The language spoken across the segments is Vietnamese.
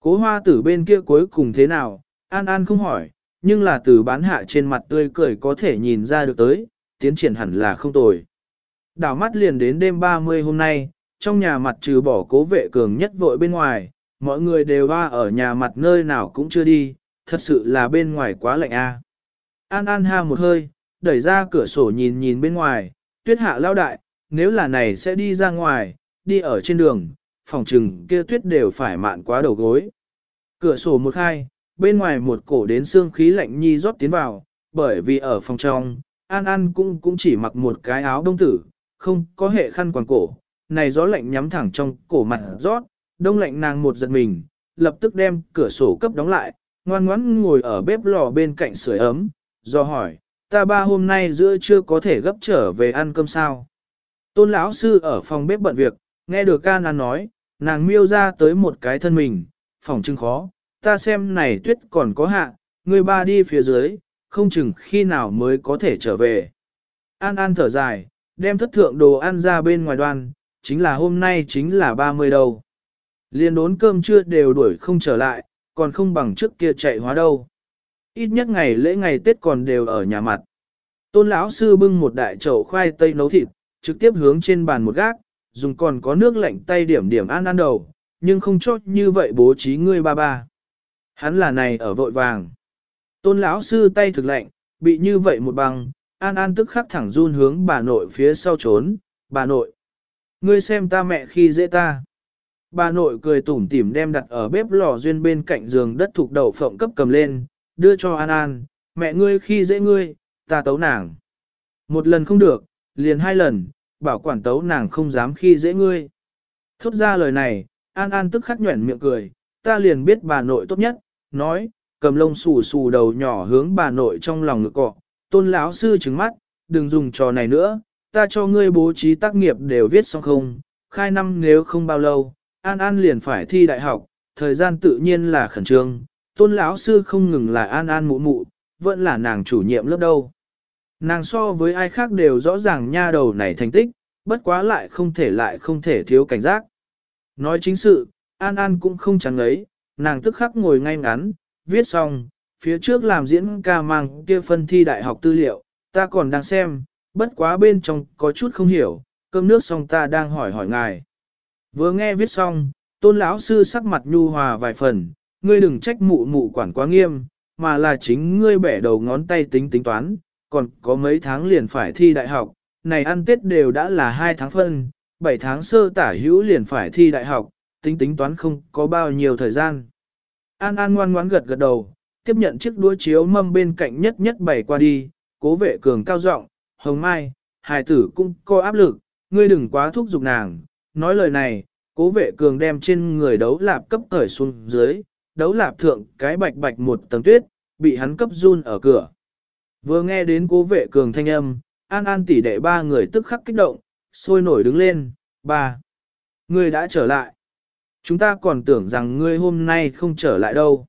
Cố hoa tử bên kia cuối cùng thế nào, An An không hỏi, nhưng là từ bán hạ trên mặt tươi cười có thể nhìn ra được tới, tiến triển hẳn là không tồi. Đảo mắt liền đến đêm 30 hôm nay, trong nhà mặt trừ bỏ cố vệ cường nhất vội bên ngoài, mọi người đều hoa ở nhà mặt nơi nào cũng chưa đi, thật sự là bên ngoài quá lạnh a. An An ha một hơi, đẩy ra cửa sổ nhìn nhìn bên ngoài, tuyết hạ lao đại, nếu là này sẽ đi ra ngoài, đi ở trên đường, phòng trừng kia tuyết đều phải mạn quá đầu gối. Cửa sổ một khai, bên ngoài một cổ đến xương khí lạnh nhi rót tiến vào, bởi vì ở phòng trong, An An cũng cũng chỉ mặc một cái áo đông tử, không có hệ khăn quàng cổ, này gió lạnh nhắm thẳng trong cổ mặt rót, đông lạnh nàng một giật mình, lập tức đem cửa sổ cấp đóng lại, ngoan ngoãn ngồi ở bếp lò bên cạnh sưởi ấm, do hỏi, ta ba hôm nay giữa chưa có thể gấp trở về ăn cơm sao. Tôn lão sư ở phòng bếp bận việc, nghe được An An nói, nàng miêu ra tới một cái thân mình, phòng trưng khó, ta xem này tuyết còn có hạ, người ba đi phía dưới, không chừng khi nào mới có thể trở về. An An thở dài, đem thất thượng đồ ăn ra bên ngoài đoan, chính là hôm nay chính là 30 đầu, Liên đốn cơm trưa đều đuổi không trở lại, còn không bằng trước kia chạy hóa đâu. Ít nhất ngày lễ ngày Tết còn đều ở nhà mặt. Tôn lão sư bưng một đại chậu khoai tây nấu thịt, trực tiếp hướng trên bàn một gác, dùng còn có nước lạnh tay điểm điểm an an đầu, nhưng không cho như vậy bố trí ngươi ba ba. Hắn là này ở vội vàng. Tôn lão sư tay thực lạnh, bị như vậy một bằng, an an tức khắc thẳng run hướng bà nội phía sau trốn, bà nội. Ngươi xem ta mẹ khi dễ ta. Bà nội cười tủm tỉm đem đặt ở bếp lò duyên bên cạnh giường đất thuộc đầu phộng cấp cầm lên, đưa cho An An, mẹ ngươi khi dễ ngươi, ta tấu nàng. Một lần không được, liền hai lần, bảo quản tấu nàng không dám khi dễ ngươi. Thốt ra lời này, An An tức khắc nhuẩn miệng cười, ta liền biết bà nội tốt nhất, nói, cầm lông xù xù đầu nhỏ hướng bà nội trong lòng ngực cọ, tôn lão sư trứng mắt, đừng dùng trò này nữa, ta cho ngươi bố trí tác nghiệp đều viết xong không, khai năm nếu không bao lâu, An An liền phải thi đại học, thời gian tự nhiên là khẩn trương, tôn lão sư không ngừng là An An mụ mụ, vẫn là nàng chủ nhiệm lớp đâu. Nàng so với ai khác đều rõ ràng nha đầu này thành tích, bất quá lại không thể lại không thể thiếu cảnh giác. Nói chính sự, An An cũng không chẳng ấy, nàng tức khắc ngồi ngay ngắn, viết xong, phía trước làm diễn ca mang kia phân thi đại học tư liệu, ta còn đang xem, bất quá bên trong có chút không hiểu, cơm nước xong ta đang hỏi hỏi ngài. Vừa nghe viết xong, tôn lão sư sắc mặt nhu hòa vài phần, ngươi đừng trách mụ mụ quản quá nghiêm, mà là chính ngươi bẻ đầu ngón tay tính tính toán, còn có mấy tháng liền phải thi đại học, này ăn tết đều đã là hai tháng phân, 7 tháng sơ tả hữu liền phải thi đại học, tính tính toán không có bao nhiêu thời gian. An An ngoan ngoãn gật gật đầu, tiếp nhận chiếc đũa chiếu mâm bên cạnh nhất nhất bày qua đi, cố vệ cường cao giọng, hồng mai, hài tử cũng có áp lực, ngươi đừng quá thúc giục nàng. Nói lời này, cố vệ cường đem trên người đấu lạp cấp cởi xuống dưới, đấu lạp thượng cái bạch bạch một tầng tuyết, bị hắn cấp run ở cửa. Vừa nghe đến cố vệ cường thanh âm, an an tỷ đệ ba người tức khắc kích động, sôi nổi đứng lên, ba. Ngươi đã trở lại. Chúng ta còn tưởng rằng ngươi hôm nay không trở lại đâu.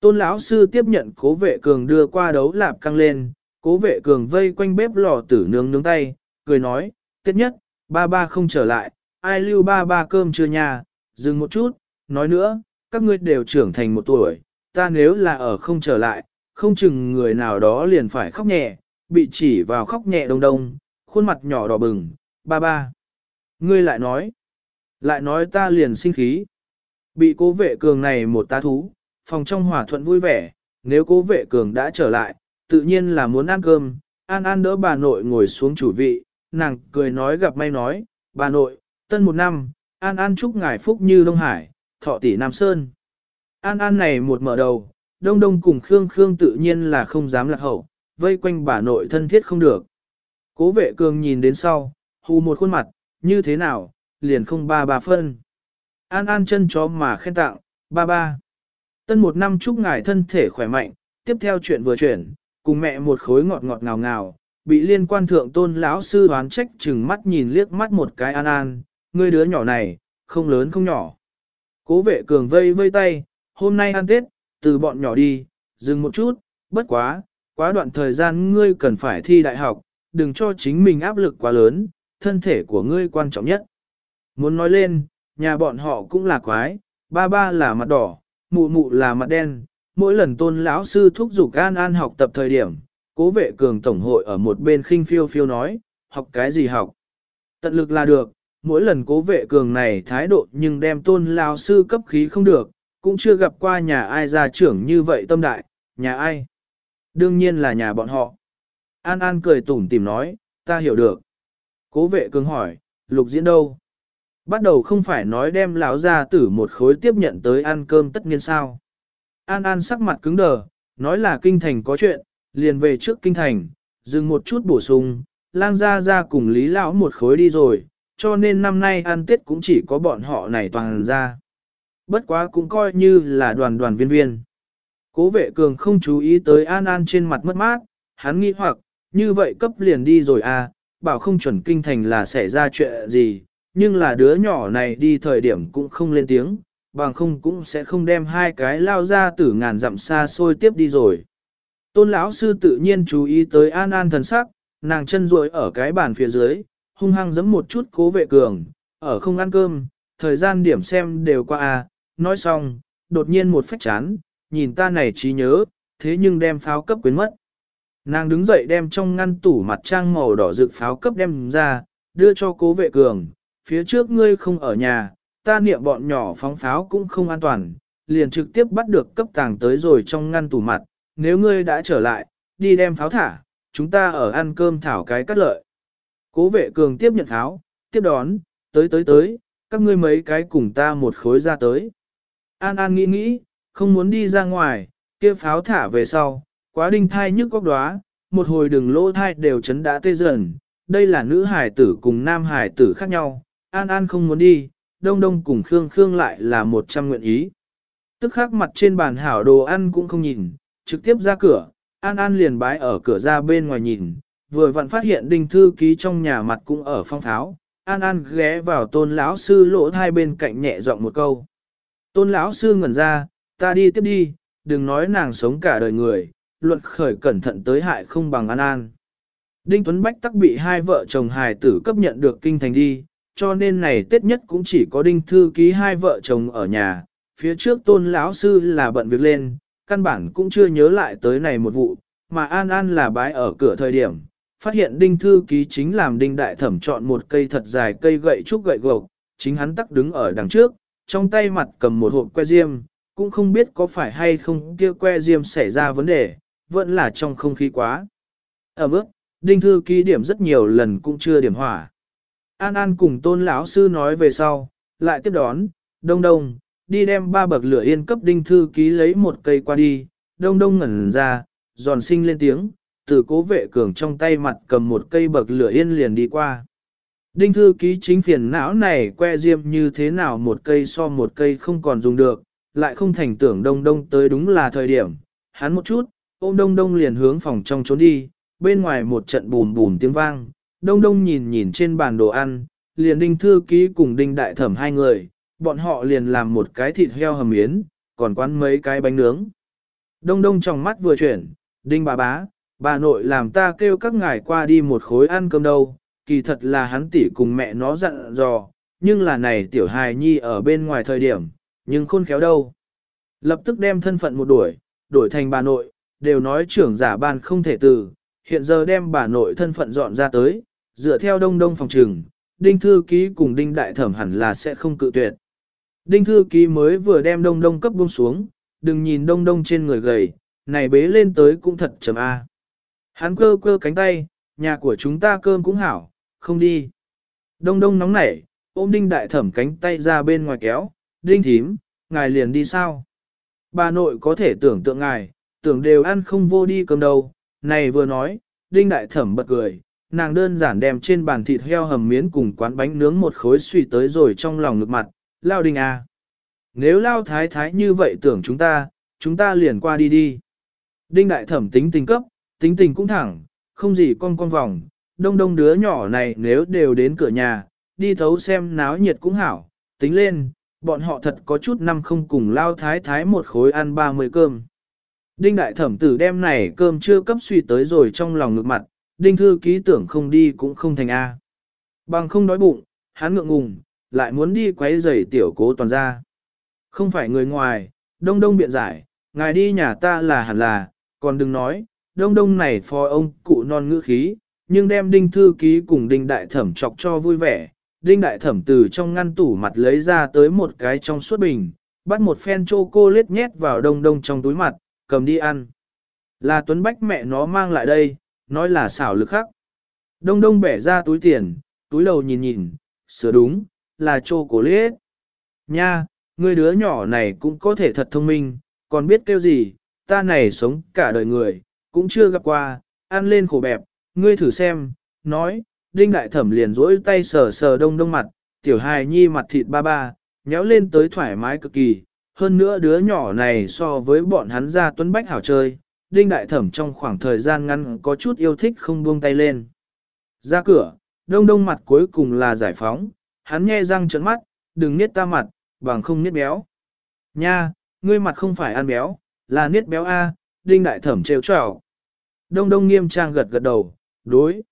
Tôn lão sư tiếp nhận cố vệ cường đưa qua đấu lạp căng lên, cố vệ cường vây quanh bếp lò tử nướng nướng tay, cười nói, tiết nhất, ba ba không trở lại, ai lưu ba ba cơm chưa nhà, dừng một chút, nói nữa, các ngươi đều trưởng thành một tuổi, ta nếu là ở không trở lại, không chừng người nào đó liền phải khóc nhẹ, bị chỉ vào khóc nhẹ đông đông, khuôn mặt nhỏ đỏ bừng, ba ba. Ngươi lại nói, lại nói ta liền sinh khí. Bị cố vệ cường này một tá thú, phòng trong hòa thuận vui vẻ, nếu cố vệ cường đã trở lại, tự nhiên là muốn ăn cơm, An An đỡ bà nội ngồi xuống chủ vị, nàng cười nói gặp may nói, bà nội, tân một năm, An An chúc ngài phúc như Đông Hải, thọ tỷ Nam Sơn. An An này một mở đầu, Đông Đông cùng Khương Khương tự nhiên là không dám lạc hậu, vây quanh bà nội thân thiết không được. Cố vệ cường nhìn đến sau, hù một khuôn mặt, như thế nào, liền không ba ba phân. An An chân chó mà khen tặng, ba ba. Tân một năm chúc ngài thân thể khỏe mạnh, tiếp theo chuyện vừa chuyển, cùng mẹ một khối ngọt ngọt ngào ngào, bị liên quan thượng tôn lão sư đoán trách chừng mắt nhìn liếc mắt một cái an an, ngươi đứa nhỏ này, không lớn không nhỏ. Cố vệ cường vây vây tay, hôm nay ăn Tết, từ bọn nhỏ đi, dừng một chút, bất quá, quá đoạn thời gian ngươi cần phải thi đại học, đừng cho chính mình áp lực quá lớn, thân thể của ngươi quan trọng nhất. Muốn nói lên, nhà bọn họ cũng là quái, ba ba là mặt đỏ, mụ mụ là mặt đen, mỗi lần tôn lão sư thúc giục An An học tập thời điểm, cố vệ cường tổng hội ở một bên khinh phiêu phiêu nói, học cái gì học. Tận lực là được, mỗi lần cố vệ cường này thái độ nhưng đem tôn lão sư cấp khí không được, cũng chưa gặp qua nhà ai gia trưởng như vậy tâm đại, nhà ai. Đương nhiên là nhà bọn họ. An An cười tủm tìm nói, ta hiểu được. Cố vệ cường hỏi, lục diễn đâu? Bắt đầu không phải nói đem lão gia tử một khối tiếp nhận tới ăn cơm tất nhiên sao. An An sắc mặt cứng đờ, nói là kinh thành có chuyện, liền về trước kinh thành, dừng một chút bổ sung, lang gia gia cùng lý lão một khối đi rồi, cho nên năm nay ăn tết cũng chỉ có bọn họ này toàn ra. Bất quá cũng coi như là đoàn đoàn viên viên. Cố vệ cường không chú ý tới An An trên mặt mất mát, hắn nghĩ hoặc, như vậy cấp liền đi rồi à, bảo không chuẩn kinh thành là xảy ra chuyện gì, nhưng là đứa nhỏ này đi thời điểm cũng không lên tiếng, bằng không cũng sẽ không đem hai cái lao ra từ ngàn dặm xa xôi tiếp đi rồi. Tôn lão sư tự nhiên chú ý tới An An thần sắc, nàng chân ruồi ở cái bàn phía dưới, hung hăng giẫm một chút cố vệ cường, ở không ăn cơm, thời gian điểm xem đều qua à, nói xong, đột nhiên một phách chán, nhìn ta này trí nhớ, thế nhưng đem pháo cấp quyến mất. Nàng đứng dậy đem trong ngăn tủ mặt trang màu đỏ rực pháo cấp đem ra, đưa cho cố vệ cường, phía trước ngươi không ở nhà, ta niệm bọn nhỏ phóng pháo cũng không an toàn, liền trực tiếp bắt được cấp tàng tới rồi trong ngăn tủ mặt, nếu ngươi đã trở lại, đi đem pháo thả, chúng ta ở ăn cơm thảo cái cắt lợi. Cố vệ cường tiếp nhận pháo, tiếp đón, tới tới tới, các ngươi mấy cái cùng ta một khối ra tới. An An nghĩ nghĩ, không muốn đi ra ngoài, kia pháo thả về sau, quá đinh thai nhức góc đóa, một hồi đường lỗ thai đều chấn đã tê dần, đây là nữ hải tử cùng nam hải tử khác nhau, An An không muốn đi, Đông Đông cùng Khương Khương lại là một trăm nguyện ý. Tức khắc mặt trên bàn hảo đồ ăn cũng không nhìn, trực tiếp ra cửa, An An liền bái ở cửa ra bên ngoài nhìn, vừa vặn phát hiện đinh thư ký trong nhà mặt cũng ở phong tháo. An An ghé vào tôn lão sư lỗ hai bên cạnh nhẹ giọng một câu. Tôn lão sư ngẩn ra, ta đi tiếp đi, đừng nói nàng sống cả đời người, luận khởi cẩn thận tới hại không bằng An An. Đinh Tuấn Bách tắc bị hai vợ chồng hài tử cấp nhận được kinh thành đi, cho nên này Tết nhất cũng chỉ có Đinh Thư ký hai vợ chồng ở nhà, phía trước tôn lão sư là bận việc lên, căn bản cũng chưa nhớ lại tới này một vụ, mà An An là bái ở cửa thời điểm, phát hiện Đinh Thư ký chính làm Đinh Đại Thẩm chọn một cây thật dài cây gậy trúc gậy gộc, chính hắn tắc đứng ở đằng trước, trong tay mặt cầm một hộp que diêm, cũng không biết có phải hay không kia que diêm xảy ra vấn đề, vẫn là trong không khí quá. Ở bước, Đinh Thư ký điểm rất nhiều lần cũng chưa điểm hỏa. An An cùng tôn lão sư nói về sau, lại tiếp đón, đông đông, đi đem ba bậc lửa yên cấp đinh thư ký lấy một cây qua đi, đông đông ngẩn ra, giòn sinh lên tiếng, từ cố vệ cường trong tay mặt cầm một cây bậc lửa yên liền đi qua. Đinh thư ký chính phiền não này que diêm như thế nào một cây so một cây không còn dùng được, lại không thành tưởng đông đông tới đúng là thời điểm, hắn một chút, ôm đông đông liền hướng phòng trong trốn đi, bên ngoài một trận bùm bùm tiếng vang, đông đông nhìn nhìn trên bàn đồ ăn, liền đinh thư ký cùng đinh đại thẩm hai người, bọn họ liền làm một cái thịt heo hầm yến, còn quán mấy cái bánh nướng. Đông đông trong mắt vừa chuyển, đinh bà bá, bà nội làm ta kêu các ngài qua đi một khối ăn cơm đâu, kỳ thật là hắn tỉ cùng mẹ nó dặn dò, nhưng là này tiểu hài nhi ở bên ngoài thời điểm, nhưng khôn khéo đâu. Lập tức đem thân phận một đuổi, đổi thành bà nội, đều nói trưởng giả ban không thể từ, hiện giờ đem bà nội thân phận dọn ra tới, dựa theo đông đông phòng trừng, đinh thư ký cùng đinh đại thẩm hẳn là sẽ không cự tuyệt. Đinh thư ký mới vừa đem đông đông cấp buông xuống, đừng nhìn đông đông trên người gầy, này bế lên tới cũng thật chấm A. Hắn cơ cơ cánh tay, nhà của chúng ta cơm cũng hảo, không đi. Đông đông nóng nảy, ôm đinh đại thẩm cánh tay ra bên ngoài kéo, đinh thím, ngài liền đi sao? Bà nội có thể tưởng tượng ngài, tưởng đều ăn không vô đi cơm đâu, này vừa nói, đinh đại thẩm bật cười, nàng đơn giản đem trên bàn thịt heo hầm miến cùng quán bánh nướng một khối suy tới rồi trong lòng ngực mặt, lao đinh à. Nếu lao thái thái như vậy tưởng chúng ta, chúng ta liền qua đi đi. Đinh đại thẩm tính tình cấp, tính tình cũng thẳng, không gì con con vòng, đông đông đứa nhỏ này nếu đều đến cửa nhà, đi thấu xem náo nhiệt cũng hảo, tính lên, bọn họ thật có chút năm không cùng lao thái thái một khối ăn 30 cơm. Đinh đại thẩm tử đem này cơm chưa cấp suy tới rồi trong lòng ngược mặt, đinh thư ký tưởng không đi cũng không thành A. Bằng không đói bụng, hắn ngượng ngùng, lại muốn đi quấy rầy tiểu cố toàn ra. Không phải người ngoài, đông đông biện giải, ngài đi nhà ta là hẳn là, còn đừng nói, đông đông này phò ông cụ non ngữ khí, nhưng đem đinh thư ký cùng đinh đại thẩm chọc cho vui vẻ. Đinh đại thẩm từ trong ngăn tủ mặt lấy ra tới một cái trong suốt bình, bắt một phen chocolate nhét vào đông đông trong túi mặt, cầm đi ăn. Là Tuấn Bách mẹ nó mang lại đây, nói là xảo lực khắc. Đông đông bẻ ra túi tiền, túi đầu nhìn nhìn, sửa đúng, là chocolate. Nha, người đứa nhỏ này cũng có thể thật thông minh, còn biết kêu gì, ta này sống cả đời người, cũng chưa gặp qua, ăn lên khổ bẹp, ngươi thử xem, nói, đinh đại thẩm liền rỗi tay sờ sờ đông đông mặt, tiểu hài nhi mặt thịt ba ba, nhéo lên tới thoải mái cực kỳ, hơn nữa đứa nhỏ này so với bọn hắn ra tuấn bách hảo chơi, đinh đại thẩm trong khoảng thời gian ngắn có chút yêu thích không buông tay lên. Ra cửa, đông đông mặt cuối cùng là giải phóng, hắn nghe răng trợn mắt, đừng niết ta mặt, bằng không niết béo. Nha, ngươi mặt không phải ăn béo, là niết béo A, đinh đại thẩm trêu trào. Đông đông nghiêm trang gật gật đầu, đối.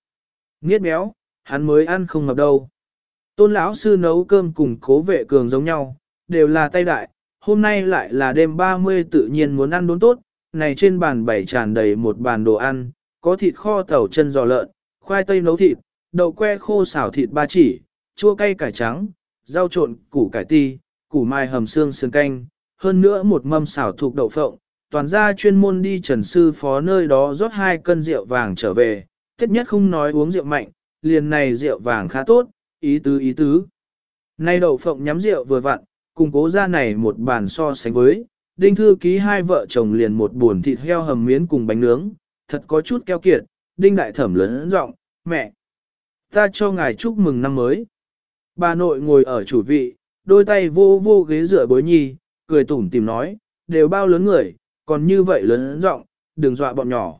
nghiết béo, hắn mới ăn không ngập đâu. Tôn lão sư nấu cơm cùng cố vệ cường giống nhau, đều là tay đại, hôm nay lại là đêm 30 tự nhiên muốn ăn đốn tốt, này trên bàn bày tràn đầy một bàn đồ ăn, có thịt kho tàu chân giò lợn, khoai tây nấu thịt, đậu que khô xào thịt ba chỉ, chua cay cải trắng, rau trộn, củ cải ti, củ mai hầm xương sườn canh, hơn nữa một mâm xào thuộc đậu phộng, toàn gia chuyên môn đi trần sư phó nơi đó rót hai cân rượu vàng trở về, tiết nhất không nói uống rượu mạnh, liền này rượu vàng khá tốt, ý tứ ý tứ. Nay đậu phộng nhắm rượu vừa vặn, cùng cố ra này một bàn so sánh với, đinh thư ký hai vợ chồng liền một buồn thịt heo hầm miến cùng bánh nướng, thật có chút keo kiệt, đinh đại thẩm lớn giọng mẹ, ta cho ngài chúc mừng năm mới. Bà nội ngồi ở chủ vị, đôi tay vô vô ghế dựa bối nhi, cười tủm tìm nói, đều bao lớn người, còn như vậy lớn giọng đừng dọa bọn nhỏ.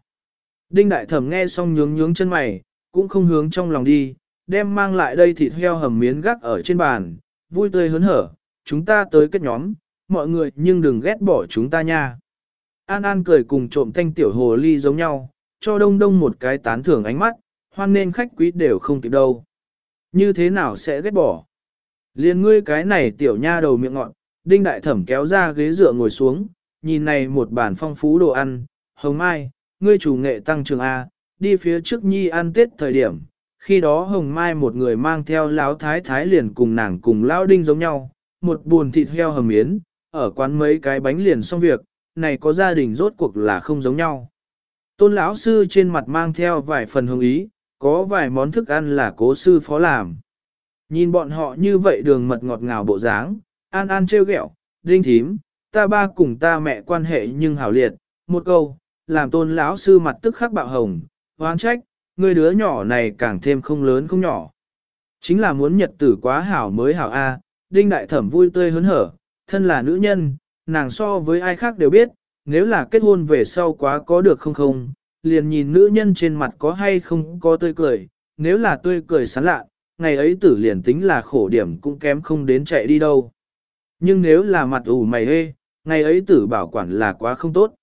Đinh đại thẩm nghe xong nhướng nhướng chân mày, cũng không hướng trong lòng đi, đem mang lại đây thịt heo hầm miến gác ở trên bàn, vui tươi hớn hở, chúng ta tới kết nhóm, mọi người nhưng đừng ghét bỏ chúng ta nha. An An cười cùng trộm thanh tiểu hồ ly giống nhau, cho đông đông một cái tán thưởng ánh mắt, hoan nên khách quý đều không kịp đâu. Như thế nào sẽ ghét bỏ? Liên ngươi cái này tiểu nha đầu miệng ngọn, đinh đại thẩm kéo ra ghế dựa ngồi xuống, nhìn này một bản phong phú đồ ăn, hồng mai, ngươi chủ nghệ tăng trưởng A, đi phía trước nhi ăn tết thời điểm, khi đó hồng mai một người mang theo lão thái thái liền cùng nàng cùng lão đinh giống nhau, một buồn thịt heo hầm miến, ở quán mấy cái bánh liền xong việc, này có gia đình rốt cuộc là không giống nhau. Tôn lão sư trên mặt mang theo vài phần hồng ý, có vài món thức ăn là cố sư phó làm. Nhìn bọn họ như vậy đường mật ngọt ngào bộ dáng, an an trêu ghẹo, đinh thím, ta ba cùng ta mẹ quan hệ nhưng hảo liệt, một câu, làm tôn lão sư mặt tức khắc bạo hồng, hoang trách, người đứa nhỏ này càng thêm không lớn không nhỏ. Chính là muốn nhật tử quá hảo mới hảo A, đinh đại thẩm vui tươi hớn hở, thân là nữ nhân, nàng so với ai khác đều biết, nếu là kết hôn về sau quá có được không không, liền nhìn nữ nhân trên mặt có hay không có tươi cười, nếu là tươi cười sán lạ, ngày ấy tử liền tính là khổ điểm cũng kém không đến chạy đi đâu. Nhưng nếu là mặt ủ mày hê, ngày ấy tử bảo quản là quá không tốt.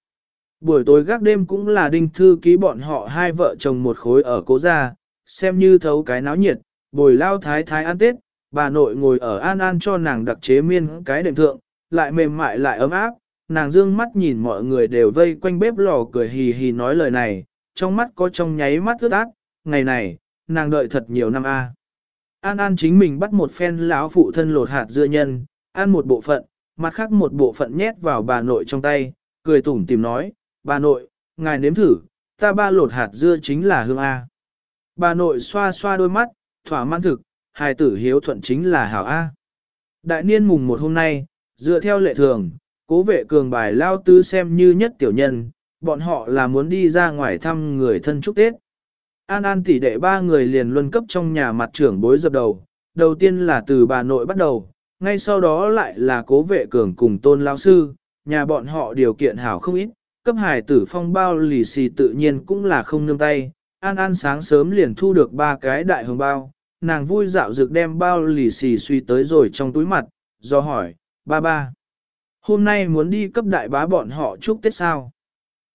Buổi tối gác đêm cũng là đinh thư ký bọn họ hai vợ chồng một khối ở cố gia, xem như thấu cái náo nhiệt, bồi lao thái thái ăn tết, bà nội ngồi ở an an cho nàng đặc chế miên cái đệm thượng, lại mềm mại lại ấm áp, nàng dương mắt nhìn mọi người đều vây quanh bếp lò cười hì hì nói lời này, trong mắt có trong nháy mắt ướt át, ngày này, nàng đợi thật nhiều năm a. An An chính mình bắt một phen lão phụ thân lột hạt dưa nhân, ăn một bộ phận, mặt khác một bộ phận nhét vào bà nội trong tay, cười tủm tìm nói, bà nội, ngài nếm thử, ta ba lột hạt dưa chính là hương A. Bà nội xoa xoa đôi mắt, thỏa mãn thực, hài tử hiếu thuận chính là hảo A. Đại niên mùng một hôm nay, dựa theo lệ thường, cố vệ cường bài lao tư xem như nhất tiểu nhân, bọn họ là muốn đi ra ngoài thăm người thân chúc Tết. An An tỷ đệ ba người liền luân cấp trong nhà mặt trưởng bối dập đầu, đầu tiên là từ bà nội bắt đầu, ngay sau đó lại là cố vệ cường cùng tôn lao sư, nhà bọn họ điều kiện hảo không ít, cấp hải tử phong bao lì xì tự nhiên cũng là không nương tay. An An sáng sớm liền thu được ba cái đại hồng bao, nàng vui dạo dược đem bao lì xì suy tới rồi trong túi mặt, do hỏi, ba ba. Hôm nay muốn đi cấp đại bá bọn họ chúc Tết sao?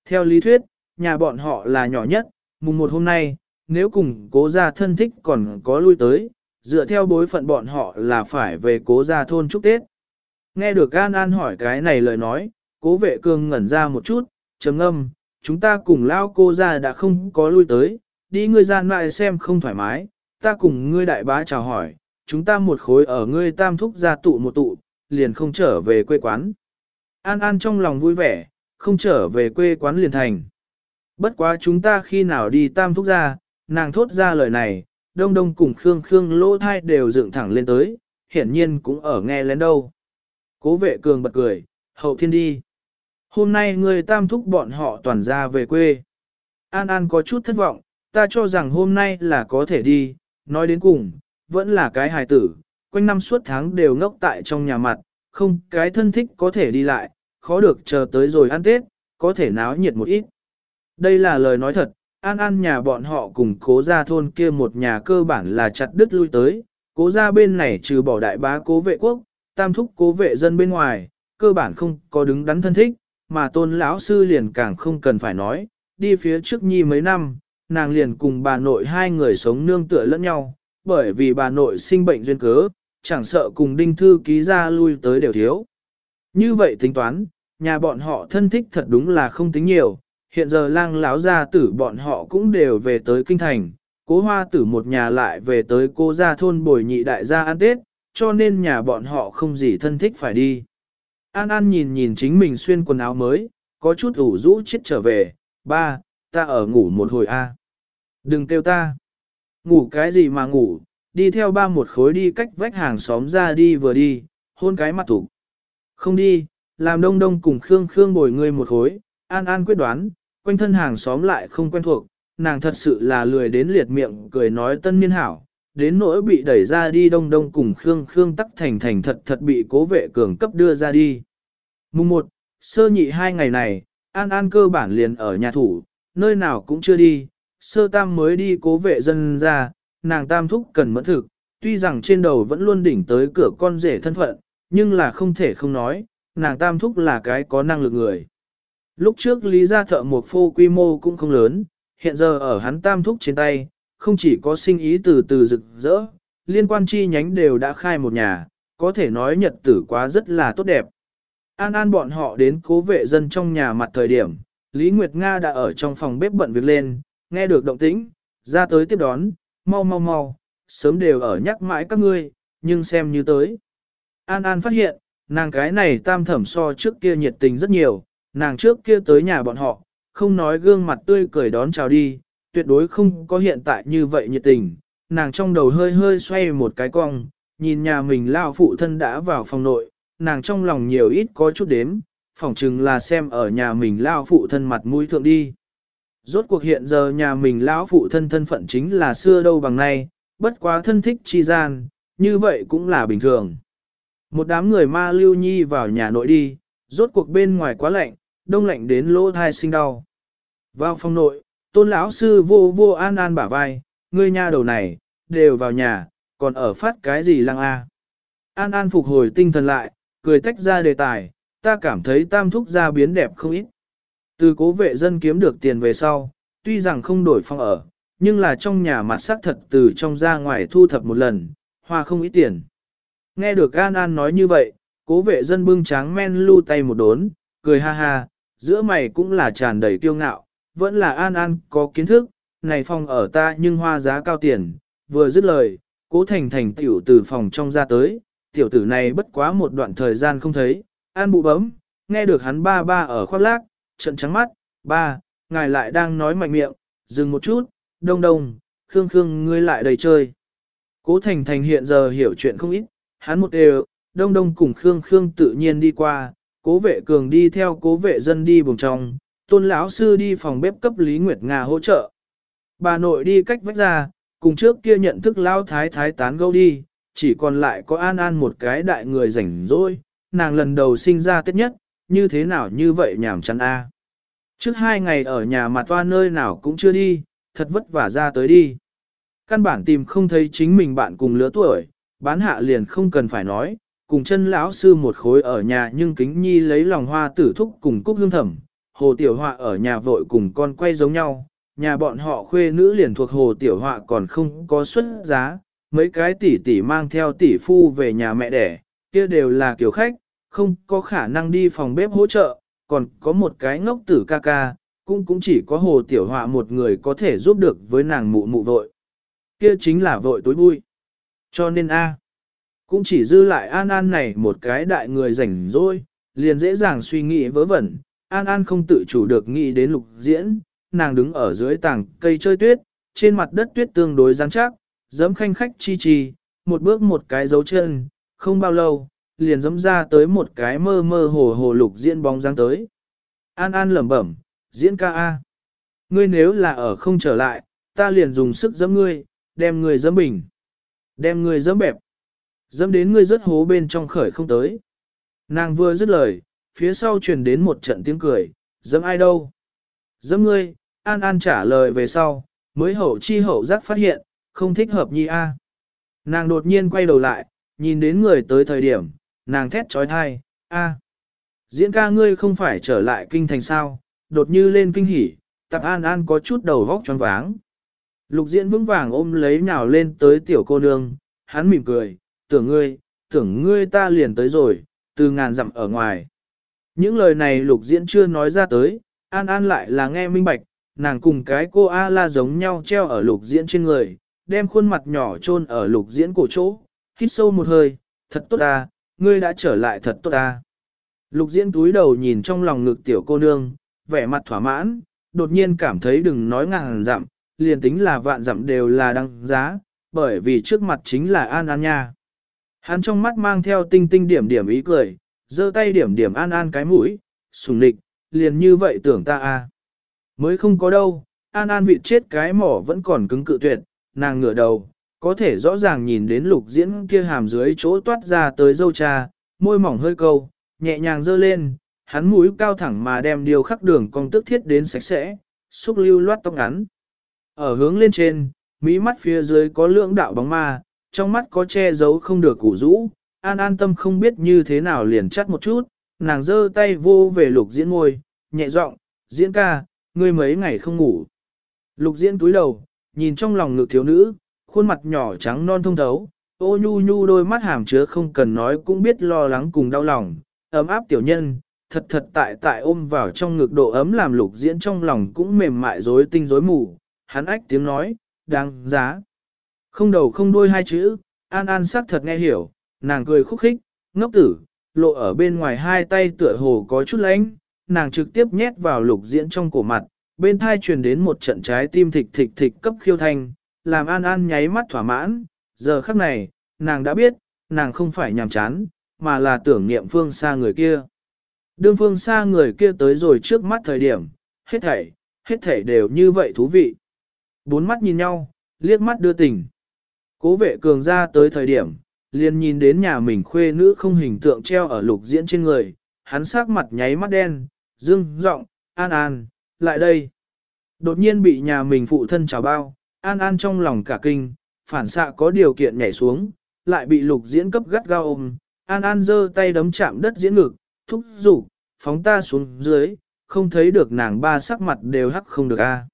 Theo lý thuyết, nhà bọn họ là nhỏ nhất, mùng một hôm nay, nếu cùng cố gia thân thích còn có lui tới, dựa theo bối phận bọn họ là phải về cố gia thôn chúc Tết. Nghe được An An hỏi cái này lời nói, cố vệ cường ngẩn ra một chút, trầm ngâm chúng ta cùng lao cô ra đã không có lui tới, đi ngươi gian lại xem không thoải mái, ta cùng ngươi đại bá chào hỏi, chúng ta một khối ở ngươi tam thúc gia tụ một tụ, liền không trở về quê quán. An An trong lòng vui vẻ, không trở về quê quán liền thành. Bất quá chúng ta khi nào đi tam thúc gia, nàng thốt ra lời này, đông đông cùng Khương Khương lỗ thai đều dựng thẳng lên tới, hiển nhiên cũng ở nghe lén đâu. Cố vệ cường bật cười, hậu thiên đi. Hôm nay người tam thúc bọn họ toàn ra về quê. An An có chút thất vọng, ta cho rằng hôm nay là có thể đi, nói đến cùng, vẫn là cái hài tử, quanh năm suốt tháng đều ngốc tại trong nhà mặt, không cái thân thích có thể đi lại, khó được chờ tới rồi ăn Tết, có thể náo nhiệt một ít. Đây là lời nói thật, An An nhà bọn họ cùng cố gia thôn kia một nhà cơ bản là chặt đứt lui tới, cố gia bên này trừ bỏ đại bá cố vệ quốc, tam thúc cố vệ dân bên ngoài, cơ bản không có đứng đắn thân thích, mà tôn lão sư liền càng không cần phải nói, đi phía trước nhi mấy năm, nàng liền cùng bà nội hai người sống nương tựa lẫn nhau, bởi vì bà nội sinh bệnh duyên cớ, chẳng sợ cùng đinh thư ký ra lui tới đều thiếu. Như vậy tính toán, nhà bọn họ thân thích thật đúng là không tính nhiều, hiện giờ lang lão gia tử bọn họ cũng đều về tới kinh thành, cố hoa tử một nhà lại về tới cô gia thôn bồi nhị đại gia ăn tết, cho nên nhà bọn họ không gì thân thích phải đi. An An nhìn nhìn chính mình xuyên quần áo mới, có chút ủ rũ chết trở về, ba, ta ở ngủ một hồi a. Đừng kêu ta. Ngủ cái gì mà ngủ, đi theo ba một khối đi cách vách hàng xóm ra đi vừa đi, hôn cái mặt thủ. Không đi, làm đông đông cùng Khương Khương bồi người một khối, An An quyết đoán, quanh thân hàng xóm lại không quen thuộc, nàng thật sự là lười đến liệt miệng cười nói tân niên hảo, đến nỗi bị đẩy ra đi đông đông cùng Khương Khương tắc thành thành thật thật bị cố vệ cường cấp đưa ra đi. Mùng 1, sơ nhị hai ngày này, An An cơ bản liền ở nhà thủ, nơi nào cũng chưa đi, sơ tam mới đi cố vệ dân ra, nàng tam thúc cần mẫn thực, tuy rằng trên đầu vẫn luôn đỉnh tới cửa con rể thân phận, nhưng là không thể không nói, nàng tam thúc là cái có năng lực người. Lúc trước lý gia thợ một phô quy mô cũng không lớn, hiện giờ ở hắn tam thúc trên tay, không chỉ có sinh ý từ từ rực rỡ, liên quan chi nhánh đều đã khai một nhà, có thể nói nhật tử quá rất là tốt đẹp. An an bọn họ đến cố vệ dân trong nhà mặt thời điểm, Lý Nguyệt Nga đã ở trong phòng bếp bận việc lên, nghe được động tĩnh, ra tới tiếp đón, mau mau mau, sớm đều ở nhắc mãi các ngươi, nhưng xem như tới. An An phát hiện, nàng cái này tam thẩm so trước kia nhiệt tình rất nhiều, nàng trước kia tới nhà bọn họ, không nói gương mặt tươi cười đón chào đi, tuyệt đối không có hiện tại như vậy nhiệt tình, nàng trong đầu hơi hơi xoay một cái cong, nhìn nhà mình lao phụ thân đã vào phòng nội, nàng trong lòng nhiều ít có chút đếm, phỏng chừng là xem ở nhà mình lao phụ thân mặt mũi thượng đi. Rốt cuộc hiện giờ nhà mình lão phụ thân thân phận chính là xưa đâu bằng nay, bất quá thân thích chi gian, như vậy cũng là bình thường. Một đám người ma lưu nhi vào nhà nội đi, rốt cuộc bên ngoài quá lạnh, đông lạnh đến lỗ thai sinh đau. Vào phòng nội, tôn lão sư vô vô an an bả vai, ngươi nha đầu này, đều vào nhà, còn ở phát cái gì lăng a? An an phục hồi tinh thần lại, cười tách ra đề tài, ta cảm thấy tam thúc gia biến đẹp không ít. Từ cố vệ dân kiếm được tiền về sau, tuy rằng không đổi phòng ở, nhưng là trong nhà mặt sắc thật từ trong ra ngoài thu thập một lần, hoa không ít tiền. Nghe được An An nói như vậy, cố vệ dân bưng tráng men lưu tay một đốn, cười ha ha, giữa mày cũng là tràn đầy kiêu ngạo, vẫn là An An có kiến thức, này phòng ở ta nhưng hoa giá cao tiền, vừa dứt lời, cố thành thành tiểu từ phòng trong ra tới, tiểu tử này bất quá một đoạn thời gian không thấy, An bụ bấm, nghe được hắn ba ba ở khoác lác, trận trắng mắt, ba, ngài lại đang nói mạnh miệng, dừng một chút, đông đông, khương khương ngươi lại đầy chơi. Cố thành thành hiện giờ hiểu chuyện không ít, hắn một đều, đông đông cùng khương khương tự nhiên đi qua, cố vệ cường đi theo cố vệ dân đi bùng trong, tôn lão sư đi phòng bếp cấp Lý Nguyệt Nga hỗ trợ. Bà nội đi cách vách ra, cùng trước kia nhận thức lao thái thái tán gẫu đi, chỉ còn lại có an an một cái đại người rảnh rỗi, nàng lần đầu sinh ra tết nhất, như thế nào như vậy nhảm chán a. Trước hai ngày ở nhà mặt toa nơi nào cũng chưa đi, thật vất vả ra tới đi. Căn bản tìm không thấy chính mình bạn cùng lứa tuổi, bán hạ liền không cần phải nói, cùng chân lão sư một khối ở nhà nhưng kính nhi lấy lòng hoa tử thúc cùng cúc hương thẩm, hồ tiểu họa ở nhà vội cùng con quay giống nhau, nhà bọn họ khuê nữ liền thuộc hồ tiểu họa còn không có xuất giá, mấy cái tỷ tỷ mang theo tỷ phu về nhà mẹ đẻ, kia đều là kiểu khách, không có khả năng đi phòng bếp hỗ trợ, còn có một cái ngốc tử ca ca, cũng cũng chỉ có hồ tiểu họa một người có thể giúp được với nàng mụ mụ vội. Kia chính là vội tối vui. Cho nên a cũng chỉ dư lại An An này một cái đại người rảnh rỗi, liền dễ dàng suy nghĩ vớ vẩn. An An không tự chủ được nghĩ đến lục diễn, nàng đứng ở dưới tảng cây chơi tuyết, trên mặt đất tuyết tương đối rắn chắc, giẫm khanh khách chi chi, một bước một cái dấu chân, không bao lâu, liền giẫm ra tới một cái mơ mơ hồ hồ lục diễn bóng dáng tới. An An lẩm bẩm, diễn ca A. Ngươi nếu là ở không trở lại, ta liền dùng sức giẫm ngươi, đem ngươi giẫm bình. Đem ngươi giẫm bẹp. giẫm đến ngươi rất hố bên trong khởi không tới. Nàng vừa dứt lời, phía sau truyền đến một trận tiếng cười, dẫm ai đâu? Dẫm ngươi, An An trả lời về sau, mới hậu chi hậu giác phát hiện, không thích hợp nhi A. Nàng đột nhiên quay đầu lại, nhìn đến người tới thời điểm, nàng thét trói thai, A. Diễn ca ngươi không phải trở lại kinh thành sao, đột như lên kinh hỉ, tập An An có chút đầu vóc tròn váng. Lục diễn vững vàng ôm lấy nhào lên tới tiểu cô nương, hắn mỉm cười, tưởng ngươi, tưởng ngươi ta liền tới rồi, từ ngàn dặm ở ngoài. Những lời này lục diễn chưa nói ra tới, An An lại là nghe minh bạch, nàng cùng cái cô A-la giống nhau treo ở lục diễn trên người, đem khuôn mặt nhỏ chôn ở lục diễn cổ chỗ, hít sâu một hơi, thật tốt ta, ngươi đã trở lại thật tốt ta. Lục diễn túi đầu nhìn trong lòng ngực tiểu cô nương, vẻ mặt thỏa mãn, đột nhiên cảm thấy đừng nói ngàn dặm, liền tính là vạn dặm đều là đăng giá, bởi vì trước mặt chính là An An nha. Hắn trong mắt mang theo tinh tinh điểm điểm ý cười, giơ tay điểm điểm An An cái mũi, sùng nịch, liền như vậy tưởng ta a Mới không có đâu, An An vịt chết cái mỏ vẫn còn cứng cự tuyệt, nàng ngửa đầu, có thể rõ ràng nhìn đến lục diễn kia hàm dưới chỗ toát ra tới dâu cha, môi mỏng hơi câu, nhẹ nhàng dơ lên, hắn mũi cao thẳng mà đem điều khắc đường cong tức thiết đến sạch sẽ, xúc lưu loát tóc ngắn. Ở hướng lên trên, mỹ mắt phía dưới có lưỡng đạo bóng ma, trong mắt có che giấu không được củ rũ, an an tâm không biết như thế nào liền chắt một chút, nàng giơ tay vô về lục diễn ngôi, nhẹ giọng, diễn ca, ngươi mấy ngày không ngủ. Lục diễn túi đầu, nhìn trong lòng ngực thiếu nữ, khuôn mặt nhỏ trắng non thông thấu, ô nhu nhu đôi mắt hàm chứa không cần nói cũng biết lo lắng cùng đau lòng, ấm áp tiểu nhân, thật thật tại tại ôm vào trong ngực độ ấm làm lục diễn trong lòng cũng mềm mại rối tinh rối mù, hắn ách tiếng nói, đáng giá. Không đầu không đuôi hai chữ, an an sắc thật nghe hiểu, nàng cười khúc khích, ngốc tử, lộ ở bên ngoài hai tay tựa hồ có chút lánh, nàng trực tiếp nhét vào lục diễn trong cổ mặt, bên thai truyền đến một trận trái tim thịch thịch thịch cấp khiêu thanh, làm an an nháy mắt thỏa mãn, giờ khắc này, nàng đã biết, nàng không phải nhàm chán, mà là tưởng niệm phương xa người kia. Đương phương xa người kia tới rồi trước mắt thời điểm, hết thảy, hết thảy đều như vậy thú vị. Bốn mắt nhìn nhau, liếc mắt đưa tình. Cố vệ cường ra tới thời điểm, liền nhìn đến nhà mình khuê nữ không hình tượng treo ở lục diễn trên người, hắn sắc mặt nháy mắt đen, dương giọng an an, lại đây. Đột nhiên bị nhà mình phụ thân chào bao, an an trong lòng cả kinh, phản xạ có điều kiện nhảy xuống, lại bị lục diễn cấp gắt gao ôm, an an giơ tay đấm chạm đất diễn ngực, thúc rủ, phóng ta xuống dưới, không thấy được nàng ba sắc mặt đều hắc không được a.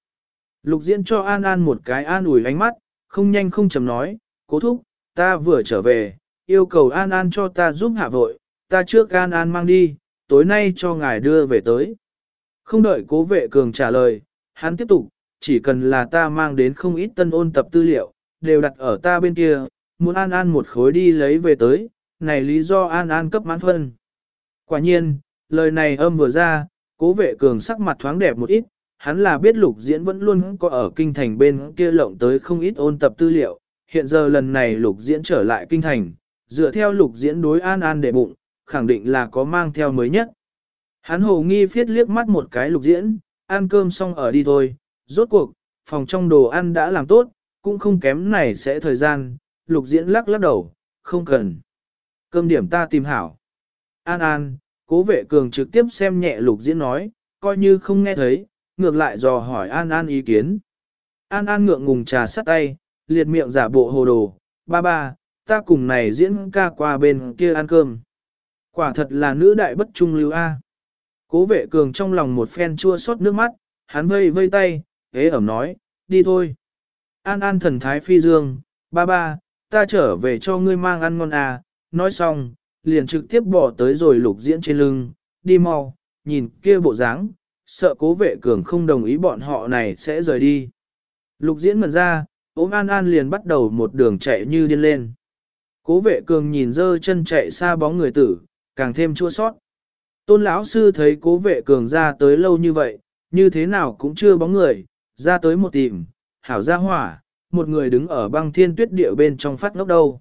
Lục diễn cho an an một cái an ủi ánh mắt, không nhanh không chầm nói, cố thúc, ta vừa trở về, yêu cầu an an cho ta giúp hạ vội, ta trước an an mang đi, tối nay cho ngài đưa về tới. Không đợi cố vệ cường trả lời, hắn tiếp tục, chỉ cần là ta mang đến không ít tân ôn tập tư liệu, đều đặt ở ta bên kia, muốn An An một khối đi lấy về tới, này lý do An An cấp mãn phân. Quả nhiên, lời này âm vừa ra, cố vệ cường sắc mặt thoáng đẹp một ít, hắn là biết lục diễn vẫn luôn có ở kinh thành bên kia lộng tới không ít ôn tập tư liệu, hiện giờ lần này lục diễn trở lại kinh thành, dựa theo lục diễn đối An An để bụng, khẳng định là có mang theo mới nhất. Hắn hồ nghi phiết liếc mắt một cái lục diễn, ăn cơm xong ở đi thôi, rốt cuộc, phòng trong đồ ăn đã làm tốt, cũng không kém này sẽ thời gian, lục diễn lắc lắc đầu, không cần. Cơm điểm ta tìm hảo. An An, cố vệ cường trực tiếp xem nhẹ lục diễn nói, coi như không nghe thấy, ngược lại dò hỏi An An ý kiến. An An ngượng ngùng trà sắt tay, liệt miệng giả bộ hồ đồ, ba ba, ta cùng này diễn ca qua bên kia ăn cơm. Quả thật là nữ đại bất trung lưu A. Cố vệ cường trong lòng một phen chua xót nước mắt, hắn vây vây tay, ế ẩm nói, đi thôi. An an thần thái phi dương, ba ba, ta trở về cho ngươi mang ăn ngon à, nói xong, liền trực tiếp bỏ tới rồi lục diễn trên lưng, đi mau, nhìn kia bộ dáng, sợ cố vệ cường không đồng ý bọn họ này sẽ rời đi. Lục diễn mần ra, ôm An An liền bắt đầu một đường chạy như điên lên. Cố vệ cường nhìn dơ chân chạy xa bóng người tử, càng thêm chua sót. Tôn lão sư thấy cố vệ cường ra tới lâu như vậy, như thế nào cũng chưa bóng người, ra tới một tìm, hảo ra hỏa, một người đứng ở băng thiên tuyết địa bên trong phát ngốc đâu.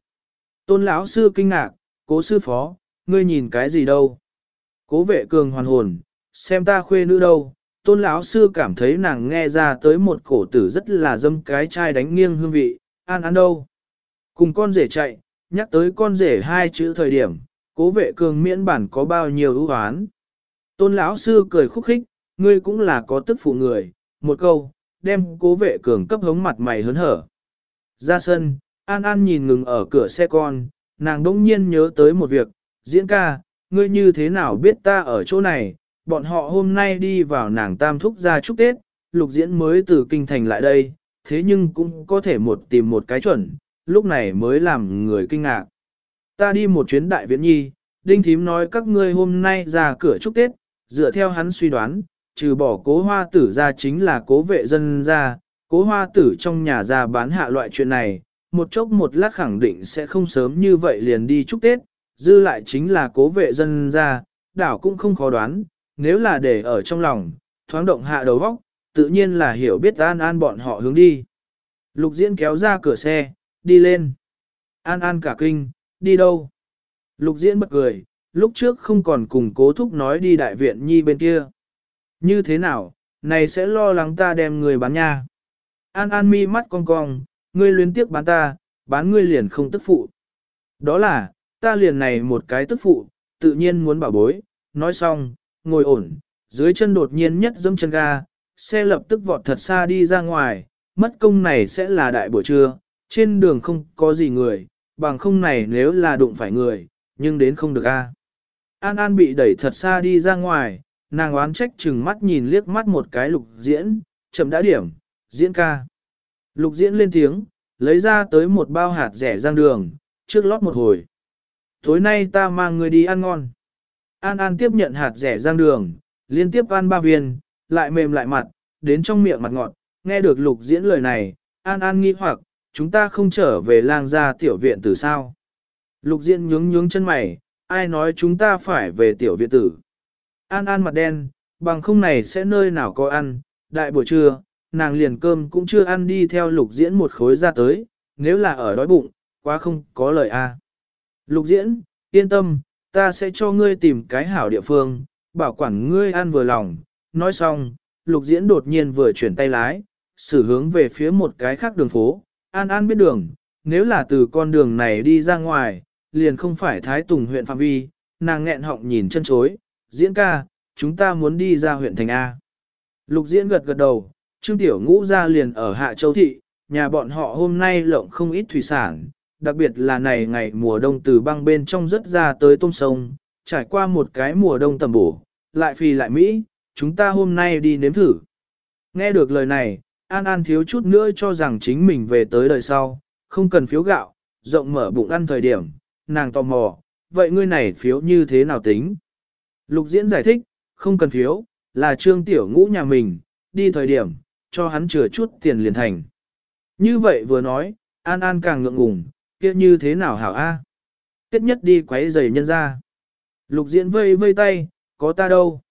Tôn lão sư kinh ngạc, cố sư phó, ngươi nhìn cái gì đâu? Cố vệ cường hoàn hồn, xem ta khuê nữ đâu? Tôn lão sư cảm thấy nàng nghe ra tới một cổ tử rất là dâm cái chai đánh nghiêng hương vị, an an đâu? Cùng con rể chạy, nhắc tới con rể hai chữ thời điểm, cố vệ cường miễn bản có bao nhiêu ưu hoán. Tôn lão sư cười khúc khích, ngươi cũng là có tức phụ người, một câu, đem cố vệ cường cấp hống mặt mày hớn hở. Ra sân, An An nhìn ngừng ở cửa xe con, nàng đông nhiên nhớ tới một việc, diễn ca, ngươi như thế nào biết ta ở chỗ này, bọn họ hôm nay đi vào nàng tam thúc ra chúc Tết, lục diễn mới từ kinh thành lại đây, thế nhưng cũng có thể một tìm một cái chuẩn, lúc này mới làm người kinh ngạc. Ta đi một chuyến đại viện nhi, đinh thím nói các ngươi hôm nay ra cửa chúc Tết, dựa theo hắn suy đoán, trừ bỏ cố hoa tử ra chính là cố vệ dân ra, cố hoa tử trong nhà ra bán hạ loại chuyện này, một chốc một lát khẳng định sẽ không sớm như vậy liền đi chúc Tết, dư lại chính là cố vệ dân ra, đảo cũng không khó đoán, nếu là để ở trong lòng, thoáng động hạ đầu vóc, tự nhiên là hiểu biết an an bọn họ hướng đi. Lục diễn kéo ra cửa xe, đi lên. An an cả kinh, đi đâu? Lục diễn bật cười, lúc trước không còn cùng cố thúc nói đi đại viện nhi bên kia. Như thế nào, này sẽ lo lắng ta đem người bán nha. An An mi mắt cong cong, ngươi luyến tiếc bán ta, bán ngươi liền không tức phụ. Đó là, ta liền này một cái tức phụ, tự nhiên muốn bảo bối, nói xong, ngồi ổn, dưới chân đột nhiên nhất dâm chân ga, xe lập tức vọt thật xa đi ra ngoài, mất công này sẽ là đại buổi trưa, trên đường không có gì người, bằng không này nếu là đụng phải người, nhưng đến không được a. An An bị đẩy thật xa đi ra ngoài, nàng oán trách chừng mắt nhìn liếc mắt một cái lục diễn, chậm đã điểm, diễn ca. Lục diễn lên tiếng, lấy ra tới một bao hạt rẻ rang đường, trước lót một hồi. Tối nay ta mang người đi ăn ngon. An An tiếp nhận hạt rẻ rang đường, liên tiếp ăn ba viên, lại mềm lại mặt, đến trong miệng mặt ngọt, nghe được lục diễn lời này, An An nghi hoặc, chúng ta không trở về lang gia tiểu viện từ sao. Lục diễn nhướng nhướng chân mày, ai nói chúng ta phải về tiểu viện tử. An An mặt đen, bằng không này sẽ nơi nào có ăn, đại buổi trưa, nàng liền cơm cũng chưa ăn đi theo lục diễn một khối ra tới, nếu là ở đói bụng, quá không có lời a. Lục diễn, yên tâm, ta sẽ cho ngươi tìm cái hảo địa phương, bảo quản ngươi ăn vừa lòng. Nói xong, lục diễn đột nhiên vừa chuyển tay lái, xử hướng về phía một cái khác đường phố. An An biết đường, nếu là từ con đường này đi ra ngoài, liền không phải Thái Tùng huyện phạm vi, nàng nghẹn họng nhìn chân chối, diễn ca, chúng ta muốn đi ra huyện thành A. Lục diễn gật gật đầu, Trương Tiểu Ngũ ra liền ở Hạ Châu Thị, nhà bọn họ hôm nay lộng không ít thủy sản, đặc biệt là này ngày mùa đông từ băng bên trong rất ra tới tôm sông, trải qua một cái mùa đông tầm bổ, lại phì lại Mỹ, chúng ta hôm nay đi nếm thử. Nghe được lời này, An An thiếu chút nữa cho rằng chính mình về tới đời sau, không cần phiếu gạo, rộng mở bụng ăn thời điểm, nàng tò mò, vậy ngươi này phiếu như thế nào tính? Lục diễn giải thích, không cần phiếu, là trương tiểu ngũ nhà mình, đi thời điểm, cho hắn chừa chút tiền liền thành. Như vậy vừa nói, An An càng ngượng ngùng, kia như thế nào hảo a? tiết nhất đi quấy giày nhân ra. Lục diễn vây vây tay, có ta đâu.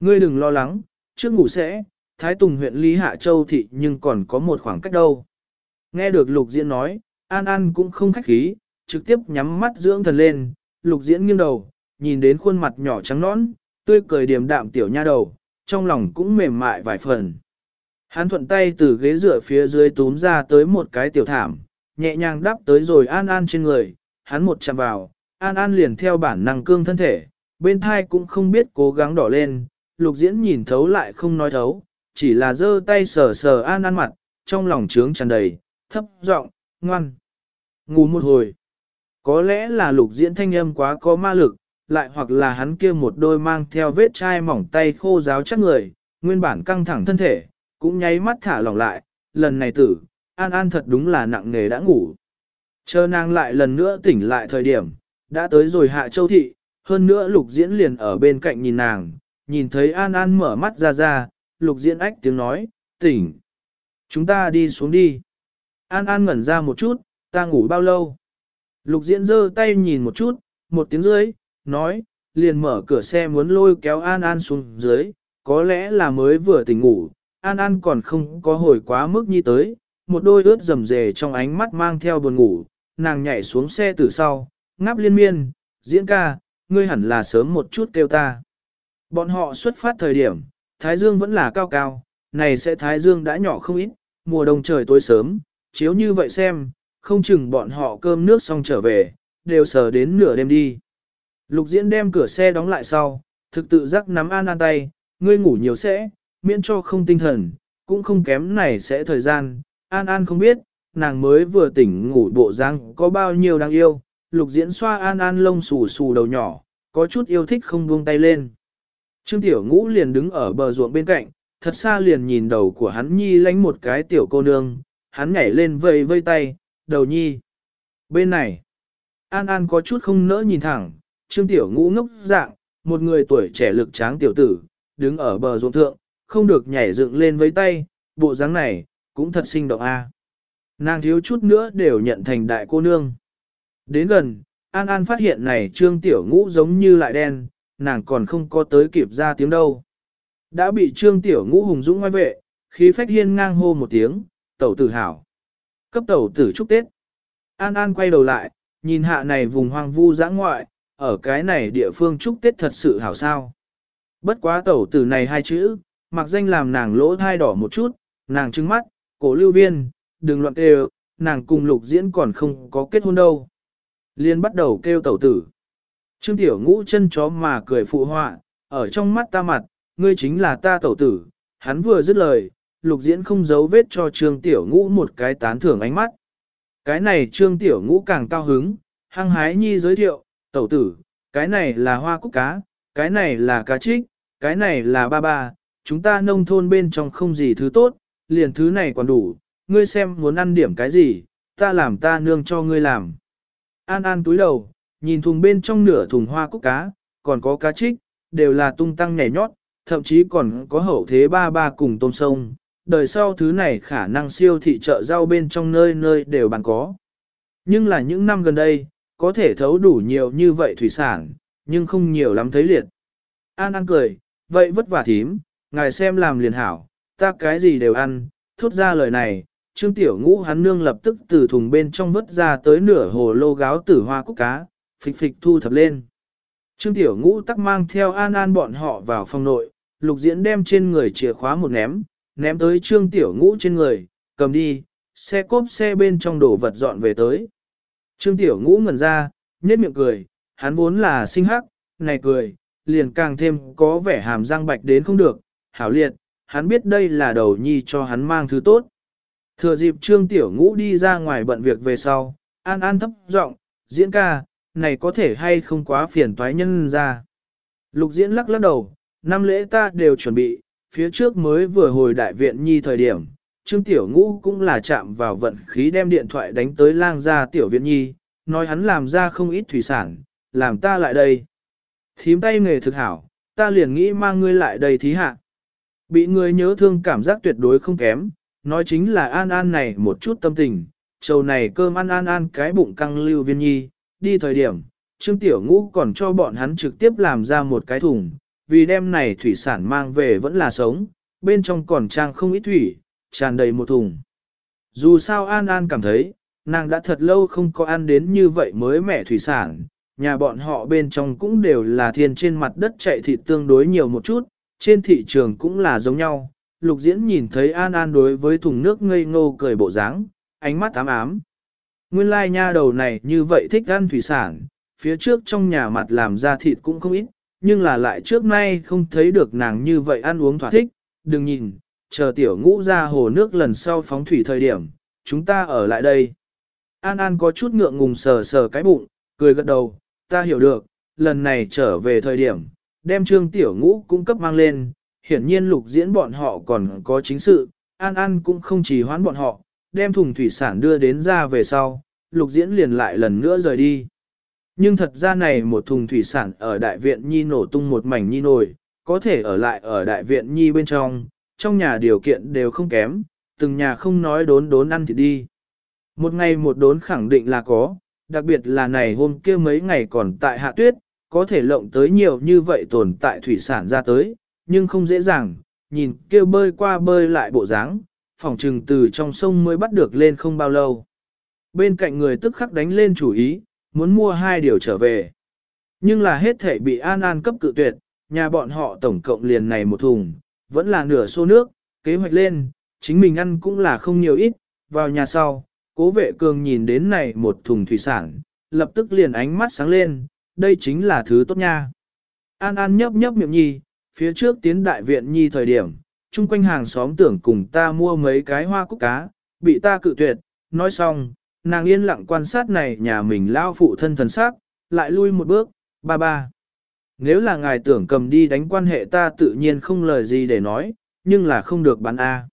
Ngươi đừng lo lắng, trước ngủ sẽ, Thái Tùng huyện Lý Hạ Châu thị nhưng còn có một khoảng cách đâu. Nghe được lục diễn nói, An An cũng không khách khí, trực tiếp nhắm mắt dưỡng thần lên, lục diễn nghiêng đầu, nhìn đến khuôn mặt nhỏ trắng nõn, tươi cười điềm đạm tiểu nha đầu, trong lòng cũng mềm mại vài phần. Hắn thuận tay từ ghế dựa phía dưới túm ra tới một cái tiểu thảm, nhẹ nhàng đáp tới rồi An An trên người, hắn một chạm vào, An An liền theo bản năng cương thân thể, bên thai cũng không biết cố gắng đỏ lên, lục diễn nhìn thấu lại không nói thấu, chỉ là giơ tay sờ sờ An An mặt, trong lòng trướng tràn đầy, thấp giọng, ngoan. Ngủ một hồi. Có lẽ là lục diễn thanh âm quá có ma lực, lại hoặc là hắn kia một đôi mang theo vết chai mỏng tay khô giáo chắc người, nguyên bản căng thẳng thân thể, cũng nháy mắt thả lỏng lại, lần này tử, An An thật đúng là nặng nề đã ngủ. Chờ nàng lại lần nữa tỉnh lại thời điểm, đã tới rồi hạ châu thị, hơn nữa lục diễn liền ở bên cạnh nhìn nàng, nhìn thấy An An mở mắt ra ra, lục diễn ách tiếng nói, tỉnh. Chúng ta đi xuống đi. An An ngẩn ra một chút, ta ngủ bao lâu? Lục diễn giơ tay nhìn một chút, một tiếng dưới, nói, liền mở cửa xe muốn lôi kéo An An xuống dưới, có lẽ là mới vừa tỉnh ngủ, An An còn không có hồi quá mức như tới, một đôi ướt rầm rề trong ánh mắt mang theo buồn ngủ, nàng nhảy xuống xe từ sau, ngáp liên miên, diễn ca, ngươi hẳn là sớm một chút kêu ta. Bọn họ xuất phát thời điểm, Thái Dương vẫn là cao cao, này sẽ Thái Dương đã nhỏ không ít, mùa đông trời tối sớm, chiếu như vậy xem, không chừng bọn họ cơm nước xong trở về, đều sờ đến nửa đêm đi. Lục diễn đem cửa xe đóng lại sau, thực tự giác nắm an an tay, ngươi ngủ nhiều sẽ, miễn cho không tinh thần, cũng không kém này sẽ thời gian, an an không biết, nàng mới vừa tỉnh ngủ bộ răng có bao nhiêu đáng yêu, lục diễn xoa an an lông xù xù đầu nhỏ, có chút yêu thích không buông tay lên. Trương Tiểu Ngũ liền đứng ở bờ ruộng bên cạnh, thật xa liền nhìn đầu của hắn nhi lánh một cái tiểu cô nương, hắn nhảy lên vây vây tay, đầu nhi. Bên này, An An có chút không nỡ nhìn thẳng, Trương Tiểu Ngũ ngốc dạng, một người tuổi trẻ lực tráng tiểu tử, đứng ở bờ ruộng thượng, không được nhảy dựng lên với tay, bộ dáng này, cũng thật sinh động a. À. Nàng thiếu chút nữa đều nhận thành đại cô nương. Đến gần, An An phát hiện này Trương Tiểu Ngũ giống như lại đen, nàng còn không có tới kịp ra tiếng đâu. Đã bị Trương Tiểu Ngũ hùng dũng ngoài vệ, khí phách hiên ngang hô một tiếng, tẩu tử hảo. Cấp tẩu tử chúc Tết. An An quay đầu lại, nhìn hạ này vùng hoang vu giã ngoại, ở cái này địa phương chúc Tết thật sự hảo sao. Bất quá tẩu tử này hai chữ, mặc danh làm nàng lỗ thai đỏ một chút, nàng trừng mắt, cổ lưu viên, đừng loạn kêu, nàng cùng lục diễn còn không có kết hôn đâu. Liên bắt đầu kêu tẩu tử. Trương tiểu ngũ chân chó mà cười phụ họa, ở trong mắt ta mặt, ngươi chính là ta tẩu tử. Hắn vừa dứt lời, lục diễn không giấu vết cho trương tiểu ngũ một cái tán thưởng ánh mắt. Cái này trương tiểu ngũ càng cao hứng, hăng hái nhi giới thiệu, tẩu tử, cái này là hoa cúc cá, cái này là cá trích, cái này là ba ba, chúng ta nông thôn bên trong không gì thứ tốt, liền thứ này còn đủ, ngươi xem muốn ăn điểm cái gì, ta làm ta nương cho ngươi làm. An An túi đầu, nhìn thùng bên trong nửa thùng hoa cúc cá, còn có cá trích, đều là tung tăng nhảy nhót, thậm chí còn có hậu thế ba ba cùng tôm sông. Đời sau thứ này khả năng siêu thị chợ rau bên trong nơi nơi đều bán có. Nhưng là những năm gần đây, có thể thấu đủ nhiều như vậy thủy sản, nhưng không nhiều lắm thấy liệt. An An cười, vậy vất vả thím, ngài xem làm liền hảo, ta cái gì đều ăn, thốt ra lời này, Trương Tiểu Ngũ hắn nương lập tức từ thùng bên trong vớt ra tới nửa hồ lô gáo tử hoa cúc cá, phịch phịch thu thập lên. Trương Tiểu Ngũ tắc mang theo An An bọn họ vào phòng nội, lục diễn đem trên người chìa khóa một ném, ném tới Trương Tiểu Ngũ trên người, cầm đi, xe cốp xe bên trong đổ vật dọn về tới. Trương Tiểu Ngũ ngẩn ra, nhếch miệng cười, hắn vốn là sinh hắc, này cười, liền càng thêm có vẻ hàm răng bạch đến không được, hảo liệt, hắn biết đây là đầu nhi cho hắn mang thứ tốt. Thừa dịp Trương Tiểu Ngũ đi ra ngoài bận việc về sau, An An thấp giọng, diễn ca, này có thể hay không quá phiền toái nhân ra. Lục diễn lắc lắc đầu, năm lễ ta đều chuẩn bị, phía trước mới vừa hồi đại viện nhi thời điểm, Trương Tiểu Ngũ cũng là chạm vào vận khí đem điện thoại đánh tới lang gia Tiểu Viện Nhi, nói hắn làm ra không ít thủy sản, làm ta lại đây. Thím tay nghề thực hảo, ta liền nghĩ mang ngươi lại đây thí hạ. Bị người nhớ thương cảm giác tuyệt đối không kém, nói chính là an an này một chút tâm tình, trầu này cơm ăn an an cái bụng căng lưu viên nhi, đi thời điểm, Trương Tiểu Ngũ còn cho bọn hắn trực tiếp làm ra một cái thùng, vì đem này thủy sản mang về vẫn là sống, bên trong còn trang không ít thủy, tràn đầy một thùng. Dù sao An An cảm thấy, nàng đã thật lâu không có ăn đến như vậy mới mẻ thủy sản, nhà bọn họ bên trong cũng đều là thiên trên mặt đất chạy thịt tương đối nhiều một chút, trên thị trường cũng là giống nhau. Lục diễn nhìn thấy An An đối với thùng nước ngây ngô cười bộ dáng, ánh mắt ám ám. Nguyên lai nha đầu này như vậy thích ăn thủy sản, phía trước trong nhà mặt làm ra thịt cũng không ít, nhưng là lại trước nay không thấy được nàng như vậy ăn uống thỏa thích. Đừng nhìn, chờ tiểu ngũ ra hồ nước lần sau phóng thủy thời điểm, chúng ta ở lại đây. An An có chút ngượng ngùng sờ sờ cái bụng, cười gật đầu, ta hiểu được, lần này trở về thời điểm, đem trương tiểu ngũ cung cấp mang lên, hiển nhiên lục diễn bọn họ còn có chính sự, An An cũng không chỉ hoán bọn họ, đem thùng thủy sản đưa đến ra về sau, lục diễn liền lại lần nữa rời đi. Nhưng thật ra này một thùng thủy sản ở đại viện nhi nổ tung một mảnh nhi nồi, có thể ở lại ở đại viện nhi bên trong, trong nhà điều kiện đều không kém, từng nhà không nói đốn đốn ăn thì đi. Một ngày một đốn khẳng định là có, đặc biệt là này hôm kia mấy ngày còn tại hạ tuyết, có thể lộng tới nhiều như vậy tồn tại thủy sản ra tới, nhưng không dễ dàng, nhìn kia bơi qua bơi lại bộ dáng, phòng trừng từ trong sông mới bắt được lên không bao lâu. Bên cạnh người tức khắc đánh lên chủ ý, muốn mua hai điều trở về. Nhưng là hết thể bị An An cấp cự tuyệt, nhà bọn họ tổng cộng liền này một thùng, vẫn là nửa xô nước, kế hoạch lên, chính mình ăn cũng là không nhiều ít, vào nhà sau, cố vệ cường nhìn đến này một thùng thủy sản, lập tức liền ánh mắt sáng lên, đây chính là thứ tốt nha. An An nhấp nhấp miệng nhi, phía trước tiến đại viện nhi thời điểm, chung quanh hàng xóm tưởng cùng ta mua mấy cái hoa cúc cá, bị ta cự tuyệt, nói xong, nàng yên lặng quan sát này nhà mình lao phụ thân thần sắc, lại lui một bước, ba ba. Nếu là ngài tưởng cầm đi đánh quan hệ ta tự nhiên không lời gì để nói, nhưng là không được bán A.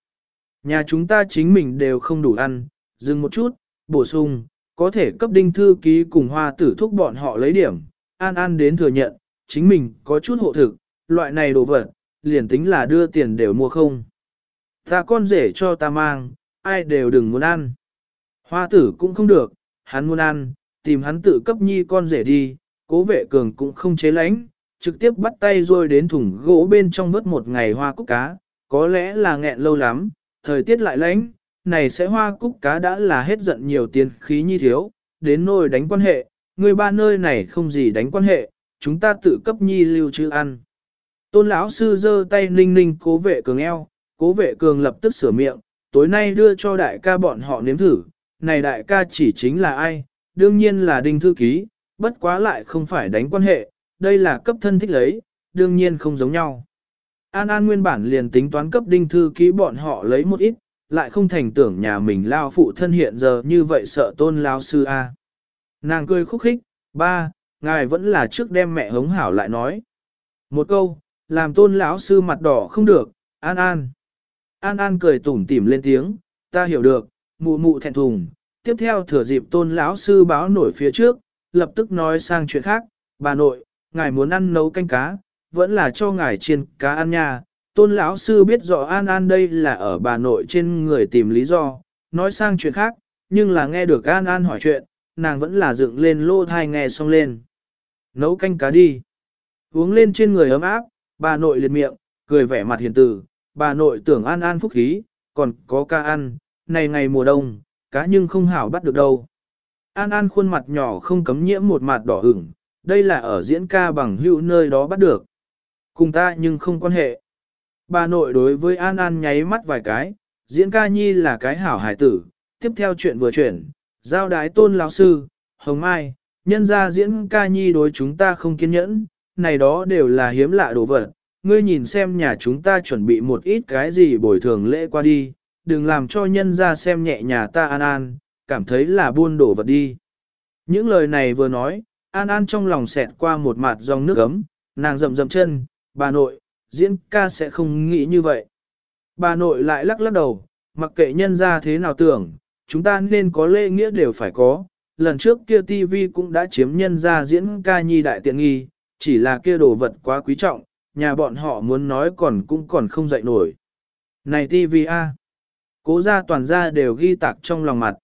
Nhà chúng ta chính mình đều không đủ ăn, dừng một chút, bổ sung, có thể cấp đinh thư ký cùng hoa tử thúc bọn họ lấy điểm, an an đến thừa nhận, chính mình có chút hộ thực, loại này đồ vật, liền tính là đưa tiền đều mua không. Ta con rể cho ta mang, ai đều đừng muốn ăn. Hoa tử cũng không được, hắn muốn ăn, tìm hắn tự cấp nhi con rể đi, cố vệ cường cũng không chế lánh, trực tiếp bắt tay rồi đến thùng gỗ bên trong vớt một ngày hoa cúc cá, có lẽ là nghẹn lâu lắm, thời tiết lại lánh, này sẽ hoa cúc cá đã là hết giận nhiều tiền khí nhi thiếu, đến nôi đánh quan hệ, người ba nơi này không gì đánh quan hệ, chúng ta tự cấp nhi lưu trữ ăn. Tôn lão sư giơ tay ninh ninh cố vệ cường eo, cố vệ cường lập tức sửa miệng, tối nay đưa cho đại ca bọn họ nếm thử, này đại ca chỉ chính là ai, đương nhiên là đinh thư ký, bất quá lại không phải đánh quan hệ, đây là cấp thân thích lấy, đương nhiên không giống nhau. An An nguyên bản liền tính toán cấp đinh thư ký bọn họ lấy một ít, lại không thành tưởng nhà mình lao phụ thân hiện giờ như vậy sợ tôn lao sư A. Nàng cười khúc khích, ba, ngài vẫn là trước đem mẹ hống hảo lại nói. Một câu, làm tôn lão sư mặt đỏ không được, An An. An An cười tủm tỉm lên tiếng, ta hiểu được, mụ mụ thẹn thùng. Tiếp theo thừa dịp tôn lão sư báo nổi phía trước, lập tức nói sang chuyện khác, bà nội, ngài muốn ăn nấu canh cá, vẫn là cho ngài chiên cá ăn nha. Tôn lão sư biết rõ An An đây là ở bà nội trên người tìm lý do, nói sang chuyện khác, nhưng là nghe được An An hỏi chuyện, nàng vẫn là dựng lên lô thai nghe xong lên. Nấu canh cá đi. Uống lên trên người ấm áp, bà nội liệt miệng, cười vẻ mặt hiền từ, bà nội tưởng An An phúc khí, còn có ca ăn, này ngày mùa đông, cá nhưng không hảo bắt được đâu. An An khuôn mặt nhỏ không cấm nhiễm một mặt đỏ ửng, đây là ở diễn ca bằng hữu nơi đó bắt được. Cùng ta nhưng không quan hệ. Bà nội đối với An An nháy mắt vài cái, diễn ca nhi là cái hảo hải tử, tiếp theo chuyện vừa chuyển, giao đái tôn lão sư, hồng mai, nhân ra diễn ca nhi đối chúng ta không kiên nhẫn, này đó đều là hiếm lạ đồ vật, ngươi nhìn xem nhà chúng ta chuẩn bị một ít cái gì bồi thường lễ qua đi, đừng làm cho nhân ra xem nhẹ nhà ta an an, cảm thấy là buôn đổ vật đi. Những lời này vừa nói, An An trong lòng xẹt qua một mặt dòng nước ấm, nàng rậm rậm chân, bà nội, diễn ca sẽ không nghĩ như vậy. Bà nội lại lắc lắc đầu, mặc kệ nhân ra thế nào tưởng, chúng ta nên có lễ nghĩa đều phải có. Lần trước kia TV cũng đã chiếm nhân ra diễn ca nhi đại tiện nghi, chỉ là kia đồ vật quá quý trọng, nhà bọn họ muốn nói còn cũng còn không dậy nổi. Này TV A, cố gia toàn gia đều ghi tạc trong lòng mặt.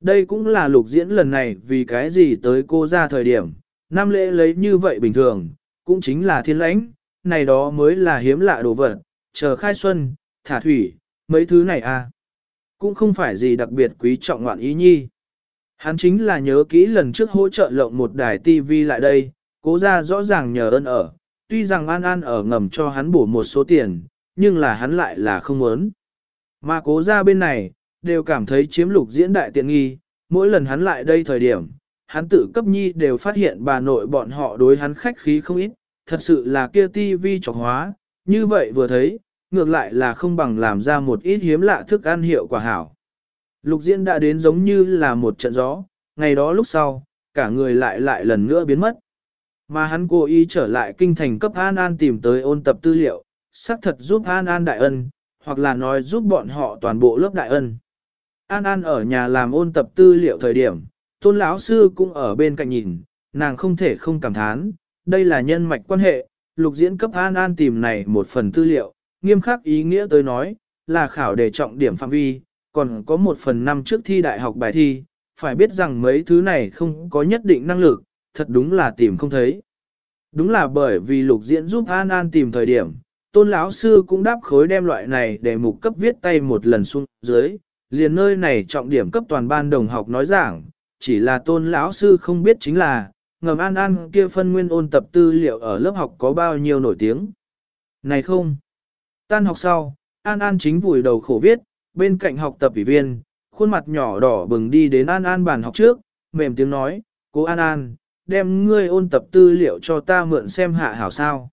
Đây cũng là lục diễn lần này vì cái gì tới cô ra thời điểm, năm lễ lấy như vậy bình thường, cũng chính là thiên lãnh, này đó mới là hiếm lạ đồ vật, chờ khai xuân, thả thủy, mấy thứ này à. Cũng không phải gì đặc biệt quý trọng ngoạn ý nhi. Hắn chính là nhớ kỹ lần trước hỗ trợ lộng một đài tivi lại đây, cố ra rõ ràng nhờ ơn ở, tuy rằng An An ở ngầm cho hắn bổ một số tiền, nhưng là hắn lại là không muốn. Mà cố ra bên này, đều cảm thấy chiếm lục diễn đại tiện nghi, mỗi lần hắn lại đây thời điểm, hắn tự cấp nhi đều phát hiện bà nội bọn họ đối hắn khách khí không ít, thật sự là kia tivi trọc hóa, như vậy vừa thấy, ngược lại là không bằng làm ra một ít hiếm lạ thức ăn hiệu quả hảo. Lục diễn đã đến giống như là một trận gió, ngày đó lúc sau, cả người lại lại lần nữa biến mất. Mà hắn cố ý trở lại kinh thành cấp An An tìm tới ôn tập tư liệu, xác thật giúp An An đại ân, hoặc là nói giúp bọn họ toàn bộ lớp đại ân. An An ở nhà làm ôn tập tư liệu thời điểm, tôn lão sư cũng ở bên cạnh nhìn, nàng không thể không cảm thán, đây là nhân mạch quan hệ, lục diễn cấp An An tìm này một phần tư liệu, nghiêm khắc ý nghĩa tới nói, là khảo đề trọng điểm phạm vi, còn có một phần năm trước thi đại học bài thi, phải biết rằng mấy thứ này không có nhất định năng lực, thật đúng là tìm không thấy. Đúng là bởi vì lục diễn giúp An An tìm thời điểm, tôn lão sư cũng đáp khối đem loại này để mục cấp viết tay một lần xuống dưới, liền nơi này trọng điểm cấp toàn ban đồng học nói giảng, chỉ là tôn lão sư không biết chính là, ngầm An An kia phân nguyên ôn tập tư liệu ở lớp học có bao nhiêu nổi tiếng. Này không! Tan học sau, An An chính vùi đầu khổ viết, bên cạnh học tập ủy viên, khuôn mặt nhỏ đỏ bừng đi đến An An bàn học trước, mềm tiếng nói, cô An An, đem ngươi ôn tập tư liệu cho ta mượn xem hạ hảo sao.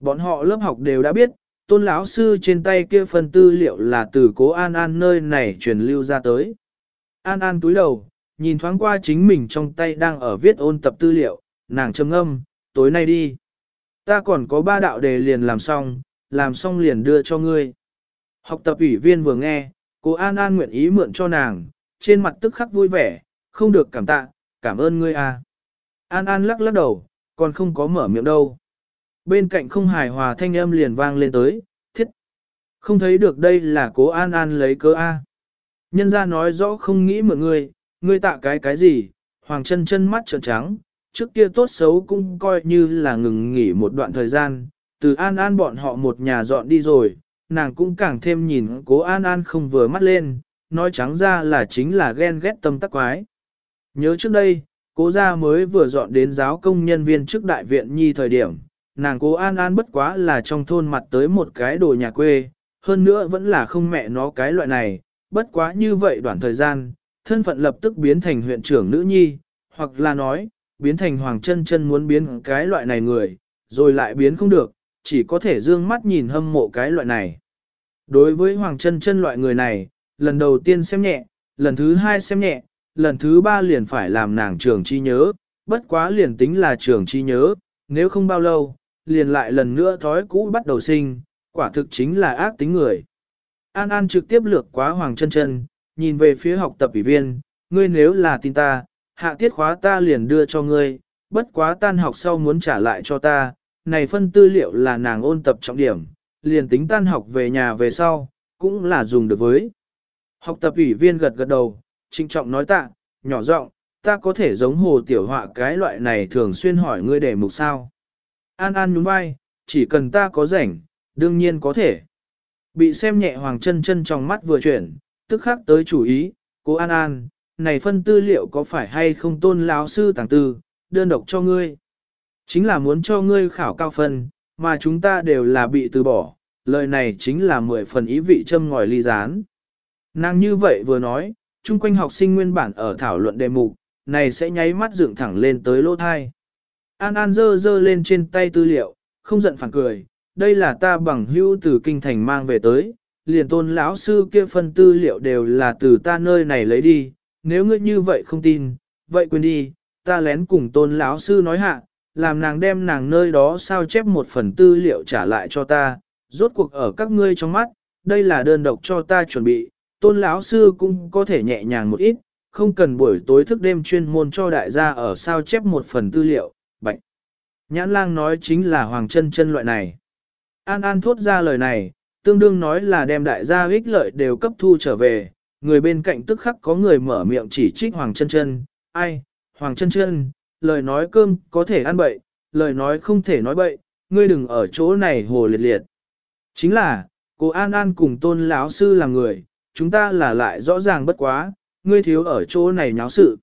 Bọn họ lớp học đều đã biết, tôn lão sư trên tay kia phần tư liệu là từ cố An An nơi này truyền lưu ra tới. An An túi đầu, nhìn thoáng qua chính mình trong tay đang ở viết ôn tập tư liệu, nàng trầm âm, tối nay đi. Ta còn có ba đạo đề liền làm xong, làm xong liền đưa cho ngươi. Học tập ủy viên vừa nghe, cô An An nguyện ý mượn cho nàng, trên mặt tức khắc vui vẻ, không được cảm tạ, cảm ơn ngươi à. An An lắc lắc đầu, còn không có mở miệng đâu. Bên cạnh không hài hòa thanh âm liền vang lên tới, thiết. Không thấy được đây là cố An An lấy cớ A. Nhân ra nói rõ không nghĩ mượn ngươi, ngươi tạ cái cái gì, hoàng chân chân mắt trợn trắng, trước kia tốt xấu cũng coi như là ngừng nghỉ một đoạn thời gian, từ An An bọn họ một nhà dọn đi rồi, nàng cũng càng thêm nhìn cố An An không vừa mắt lên, nói trắng ra là chính là ghen ghét tâm tắc quái. Nhớ trước đây, cố gia mới vừa dọn đến giáo công nhân viên trước đại viện nhi thời điểm, nàng cố An An bất quá là trong thôn mặt tới một cái đồ nhà quê, hơn nữa vẫn là không mẹ nó cái loại này, bất quá như vậy đoạn thời gian, thân phận lập tức biến thành huyện trưởng nữ nhi, hoặc là nói, biến thành hoàng chân chân muốn biến cái loại này người, rồi lại biến không được, chỉ có thể dương mắt nhìn hâm mộ cái loại này. Đối với hoàng chân chân loại người này, lần đầu tiên xem nhẹ, lần thứ hai xem nhẹ, lần thứ ba liền phải làm nàng trường chi nhớ, bất quá liền tính là trường chi nhớ, nếu không bao lâu, liền lại lần nữa thói cũ bắt đầu sinh, quả thực chính là ác tính người. An An trực tiếp lược quá Hoàng chân chân, nhìn về phía học tập ủy viên, ngươi nếu là tin ta, hạ tiết khóa ta liền đưa cho ngươi, bất quá tan học sau muốn trả lại cho ta, này phân tư liệu là nàng ôn tập trọng điểm, liền tính tan học về nhà về sau, cũng là dùng được với. Học tập ủy viên gật gật đầu, trinh trọng nói tạ, nhỏ giọng, ta có thể giống hồ tiểu họa cái loại này thường xuyên hỏi ngươi để mục sao. An An nhún vai, chỉ cần ta có rảnh, đương nhiên có thể. Bị xem nhẹ Hoàng chân chân trong mắt vừa chuyển, tức khắc tới chủ ý, cô An An, này phân tư liệu có phải hay không tôn lão sư tàng tư, đơn độc cho ngươi. Chính là muốn cho ngươi khảo cao phân, mà chúng ta đều là bị từ bỏ, lời này chính là mười phần ý vị châm ngòi ly gián. Nàng như vậy vừa nói, chung quanh học sinh nguyên bản ở thảo luận đề mục, này sẽ nháy mắt dựng thẳng lên tới lỗ thai. An An dơ dơ lên trên tay tư liệu, không giận phản cười, đây là ta bằng hữu từ kinh thành mang về tới, liền tôn lão sư kia phân tư liệu đều là từ ta nơi này lấy đi, nếu ngươi như vậy không tin, vậy quên đi, ta lén cùng tôn lão sư nói hạ, làm nàng đem nàng nơi đó sao chép một phần tư liệu trả lại cho ta, rốt cuộc ở các ngươi trong mắt, đây là đơn độc cho ta chuẩn bị, tôn lão sư cũng có thể nhẹ nhàng một ít, không cần buổi tối thức đêm chuyên môn cho đại gia ở sao chép một phần tư liệu, bạch. Nhãn lang nói chính là hoàng chân chân loại này. An An thốt ra lời này, tương đương nói là đem đại gia ích lợi đều cấp thu trở về, người bên cạnh tức khắc có người mở miệng chỉ trích hoàng chân chân, ai, hoàng chân chân, lời nói cơm có thể ăn bậy, lời nói không thể nói bậy, ngươi đừng ở chỗ này hồ liệt liệt. Chính là, cô An An cùng tôn lão sư là người, chúng ta là lại rõ ràng bất quá, ngươi thiếu ở chỗ này nháo sự.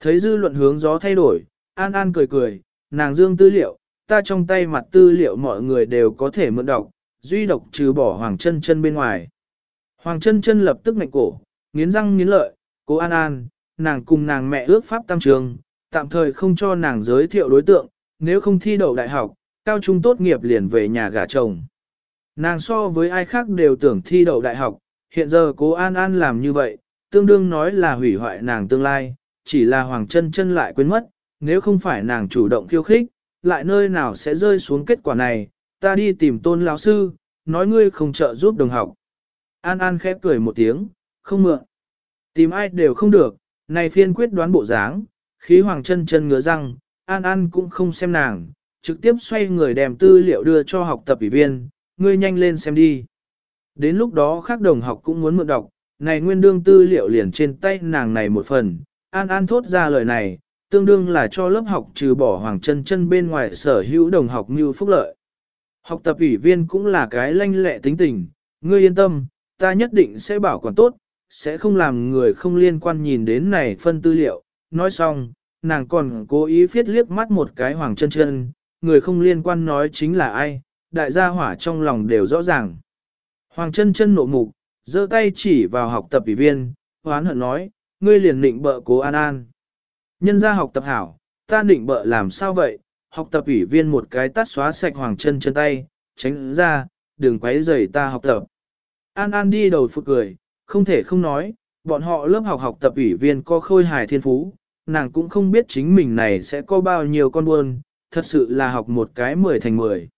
Thấy dư luận hướng gió thay đổi, An An cười cười, nàng dương tư liệu, ta trong tay mặt tư liệu mọi người đều có thể mượn đọc, duy độc trừ bỏ Hoàng chân chân bên ngoài. Hoàng chân chân lập tức ngạnh cổ, nghiến răng nghiến lợi, cô An An, nàng cùng nàng mẹ ước pháp tam trường, tạm thời không cho nàng giới thiệu đối tượng, nếu không thi đậu đại học, cao trung tốt nghiệp liền về nhà gả chồng. Nàng so với ai khác đều tưởng thi đậu đại học, hiện giờ cố An An làm như vậy, tương đương nói là hủy hoại nàng tương lai, chỉ là Hoàng chân chân lại quên mất, nếu không phải nàng chủ động khiêu khích, lại nơi nào sẽ rơi xuống kết quả này, ta đi tìm tôn lão sư, nói ngươi không trợ giúp đồng học. An An khép cười một tiếng, không mượn. Tìm ai đều không được, này phiên quyết đoán bộ dáng, khí hoàng chân chân ngứa răng, An An cũng không xem nàng, trực tiếp xoay người đem tư liệu đưa cho học tập ủy viên, ngươi nhanh lên xem đi. Đến lúc đó khác đồng học cũng muốn mượn đọc, này nguyên đương tư liệu liền trên tay nàng này một phần, An An thốt ra lời này, tương đương là cho lớp học trừ bỏ Hoàng chân chân bên ngoài sở hữu đồng học như phúc lợi. Học tập ủy viên cũng là cái lanh lẹ tính tình, ngươi yên tâm, ta nhất định sẽ bảo quản tốt, sẽ không làm người không liên quan nhìn đến này phân tư liệu. Nói xong, nàng còn cố ý viết liếc mắt một cái Hoàng chân chân, người không liên quan nói chính là ai, đại gia hỏa trong lòng đều rõ ràng. Hoàng chân chân nộ mục, giơ tay chỉ vào học tập ủy viên, hoán hận nói, ngươi liền định bợ cố An An. Nhân gia học tập hảo, ta định bợ làm sao vậy, học tập ủy viên một cái tắt xóa sạch hoàng chân chân tay, tránh ra, đừng quấy rầy ta học tập. An An đi đầu phục cười, không thể không nói, bọn họ lớp học học tập ủy viên có khôi hài thiên phú, nàng cũng không biết chính mình này sẽ có bao nhiêu con buôn, thật sự là học một cái mười thành mười.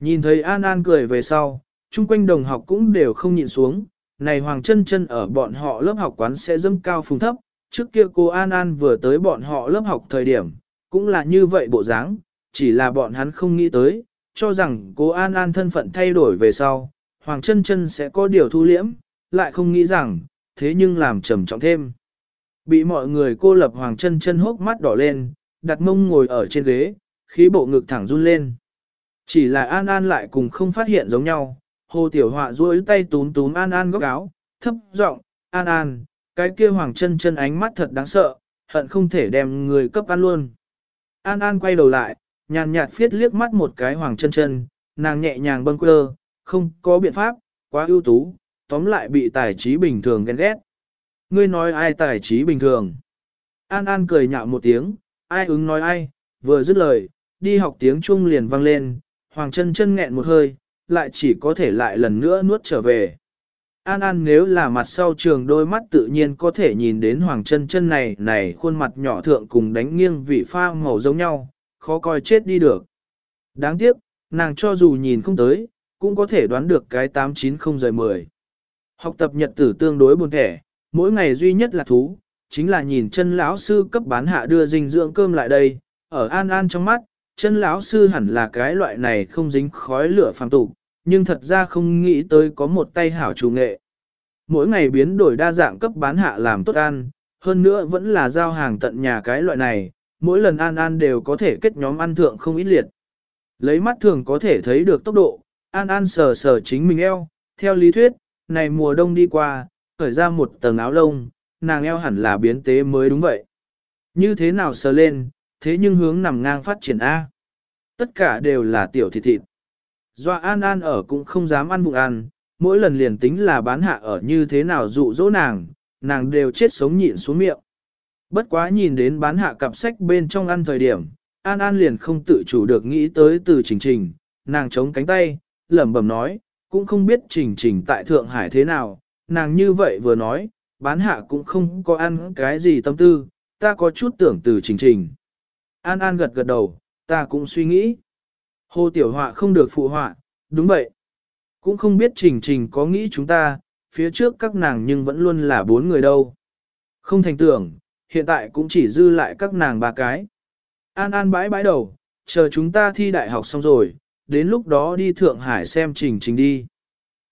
Nhìn thấy An An cười về sau, chung quanh đồng học cũng đều không nhịn xuống, này Hoàng chân chân ở bọn họ lớp học quán sẽ dâm cao phùng thấp, trước kia cô An An vừa tới bọn họ lớp học thời điểm, cũng là như vậy bộ dáng, chỉ là bọn hắn không nghĩ tới, cho rằng cô An An thân phận thay đổi về sau, Hoàng chân chân sẽ có điều thu liễm, lại không nghĩ rằng, thế nhưng làm trầm trọng thêm. Bị mọi người cô lập Hoàng chân chân hốc mắt đỏ lên, đặt mông ngồi ở trên ghế, khí bộ ngực thẳng run lên. Chỉ là An An lại cùng không phát hiện giống nhau, Hồ Tiểu Họa duỗi tay túm túm An An góc áo, thấp giọng, An An, cái kia Hoàng chân chân ánh mắt thật đáng sợ, hận không thể đem người cấp ăn luôn. An An quay đầu lại, nhàn nhạt phiết liếc mắt một cái Hoàng chân chân, nàng nhẹ nhàng bâng quơ, không có biện pháp, quá ưu tú, tóm lại bị tài trí bình thường ghen ghét. Ngươi nói ai tài trí bình thường? An An cười nhạo một tiếng, ai ứng nói ai, vừa dứt lời, đi học tiếng chuông liền vang lên, Hoàng chân chân nghẹn một hơi, lại chỉ có thể lại lần nữa nuốt trở về. An An nếu là mặt sau trường đôi mắt tự nhiên có thể nhìn đến Hoàng chân chân này này khuôn mặt nhỏ thượng cùng đánh nghiêng vị pha màu giống nhau, khó coi chết đi được. Đáng tiếc, nàng cho dù nhìn không tới, cũng có thể đoán được cái 890 rời 10. Học tập nhật tử tương đối buồn thẻ, mỗi ngày duy nhất là thú, chính là nhìn chân lão sư cấp bán hạ đưa dinh dưỡng cơm lại đây, ở An An trong mắt, chân lão sư hẳn là cái loại này không dính khói lửa phàm tục, nhưng thật ra không nghĩ tới có một tay hảo chủ nghệ. Mỗi ngày biến đổi đa dạng cấp bán hạ làm tốt ăn, hơn nữa vẫn là giao hàng tận nhà cái loại này, mỗi lần An An đều có thể kết nhóm ăn thượng không ít liệt. Lấy mắt thường có thể thấy được tốc độ, An An sờ sờ chính mình eo, theo lý thuyết, này mùa đông đi qua, khởi ra một tầng áo lông, nàng eo hẳn là biến tế mới đúng vậy. Như thế nào sờ lên, thế nhưng hướng nằm ngang phát triển A. Tất cả đều là tiểu thịt thịt. Doa An An ở cũng không dám ăn bụng ăn, mỗi lần liền tính là bán hạ ở như thế nào dụ dỗ nàng, nàng đều chết sống nhịn xuống miệng. Bất quá nhìn đến bán hạ cặp sách bên trong ăn thời điểm, An An liền không tự chủ được nghĩ tới từ trình trình, nàng chống cánh tay, lẩm bẩm nói, cũng không biết trình trình tại Thượng Hải thế nào, nàng như vậy vừa nói, bán hạ cũng không có ăn cái gì tâm tư, ta có chút tưởng từ trình trình. An An gật gật đầu, ta cũng suy nghĩ. Hồ Tiểu Họa không được phụ họa, đúng vậy. Cũng không biết Trình Trình có nghĩ chúng ta, phía trước các nàng nhưng vẫn luôn là bốn người đâu. Không thành tưởng, hiện tại cũng chỉ dư lại các nàng ba cái. An An bãi bãi đầu, chờ chúng ta thi đại học xong rồi, đến lúc đó đi Thượng Hải xem Trình Trình đi.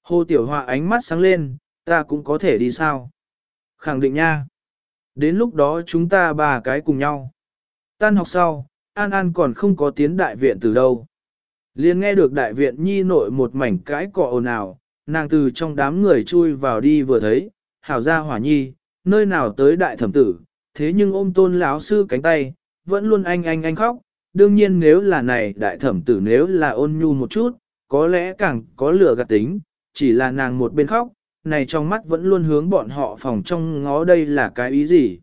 Hồ Tiểu Họa ánh mắt sáng lên, ta cũng có thể đi sao? Khẳng định nha. Đến lúc đó chúng ta ba cái cùng nhau. Tan học sau, An An còn không có tiến đại viện từ đâu. Liên nghe được đại viện nhi nội một mảnh cãi cọ ồn ào, nàng từ trong đám người chui vào đi vừa thấy, hảo ra hỏa nhi, nơi nào tới đại thẩm tử, thế nhưng ôm tôn lão sư cánh tay, vẫn luôn anh anh anh khóc, đương nhiên nếu là này đại thẩm tử nếu là ôn nhu một chút, có lẽ càng có lửa gạt tính, chỉ là nàng một bên khóc, này trong mắt vẫn luôn hướng bọn họ phòng trong ngó đây là cái ý gì.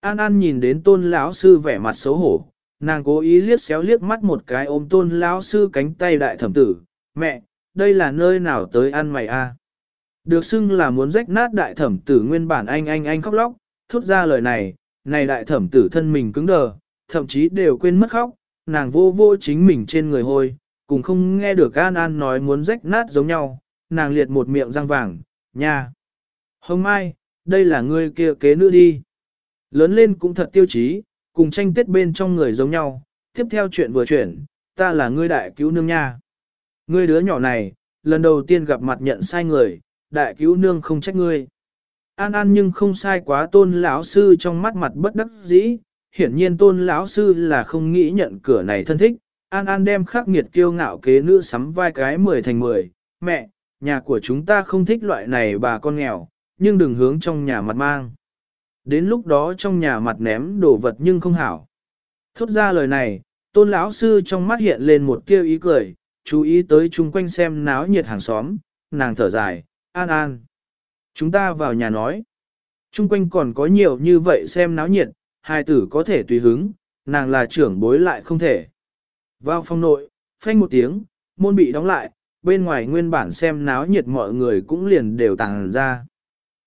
An An nhìn đến tôn lão sư vẻ mặt xấu hổ, nàng cố ý liếc xéo liếc mắt một cái ôm tôn lão sư cánh tay đại thẩm tử, mẹ, đây là nơi nào tới ăn mày a? Được xưng là muốn rách nát đại thẩm tử nguyên bản anh anh anh khóc lóc, thốt ra lời này, này đại thẩm tử thân mình cứng đờ, thậm chí đều quên mất khóc, nàng vô vô chính mình trên người hôi, cùng không nghe được An An nói muốn rách nát giống nhau, nàng liệt một miệng răng vàng, nha. Hồng Mai, đây là ngươi kia kế nữ đi. Lớn lên cũng thật tiêu chí, cùng tranh tết bên trong người giống nhau, tiếp theo chuyện vừa chuyển, ta là ngươi đại cứu nương nha. Ngươi đứa nhỏ này, lần đầu tiên gặp mặt nhận sai người, đại cứu nương không trách ngươi. An An nhưng không sai quá tôn lão sư trong mắt mặt bất đắc dĩ, hiển nhiên tôn lão sư là không nghĩ nhận cửa này thân thích. An An đem khắc nghiệt kiêu ngạo kế nữ sắm vai cái 10 thành 10, mẹ, nhà của chúng ta không thích loại này bà con nghèo, nhưng đừng hướng trong nhà mặt mang. Đến lúc đó trong nhà mặt ném đồ vật nhưng không hảo. Thốt ra lời này, tôn lão sư trong mắt hiện lên một tia ý cười, chú ý tới chung quanh xem náo nhiệt hàng xóm, nàng thở dài, an an. Chúng ta vào nhà nói. Chung quanh còn có nhiều như vậy xem náo nhiệt, hai tử có thể tùy hứng, nàng là trưởng bối lại không thể. Vào phòng nội, phanh một tiếng, môn bị đóng lại, bên ngoài nguyên bản xem náo nhiệt mọi người cũng liền đều tàng ra.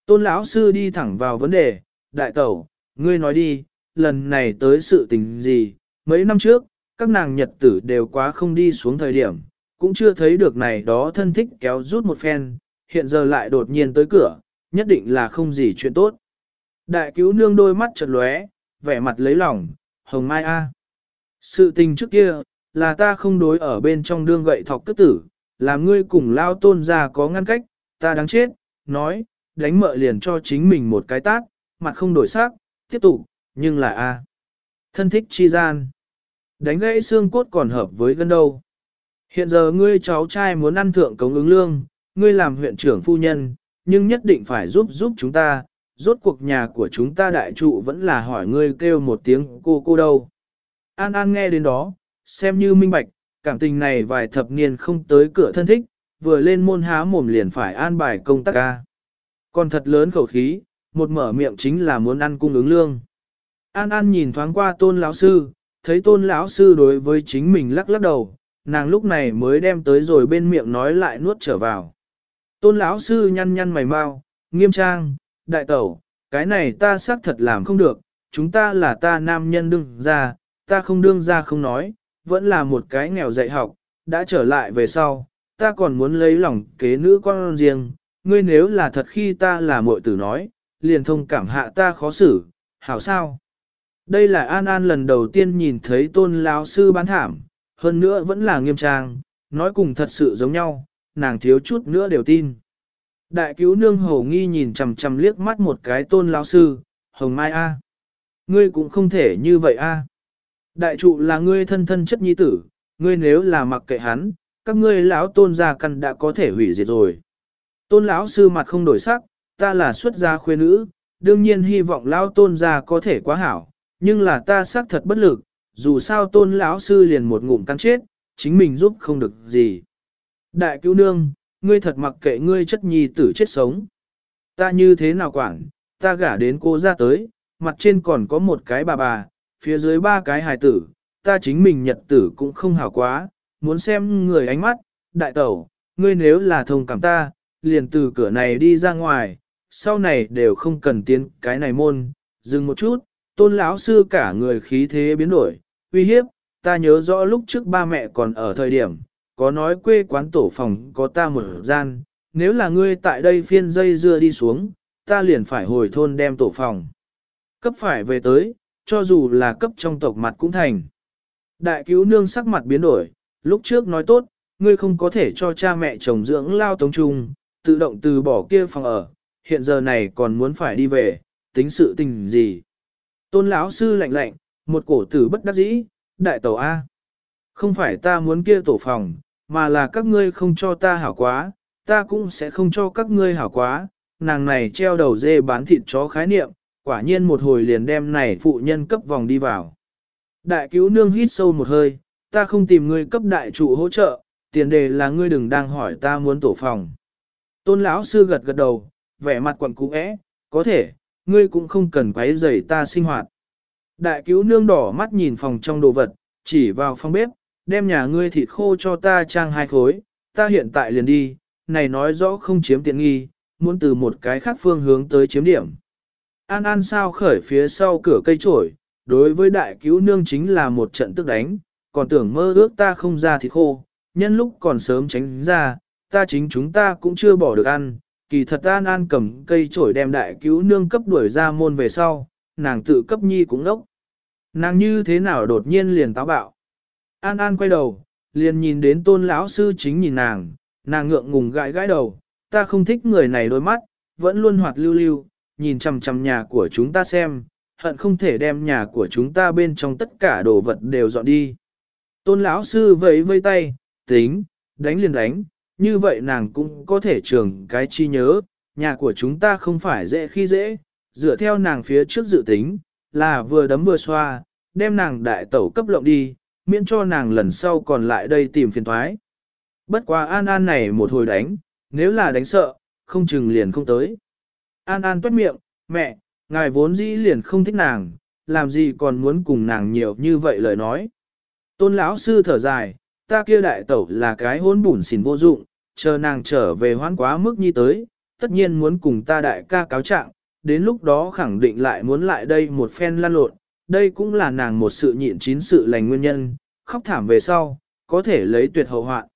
Tôn lão sư đi thẳng vào vấn đề, đại tẩu, ngươi nói đi, lần này tới sự tình gì, mấy năm trước, các nàng nhật tử đều quá không đi xuống thời điểm, cũng chưa thấy được này đó thân thích kéo rút một phen, hiện giờ lại đột nhiên tới cửa, nhất định là không gì chuyện tốt. Đại cứu nương đôi mắt chật lóe, vẻ mặt lấy lòng, hồng mai a. Sự tình trước kia, là ta không đối ở bên trong đương gậy thọc tức tử, làm ngươi cùng lao tôn ra có ngăn cách, ta đáng chết, nói, đánh mợ liền cho chính mình một cái tát, mặt không đổi sắc, tiếp tục, nhưng là a Thân thích chi gian. Đánh gãy xương cốt còn hợp với gân đâu. Hiện giờ ngươi cháu trai muốn ăn thượng cống ứng lương, ngươi làm huyện trưởng phu nhân, nhưng nhất định phải giúp giúp chúng ta, rốt cuộc nhà của chúng ta đại trụ vẫn là hỏi ngươi kêu một tiếng cô cô đâu. An An nghe đến đó, xem như minh bạch, cảm tình này vài thập niên không tới cửa thân thích, vừa lên môn há mồm liền phải an bài công tác ca. Còn thật lớn khẩu khí, một mở miệng chính là muốn ăn cung ứng lương. An An nhìn thoáng qua tôn lão sư, thấy tôn lão sư đối với chính mình lắc lắc đầu, nàng lúc này mới đem tới rồi bên miệng nói lại nuốt trở vào. Tôn lão sư nhăn nhăn mày mau, nghiêm trang, đại tẩu, cái này ta xác thật làm không được, chúng ta là ta nam nhân đương ra, ta không đương ra không nói, vẫn là một cái nghèo dạy học, đã trở lại về sau, ta còn muốn lấy lòng kế nữ con riêng, ngươi nếu là thật khi ta là muội tử nói, liền thông cảm hạ ta khó xử, hảo sao? Đây là An An lần đầu tiên nhìn thấy tôn lão sư bán thảm, hơn nữa vẫn là nghiêm trang, nói cùng thật sự giống nhau, nàng thiếu chút nữa đều tin. Đại cứu nương hầu nghi nhìn chằm chằm liếc mắt một cái tôn lão sư, hồng mai a, Ngươi cũng không thể như vậy a. Đại trụ là ngươi thân thân chất nhi tử, ngươi nếu là mặc kệ hắn, các ngươi lão tôn gia căn đã có thể hủy diệt rồi. Tôn lão sư mặt không đổi sắc, ta là xuất gia khuê nữ, đương nhiên hy vọng lão tôn gia có thể quá hảo, nhưng là ta xác thật bất lực, dù sao tôn lão sư liền một ngụm cắn chết, chính mình giúp không được gì. Đại cứu nương, ngươi thật mặc kệ ngươi chất nhi tử chết sống. Ta như thế nào quản, ta gả đến cô ra tới, mặt trên còn có một cái bà bà, phía dưới ba cái hài tử, ta chính mình nhật tử cũng không hảo quá, muốn xem người ánh mắt, đại tẩu, ngươi nếu là thông cảm ta, liền từ cửa này đi ra ngoài, sau này đều không cần tiến cái này môn, dừng một chút, tôn lão sư cả người khí thế biến đổi, uy hiếp, ta nhớ rõ lúc trước ba mẹ còn ở thời điểm, có nói quê quán tổ phòng có ta một gian, nếu là ngươi tại đây phiên dây dưa đi xuống, ta liền phải hồi thôn đem tổ phòng. Cấp phải về tới, cho dù là cấp trong tộc mặt cũng thành. Đại cứu nương sắc mặt biến đổi, lúc trước nói tốt, ngươi không có thể cho cha mẹ chồng dưỡng lao tống trung, tự động từ bỏ kia phòng ở, hiện giờ này còn muốn phải đi về, tính sự tình gì. Tôn lão sư lạnh lạnh, một cổ tử bất đắc dĩ, đại tẩu A. Không phải ta muốn kia tổ phòng, mà là các ngươi không cho ta hảo quá, ta cũng sẽ không cho các ngươi hảo quá, nàng này treo đầu dê bán thịt chó khái niệm, quả nhiên một hồi liền đem này phụ nhân cấp vòng đi vào. Đại cứu nương hít sâu một hơi, ta không tìm ngươi cấp đại trụ hỗ trợ, tiền đề là ngươi đừng đang hỏi ta muốn tổ phòng. Tôn lão sư gật gật đầu, vẻ mặt quặn cũ é, có thể, ngươi cũng không cần quấy rầy ta sinh hoạt. Đại cứu nương đỏ mắt nhìn phòng trong đồ vật, chỉ vào phòng bếp, đem nhà ngươi thịt khô cho ta trang hai khối, ta hiện tại liền đi, này nói rõ không chiếm tiện nghi, muốn từ một cái khác phương hướng tới chiếm điểm. An An sao khởi phía sau cửa cây trổi, đối với đại cứu nương chính là một trận tức đánh, còn tưởng mơ ước ta không ra thịt khô, nhân lúc còn sớm tránh ra, ta chính chúng ta cũng chưa bỏ được ăn, kỳ thật An An cầm cây trổi đem đại cứu nương cấp đuổi ra môn về sau, nàng tự cấp nhi cũng ngốc. Nàng như thế nào đột nhiên liền táo bạo. An An quay đầu, liền nhìn đến tôn lão sư chính nhìn nàng, nàng ngượng ngùng gãi gãi đầu, ta không thích người này đôi mắt, vẫn luôn hoạt lưu lưu, nhìn chằm chằm nhà của chúng ta xem, hận không thể đem nhà của chúng ta bên trong tất cả đồ vật đều dọn đi. Tôn lão sư vẫy vây tay, tính, đánh liền đánh, như vậy nàng cũng có thể trường cái chi nhớ, nhà của chúng ta không phải dễ khi dễ, dựa theo nàng phía trước dự tính, là vừa đấm vừa xoa, đem nàng đại tẩu cấp lộng đi, miễn cho nàng lần sau còn lại đây tìm phiền thoái. Bất quá An An này một hồi đánh, nếu là đánh sợ, không chừng liền không tới. An An tuét miệng, mẹ, ngài vốn dĩ liền không thích nàng, làm gì còn muốn cùng nàng nhiều như vậy lời nói. Tôn lão sư thở dài, ta kia đại tẩu là cái hôn bùn xỉn vô dụng, chờ nàng trở về hoan quá mức như tới, tất nhiên muốn cùng ta đại ca cáo trạng, đến lúc đó khẳng định lại muốn lại đây một phen lan lộn, đây cũng là nàng một sự nhịn chín sự lành nguyên nhân, khóc thảm về sau, có thể lấy tuyệt hậu hoạn.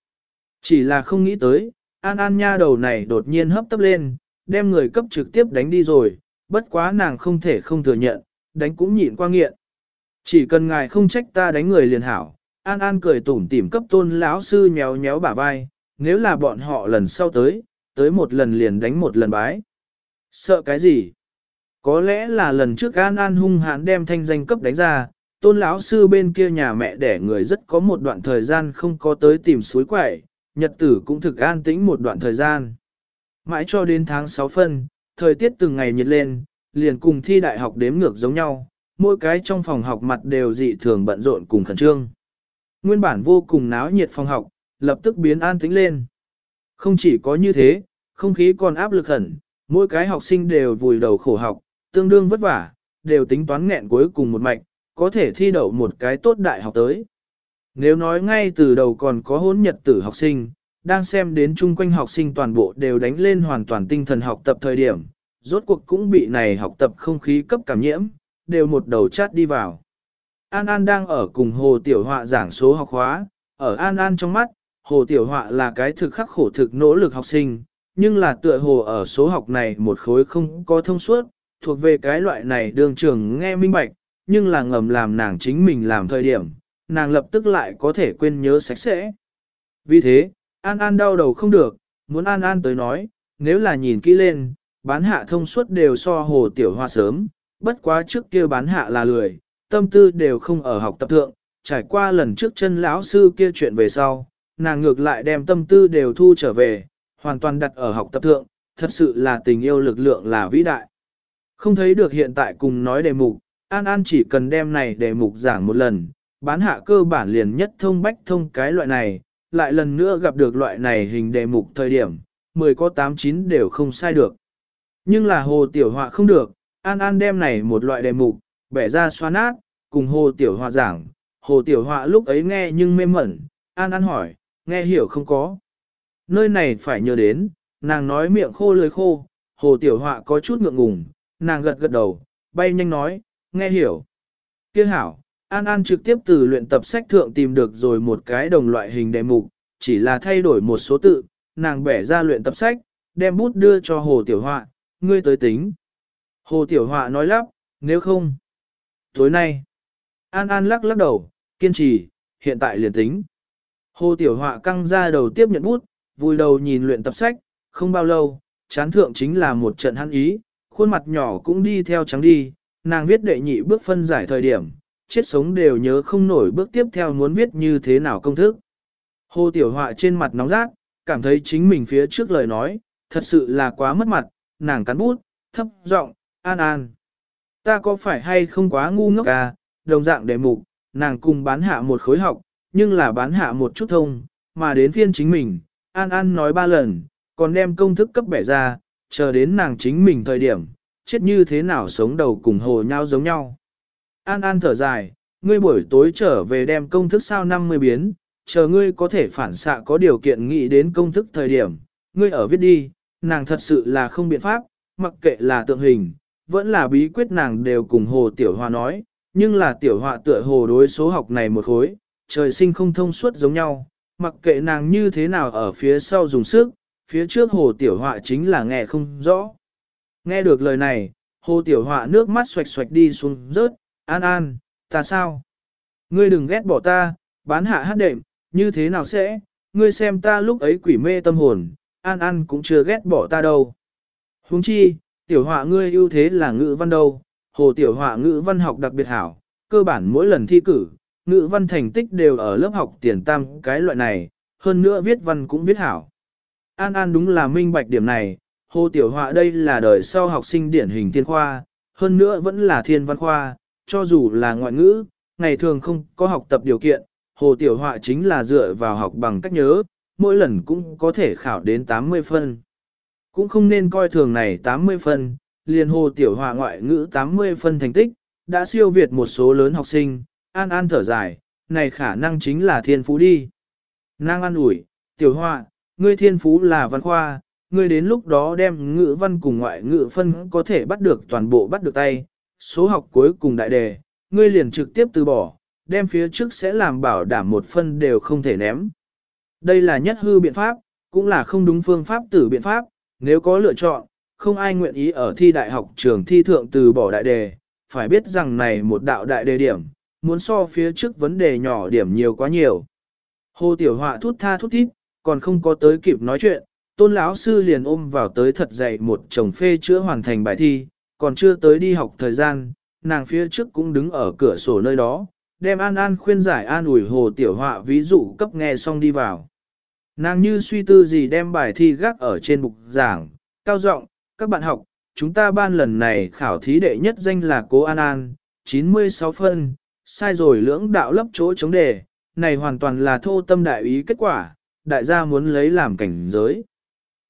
Chỉ là không nghĩ tới, An An nha đầu này đột nhiên hấp tấp lên, đem người cấp trực tiếp đánh đi rồi, bất quá nàng không thể không thừa nhận, đánh cũng nhịn qua nghiện. Chỉ cần ngài không trách ta đánh người liền hảo, An An cười tủm tỉm cấp tôn lão sư nhéo nhéo bả vai, nếu là bọn họ lần sau tới, tới một lần liền đánh một lần bái. Sợ cái gì? Có lẽ là lần trước An An hung hãn đem thanh danh cấp đánh ra, tôn lão sư bên kia nhà mẹ đẻ người rất có một đoạn thời gian không có tới tìm suối quậy, nhật tử cũng thực an tĩnh một đoạn thời gian. Mãi cho đến tháng 6 phân, thời tiết từng ngày nhiệt lên, liền cùng thi đại học đếm ngược giống nhau, mỗi cái trong phòng học mặt đều dị thường bận rộn cùng khẩn trương. Nguyên bản vô cùng náo nhiệt phòng học, lập tức biến an tĩnh lên. Không chỉ có như thế, không khí còn áp lực hẳn, mỗi cái học sinh đều vùi đầu khổ học, tương đương vất vả, đều tính toán nghẹn cuối cùng một mạch, có thể thi đậu một cái tốt đại học tới. Nếu nói ngay từ đầu còn có hỗn nhật tử học sinh, đang xem đến chung quanh học sinh toàn bộ đều đánh lên hoàn toàn tinh thần học tập thời điểm, rốt cuộc cũng bị này học tập không khí cấp cảm nhiễm, đều một đầu chát đi vào. An An đang ở cùng Hồ Tiểu Họa giảng số học hóa, ở An An trong mắt, Hồ Tiểu Họa là cái thực khắc khổ thực nỗ lực học sinh, nhưng là tựa hồ ở số học này một khối không có thông suốt, thuộc về cái loại này đường trường nghe minh bạch, nhưng là ngầm làm nàng chính mình làm thời điểm, nàng lập tức lại có thể quên nhớ sạch sẽ. Vì thế, An An đau đầu không được, muốn An An tới nói, nếu là nhìn kỹ lên, bán hạ thông suốt đều so hồ tiểu hoa sớm, bất quá trước kia bán hạ là lười, tâm tư đều không ở học tập thượng, trải qua lần trước chân lão sư kia chuyện về sau, nàng ngược lại đem tâm tư đều thu trở về, hoàn toàn đặt ở học tập thượng, thật sự là tình yêu lực lượng là vĩ đại. Không thấy được hiện tại cùng nói đề mục, An An chỉ cần đem này đề mục giảng một lần, bán hạ cơ bản liền nhất thông bách thông cái loại này, lại lần nữa gặp được loại này hình đề mục thời điểm, 10 có 8-9 đều không sai được. Nhưng là hồ tiểu họa không được, An An đem này một loại đề mục, bẻ ra xoa nát, cùng hồ tiểu họa giảng, hồ tiểu họa lúc ấy nghe nhưng mê mẩn, An An hỏi, nghe hiểu không có. Nơi này phải nhớ đến, nàng nói miệng khô lưỡi khô, hồ tiểu họa có chút ngượng ngùng, nàng gật gật đầu, bay nhanh nói, nghe hiểu. Kia hảo, An An trực tiếp từ luyện tập sách thượng tìm được rồi một cái đồng loại hình đề mục, chỉ là thay đổi một số tự, nàng bẻ ra luyện tập sách, đem bút đưa cho Hồ Tiểu Họa, ngươi tới tính. Hồ Tiểu Họa nói lắp, nếu không. Tối nay, An An lắc lắc đầu, kiên trì, hiện tại liền tính. Hồ Tiểu Họa căng ra đầu tiếp nhận bút, vui đầu nhìn luyện tập sách, không bao lâu, chán thượng chính là một trận hắn ý, khuôn mặt nhỏ cũng đi theo trắng đi, nàng viết đệ nhị bước phân giải thời điểm, chết sống đều nhớ không nổi bước tiếp theo muốn viết như thế nào công thức. Hồ Tiểu Họa trên mặt nóng rát, cảm thấy chính mình phía trước lời nói, thật sự là quá mất mặt, nàng cắn bút, thấp giọng, an an. Ta có phải hay không quá ngu ngốc à, đồng dạng đề mục, nàng cùng bán hạ một khối học, nhưng là bán hạ một chút thông, mà đến phiên chính mình, an an nói ba lần, còn đem công thức cấp bẻ ra, chờ đến nàng chính mình thời điểm, chết như thế nào sống đầu cùng hồ nhau giống nhau. An An thở dài, ngươi buổi tối trở về đem công thức sao 50 biến, chờ ngươi có thể phản xạ có điều kiện nghĩ đến công thức thời điểm, ngươi ở viết đi, nàng thật sự là không biện pháp, mặc kệ là tượng hình, vẫn là bí quyết nàng đều cùng hồ tiểu hoa nói, nhưng là tiểu họa tựa hồ đối số học này một khối, trời sinh không thông suốt giống nhau, mặc kệ nàng như thế nào ở phía sau dùng sức, phía trước hồ tiểu họa chính là nghe không rõ. Nghe được lời này, hồ tiểu họa nước mắt xoạch xoạch đi xuống rớt, an an, ta sao? Ngươi đừng ghét bỏ ta, bán hạ hát đệm, như thế nào sẽ, ngươi xem ta lúc ấy quỷ mê tâm hồn, an an cũng chưa ghét bỏ ta đâu. Huống chi, tiểu họa ngươi ưu thế là ngữ văn đâu, hồ tiểu họa ngữ văn học đặc biệt hảo, cơ bản mỗi lần thi cử, ngữ văn thành tích đều ở lớp học tiền tam cái loại này, hơn nữa viết văn cũng viết hảo. An An đúng là minh bạch điểm này, hồ tiểu họa đây là đời sau học sinh điển hình thiên khoa, hơn nữa vẫn là thiên văn khoa, cho dù là ngoại ngữ, ngày thường không có học tập điều kiện, hồ tiểu họa chính là dựa vào học bằng cách nhớ, mỗi lần cũng có thể khảo đến 80 phân. Cũng không nên coi thường này 80 phân, liền hồ tiểu họa ngoại ngữ 80 phân thành tích, đã siêu việt một số lớn học sinh, an an thở dài, này khả năng chính là thiên phú đi. Nàng an ủi, tiểu họa, ngươi thiên phú là văn khoa, ngươi đến lúc đó đem ngữ văn cùng ngoại ngữ phân có thể bắt được toàn bộ bắt được tay, số học cuối cùng đại đề, ngươi liền trực tiếp từ bỏ, đem phía trước sẽ làm bảo đảm một phân đều không thể ném. Đây là nhất hư biện pháp, cũng là không đúng phương pháp tử biện pháp, nếu có lựa chọn, không ai nguyện ý ở thi đại học trường thi thượng từ bỏ đại đề, phải biết rằng này một đạo đại đề điểm, muốn so phía trước vấn đề nhỏ điểm nhiều quá nhiều. Hồ Tiểu Họa thút tha thút thít, còn không có tới kịp nói chuyện, tôn lão sư liền ôm vào tới thật dậy một chồng phê chữa hoàn thành bài thi, còn chưa tới đi học thời gian, nàng phía trước cũng đứng ở cửa sổ nơi đó, đem an an khuyên giải an ủi hồ tiểu họa ví dụ cấp nghe xong đi vào. Nàng như suy tư gì đem bài thi gác ở trên bục giảng, cao giọng các bạn học, chúng ta ban lần này khảo thí đệ nhất danh là cố An An, 96 phân, sai rồi lưỡng đạo lấp chỗ chống đề, này hoàn toàn là thô tâm đại ý kết quả, đại gia muốn lấy làm cảnh giới.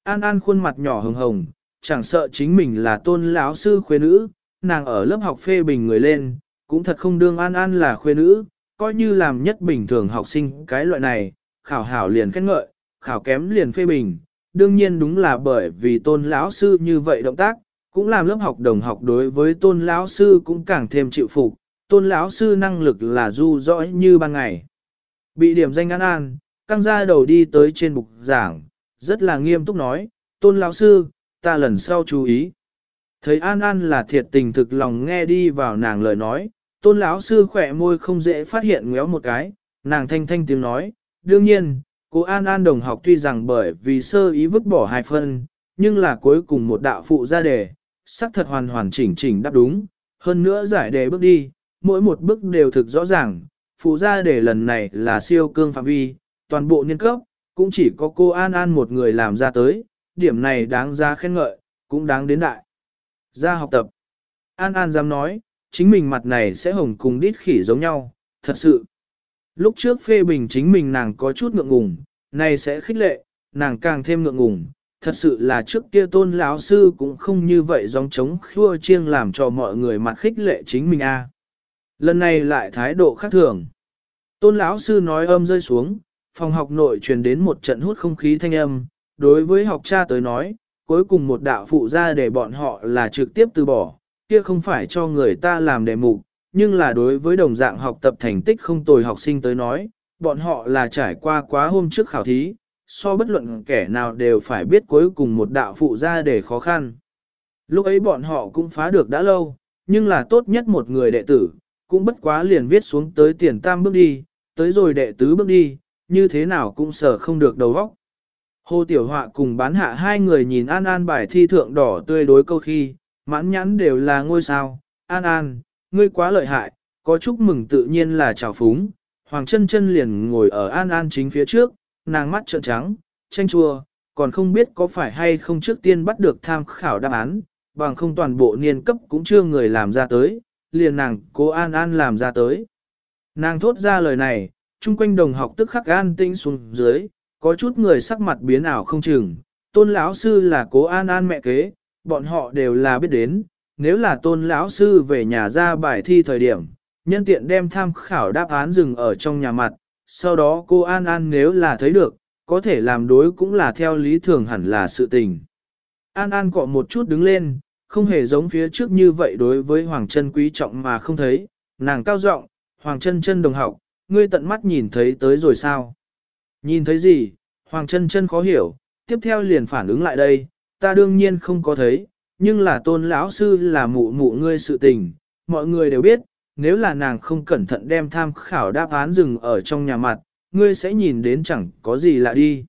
An An khuôn mặt nhỏ hồng hồng, chẳng sợ chính mình là tôn lão sư khuê nữ, nàng ở lớp học phê bình người lên, cũng thật không đương An An là khuê nữ, coi như làm nhất bình thường học sinh cái loại này, khảo hảo liền khen ngợi, khảo kém liền phê bình, đương nhiên đúng là bởi vì tôn lão sư như vậy động tác, cũng làm lớp học đồng học đối với tôn lão sư cũng càng thêm chịu phục, tôn lão sư năng lực là du dõi như ban ngày. Bị điểm danh An An, căng ra đầu đi tới trên bục giảng, rất là nghiêm túc nói, tôn lão sư, ta lần sau chú ý. Thấy An An là thiệt tình thực lòng nghe đi vào nàng lời nói, tôn lão sư khỏe môi không dễ phát hiện ngéo một cái, nàng thanh thanh tiếng nói, đương nhiên, cô An An đồng học tuy rằng bởi vì sơ ý vứt bỏ hai phân, nhưng là cuối cùng một đạo phụ ra đề, sắc thật hoàn hoàn chỉnh chỉnh đáp đúng, hơn nữa giải đề bước đi, mỗi một bước đều thực rõ ràng, phụ ra đề lần này là siêu cương phạm vi, toàn bộ niên cấp, cũng chỉ có cô An An một người làm ra tới, điểm này đáng ra khen ngợi, cũng đáng đến đại. Ra học tập. An An dám nói, chính mình mặt này sẽ hồng cùng đít khỉ giống nhau, thật sự. Lúc trước phê bình chính mình nàng có chút ngượng ngùng, này sẽ khích lệ, nàng càng thêm ngượng ngùng. Thật sự là trước kia tôn lão sư cũng không như vậy giống chống khua chiêng làm cho mọi người mặt khích lệ chính mình a. Lần này lại thái độ khác thường. Tôn lão sư nói âm rơi xuống, phòng học nội truyền đến một trận hút không khí thanh âm, đối với học cha tới nói, cuối cùng một đạo phụ ra để bọn họ là trực tiếp từ bỏ, kia không phải cho người ta làm đề mục, nhưng là đối với đồng dạng học tập thành tích không tồi học sinh tới nói, bọn họ là trải qua quá hôm trước khảo thí, so bất luận kẻ nào đều phải biết cuối cùng một đạo phụ ra để khó khăn. Lúc ấy bọn họ cũng phá được đã lâu, nhưng là tốt nhất một người đệ tử, cũng bất quá liền viết xuống tới tiền tam bước đi, tới rồi đệ tứ bước đi, như thế nào cũng sợ không được đầu óc. Hồ Tiểu Họa cùng bán hạ hai người nhìn An An bài thi thượng đỏ tươi đối câu khi, mãn nhãn đều là ngôi sao. An An, ngươi quá lợi hại, có chúc mừng tự nhiên là chào phúng. Hoàng chân chân liền ngồi ở An An chính phía trước, nàng mắt trợn trắng, tranh chua, còn không biết có phải hay không trước tiên bắt được tham khảo đáp án, bằng không toàn bộ niên cấp cũng chưa người làm ra tới, liền nàng cố An An làm ra tới. Nàng thốt ra lời này, chung quanh đồng học tức khắc an tinh xuống dưới, có chút người sắc mặt biến ảo không chừng, tôn lão sư là cố an an mẹ kế, bọn họ đều là biết đến, nếu là tôn lão sư về nhà ra bài thi thời điểm, nhân tiện đem tham khảo đáp án dừng ở trong nhà mặt, sau đó cô An An nếu là thấy được, có thể làm đối cũng là theo lý thường hẳn là sự tình. An An cọ một chút đứng lên, không hề giống phía trước như vậy đối với Hoàng Trân quý trọng mà không thấy, nàng cao giọng, Hoàng Trân chân đồng học, ngươi tận mắt nhìn thấy tới rồi sao? Nhìn thấy gì, Hoàng chân chân khó hiểu, tiếp theo liền phản ứng lại đây, ta đương nhiên không có thấy, nhưng là tôn lão sư là mụ mụ ngươi sự tình, mọi người đều biết, nếu là nàng không cẩn thận đem tham khảo đáp án dừng ở trong nhà mặt, ngươi sẽ nhìn đến chẳng có gì lạ đi.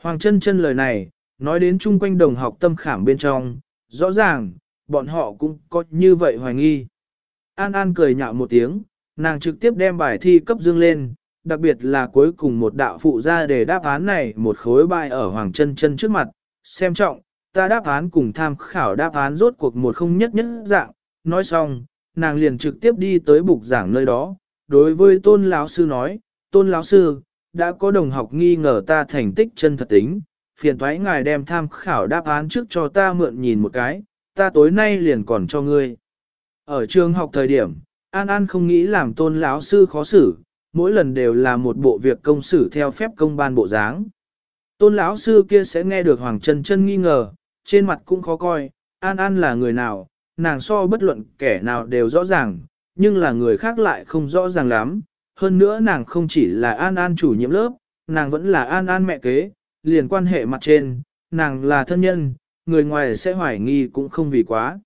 Hoàng chân chân lời này, nói đến chung quanh đồng học tâm khảm bên trong, rõ ràng, bọn họ cũng có như vậy hoài nghi. An An cười nhạo một tiếng, nàng trực tiếp đem bài thi cấp dương lên, đặc biệt là cuối cùng một đạo phụ ra để đáp án này một khối bài ở Hoàng chân chân trước mặt, xem trọng, ta đáp án cùng tham khảo đáp án rốt cuộc một không nhất nhất dạng, nói xong, nàng liền trực tiếp đi tới bục giảng nơi đó, đối với tôn lão sư nói, tôn lão sư, đã có đồng học nghi ngờ ta thành tích chân thật tính, phiền thoái ngài đem tham khảo đáp án trước cho ta mượn nhìn một cái, ta tối nay liền còn cho ngươi. Ở trường học thời điểm, An An không nghĩ làm tôn lão sư khó xử, mỗi lần đều là một bộ việc công xử theo phép công ban bộ dáng. Tôn lão sư kia sẽ nghe được Hoàng Trân Trân nghi ngờ, trên mặt cũng khó coi, An An là người nào, nàng so bất luận kẻ nào đều rõ ràng, nhưng là người khác lại không rõ ràng lắm. Hơn nữa nàng không chỉ là An An chủ nhiệm lớp, nàng vẫn là An An mẹ kế, liền quan hệ mặt trên, nàng là thân nhân, người ngoài sẽ hoài nghi cũng không vì quá.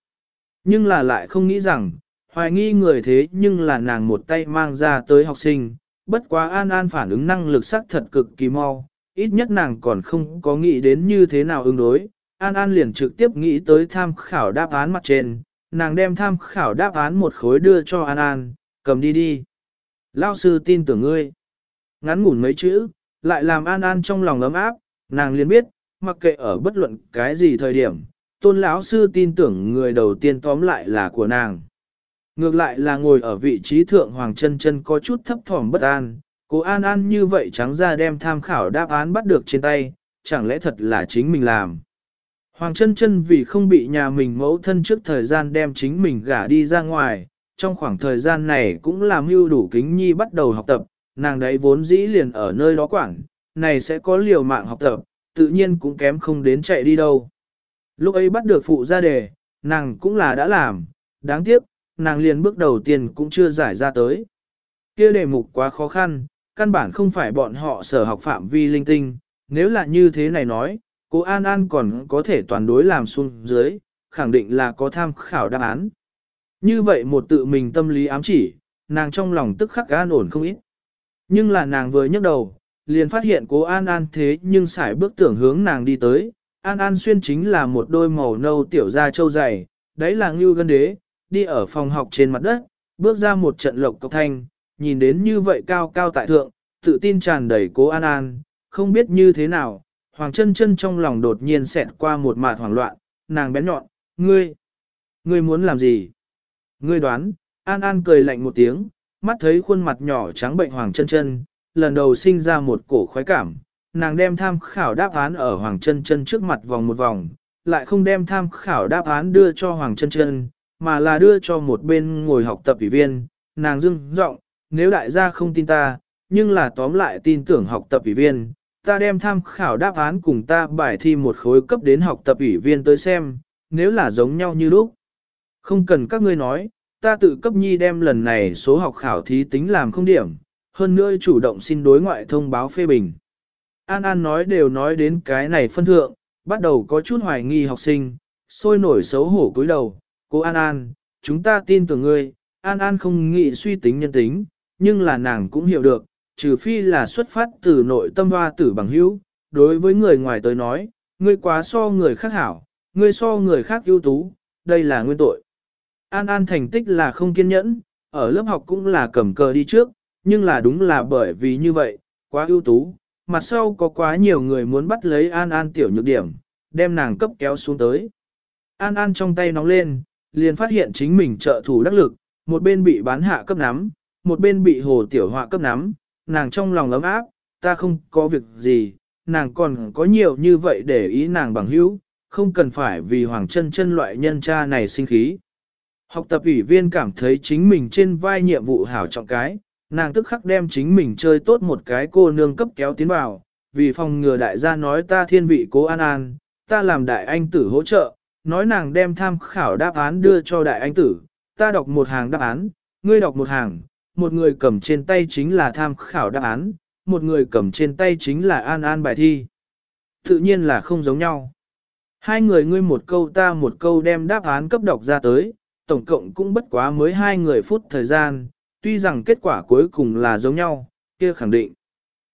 Nhưng là lại không nghĩ rằng, hoài nghi người thế nhưng là nàng một tay mang ra tới học sinh, bất quá An An phản ứng năng lực sắc thật cực kỳ mau, ít nhất nàng còn không có nghĩ đến như thế nào ứng đối. An An liền trực tiếp nghĩ tới tham khảo đáp án mặt trên, nàng đem tham khảo đáp án một khối đưa cho An An, cầm đi đi. Lao sư tin tưởng ngươi. Ngắn ngủn mấy chữ, lại làm An An trong lòng ấm áp, nàng liền biết, mặc kệ ở bất luận cái gì thời điểm, tôn lão sư tin tưởng người đầu tiên tóm lại là của nàng. Ngược lại là ngồi ở vị trí thượng Hoàng chân chân có chút thấp thỏm bất an, cố An An như vậy trắng ra đem tham khảo đáp án bắt được trên tay, chẳng lẽ thật là chính mình làm. Hoàng chân chân vì không bị nhà mình mẫu thân trước thời gian đem chính mình gả đi ra ngoài, trong khoảng thời gian này cũng làm hưu đủ kính nhi bắt đầu học tập, nàng đấy vốn dĩ liền ở nơi đó quảng, này sẽ có liều mạng học tập, tự nhiên cũng kém không đến chạy đi đâu. Lúc ấy bắt được phụ ra đề, nàng cũng là đã làm, đáng tiếc, nàng liền bước đầu tiên cũng chưa giải ra tới. kia đề mục quá khó khăn, căn bản không phải bọn họ sở học phạm vi linh tinh, nếu là như thế này nói, cô An An còn có thể toàn đối làm xuống dưới, khẳng định là có tham khảo đáp án. Như vậy một tự mình tâm lý ám chỉ, nàng trong lòng tức khắc an ổn không ít. Nhưng là nàng vừa nhấc đầu, liền phát hiện cố An An thế nhưng sải bước tưởng hướng nàng đi tới. An An xuyên chính là một đôi màu nâu tiểu da trâu dày, đấy là ngưu gân đế, đi ở phòng học trên mặt đất, bước ra một trận lộc cộc thanh, nhìn đến như vậy cao cao tại thượng, tự tin tràn đầy cố An An, không biết như thế nào, Hoàng chân chân trong lòng đột nhiên xẹt qua một mạt hoảng loạn, nàng bén nhọn, ngươi, ngươi muốn làm gì? Ngươi đoán, An An cười lạnh một tiếng, mắt thấy khuôn mặt nhỏ trắng bệnh Hoàng chân chân, lần đầu sinh ra một cổ khoái cảm, nàng đem tham khảo đáp án ở Hoàng chân chân trước mặt vòng một vòng, lại không đem tham khảo đáp án đưa cho Hoàng chân chân, mà là đưa cho một bên ngồi học tập ủy viên, nàng dưng giọng nếu đại gia không tin ta, nhưng là tóm lại tin tưởng học tập ủy viên, ta đem tham khảo đáp án cùng ta bài thi một khối cấp đến học tập ủy viên tới xem, nếu là giống nhau như lúc. Không cần các ngươi nói, ta tự cấp nhi đem lần này số học khảo thí tính làm không điểm, hơn nữa chủ động xin đối ngoại thông báo phê bình. An An nói đều nói đến cái này phân thượng, bắt đầu có chút hoài nghi học sinh, sôi nổi xấu hổ cúi đầu, cô An An, chúng ta tin tưởng ngươi, An An không nghĩ suy tính nhân tính, nhưng là nàng cũng hiểu được, trừ phi là xuất phát từ nội tâm hoa tử bằng hữu, đối với người ngoài tới nói, ngươi quá so người khác hảo, ngươi so người khác ưu tú, đây là nguyên tội. An An thành tích là không kiên nhẫn, ở lớp học cũng là cầm cờ đi trước, nhưng là đúng là bởi vì như vậy, quá ưu tú, mặt sau có quá nhiều người muốn bắt lấy An An tiểu nhược điểm, đem nàng cấp kéo xuống tới. An An trong tay nóng lên, liền phát hiện chính mình trợ thủ đắc lực, một bên bị bán hạ cấp nắm, một bên bị hồ tiểu họa cấp nắm, nàng trong lòng ấm áp, ta không có việc gì, nàng còn có nhiều như vậy để ý nàng bằng hữu, không cần phải vì hoàng chân chân loại nhân cha này sinh khí. Học tập ủy viên cảm thấy chính mình trên vai nhiệm vụ hảo trọng cái, nàng tức khắc đem chính mình chơi tốt một cái cô nương cấp kéo tiến vào, vì phòng ngừa đại gia nói ta thiên vị cố an an, ta làm đại anh tử hỗ trợ, nói nàng đem tham khảo đáp án đưa cho đại anh tử, ta đọc một hàng đáp án, ngươi đọc một hàng, một người cầm trên tay chính là tham khảo đáp án, một người cầm trên tay chính là an an bài thi. Tự nhiên là không giống nhau. Hai người ngươi một câu ta một câu đem đáp án cấp đọc ra tới, tổng cộng cũng bất quá mới hai người phút thời gian, tuy rằng kết quả cuối cùng là giống nhau, kia khẳng định.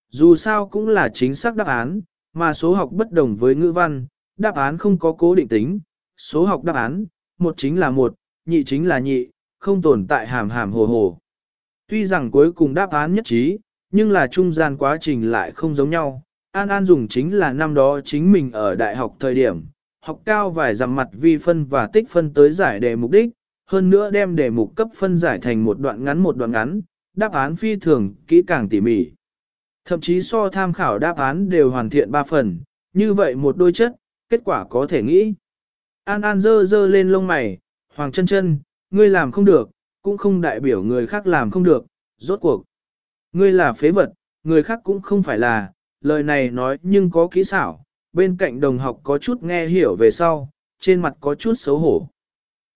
Dù sao cũng là chính xác đáp án, mà số học bất đồng với ngữ văn, đáp án không có cố định tính, số học đáp án, một chính là một, nhị chính là nhị, không tồn tại hàm hàm hồ hồ. Tuy rằng cuối cùng đáp án nhất trí, nhưng là trung gian quá trình lại không giống nhau. An An dùng chính là năm đó chính mình ở đại học thời điểm, học cao vài dặm mặt vi phân và tích phân tới giải đề mục đích, hơn nữa đem đề mục cấp phân giải thành một đoạn ngắn một đoạn ngắn, đáp án phi thường, kỹ càng tỉ mỉ. Thậm chí so tham khảo đáp án đều hoàn thiện ba phần, như vậy một đôi chất, kết quả có thể nghĩ. An An dơ dơ lên lông mày, Hoàng chân chân, ngươi làm không được, cũng không đại biểu người khác làm không được, rốt cuộc. Ngươi là phế vật, người khác cũng không phải là, lời này nói nhưng có kỹ xảo, bên cạnh đồng học có chút nghe hiểu về sau, trên mặt có chút xấu hổ.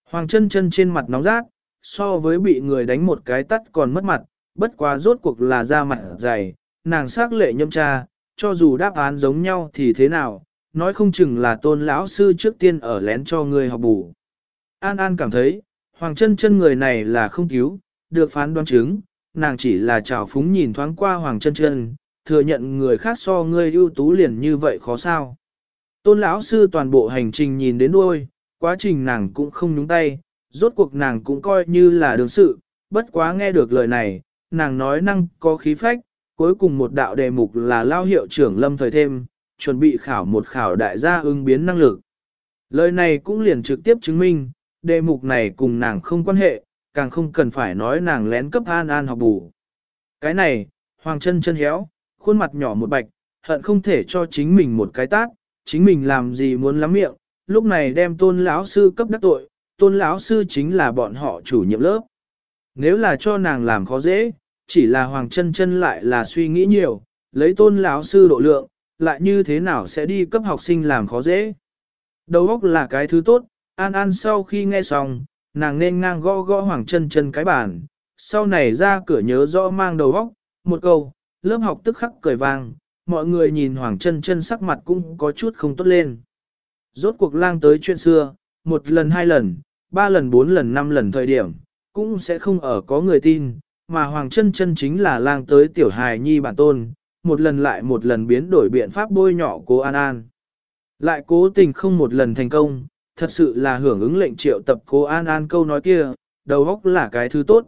Hoàng chân chân trên mặt nóng rát, so với bị người đánh một cái tắt còn mất mặt, bất quá rốt cuộc là da mặt dày, nàng sắc lệ nhâm tra, cho dù đáp án giống nhau thì thế nào, nói không chừng là tôn lão sư trước tiên ở lén cho người học bù. An An cảm thấy, Hoàng chân chân người này là không cứu, được phán đoán chứng, nàng chỉ là trào phúng nhìn thoáng qua Hoàng chân chân, thừa nhận người khác so ngươi ưu tú liền như vậy khó sao. Tôn lão sư toàn bộ hành trình nhìn đến đuôi, quá trình nàng cũng không nhúng tay, rốt cuộc nàng cũng coi như là đường sự, bất quá nghe được lời này, nàng nói năng có khí phách, cuối cùng một đạo đề mục là lao hiệu trưởng lâm thời thêm, chuẩn bị khảo một khảo đại gia ứng biến năng lực. Lời này cũng liền trực tiếp chứng minh, đề mục này cùng nàng không quan hệ, càng không cần phải nói nàng lén cấp an an học bù. Cái này, hoàng chân chân héo, khuôn mặt nhỏ một bạch, hận không thể cho chính mình một cái tát, chính mình làm gì muốn lắm miệng, lúc này đem tôn lão sư cấp đắc tội, tôn lão sư chính là bọn họ chủ nhiệm lớp. Nếu là cho nàng làm khó dễ, chỉ là hoàng chân chân lại là suy nghĩ nhiều, lấy tôn lão sư độ lượng, lại như thế nào sẽ đi cấp học sinh làm khó dễ. Đầu óc là cái thứ tốt, An An sau khi nghe xong, nàng nên ngang gõ gõ Hoàng chân chân cái bàn, sau này ra cửa nhớ rõ mang đầu óc, một câu, lớp học tức khắc cười vang, mọi người nhìn Hoàng chân chân sắc mặt cũng có chút không tốt lên. Rốt cuộc lang tới chuyện xưa, một lần hai lần, ba lần bốn lần năm lần thời điểm, cũng sẽ không ở có người tin, mà Hoàng chân chân chính là lang tới tiểu hài nhi bản tôn, một lần lại một lần biến đổi biện pháp bôi nhỏ cố An An. Lại cố tình không một lần thành công, thật sự là hưởng ứng lệnh triệu tập cố An An câu nói kia, đầu óc là cái thứ tốt.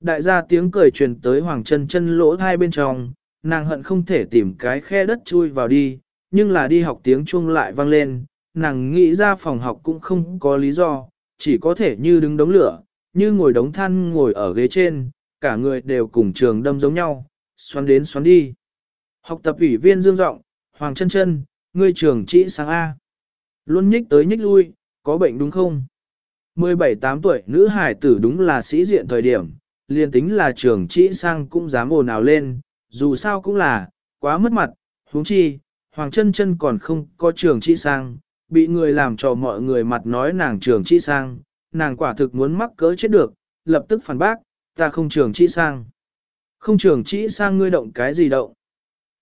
Đại gia tiếng cười truyền tới Hoàng chân chân lỗ hai bên trong, nàng hận không thể tìm cái khe đất chui vào đi, nhưng là đi học tiếng chuông lại vang lên, nàng nghĩ ra phòng học cũng không có lý do, chỉ có thể như đứng đống lửa, như ngồi đống than ngồi ở ghế trên, cả người đều cùng trường đâm giống nhau, xoắn đến xoắn đi. Học tập ủy viên dương giọng Hoàng chân chân, ngươi trường trị sáng A. Luôn nhích tới nhích lui, có bệnh đúng không? 17-8 tuổi nữ hải tử đúng là sĩ diện thời điểm, liền tính là trường trị sang cũng dám ồn ào lên, dù sao cũng là, quá mất mặt, huống chi, Hoàng chân chân còn không có trường trị sang, bị người làm cho mọi người mặt nói nàng trường trị sang, nàng quả thực muốn mắc cỡ chết được, lập tức phản bác, ta không trường trị sang. Không trường trị sang ngươi động cái gì động.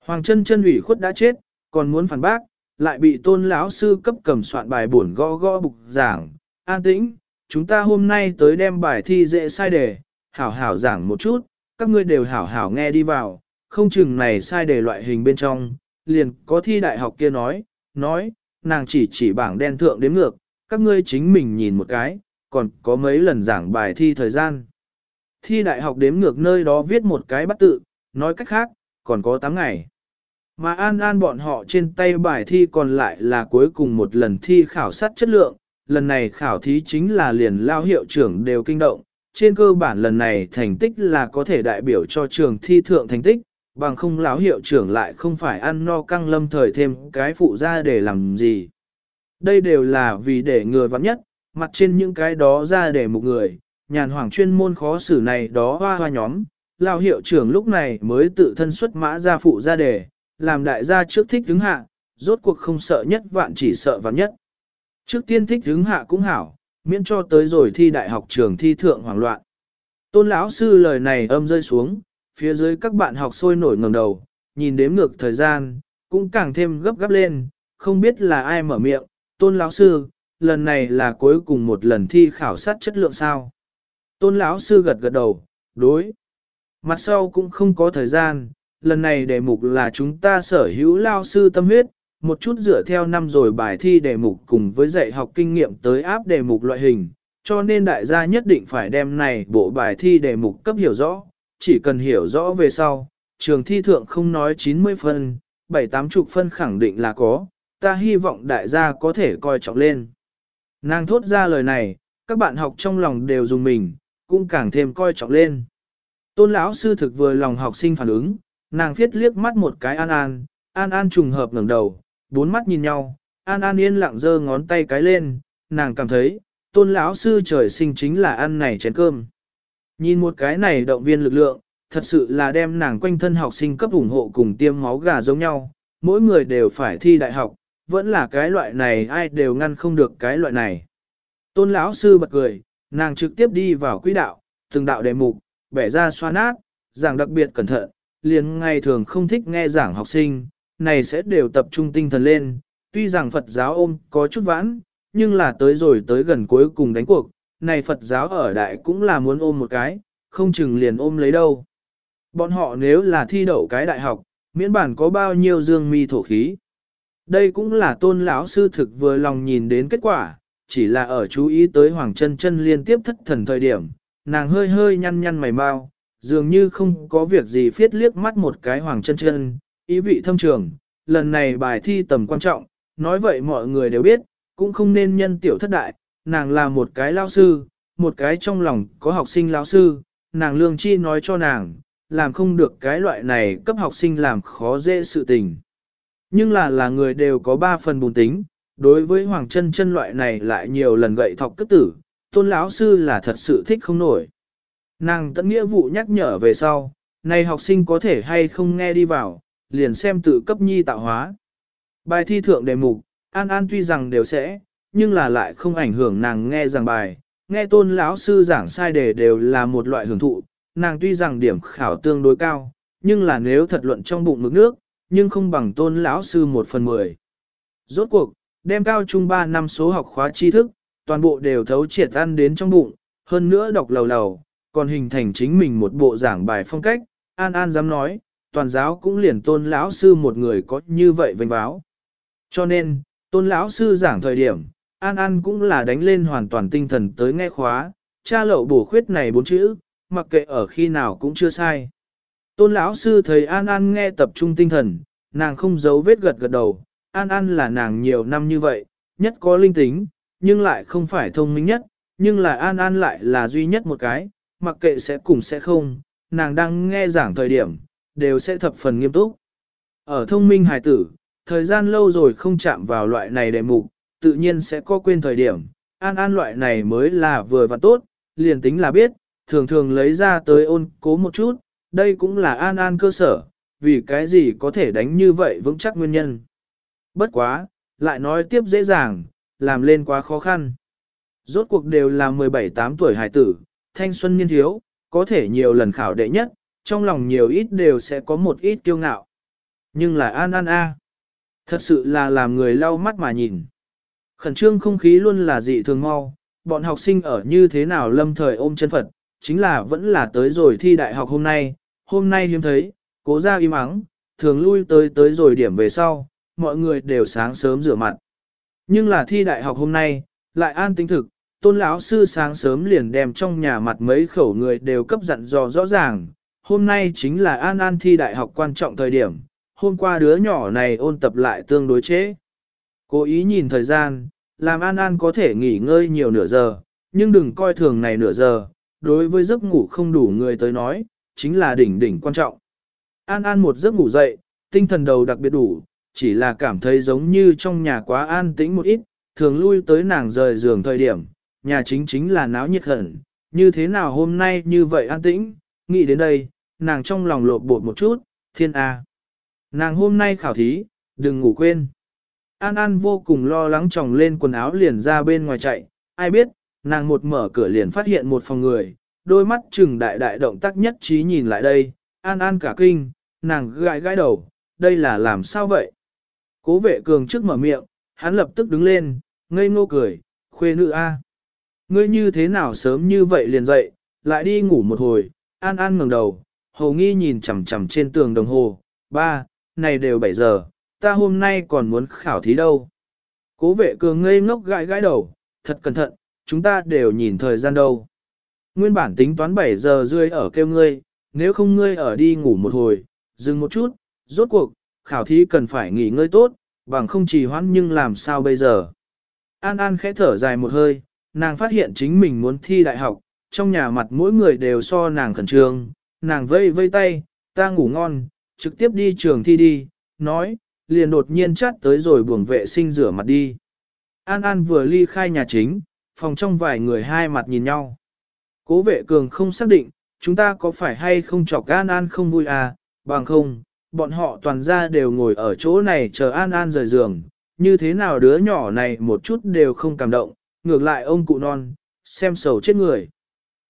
Hoàng chân chân ủy khuất đã chết, còn muốn phản bác, lại bị tôn lão sư cấp cầm soạn bài buồn gõ gõ bục giảng, an tĩnh, chúng ta hôm nay tới đem bài thi dễ sai đề, hảo hảo giảng một chút, các ngươi đều hảo hảo nghe đi vào, không chừng này sai đề loại hình bên trong, liền có thi đại học kia nói, nói, nàng chỉ chỉ bảng đen thượng đếm ngược, các ngươi chính mình nhìn một cái, còn có mấy lần giảng bài thi thời gian. Thi đại học đếm ngược nơi đó viết một cái bắt tự, nói cách khác, còn có 8 ngày. Mà an an bọn họ trên tay bài thi còn lại là cuối cùng một lần thi khảo sát chất lượng, lần này khảo thí chính là liền lao hiệu trưởng đều kinh động, trên cơ bản lần này thành tích là có thể đại biểu cho trường thi thượng thành tích, bằng không lão hiệu trưởng lại không phải ăn no căng lâm thời thêm cái phụ ra để làm gì. Đây đều là vì để người vắng nhất, mặt trên những cái đó ra để một người, nhàn hoàng chuyên môn khó xử này đó hoa hoa nhóm, lão hiệu trưởng lúc này mới tự thân xuất mã ra phụ ra để làm đại gia trước thích đứng hạ, rốt cuộc không sợ nhất vạn chỉ sợ vạn nhất. Trước tiên thích đứng hạ cũng hảo, miễn cho tới rồi thi đại học trường thi thượng hoảng loạn. Tôn lão sư lời này âm rơi xuống, phía dưới các bạn học sôi nổi ngẩng đầu, nhìn đếm ngược thời gian, cũng càng thêm gấp gáp lên, không biết là ai mở miệng, tôn lão sư, lần này là cuối cùng một lần thi khảo sát chất lượng sao. Tôn lão sư gật gật đầu, đối. Mặt sau cũng không có thời gian, lần này đề mục là chúng ta sở hữu lao sư tâm huyết, một chút dựa theo năm rồi bài thi đề mục cùng với dạy học kinh nghiệm tới áp đề mục loại hình, cho nên đại gia nhất định phải đem này bộ bài thi đề mục cấp hiểu rõ, chỉ cần hiểu rõ về sau, trường thi thượng không nói 90 phân, 7-8 chục phân khẳng định là có, ta hy vọng đại gia có thể coi trọng lên. Nàng thốt ra lời này, các bạn học trong lòng đều dùng mình, cũng càng thêm coi trọng lên. Tôn lão sư thực vừa lòng học sinh phản ứng, nàng viết liếc mắt một cái An An, An An trùng hợp ngẩng đầu, bốn mắt nhìn nhau, An An yên lặng giơ ngón tay cái lên, nàng cảm thấy, tôn lão sư trời sinh chính là ăn này chén cơm. Nhìn một cái này động viên lực lượng, thật sự là đem nàng quanh thân học sinh cấp ủng hộ cùng tiêm máu gà giống nhau, mỗi người đều phải thi đại học, vẫn là cái loại này ai đều ngăn không được cái loại này. Tôn lão sư bật cười, nàng trực tiếp đi vào quỹ đạo, từng đạo đề mục, bẻ ra xoa nát, giảng đặc biệt cẩn thận, liền ngày thường không thích nghe giảng học sinh, này sẽ đều tập trung tinh thần lên, tuy rằng Phật giáo ôm có chút vãn, nhưng là tới rồi tới gần cuối cùng đánh cuộc, này Phật giáo ở đại cũng là muốn ôm một cái, không chừng liền ôm lấy đâu. Bọn họ nếu là thi đậu cái đại học, miễn bản có bao nhiêu dương mi thổ khí. Đây cũng là tôn lão sư thực vừa lòng nhìn đến kết quả, chỉ là ở chú ý tới Hoàng chân chân liên tiếp thất thần thời điểm, nàng hơi hơi nhăn nhăn mày mau, dường như không có việc gì phiết liếc mắt một cái Hoàng chân chân, ý vị thâm trường, lần này bài thi tầm quan trọng, nói vậy mọi người đều biết, cũng không nên nhân tiểu thất đại, nàng là một cái lao sư, một cái trong lòng có học sinh lao sư, nàng lương chi nói cho nàng, làm không được cái loại này cấp học sinh làm khó dễ sự tình. Nhưng là là người đều có ba phần bùn tính, đối với Hoàng chân chân loại này lại nhiều lần gậy thọc cất tử, tôn lão sư là thật sự thích không nổi. Nàng tận nghĩa vụ nhắc nhở về sau, này học sinh có thể hay không nghe đi vào, liền xem tự cấp nhi tạo hóa. Bài thi thượng đề mục, An An tuy rằng đều sẽ, nhưng là lại không ảnh hưởng nàng nghe giảng bài, nghe tôn lão sư giảng sai đề đều là một loại hưởng thụ, nàng tuy rằng điểm khảo tương đối cao, nhưng là nếu thật luận trong bụng mực nước, nhưng không bằng tôn lão sư một phần mười. Rốt cuộc, đem cao trung 3 năm số học khóa tri thức, toàn bộ đều thấu triệt ăn đến trong bụng, hơn nữa đọc lầu lầu, còn hình thành chính mình một bộ giảng bài phong cách, An An dám nói, toàn giáo cũng liền tôn lão sư một người có như vậy vinh báo. Cho nên, tôn lão sư giảng thời điểm, An An cũng là đánh lên hoàn toàn tinh thần tới nghe khóa, cha lậu bổ khuyết này bốn chữ, mặc kệ ở khi nào cũng chưa sai. Tôn lão sư thấy An An nghe tập trung tinh thần, nàng không giấu vết gật gật đầu, An An là nàng nhiều năm như vậy, nhất có linh tính, nhưng lại không phải thông minh nhất, nhưng là An An lại là duy nhất một cái, mặc kệ sẽ cùng sẽ không, nàng đang nghe giảng thời điểm, đều sẽ thập phần nghiêm túc. Ở thông minh hài tử, thời gian lâu rồi không chạm vào loại này đề mục, tự nhiên sẽ có quên thời điểm, An An loại này mới là vừa và tốt, liền tính là biết, thường thường lấy ra tới ôn cố một chút, đây cũng là An An cơ sở, vì cái gì có thể đánh như vậy vững chắc nguyên nhân. Bất quá, lại nói tiếp dễ dàng, làm lên quá khó khăn. Rốt cuộc đều là 17-8 tuổi hải tử, thanh xuân niên thiếu, có thể nhiều lần khảo đệ nhất, trong lòng nhiều ít đều sẽ có một ít kiêu ngạo. Nhưng là an an a. Thật sự là làm người lau mắt mà nhìn. Khẩn trương không khí luôn là dị thường mau, bọn học sinh ở như thế nào lâm thời ôm chân Phật, chính là vẫn là tới rồi thi đại học hôm nay, hôm nay hiếm thấy, cố ra im ắng, thường lui tới tới rồi điểm về sau, mọi người đều sáng sớm rửa mặt. Nhưng là thi đại học hôm nay, lại an tính thực, tôn lão sư sáng sớm liền đem trong nhà mặt mấy khẩu người đều cấp dặn dò rõ ràng, hôm nay chính là an an thi đại học quan trọng thời điểm, hôm qua đứa nhỏ này ôn tập lại tương đối chế. Cố ý nhìn thời gian, làm an an có thể nghỉ ngơi nhiều nửa giờ, nhưng đừng coi thường này nửa giờ, đối với giấc ngủ không đủ người tới nói, chính là đỉnh đỉnh quan trọng. An an một giấc ngủ dậy, tinh thần đầu đặc biệt đủ, chỉ là cảm thấy giống như trong nhà quá an tĩnh một ít, thường lui tới nàng rời giường thời điểm, nhà chính chính là náo nhiệt hẳn, như thế nào hôm nay như vậy an tĩnh, nghĩ đến đây, nàng trong lòng lộp bột một chút, thiên A. Nàng hôm nay khảo thí, đừng ngủ quên. An An vô cùng lo lắng tròng lên quần áo liền ra bên ngoài chạy, ai biết, nàng một mở cửa liền phát hiện một phòng người, đôi mắt chừng đại đại động tác nhất trí nhìn lại đây, An An cả kinh, nàng gãi gãi đầu, đây là làm sao vậy? Cố vệ cường trước mở miệng, hắn lập tức đứng lên, ngây ngô cười, khuê nữ A. Ngươi như thế nào sớm như vậy liền dậy, lại đi ngủ một hồi, an an ngẩng đầu, hầu nghi nhìn chằm chằm trên tường đồng hồ, ba, này đều 7 giờ, ta hôm nay còn muốn khảo thí đâu. Cố vệ cường ngây ngốc gãi gãi đầu, thật cẩn thận, chúng ta đều nhìn thời gian đâu. Nguyên bản tính toán 7 giờ rưỡi ở kêu ngươi, nếu không ngươi ở đi ngủ một hồi, dừng một chút, rốt cuộc, khảo thí cần phải nghỉ ngơi tốt, bằng không trì hoãn nhưng làm sao bây giờ. An An khẽ thở dài một hơi, nàng phát hiện chính mình muốn thi đại học, trong nhà mặt mỗi người đều so nàng khẩn trương, nàng vây vây tay, ta ngủ ngon, trực tiếp đi trường thi đi, nói, liền đột nhiên chát tới rồi buồng vệ sinh rửa mặt đi. An An vừa ly khai nhà chính, phòng trong vài người hai mặt nhìn nhau. Cố vệ cường không xác định, chúng ta có phải hay không chọc An An không vui à, bằng không, bọn họ toàn ra đều ngồi ở chỗ này chờ An An rời giường, như thế nào đứa nhỏ này một chút đều không cảm động, ngược lại ông cụ non, xem sầu chết người.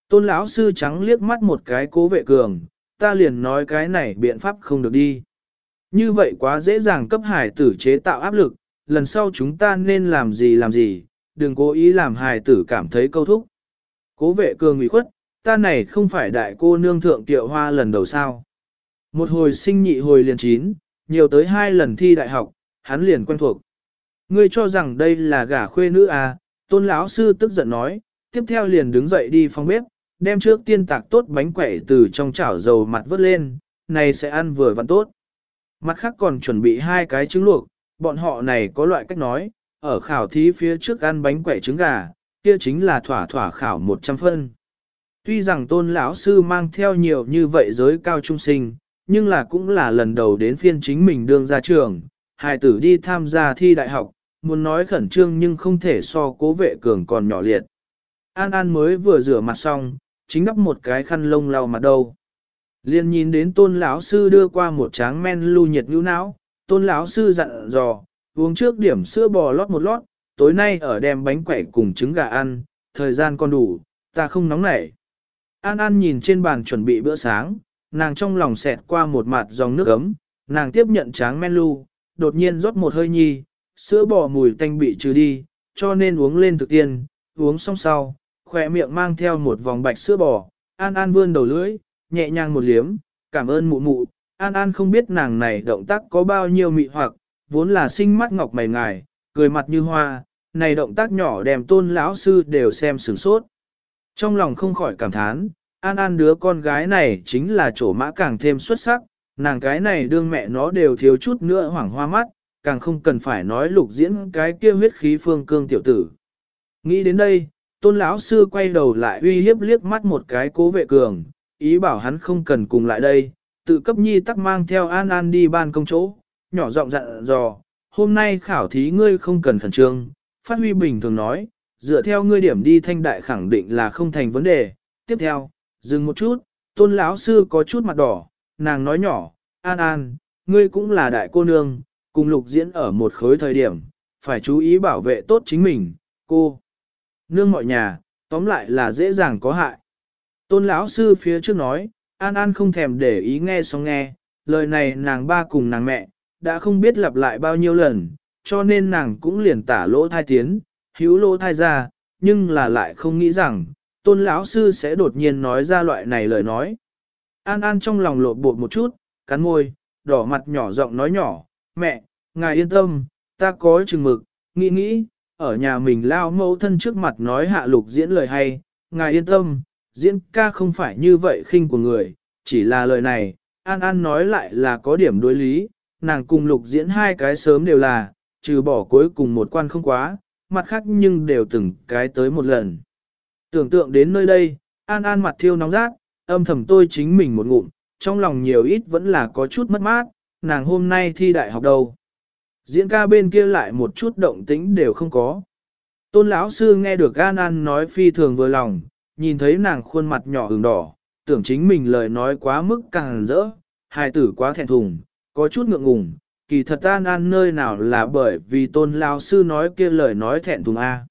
Tôn lão sư trắng liếc mắt một cái cố vệ cường, ta liền nói cái này biện pháp không được đi. Như vậy quá dễ dàng cấp hải tử chế tạo áp lực, lần sau chúng ta nên làm gì làm gì, đừng cố ý làm hải tử cảm thấy câu thúc. Cố vệ cường ủy khuất, ta này không phải đại cô nương thượng tiệu hoa lần đầu sao. Một hồi sinh nhị hồi liền chín, nhiều tới hai lần thi đại học, hắn liền quen thuộc. Ngươi cho rằng đây là gả khuê nữ à, tôn lão sư tức giận nói, tiếp theo liền đứng dậy đi phòng bếp, đem trước tiên tạc tốt bánh quẩy từ trong chảo dầu mặt vớt lên, này sẽ ăn vừa vặn tốt. Mặt khác còn chuẩn bị hai cái trứng luộc, bọn họ này có loại cách nói, ở khảo thí phía trước ăn bánh quẩy trứng gà, kia chính là thỏa thỏa khảo 100 phân. Tuy rằng tôn lão sư mang theo nhiều như vậy giới cao trung sinh, nhưng là cũng là lần đầu đến phiên chính mình đương ra trường, hài tử đi tham gia thi đại học, muốn nói khẩn trương nhưng không thể so cố vệ cường còn nhỏ liệt. An An mới vừa rửa mặt xong, chính đắp một cái khăn lông lau mặt đâu. Liên nhìn đến tôn lão sư đưa qua một tráng men lưu nhiệt lưu não, tôn lão sư dặn dò, uống trước điểm sữa bò lót một lót, tối nay ở đem bánh quẩy cùng trứng gà ăn, thời gian còn đủ, ta không nóng nảy. An An nhìn trên bàn chuẩn bị bữa sáng, nàng trong lòng xẹt qua một mặt dòng nước ấm, nàng tiếp nhận tráng men lưu, đột nhiên rót một hơi nhi, sữa bò mùi tanh bị trừ đi, cho nên uống lên thực tiên, uống xong sau, khỏe miệng mang theo một vòng bạch sữa bò, An An vươn đầu lưỡi, nhẹ nhàng một liếm, cảm ơn mụ mụ, An An không biết nàng này động tác có bao nhiêu mị hoặc, vốn là sinh mắt ngọc mày ngài, cười mặt như hoa, này động tác nhỏ đem tôn lão sư đều xem sửng sốt. Trong lòng không khỏi cảm thán, An An đứa con gái này chính là chỗ mã càng thêm xuất sắc, nàng cái này đương mẹ nó đều thiếu chút nữa hoảng hoa mắt, càng không cần phải nói lục diễn cái kia huyết khí phương cương tiểu tử. Nghĩ đến đây, tôn lão sư quay đầu lại uy hiếp liếc mắt một cái cố vệ cường, ý bảo hắn không cần cùng lại đây, tự cấp nhi tắc mang theo an an đi ban công chỗ, nhỏ giọng dặn dò, hôm nay khảo thí ngươi không cần khẩn trương, phát huy bình thường nói, dựa theo ngươi điểm đi thanh đại khẳng định là không thành vấn đề, tiếp theo, dừng một chút, tôn lão sư có chút mặt đỏ, nàng nói nhỏ, an an, ngươi cũng là đại cô nương, cùng lục diễn ở một khối thời điểm, phải chú ý bảo vệ tốt chính mình, cô. Nương mọi nhà, tóm lại là dễ dàng có hại. Tôn lão sư phía trước nói, An An không thèm để ý nghe xong nghe, lời này nàng ba cùng nàng mẹ, đã không biết lặp lại bao nhiêu lần, cho nên nàng cũng liền tả lỗ thai tiến, hữu lỗ thai ra, nhưng là lại không nghĩ rằng, tôn lão sư sẽ đột nhiên nói ra loại này lời nói. An An trong lòng lộ bột một chút, cắn môi, đỏ mặt nhỏ giọng nói nhỏ, mẹ, ngài yên tâm, ta có chừng mực, nghĩ nghĩ, ở nhà mình lao mẫu thân trước mặt nói hạ lục diễn lời hay, ngài yên tâm, diễn ca không phải như vậy khinh của người, chỉ là lời này, An An nói lại là có điểm đối lý, nàng cùng lục diễn hai cái sớm đều là, trừ bỏ cuối cùng một quan không quá, mặt khác nhưng đều từng cái tới một lần. Tưởng tượng đến nơi đây, An An mặt thiêu nóng rát, âm thầm tôi chính mình một ngụm, trong lòng nhiều ít vẫn là có chút mất mát, nàng hôm nay thi đại học đâu. Diễn ca bên kia lại một chút động tĩnh đều không có. Tôn lão sư nghe được An An nói phi thường vừa lòng, nhìn thấy nàng khuôn mặt nhỏ hừng đỏ, tưởng chính mình lời nói quá mức càng rỡ, hài tử quá thẹn thùng, có chút ngượng ngùng, kỳ thật An An nơi nào là bởi vì tôn lão sư nói kia lời nói thẹn thùng a.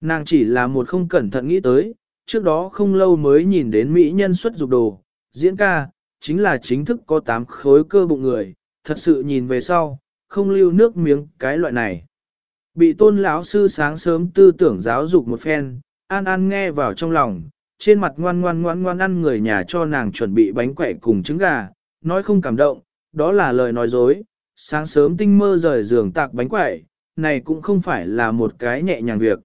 Nàng chỉ là một không cẩn thận nghĩ tới, trước đó không lâu mới nhìn đến mỹ nhân xuất dục đồ, diễn ca, chính là chính thức có tám khối cơ bụng người, thật sự nhìn về sau, không lưu nước miếng cái loại này. Bị tôn lão sư sáng sớm tư tưởng giáo dục một phen, An An nghe vào trong lòng, trên mặt ngoan ngoan ngoan ngoan ăn người nhà cho nàng chuẩn bị bánh quẩy cùng trứng gà, nói không cảm động, đó là lời nói dối, sáng sớm tinh mơ rời giường tạc bánh quẩy, này cũng không phải là một cái nhẹ nhàng việc.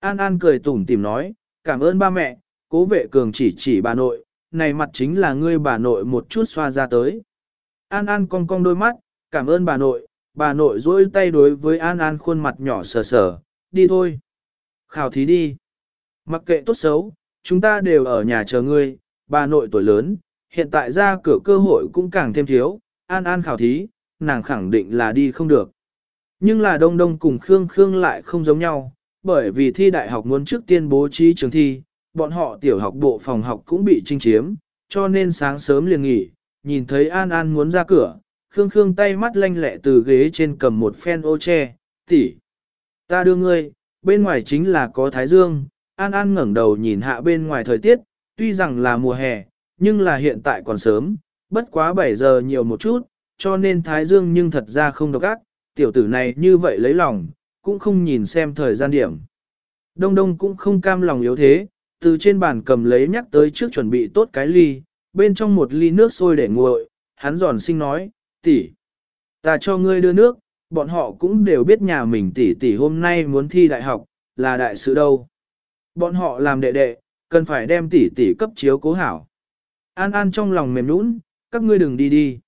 An An cười tủm tìm nói, cảm ơn ba mẹ, cố vệ cường chỉ chỉ bà nội, này mặt chính là ngươi bà nội một chút xoa ra tới. An An cong cong đôi mắt, cảm ơn bà nội, bà nội dối tay đối với An An khuôn mặt nhỏ sờ sờ, đi thôi. Khảo thí đi. Mặc kệ tốt xấu, chúng ta đều ở nhà chờ ngươi, bà nội tuổi lớn, hiện tại ra cửa cơ hội cũng càng thêm thiếu, An An khảo thí, nàng khẳng định là đi không được. Nhưng là Đông Đông cùng Khương Khương lại không giống nhau, bởi vì thi đại học muốn trước tiên bố trí trường thi, bọn họ tiểu học bộ phòng học cũng bị trinh chiếm, cho nên sáng sớm liền nghỉ, nhìn thấy An An muốn ra cửa, Khương Khương tay mắt lanh lẹ từ ghế trên cầm một phen ô che, tỷ, ta đưa ngươi, bên ngoài chính là có thái dương, An An ngẩng đầu nhìn hạ bên ngoài thời tiết, tuy rằng là mùa hè, nhưng là hiện tại còn sớm, bất quá 7 giờ nhiều một chút, cho nên thái dương nhưng thật ra không độc ác, tiểu tử này như vậy lấy lòng, cũng không nhìn xem thời gian điểm. Đông đông cũng không cam lòng yếu thế, từ trên bàn cầm lấy nhắc tới trước chuẩn bị tốt cái ly, bên trong một ly nước sôi để nguội, hắn giòn sinh nói, tỷ, ta cho ngươi đưa nước, bọn họ cũng đều biết nhà mình tỷ tỷ hôm nay muốn thi đại học, là đại sự đâu. Bọn họ làm đệ đệ, cần phải đem tỷ tỷ cấp chiếu cố hảo. An An trong lòng mềm nũng, các ngươi đừng đi đi.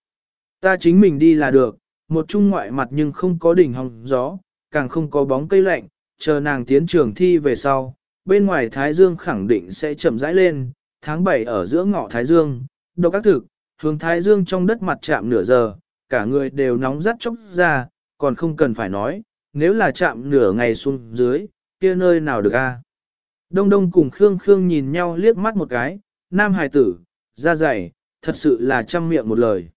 Ta chính mình đi là được, một trung ngoại mặt nhưng không có đỉnh hòng gió, càng không có bóng cây lạnh, chờ nàng tiến trường thi về sau, bên ngoài Thái Dương khẳng định sẽ chậm rãi lên, tháng 7 ở giữa ngọ Thái Dương, độc các thực, hướng Thái Dương trong đất mặt chạm nửa giờ, cả người đều nóng rắt chốc ra, còn không cần phải nói, nếu là chạm nửa ngày xuống dưới, kia nơi nào được a? Đông Đông cùng Khương Khương nhìn nhau liếc mắt một cái, nam hài tử, da dày, thật sự là trăm miệng một lời.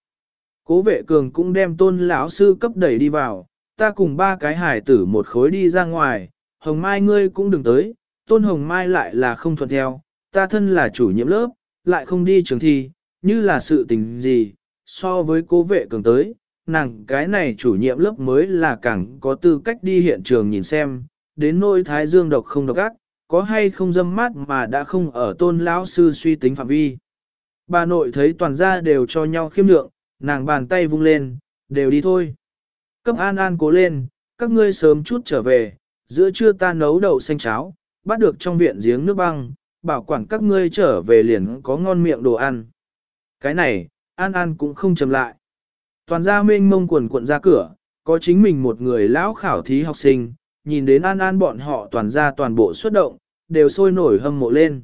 Cố vệ cường cũng đem tôn lão sư cấp đẩy đi vào, ta cùng ba cái hài tử một khối đi ra ngoài, hồng mai ngươi cũng đừng tới, tôn hồng mai lại là không thuận theo, ta thân là chủ nhiệm lớp, lại không đi trường thi, như là sự tình gì, so với cố vệ cường tới, nàng cái này chủ nhiệm lớp mới là càng có tư cách đi hiện trường nhìn xem, đến nỗi thái dương độc không độc ác, có hay không dâm mát mà đã không ở tôn lão sư suy tính phạm vi. Bà nội thấy toàn gia đều cho nhau khiêm lượng, nàng bàn tay vung lên, đều đi thôi. Cấp an an cố lên, các ngươi sớm chút trở về, giữa trưa ta nấu đậu xanh cháo, bắt được trong viện giếng nước băng, bảo quản các ngươi trở về liền có ngon miệng đồ ăn. Cái này, an an cũng không chầm lại. Toàn gia mênh mông quần cuộn ra cửa, có chính mình một người lão khảo thí học sinh, nhìn đến an an bọn họ toàn gia toàn bộ xuất động, đều sôi nổi hâm mộ lên.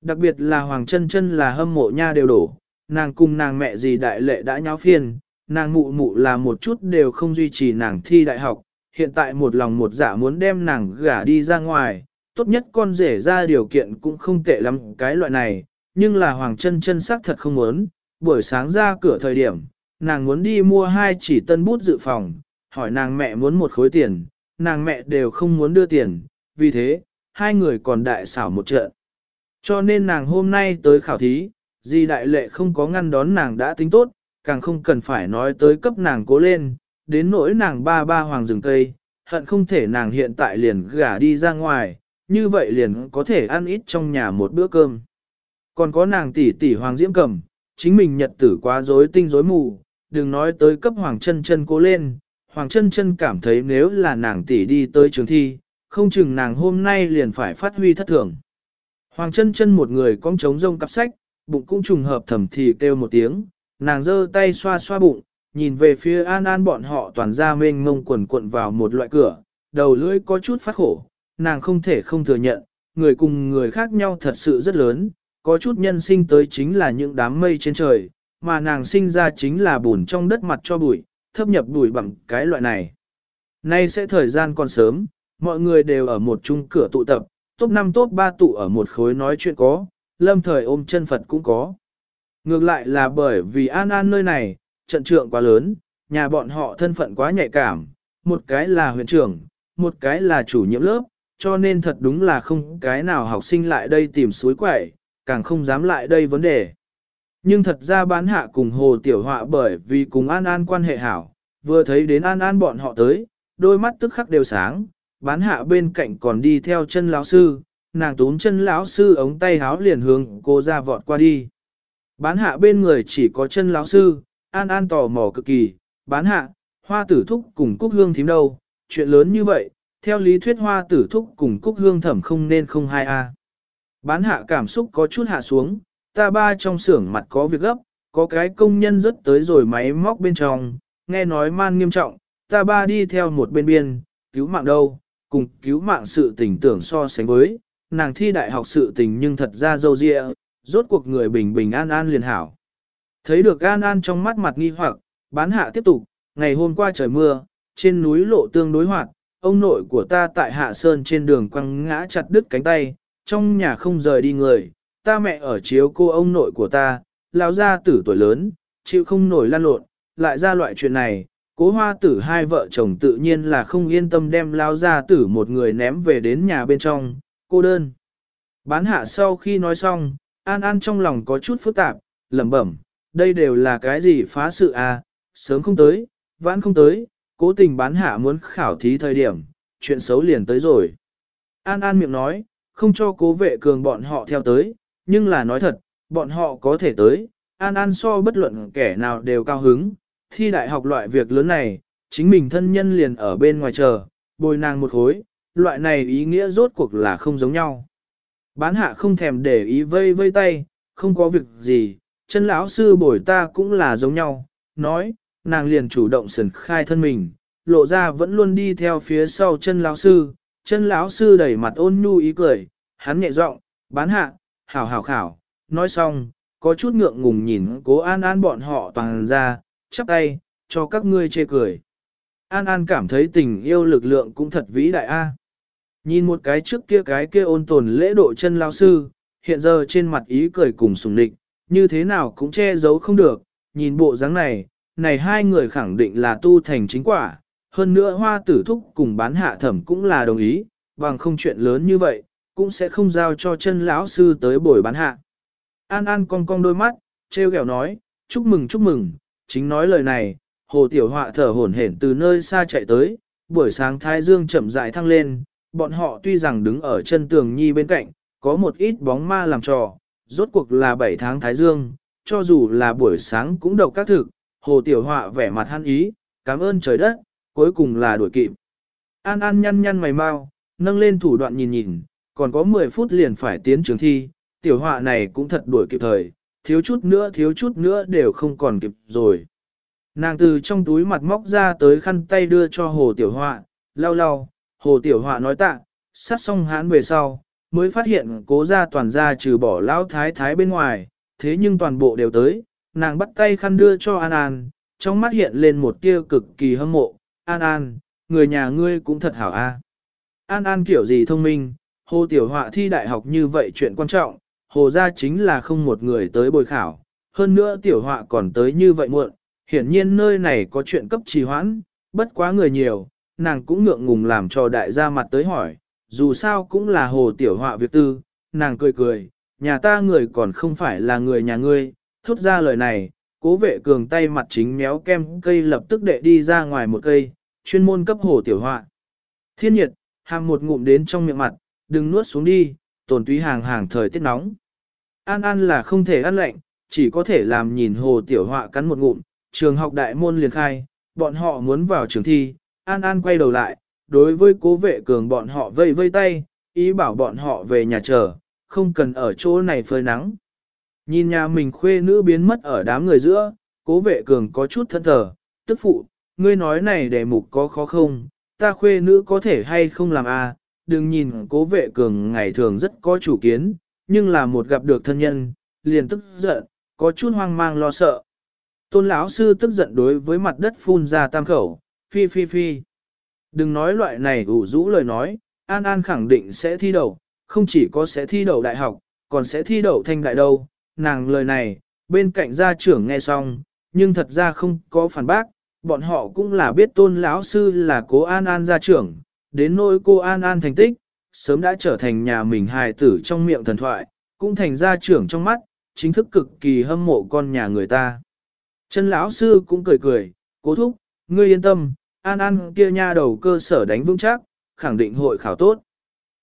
Đặc biệt là Hoàng chân chân là hâm mộ nha đều đổ, nàng cùng nàng mẹ gì đại lệ đã nháo phiền, nàng mụ mụ là một chút đều không duy trì nàng thi đại học, hiện tại một lòng một dạ muốn đem nàng gả đi ra ngoài, tốt nhất con rể ra điều kiện cũng không tệ lắm cái loại này, nhưng là Hoàng chân chân xác thật không muốn, buổi sáng ra cửa thời điểm, nàng muốn đi mua hai chỉ tân bút dự phòng, hỏi nàng mẹ muốn một khối tiền, nàng mẹ đều không muốn đưa tiền, vì thế, hai người còn đại xảo một trận. Cho nên nàng hôm nay tới khảo thí, di đại lệ không có ngăn đón nàng đã tính tốt, càng không cần phải nói tới cấp nàng cố lên, đến nỗi nàng ba ba hoàng rừng cây, hận không thể nàng hiện tại liền gả đi ra ngoài, như vậy liền có thể ăn ít trong nhà một bữa cơm. Còn có nàng tỷ tỷ hoàng diễm cầm, chính mình nhật tử quá rối tinh rối mù, đừng nói tới cấp hoàng chân chân cố lên, hoàng chân chân cảm thấy nếu là nàng tỷ đi tới trường thi, không chừng nàng hôm nay liền phải phát huy thất thường. Hoàng chân chân một người cong trống rông cặp sách, bụng cũng trùng hợp thầm thì kêu một tiếng, nàng giơ tay xoa xoa bụng, nhìn về phía an an bọn họ toàn ra mênh mông quần cuộn vào một loại cửa, đầu lưỡi có chút phát khổ, nàng không thể không thừa nhận, người cùng người khác nhau thật sự rất lớn, có chút nhân sinh tới chính là những đám mây trên trời, mà nàng sinh ra chính là bùn trong đất mặt cho bụi, thấp nhập bụi bằng cái loại này. Nay sẽ thời gian còn sớm, mọi người đều ở một chung cửa tụ tập, top 5 top 3 tụ ở một khối nói chuyện có, lâm thời ôm chân Phật cũng có. Ngược lại là bởi vì an an nơi này, trận trượng quá lớn, nhà bọn họ thân phận quá nhạy cảm, một cái là huyện trưởng, một cái là chủ nhiệm lớp, cho nên thật đúng là không cái nào học sinh lại đây tìm suối quẩy, càng không dám lại đây vấn đề. Nhưng thật ra bán hạ cùng hồ tiểu họa bởi vì cùng An An quan hệ hảo, vừa thấy đến An An bọn họ tới, đôi mắt tức khắc đều sáng, bán hạ bên cạnh còn đi theo chân lão sư, nàng túm chân lão sư ống tay háo liền hướng cô ra vọt qua đi. Bán hạ bên người chỉ có chân lão sư, an an tò mò cực kỳ, bán hạ, hoa tử thúc cùng cúc hương thím đâu, chuyện lớn như vậy, theo lý thuyết hoa tử thúc cùng cúc hương thẩm không nên không hai a. Bán hạ cảm xúc có chút hạ xuống, ta ba trong xưởng mặt có việc gấp, có cái công nhân rất tới rồi máy móc bên trong, nghe nói man nghiêm trọng, ta ba đi theo một bên biên, cứu mạng đâu, cùng cứu mạng sự tình tưởng so sánh với, nàng thi đại học sự tình nhưng thật ra dâu dịa, rốt cuộc người bình bình an an liền hảo. Thấy được an an trong mắt mặt nghi hoặc, bán hạ tiếp tục, ngày hôm qua trời mưa, trên núi lộ tương đối hoạt, ông nội của ta tại hạ sơn trên đường quăng ngã chặt đứt cánh tay, trong nhà không rời đi người, ta mẹ ở chiếu cô ông nội của ta, Lão gia tử tuổi lớn, chịu không nổi lan lộn, lại ra loại chuyện này, cố hoa tử hai vợ chồng tự nhiên là không yên tâm đem Lão gia tử một người ném về đến nhà bên trong, cô đơn. Bán hạ sau khi nói xong, An An trong lòng có chút phức tạp, lẩm bẩm, đây đều là cái gì phá sự à, sớm không tới, vãn không tới, cố tình bán hạ muốn khảo thí thời điểm, chuyện xấu liền tới rồi. An An miệng nói, không cho cố vệ cường bọn họ theo tới, nhưng là nói thật, bọn họ có thể tới, An An so bất luận kẻ nào đều cao hứng, thi đại học loại việc lớn này, chính mình thân nhân liền ở bên ngoài chờ, bồi nàng một khối, loại này ý nghĩa rốt cuộc là không giống nhau. Bán hạ không thèm để ý vây vây tay, không có việc gì, chân lão sư bồi ta cũng là giống nhau, nói, nàng liền chủ động sườn khai thân mình, lộ ra vẫn luôn đi theo phía sau chân lão sư, chân lão sư đẩy mặt ôn nhu ý cười, hắn nhẹ giọng, bán hạ, hảo hảo khảo, nói xong, có chút ngượng ngùng nhìn cố an an bọn họ toàn ra, chắp tay, cho các ngươi chê cười. An An cảm thấy tình yêu lực lượng cũng thật vĩ đại a. Nhìn một cái trước kia cái kia ôn tồn lễ độ chân lao sư, hiện giờ trên mặt ý cười cùng sùng định, như thế nào cũng che giấu không được, nhìn bộ dáng này, này hai người khẳng định là tu thành chính quả, hơn nữa hoa tử thúc cùng bán hạ thẩm cũng là đồng ý, bằng không chuyện lớn như vậy, cũng sẽ không giao cho chân lão sư tới buổi bán hạ. An An cong cong đôi mắt, treo ghẹo nói, chúc mừng chúc mừng, chính nói lời này, hồ tiểu họa thở hổn hển từ nơi xa chạy tới, buổi sáng thái dương chậm rãi thăng lên, bọn họ tuy rằng đứng ở chân tường nhi bên cạnh, có một ít bóng ma làm trò, rốt cuộc là 7 tháng thái dương, cho dù là buổi sáng cũng đầu các thực, hồ tiểu họa vẻ mặt hăn ý, cảm ơn trời đất, cuối cùng là đuổi kịp. An An nhăn nhăn mày mau, nâng lên thủ đoạn nhìn nhìn, còn có 10 phút liền phải tiến trường thi, tiểu họa này cũng thật đuổi kịp thời, thiếu chút nữa thiếu chút nữa đều không còn kịp rồi. Nàng từ trong túi mặt móc ra tới khăn tay đưa cho hồ tiểu họa, lau lau, hồ tiểu họa nói tạ, sát xong hán về sau, mới phát hiện cố ra toàn ra trừ bỏ lão thái thái bên ngoài, thế nhưng toàn bộ đều tới, nàng bắt tay khăn đưa cho An An, trong mắt hiện lên một tia cực kỳ hâm mộ, An An, người nhà ngươi cũng thật hảo a. An An kiểu gì thông minh, hồ tiểu họa thi đại học như vậy chuyện quan trọng, hồ ra chính là không một người tới bồi khảo, hơn nữa tiểu họa còn tới như vậy muộn, hiển nhiên nơi này có chuyện cấp trì hoãn, bất quá người nhiều, nàng cũng ngượng ngùng làm cho đại gia mặt tới hỏi, dù sao cũng là hồ tiểu họa việc tư, nàng cười cười, nhà ta người còn không phải là người nhà ngươi, thốt ra lời này, cố vệ cường tay mặt chính méo kem cây lập tức đệ đi ra ngoài một cây, chuyên môn cấp hồ tiểu họa. Thiên nhiệt, hàng một ngụm đến trong miệng mặt, đừng nuốt xuống đi, tổn túy hàng hàng thời tiết nóng. An ăn là không thể ăn lạnh, chỉ có thể làm nhìn hồ tiểu họa cắn một ngụm, trường học đại môn liền khai, bọn họ muốn vào trường thi, An An quay đầu lại, đối với cố vệ cường bọn họ vây vây tay, ý bảo bọn họ về nhà chờ, không cần ở chỗ này phơi nắng. Nhìn nhà mình khuê nữ biến mất ở đám người giữa, cố vệ cường có chút thân thờ, tức phụ, ngươi nói này đề mục có khó không, ta khuê nữ có thể hay không làm a? À? đừng nhìn cố vệ cường ngày thường rất có chủ kiến, nhưng là một gặp được thân nhân, liền tức giận, có chút hoang mang lo sợ. Tôn lão sư tức giận đối với mặt đất phun ra tam khẩu, phi phi phi. Đừng nói loại này ủ rũ lời nói, An An khẳng định sẽ thi đậu, không chỉ có sẽ thi đậu đại học, còn sẽ thi đậu thanh đại đâu. Nàng lời này, bên cạnh gia trưởng nghe xong, nhưng thật ra không có phản bác, bọn họ cũng là biết tôn lão sư là cố An An gia trưởng, đến nỗi cô An An thành tích, sớm đã trở thành nhà mình hài tử trong miệng thần thoại, cũng thành gia trưởng trong mắt, chính thức cực kỳ hâm mộ con nhà người ta. Chân lão sư cũng cười cười, cố thúc, ngươi yên tâm, an an kia nha đầu cơ sở đánh vững chắc, khẳng định hội khảo tốt.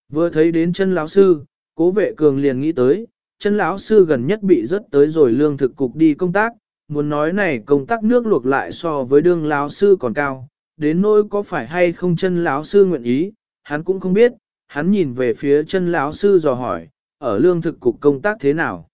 Vừa thấy đến chân lão sư, cố vệ cường liền nghĩ tới, chân lão sư gần nhất bị rất tới rồi lương thực cục đi công tác, muốn nói này công tác nước luộc lại so với đương lão sư còn cao, đến nỗi có phải hay không chân lão sư nguyện ý, hắn cũng không biết, hắn nhìn về phía chân lão sư dò hỏi, ở lương thực cục công tác thế nào?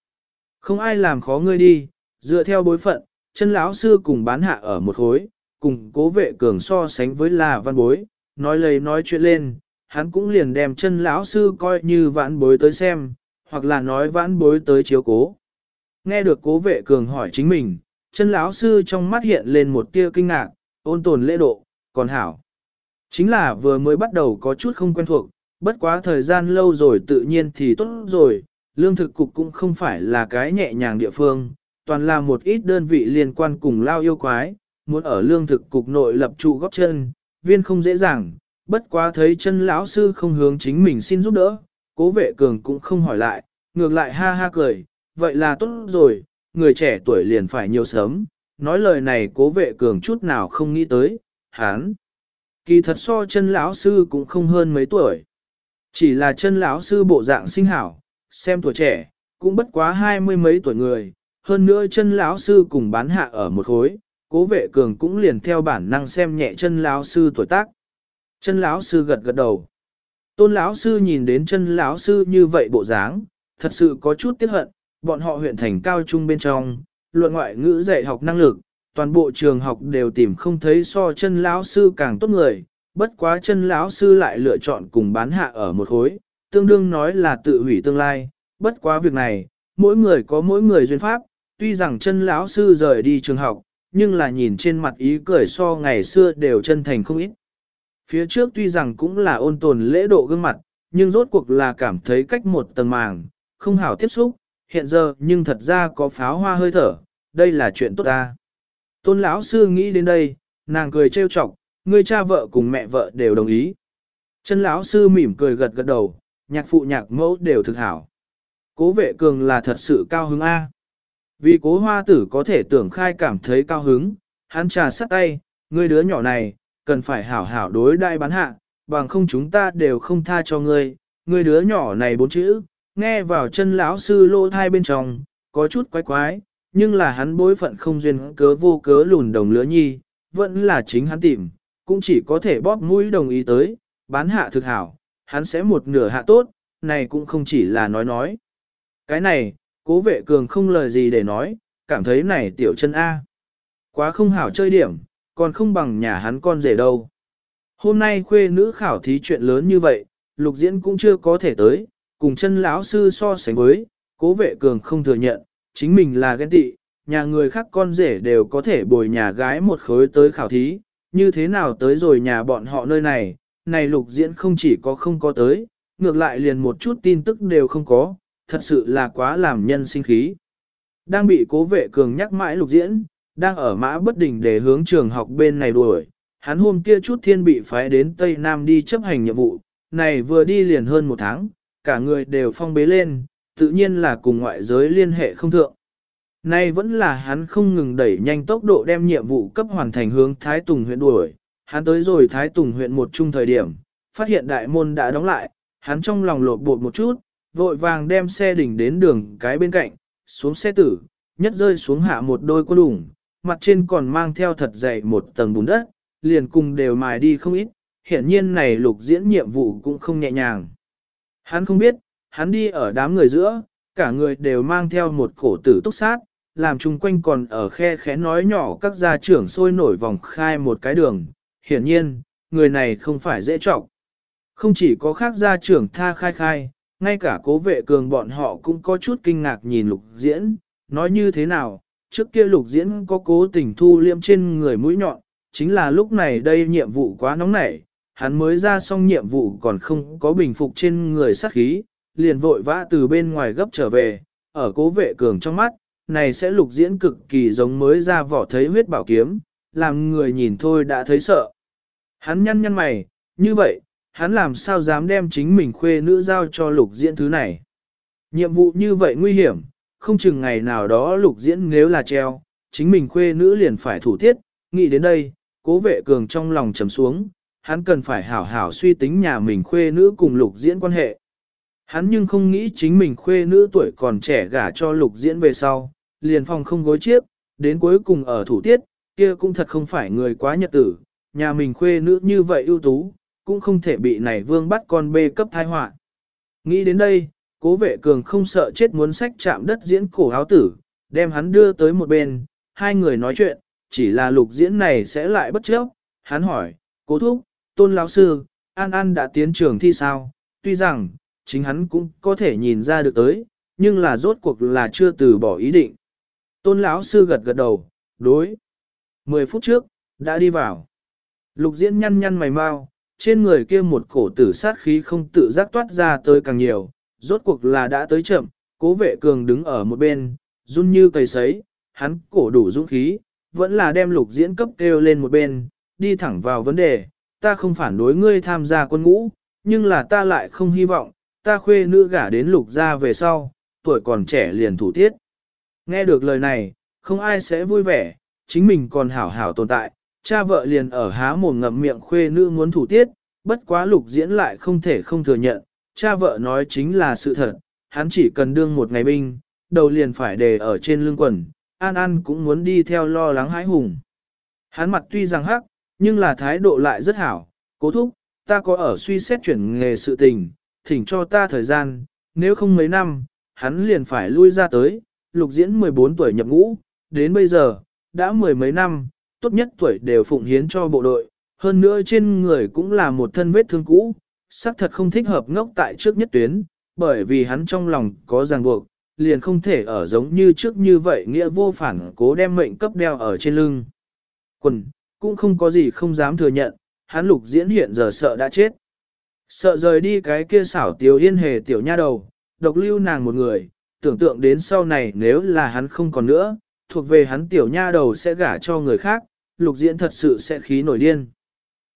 Không ai làm khó ngươi đi, dựa theo bối phận, chân lão sư cùng bán hạ ở một hối, cùng cố vệ cường so sánh với là văn bối, nói lời nói chuyện lên, hắn cũng liền đem chân lão sư coi như vãn bối tới xem, hoặc là nói vãn bối tới chiếu cố. Nghe được cố vệ cường hỏi chính mình, chân lão sư trong mắt hiện lên một tia kinh ngạc, ôn tồn lễ độ, còn hảo. Chính là vừa mới bắt đầu có chút không quen thuộc, bất quá thời gian lâu rồi tự nhiên thì tốt rồi, lương thực cục cũng không phải là cái nhẹ nhàng địa phương, toàn là một ít đơn vị liên quan cùng lao yêu quái, muốn ở lương thực cục nội lập trụ góp chân, viên không dễ dàng, bất quá thấy chân lão sư không hướng chính mình xin giúp đỡ, cố vệ cường cũng không hỏi lại, ngược lại ha ha cười, vậy là tốt rồi, người trẻ tuổi liền phải nhiều sớm, nói lời này cố vệ cường chút nào không nghĩ tới, hán. Kỳ thật so chân lão sư cũng không hơn mấy tuổi. Chỉ là chân lão sư bộ dạng sinh hảo, xem tuổi trẻ, cũng bất quá hai mươi mấy tuổi người, hơn nữa chân lão sư cùng bán hạ ở một khối, cố vệ cường cũng liền theo bản năng xem nhẹ chân lão sư tuổi tác. Chân lão sư gật gật đầu. Tôn lão sư nhìn đến chân lão sư như vậy bộ dáng, thật sự có chút tiếc hận, bọn họ huyện thành cao trung bên trong, luận ngoại ngữ dạy học năng lực, toàn bộ trường học đều tìm không thấy so chân lão sư càng tốt người, bất quá chân lão sư lại lựa chọn cùng bán hạ ở một khối, tương đương nói là tự hủy tương lai, bất quá việc này, mỗi người có mỗi người duyên pháp, tuy rằng chân lão sư rời đi trường học, nhưng là nhìn trên mặt ý cười so ngày xưa đều chân thành không ít. Phía trước tuy rằng cũng là ôn tồn lễ độ gương mặt, nhưng rốt cuộc là cảm thấy cách một tầng màng, không hảo tiếp xúc, hiện giờ nhưng thật ra có pháo hoa hơi thở, đây là chuyện tốt ta. Tôn lão sư nghĩ đến đây, nàng cười trêu chọc, người cha vợ cùng mẹ vợ đều đồng ý. Chân lão sư mỉm cười gật gật đầu, nhạc phụ nhạc mẫu đều thực hảo. Cố vệ cường là thật sự cao hứng A. Vì cố hoa tử có thể tưởng khai cảm thấy cao hứng, hắn trà sắt tay, người đứa nhỏ này, cần phải hảo hảo đối đại bán hạ, bằng không chúng ta đều không tha cho ngươi, ngươi đứa nhỏ này bốn chữ, nghe vào chân lão sư lô thai bên trong, có chút quái quái, nhưng là hắn bối phận không duyên cớ vô cớ lùn đồng lứa nhi, vẫn là chính hắn tìm, cũng chỉ có thể bóp mũi đồng ý tới, bán hạ thực hảo, hắn sẽ một nửa hạ tốt, này cũng không chỉ là nói nói. Cái này, cố vệ cường không lời gì để nói, cảm thấy này tiểu chân A. Quá không hảo chơi điểm, còn không bằng nhà hắn con rể đâu. Hôm nay khuê nữ khảo thí chuyện lớn như vậy, lục diễn cũng chưa có thể tới, cùng chân lão sư so sánh với, cố vệ cường không thừa nhận, chính mình là ghen tị, nhà người khác con rể đều có thể bồi nhà gái một khối tới khảo thí, như thế nào tới rồi nhà bọn họ nơi này, này lục diễn không chỉ có không có tới, ngược lại liền một chút tin tức đều không có, thật sự là quá làm nhân sinh khí. Đang bị cố vệ cường nhắc mãi lục diễn, đang ở mã bất đình để hướng trường học bên này đuổi, hắn hôm kia chút thiên bị phái đến Tây Nam đi chấp hành nhiệm vụ, này vừa đi liền hơn một tháng, cả người đều phong bế lên, tự nhiên là cùng ngoại giới liên hệ không thượng. Nay vẫn là hắn không ngừng đẩy nhanh tốc độ đem nhiệm vụ cấp hoàn thành hướng Thái Tùng huyện đuổi, hắn tới rồi Thái Tùng huyện một chung thời điểm, phát hiện đại môn đã đóng lại, hắn trong lòng lột bột một chút, vội vàng đem xe đỉnh đến đường cái bên cạnh, xuống xe tử, nhất rơi xuống hạ một đôi quân đủng, mặt trên còn mang theo thật dày một tầng bùn đất, liền cùng đều mài đi không ít, hiện nhiên này lục diễn nhiệm vụ cũng không nhẹ nhàng. Hắn không biết, hắn đi ở đám người giữa, cả người đều mang theo một cổ tử túc sát, làm chung quanh còn ở khe khẽ nói nhỏ các gia trưởng sôi nổi vòng khai một cái đường. Hiển nhiên, người này không phải dễ trọng. Không chỉ có khác gia trưởng tha khai khai, ngay cả cố vệ cường bọn họ cũng có chút kinh ngạc nhìn lục diễn, nói như thế nào, trước kia lục diễn có cố tình thu liêm trên người mũi nhọn, chính là lúc này đây nhiệm vụ quá nóng nảy, hắn mới ra xong nhiệm vụ còn không có bình phục trên người sát khí, liền vội vã từ bên ngoài gấp trở về, ở cố vệ cường trong mắt, này sẽ lục diễn cực kỳ giống mới ra vỏ thấy huyết bảo kiếm, làm người nhìn thôi đã thấy sợ. Hắn nhăn nhăn mày, như vậy, hắn làm sao dám đem chính mình khuê nữ giao cho lục diễn thứ này. Nhiệm vụ như vậy nguy hiểm, không chừng ngày nào đó lục diễn nếu là treo, chính mình khuê nữ liền phải thủ tiết, nghĩ đến đây, cố vệ cường trong lòng trầm xuống, hắn cần phải hảo hảo suy tính nhà mình khuê nữ cùng lục diễn quan hệ. Hắn nhưng không nghĩ chính mình khuê nữ tuổi còn trẻ gả cho lục diễn về sau, liền phòng không gối chiếc, đến cuối cùng ở thủ tiết, kia cũng thật không phải người quá nhật tử, nhà mình khuê nữ như vậy ưu tú, cũng không thể bị này vương bắt con bê cấp thai họa. Nghĩ đến đây, cố vệ cường không sợ chết muốn sách chạm đất diễn cổ áo tử, đem hắn đưa tới một bên, hai người nói chuyện, chỉ là lục diễn này sẽ lại bất chấp, hắn hỏi, cố thúc, tôn lão sư, An An đã tiến trường thi sao, tuy rằng, chính hắn cũng có thể nhìn ra được tới, nhưng là rốt cuộc là chưa từ bỏ ý định. Tôn lão sư gật gật đầu, đối. Mười phút trước, đã đi vào. Lục diễn nhăn nhăn mày mau, trên người kia một cổ tử sát khí không tự giác toát ra tới càng nhiều, rốt cuộc là đã tới chậm, cố vệ cường đứng ở một bên, run như cây sấy, hắn cổ đủ dũng khí, vẫn là đem lục diễn cấp kêu lên một bên, đi thẳng vào vấn đề, ta không phản đối ngươi tham gia quân ngũ, nhưng là ta lại không hy vọng, ta khuê nữ gả đến lục gia về sau, tuổi còn trẻ liền thủ tiết. Nghe được lời này, không ai sẽ vui vẻ, chính mình còn hảo hảo tồn tại, cha vợ liền ở há mồm ngậm miệng khuê nữ muốn thủ tiết, bất quá lục diễn lại không thể không thừa nhận, cha vợ nói chính là sự thật, hắn chỉ cần đương một ngày binh, đầu liền phải đề ở trên lưng quần, An An cũng muốn đi theo lo lắng hãi hùng. Hắn mặt tuy rằng hắc, nhưng là thái độ lại rất hảo, cố thúc, ta có ở suy xét chuyển nghề sự tình, thỉnh cho ta thời gian, nếu không mấy năm, hắn liền phải lui ra tới, lục diễn 14 tuổi nhập ngũ, đến bây giờ, đã mười mấy năm, tốt nhất tuổi đều phụng hiến cho bộ đội, hơn nữa trên người cũng là một thân vết thương cũ, xác thật không thích hợp ngốc tại trước nhất tuyến, bởi vì hắn trong lòng có ràng buộc, liền không thể ở giống như trước như vậy nghĩa vô phản cố đem mệnh cấp đeo ở trên lưng. Quần, cũng không có gì không dám thừa nhận, hắn lục diễn hiện giờ sợ đã chết. Sợ rời đi cái kia xảo tiểu yên hề tiểu nha đầu, độc lưu nàng một người, tưởng tượng đến sau này nếu là hắn không còn nữa, thuộc về hắn tiểu nha đầu sẽ gả cho người khác, lục diễn thật sự sẽ khí nổi điên.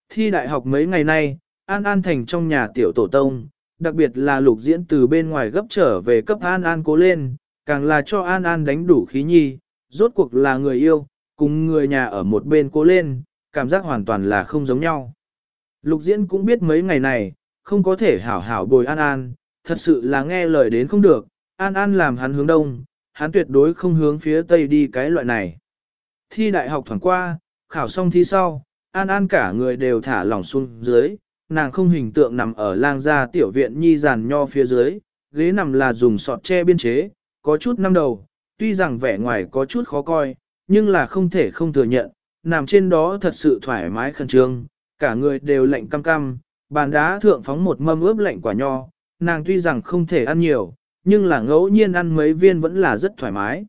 Thi đại học mấy ngày nay, An An thành trong nhà tiểu tổ tông, đặc biệt là lục diễn từ bên ngoài gấp trở về cấp An An cố lên, càng là cho An An đánh đủ khí nhi, rốt cuộc là người yêu, cùng người nhà ở một bên cố lên, cảm giác hoàn toàn là không giống nhau. Lục diễn cũng biết mấy ngày này, không có thể hảo hảo bồi An An, thật sự là nghe lời đến không được, An An làm hắn hướng đông, hắn tuyệt đối không hướng phía tây đi cái loại này. Thi đại học thoảng qua, khảo xong thi sau, An An cả người đều thả lỏng xuống dưới, nàng không hình tượng nằm ở lang gia tiểu viện nhi giàn nho phía dưới, ghế nằm là dùng sọt tre biên chế, có chút năm đầu, tuy rằng vẻ ngoài có chút khó coi, nhưng là không thể không thừa nhận, nằm trên đó thật sự thoải mái khẩn trương, cả người đều lạnh cam cam, bàn đá thượng phóng một mâm ướp lạnh quả nho, nàng tuy rằng không thể ăn nhiều, nhưng là ngẫu nhiên ăn mấy viên vẫn là rất thoải mái.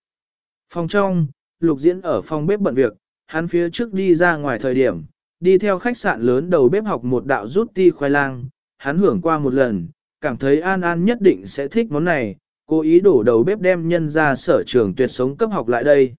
Phòng trong, lục diễn ở phòng bếp bận việc, hắn phía trước đi ra ngoài thời điểm, đi theo khách sạn lớn đầu bếp học một đạo rút ti khoai lang, hắn hưởng qua một lần, cảm thấy An An nhất định sẽ thích món này, cố ý đổ đầu bếp đem nhân ra sở trường tuyệt sống cấp học lại đây.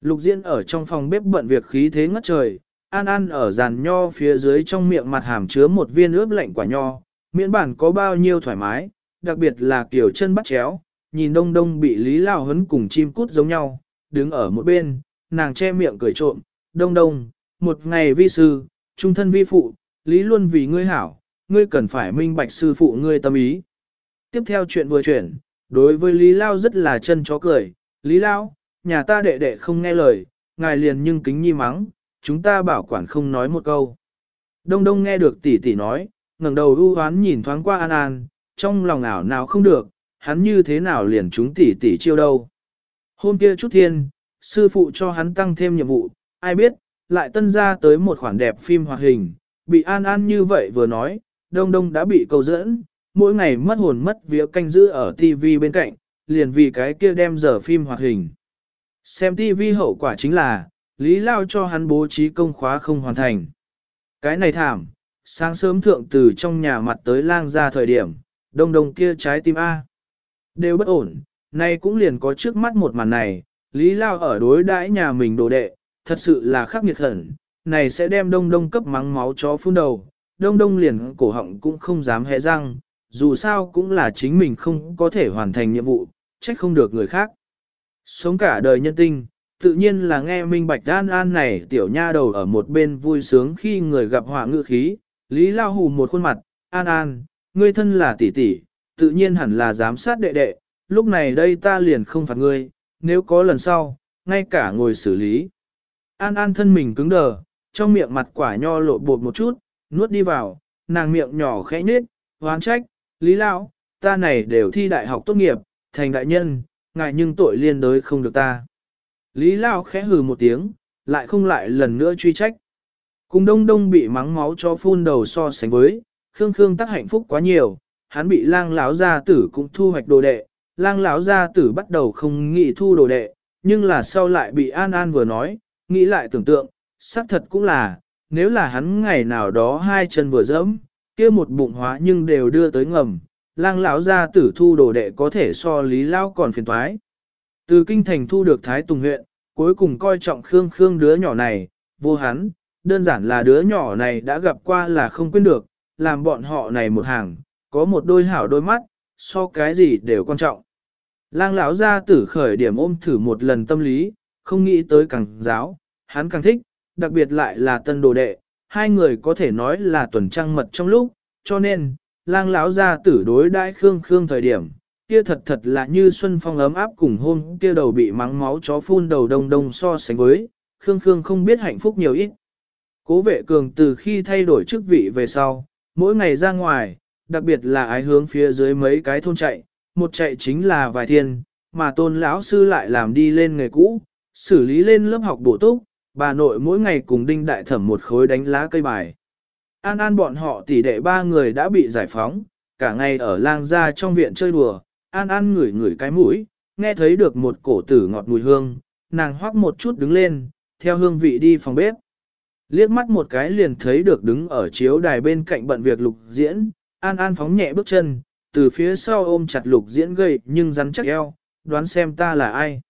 Lục diễn ở trong phòng bếp bận việc khí thế ngất trời, An An ở giàn nho phía dưới trong miệng mặt hàm chứa một viên ướp lạnh quả nho, miễn bản có bao nhiêu thoải mái, đặc biệt là kiểu chân bắt chéo, nhìn đông đông bị Lý Lao hấn cùng chim cút giống nhau, đứng ở một bên, nàng che miệng cười trộm, đông đông, một ngày vi sư, trung thân vi phụ, Lý luôn vì ngươi hảo, ngươi cần phải minh bạch sư phụ ngươi tâm ý. Tiếp theo chuyện vừa chuyển, đối với Lý Lao rất là chân chó cười, Lý Lao, nhà ta đệ đệ không nghe lời, ngài liền nhưng kính nhi mắng, chúng ta bảo quản không nói một câu. Đông đông nghe được tỷ tỷ nói, ngẩng đầu ưu hoán nhìn thoáng qua An An, trong lòng ảo nào không được, hắn như thế nào liền chúng tỷ tỷ chiêu đâu. Hôm kia chút thiên, sư phụ cho hắn tăng thêm nhiệm vụ, ai biết, lại tân ra tới một khoản đẹp phim hoạt hình, bị An An như vậy vừa nói, đông đông đã bị câu dẫn, mỗi ngày mất hồn mất vía canh giữ ở TV bên cạnh, liền vì cái kia đem giờ phim hoạt hình. Xem TV hậu quả chính là, Lý Lao cho hắn bố trí công khóa không hoàn thành. Cái này thảm, sáng sớm thượng từ trong nhà mặt tới lang ra thời điểm, đông đông kia trái tim A. Đều bất ổn, nay cũng liền có trước mắt một màn này, Lý Lao ở đối đãi nhà mình đồ đệ, thật sự là khắc nghiệt hẳn, này sẽ đem đông đông cấp mắng máu chó phun đầu, đông đông liền cổ họng cũng không dám hé răng, dù sao cũng là chính mình không có thể hoàn thành nhiệm vụ, trách không được người khác. Sống cả đời nhân tinh, tự nhiên là nghe minh bạch an an này tiểu nha đầu ở một bên vui sướng khi người gặp họa ngự khí, Lý Lao Hù một khuôn mặt, an an, ngươi thân là tỷ tỷ, tự nhiên hẳn là giám sát đệ đệ, lúc này đây ta liền không phạt ngươi, nếu có lần sau, ngay cả ngồi xử lý. An An thân mình cứng đờ, trong miệng mặt quả nho lộ bột một chút, nuốt đi vào, nàng miệng nhỏ khẽ nết, hoán trách, Lý Lão, ta này đều thi đại học tốt nghiệp, thành đại nhân, ngại nhưng tội liên đới không được ta. Lý Lão khẽ hừ một tiếng, lại không lại lần nữa truy trách. Cùng đông đông bị mắng máu cho phun đầu so sánh với, Khương Khương tắc hạnh phúc quá nhiều, hắn bị lang lão gia tử cũng thu hoạch đồ đệ, lang lão gia tử bắt đầu không nghĩ thu đồ đệ, nhưng là sau lại bị An An vừa nói, nghĩ lại tưởng tượng, xác thật cũng là, nếu là hắn ngày nào đó hai chân vừa dẫm, kia một bụng hóa nhưng đều đưa tới ngầm, lang lão gia tử thu đồ đệ có thể so lý lao còn phiền toái. Từ kinh thành thu được Thái Tùng huyện, cuối cùng coi trọng Khương Khương đứa nhỏ này, vô hắn, đơn giản là đứa nhỏ này đã gặp qua là không quên được, làm bọn họ này một hàng, có một đôi hảo đôi mắt, so cái gì đều quan trọng. Lang lão gia tử khởi điểm ôm thử một lần tâm lý, không nghĩ tới càng giáo, hắn càng thích, đặc biệt lại là tân đồ đệ, hai người có thể nói là tuần trăng mật trong lúc, cho nên, lang lão gia tử đối đãi khương khương thời điểm, kia thật thật là như xuân phong ấm áp cùng hôm kia đầu bị mắng máu chó phun đầu đông đông so sánh với, khương khương không biết hạnh phúc nhiều ít. Cố vệ cường từ khi thay đổi chức vị về sau, mỗi ngày ra ngoài, đặc biệt là ái hướng phía dưới mấy cái thôn chạy, một chạy chính là vài thiên, mà tôn lão sư lại làm đi lên nghề cũ, xử lý lên lớp học bổ túc, bà nội mỗi ngày cùng đinh đại thẩm một khối đánh lá cây bài. An an bọn họ tỷ đệ ba người đã bị giải phóng, cả ngày ở lang gia trong viện chơi đùa, an an ngửi ngửi cái mũi, nghe thấy được một cổ tử ngọt mùi hương, nàng hoắc một chút đứng lên, theo hương vị đi phòng bếp. Liếc mắt một cái liền thấy được đứng ở chiếu đài bên cạnh bận việc lục diễn, an an phóng nhẹ bước chân, từ phía sau ôm chặt lục diễn gầy nhưng rắn chắc eo, đoán xem ta là ai.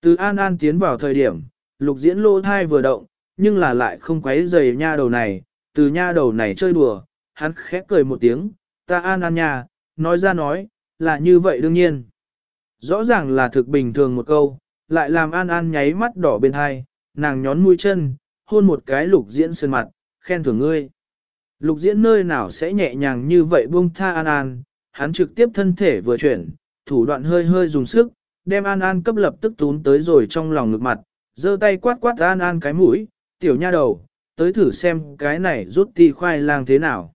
Từ an an tiến vào thời điểm, lục diễn lô thai vừa động, nhưng là lại không quấy dày nha đầu này, từ nha đầu này chơi đùa, hắn khẽ cười một tiếng, ta an an nha, nói ra nói, là như vậy đương nhiên. Rõ ràng là thực bình thường một câu, lại làm an an nháy mắt đỏ bên hai, nàng nhón mũi chân, hôn một cái lục diễn sơn mặt, khen thưởng ngươi. Lục diễn nơi nào sẽ nhẹ nhàng như vậy buông tha an an, hắn trực tiếp thân thể vừa chuyển, thủ đoạn hơi hơi dùng sức, đem an an cấp lập tức tún tới rồi trong lòng ngực mặt, giơ tay quát quát an an cái mũi, tiểu nha đầu, tới thử xem cái này rút ti khoai lang thế nào.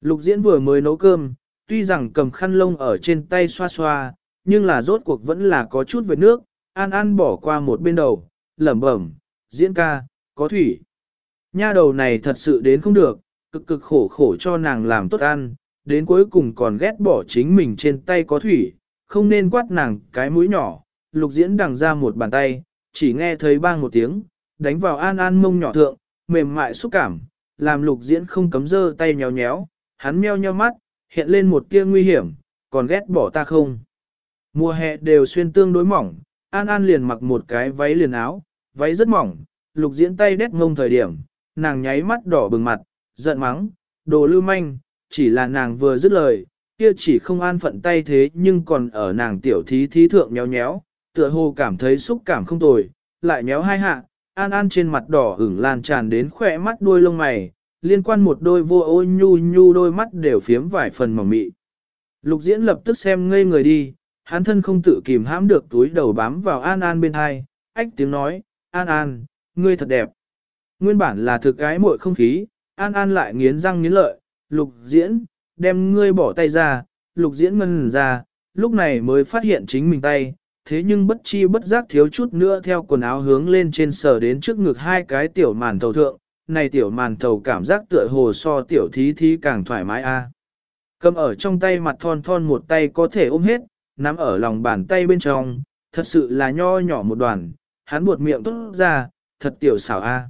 Lục diễn vừa mới nấu cơm, tuy rằng cầm khăn lông ở trên tay xoa xoa, nhưng là rốt cuộc vẫn là có chút vệt nước, an an bỏ qua một bên đầu, lẩm bẩm, diễn ca, có thủy. Nha đầu này thật sự đến không được, cực cực khổ khổ cho nàng làm tốt ăn, đến cuối cùng còn ghét bỏ chính mình trên tay có thủy, không nên quát nàng cái mũi nhỏ, lục diễn đằng ra một bàn tay, chỉ nghe thấy bang một tiếng, đánh vào an an mông nhỏ thượng, mềm mại xúc cảm, làm lục diễn không cấm dơ tay nhéo nhéo, hắn meo nheo mắt, hiện lên một tia nguy hiểm, còn ghét bỏ ta không. Mùa hè đều xuyên tương đối mỏng, an an liền mặc một cái váy liền áo, váy rất mỏng, lục diễn tay đét ngông thời điểm, nàng nháy mắt đỏ bừng mặt, giận mắng, đồ lưu manh, chỉ là nàng vừa dứt lời, kia chỉ không an phận tay thế nhưng còn ở nàng tiểu thí thí thượng nhéo nhéo, tựa hồ cảm thấy xúc cảm không tồi, lại nhéo hai hạ, an an trên mặt đỏ ửng lan tràn đến khỏe mắt đuôi lông mày, liên quan một đôi vô ôi nhu nhu đôi mắt đều phiếm vài phần mỏng mị. Lục diễn lập tức xem ngây người đi, hắn thân không tự kìm hãm được túi đầu bám vào an an bên hai, ách tiếng nói, an an, ngươi thật đẹp. Nguyên bản là thực cái muội không khí, an an lại nghiến răng nghiến lợi, lục diễn, đem ngươi bỏ tay ra, lục diễn ngân ra, lúc này mới phát hiện chính mình tay, thế nhưng bất chi bất giác thiếu chút nữa theo quần áo hướng lên trên sờ đến trước ngực hai cái tiểu màn thầu thượng, này tiểu màn thầu cảm giác tựa hồ so tiểu thí thí càng thoải mái a. Cầm ở trong tay mặt thon thon một tay có thể ôm hết, nắm ở lòng bàn tay bên trong, thật sự là nho nhỏ một đoàn, hắn buột miệng tốt ra, thật tiểu xảo a.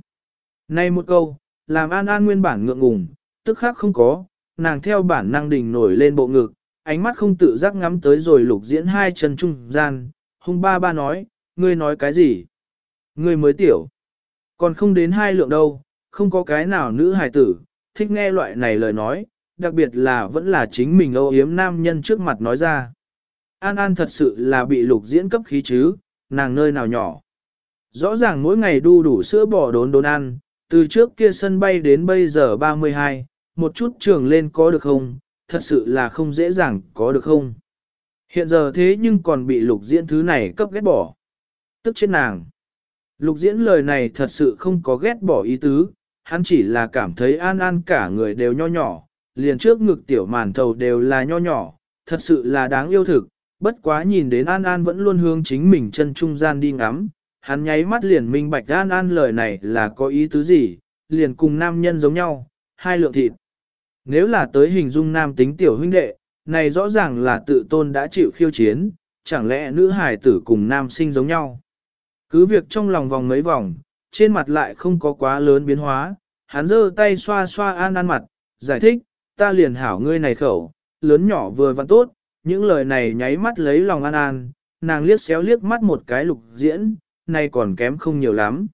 Này một câu, làm An An nguyên bản ngượng ngùng, tức khác không có, nàng theo bản năng đình nổi lên bộ ngực, ánh mắt không tự giác ngắm tới rồi lục diễn hai chân trung gian, hung ba ba nói, ngươi nói cái gì? Ngươi mới tiểu, còn không đến hai lượng đâu, không có cái nào nữ hài tử, thích nghe loại này lời nói, đặc biệt là vẫn là chính mình âu yếm nam nhân trước mặt nói ra. An An thật sự là bị lục diễn cấp khí chứ, nàng nơi nào nhỏ. Rõ ràng mỗi ngày đu đủ sữa bò đốn đốn ăn, từ trước kia sân bay đến bây giờ 32, một chút trường lên có được không, thật sự là không dễ dàng có được không. Hiện giờ thế nhưng còn bị lục diễn thứ này cấp ghét bỏ. Tức chết nàng. Lục diễn lời này thật sự không có ghét bỏ ý tứ, hắn chỉ là cảm thấy an an cả người đều nho nhỏ, liền trước ngực tiểu màn thầu đều là nho nhỏ, thật sự là đáng yêu thực, bất quá nhìn đến an an vẫn luôn hướng chính mình chân trung gian đi ngắm, hắn nháy mắt liền minh bạch an an lời này là có ý tứ gì, liền cùng nam nhân giống nhau, hai lượng thịt. Nếu là tới hình dung nam tính tiểu huynh đệ, này rõ ràng là tự tôn đã chịu khiêu chiến, chẳng lẽ nữ hài tử cùng nam sinh giống nhau. Cứ việc trong lòng vòng mấy vòng, trên mặt lại không có quá lớn biến hóa, hắn giơ tay xoa xoa an an mặt, giải thích, ta liền hảo ngươi này khẩu, lớn nhỏ vừa vặn tốt, những lời này nháy mắt lấy lòng an an, nàng liếc xéo liếc mắt một cái lục diễn, này còn kém không nhiều lắm.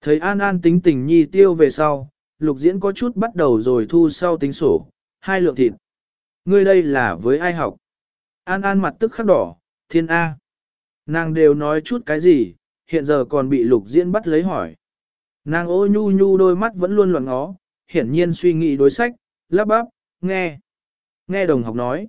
Thấy an an tính tình nhi tiêu về sau, lục diễn có chút bắt đầu rồi thu sau tính sổ, hai lượng thịt. Ngươi đây là với ai học? An an mặt tức khắc đỏ, thiên A. Nàng đều nói chút cái gì, hiện giờ còn bị lục diễn bắt lấy hỏi. Nàng ô nhu nhu đôi mắt vẫn luôn loạn ngó, hiển nhiên suy nghĩ đối sách, lắp bắp, nghe. Nghe đồng học nói.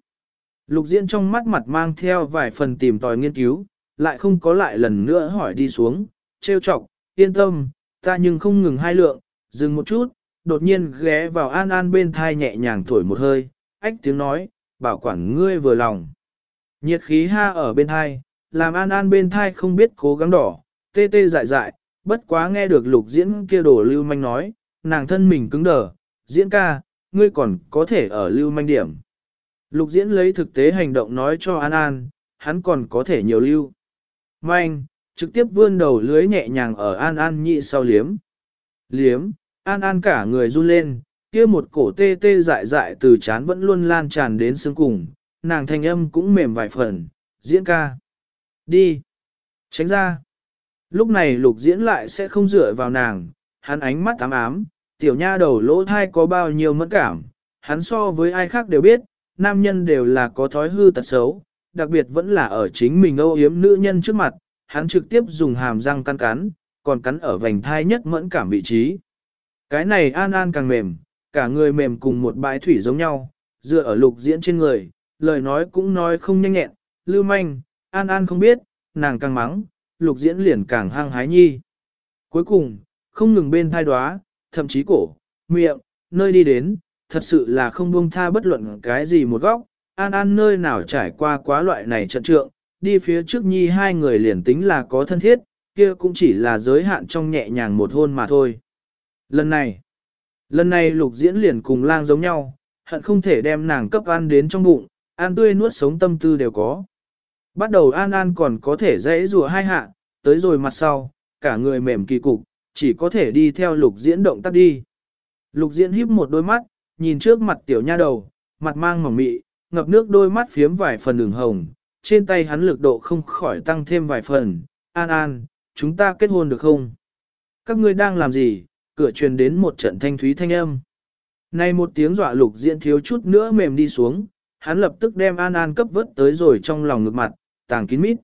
Lục diễn trong mắt mặt mang theo vài phần tìm tòi nghiên cứu, lại không có lại lần nữa hỏi đi xuống, trêu chọc, yên tâm, ta nhưng không ngừng hai lượng, dừng một chút, đột nhiên ghé vào an an bên thai nhẹ nhàng thổi một hơi, ách tiếng nói, bảo quản ngươi vừa lòng. Nhiệt khí ha ở bên thai, làm an an bên thai không biết cố gắng đỏ, tê tê dại dại, bất quá nghe được lục diễn kia đổ lưu manh nói, nàng thân mình cứng đờ, diễn ca, ngươi còn có thể ở lưu manh điểm. Lục diễn lấy thực tế hành động nói cho An An, hắn còn có thể nhiều lưu. Manh, trực tiếp vươn đầu lưới nhẹ nhàng ở An An nhị sau liếm. Liếm, An An cả người run lên, kia một cổ tê tê dại dại từ chán vẫn luôn lan tràn đến xương cùng, nàng thanh âm cũng mềm vài phần, diễn ca. Đi. Tránh ra. Lúc này lục diễn lại sẽ không dựa vào nàng, hắn ánh mắt ám ám, tiểu nha đầu lỗ thai có bao nhiêu mẫn cảm, hắn so với ai khác đều biết, nam nhân đều là có thói hư tật xấu, đặc biệt vẫn là ở chính mình âu yếm nữ nhân trước mặt, hắn trực tiếp dùng hàm răng cắn cắn, còn cắn ở vành thai nhất mẫn cảm vị trí. Cái này an an càng mềm, cả người mềm cùng một bãi thủy giống nhau, dựa ở lục diễn trên người, lời nói cũng nói không nhanh nhẹn, lưu manh, an an không biết, nàng càng mắng, lục diễn liền càng hăng hái nhi. Cuối cùng, không ngừng bên thai đoá, thậm chí cổ, miệng, nơi đi đến, thật sự là không buông tha bất luận cái gì một góc, an an nơi nào trải qua quá loại này trận trượng, đi phía trước nhi hai người liền tính là có thân thiết, kia cũng chỉ là giới hạn trong nhẹ nhàng một hôn mà thôi. Lần này, lần này lục diễn liền cùng lang giống nhau, hận không thể đem nàng cấp ăn đến trong bụng, an tươi nuốt sống tâm tư đều có. Bắt đầu an an còn có thể dễ rùa hai hạ, tới rồi mặt sau, cả người mềm kỳ cục, chỉ có thể đi theo lục diễn động tác đi. Lục diễn híp một đôi mắt, nhìn trước mặt tiểu nha đầu, mặt mang mỏng mị, ngập nước đôi mắt phiếm vài phần đường hồng, trên tay hắn lực độ không khỏi tăng thêm vài phần. An An, chúng ta kết hôn được không? Các ngươi đang làm gì? Cửa truyền đến một trận thanh thúy thanh âm. Này một tiếng dọa lục diễn thiếu chút nữa mềm đi xuống, hắn lập tức đem An An cấp vớt tới rồi trong lòng ngực mặt, tàng kín mít.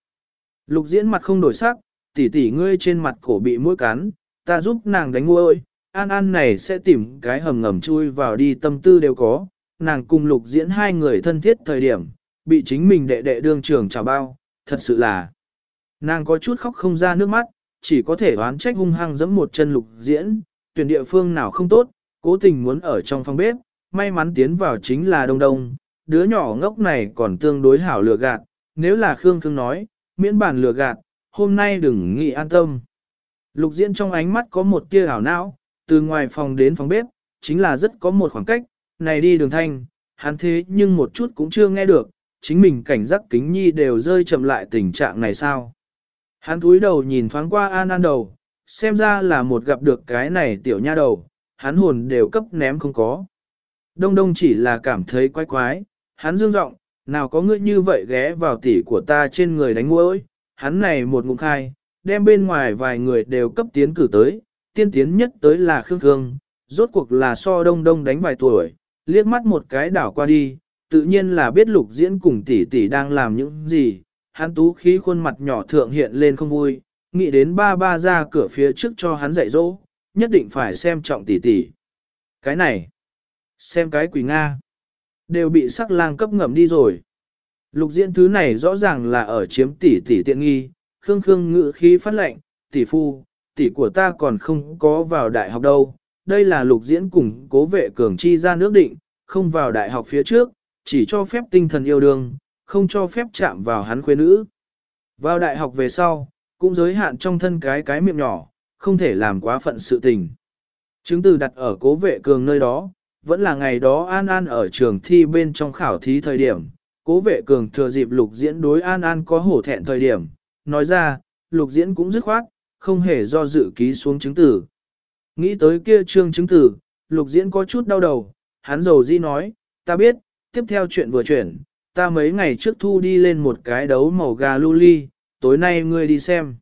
Lục diễn mặt không đổi sắc, tỷ tỷ ngươi trên mặt cổ bị mũi cắn, ta giúp nàng đánh ngôi, An An này sẽ tìm cái hầm ngầm chui vào đi tâm tư đều có, nàng cùng lục diễn hai người thân thiết thời điểm, bị chính mình đệ đệ đương trường chào bao, thật sự là. Nàng có chút khóc không ra nước mắt, chỉ có thể oán trách hung hăng giẫm một chân lục diễn, tuyển địa phương nào không tốt, cố tình muốn ở trong phòng bếp, may mắn tiến vào chính là đông đông, đứa nhỏ ngốc này còn tương đối hảo lừa gạt, nếu là Khương Khương nói, miễn bản lừa gạt, hôm nay đừng nghĩ an tâm. Lục diễn trong ánh mắt có một tia hảo não, từ ngoài phòng đến phòng bếp, chính là rất có một khoảng cách, này đi đường thanh, hắn thế nhưng một chút cũng chưa nghe được, chính mình cảnh giác kính nhi đều rơi chậm lại tình trạng này sao. Hắn túi đầu nhìn thoáng qua An An đầu, xem ra là một gặp được cái này tiểu nha đầu, hắn hồn đều cấp ném không có. Đông đông chỉ là cảm thấy quái quái, hắn dương giọng nào có ngươi như vậy ghé vào tỉ của ta trên người đánh mũi, hắn này một ngụm khai, đem bên ngoài vài người đều cấp tiến cử tới, tiên tiến nhất tới là Khương Khương, rốt cuộc là so đông đông đánh vài tuổi, liếc mắt một cái đảo qua đi, tự nhiên là biết lục diễn cùng tỷ tỷ đang làm những gì, hắn tú khí khuôn mặt nhỏ thượng hiện lên không vui, nghĩ đến ba ba ra cửa phía trước cho hắn dạy dỗ, nhất định phải xem trọng tỷ tỷ. Cái này, xem cái quỷ Nga, đều bị sắc lang cấp ngầm đi rồi. Lục diễn thứ này rõ ràng là ở chiếm tỷ tỷ tiện nghi, khương khương ngự khí phát lệnh, tỷ phu, tỷ của ta còn không có vào đại học đâu. Đây là lục diễn cùng cố vệ cường chi ra nước định, không vào đại học phía trước, chỉ cho phép tinh thần yêu đương, không cho phép chạm vào hắn khuê nữ. Vào đại học về sau, cũng giới hạn trong thân cái cái miệng nhỏ, không thể làm quá phận sự tình. Chứng từ đặt ở cố vệ cường nơi đó, vẫn là ngày đó An An ở trường thi bên trong khảo thí thời điểm, cố vệ cường thừa dịp lục diễn đối An An có hổ thẹn thời điểm, nói ra, lục diễn cũng dứt khoát, không hề do dự ký xuống chứng tử. Nghĩ tới kia trương chứng tử, lục diễn có chút đau đầu, hắn dầu di nói, ta biết, tiếp theo chuyện vừa chuyển, ta mấy ngày trước thu đi lên một cái đấu màu gà lưu ly, tối nay ngươi đi xem.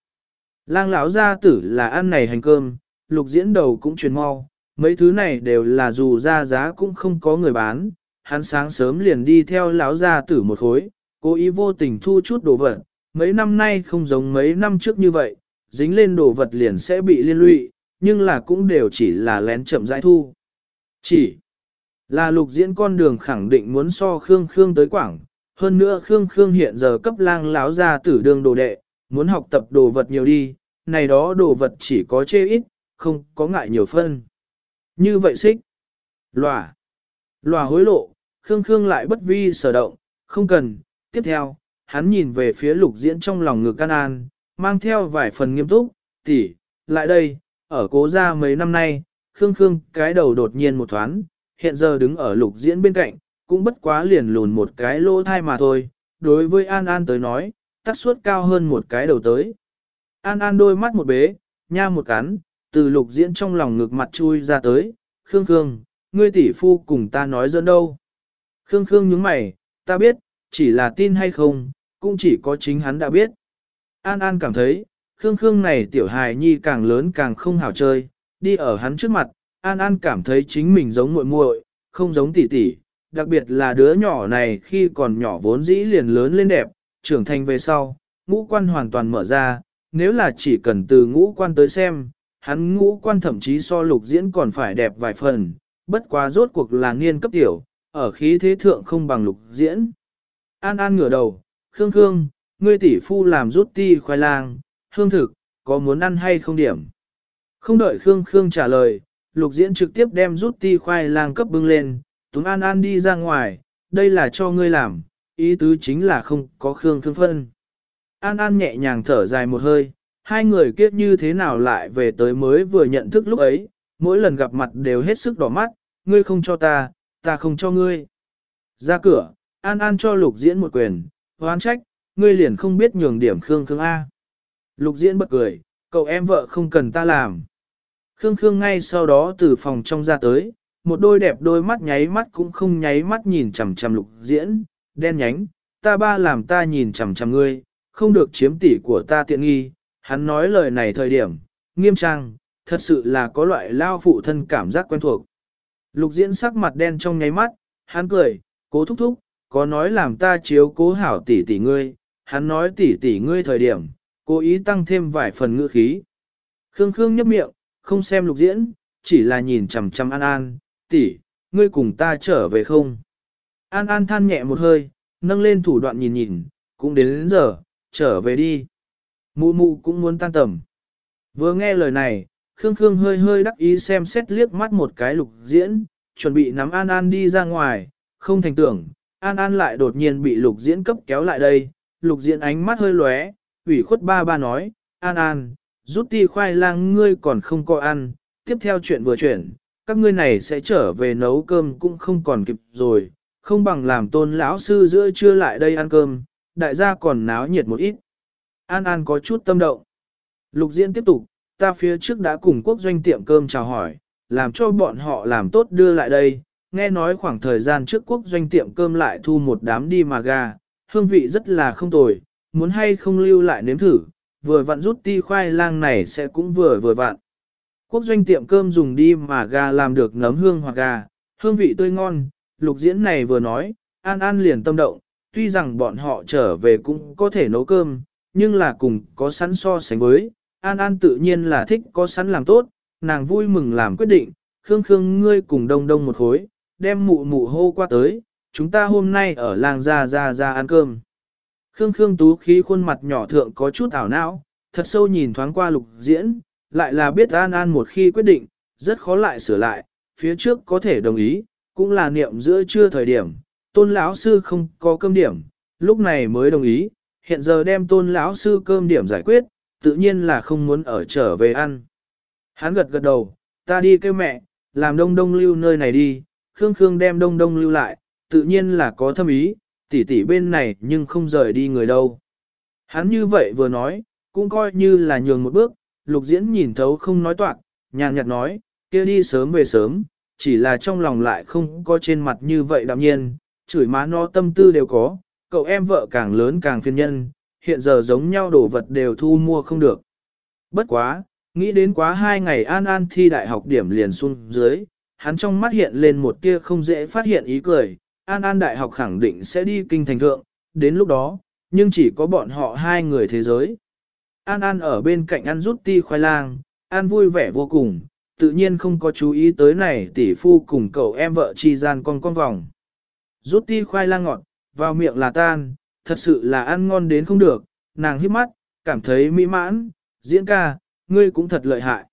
Lang lão gia tử là ăn này hành cơm, lục diễn đầu cũng truyền mau, mấy thứ này đều là dù ra giá cũng không có người bán, hắn sáng sớm liền đi theo lão gia tử một khối, cố ý vô tình thu chút đồ vật, mấy năm nay không giống mấy năm trước như vậy, dính lên đồ vật liền sẽ bị liên lụy, nhưng là cũng đều chỉ là lén chậm rãi thu. Chỉ là lục diễn con đường khẳng định muốn so Khương Khương tới Quảng, hơn nữa Khương Khương hiện giờ cấp lang lão ra tử đường đồ đệ, muốn học tập đồ vật nhiều đi, này đó đồ vật chỉ có chê ít, không có ngại nhiều phân. Như vậy xích, lòa, lòa hối lộ, Khương Khương lại bất vi sở động, không cần, tiếp theo, hắn nhìn về phía lục diễn trong lòng ngực can an, mang theo vài phần nghiêm túc, tỷ, lại đây, ở cố gia mấy năm nay, Khương Khương cái đầu đột nhiên một thoáng, hiện giờ đứng ở lục diễn bên cạnh, cũng bất quá liền lùn một cái lỗ thai mà thôi, đối với An An tới nói, tắc suốt cao hơn một cái đầu tới. An An đôi mắt một bế, nha một cắn, từ lục diễn trong lòng ngực mặt chui ra tới, Khương Khương, ngươi tỷ phu cùng ta nói dẫn đâu. Khương Khương nhướng mày, ta biết, chỉ là tin hay không, cũng chỉ có chính hắn đã biết. An An cảm thấy, Khương Khương này tiểu hài nhi càng lớn càng không hảo chơi, đi ở hắn trước mặt, An An cảm thấy chính mình giống muội muội, không giống tỷ tỷ, đặc biệt là đứa nhỏ này khi còn nhỏ vốn dĩ liền lớn lên đẹp, trưởng thành về sau, ngũ quan hoàn toàn mở ra, nếu là chỉ cần từ ngũ quan tới xem, hắn ngũ quan thậm chí so lục diễn còn phải đẹp vài phần, bất quá rốt cuộc là nghiên cấp tiểu, ở khí thế thượng không bằng lục diễn. An An ngửa đầu, Khương Khương, ngươi tỷ phu làm rút ti khoai lang, hương thực, có muốn ăn hay không điểm. Không đợi Khương Khương trả lời, lục diễn trực tiếp đem rút ti khoai lang cấp bưng lên, Tuấn An An đi ra ngoài, đây là cho ngươi làm, ý tứ chính là không có Khương Khương phân. An An nhẹ nhàng thở dài một hơi, hai người kiếp như thế nào lại về tới mới vừa nhận thức lúc ấy, mỗi lần gặp mặt đều hết sức đỏ mắt, ngươi không cho ta, ta không cho ngươi. Ra cửa, An An cho Lục Diễn một quyền, hoán trách, ngươi liền không biết nhường điểm Khương Khương A. Lục Diễn bật cười, cậu em vợ không cần ta làm. Khương Khương ngay sau đó từ phòng trong ra tới, một đôi đẹp đôi mắt nháy mắt cũng không nháy mắt nhìn chằm chằm Lục Diễn, đen nhánh, ta ba làm ta nhìn chằm chằm ngươi, không được chiếm tỷ của ta tiện nghi. Hắn nói lời này thời điểm, nghiêm trang, thật sự là có loại lao phụ thân cảm giác quen thuộc. Lục diễn sắc mặt đen trong nháy mắt, hắn cười, cố thúc thúc, có nói làm ta chiếu cố hảo tỷ tỷ ngươi, hắn nói tỷ tỷ ngươi thời điểm, cố ý tăng thêm vài phần ngữ khí. Khương Khương nhấp miệng, không xem lục diễn, chỉ là nhìn chằm chằm An An, tỷ, ngươi cùng ta trở về không? An An than nhẹ một hơi, nâng lên thủ đoạn nhìn nhìn, cũng đến đến giờ, trở về đi. Mụ mụ cũng muốn tan tầm. Vừa nghe lời này, Khương Khương hơi hơi đắc ý xem xét liếc mắt một cái lục diễn, chuẩn bị nắm An An đi ra ngoài, không thành tưởng, An An lại đột nhiên bị lục diễn cấp kéo lại đây, lục diễn ánh mắt hơi lóe, ủy khuất ba ba nói, An An, rút ti khoai lang ngươi còn không có ăn, tiếp theo chuyện vừa chuyển, các ngươi này sẽ trở về nấu cơm cũng không còn kịp rồi, không bằng làm tôn lão sư giữa trưa lại đây ăn cơm, đại gia còn náo nhiệt một ít. An An có chút tâm động. Lục diễn tiếp tục, ta phía trước đã cùng quốc doanh tiệm cơm chào hỏi, làm cho bọn họ làm tốt đưa lại đây. Nghe nói khoảng thời gian trước quốc doanh tiệm cơm lại thu một đám đi mà gà, hương vị rất là không tồi, muốn hay không lưu lại nếm thử, vừa vặn rút ti khoai lang này sẽ cũng vừa vừa vặn. Quốc doanh tiệm cơm dùng đi mà gà làm được nấm hương hoặc gà, hương vị tươi ngon, lục diễn này vừa nói, An An liền tâm động, tuy rằng bọn họ trở về cũng có thể nấu cơm, nhưng là cùng có sẵn so sánh với, An An tự nhiên là thích có sẵn làm tốt, nàng vui mừng làm quyết định, Khương Khương ngươi cùng đông đông một khối, đem mụ mụ hô qua tới, chúng ta hôm nay ở làng ra ra ra ăn cơm. Khương Khương tú khí khuôn mặt nhỏ thượng có chút ảo não, thật sâu nhìn thoáng qua lục diễn, lại là biết An An một khi quyết định, rất khó lại sửa lại, phía trước có thể đồng ý, cũng là niệm giữa chưa thời điểm, tôn lão sư không có cơm điểm, lúc này mới đồng ý, hiện giờ đem tôn lão sư cơm điểm giải quyết, tự nhiên là không muốn ở trở về ăn. Hắn gật gật đầu, ta đi kêu mẹ, làm đông đông lưu nơi này đi, Khương Khương đem đông đông lưu lại, tự nhiên là có thâm ý, tỷ tỷ bên này nhưng không rời đi người đâu. Hắn như vậy vừa nói, cũng coi như là nhường một bước, lục diễn nhìn thấu không nói toạc, nhàn nhạt nói, kia đi sớm về sớm, chỉ là trong lòng lại không có trên mặt như vậy đạm nhiên, chửi má nó tâm tư đều có, cậu em vợ càng lớn càng phiên nhân, hiện giờ giống nhau đồ vật đều thu mua không được. Bất quá, nghĩ đến quá hai ngày An An thi đại học điểm liền xuống dưới, hắn trong mắt hiện lên một tia không dễ phát hiện ý cười, An An đại học khẳng định sẽ đi kinh thành thượng, đến lúc đó, nhưng chỉ có bọn họ hai người thế giới. An An ở bên cạnh ăn rút ti khoai lang, An vui vẻ vô cùng, tự nhiên không có chú ý tới này tỷ phu cùng cậu em vợ chi gian con con vòng. Rút ti khoai lang ngọt, vào miệng là tan, thật sự là ăn ngon đến không được, nàng hít mắt, cảm thấy mỹ mãn, diễn ca, ngươi cũng thật lợi hại.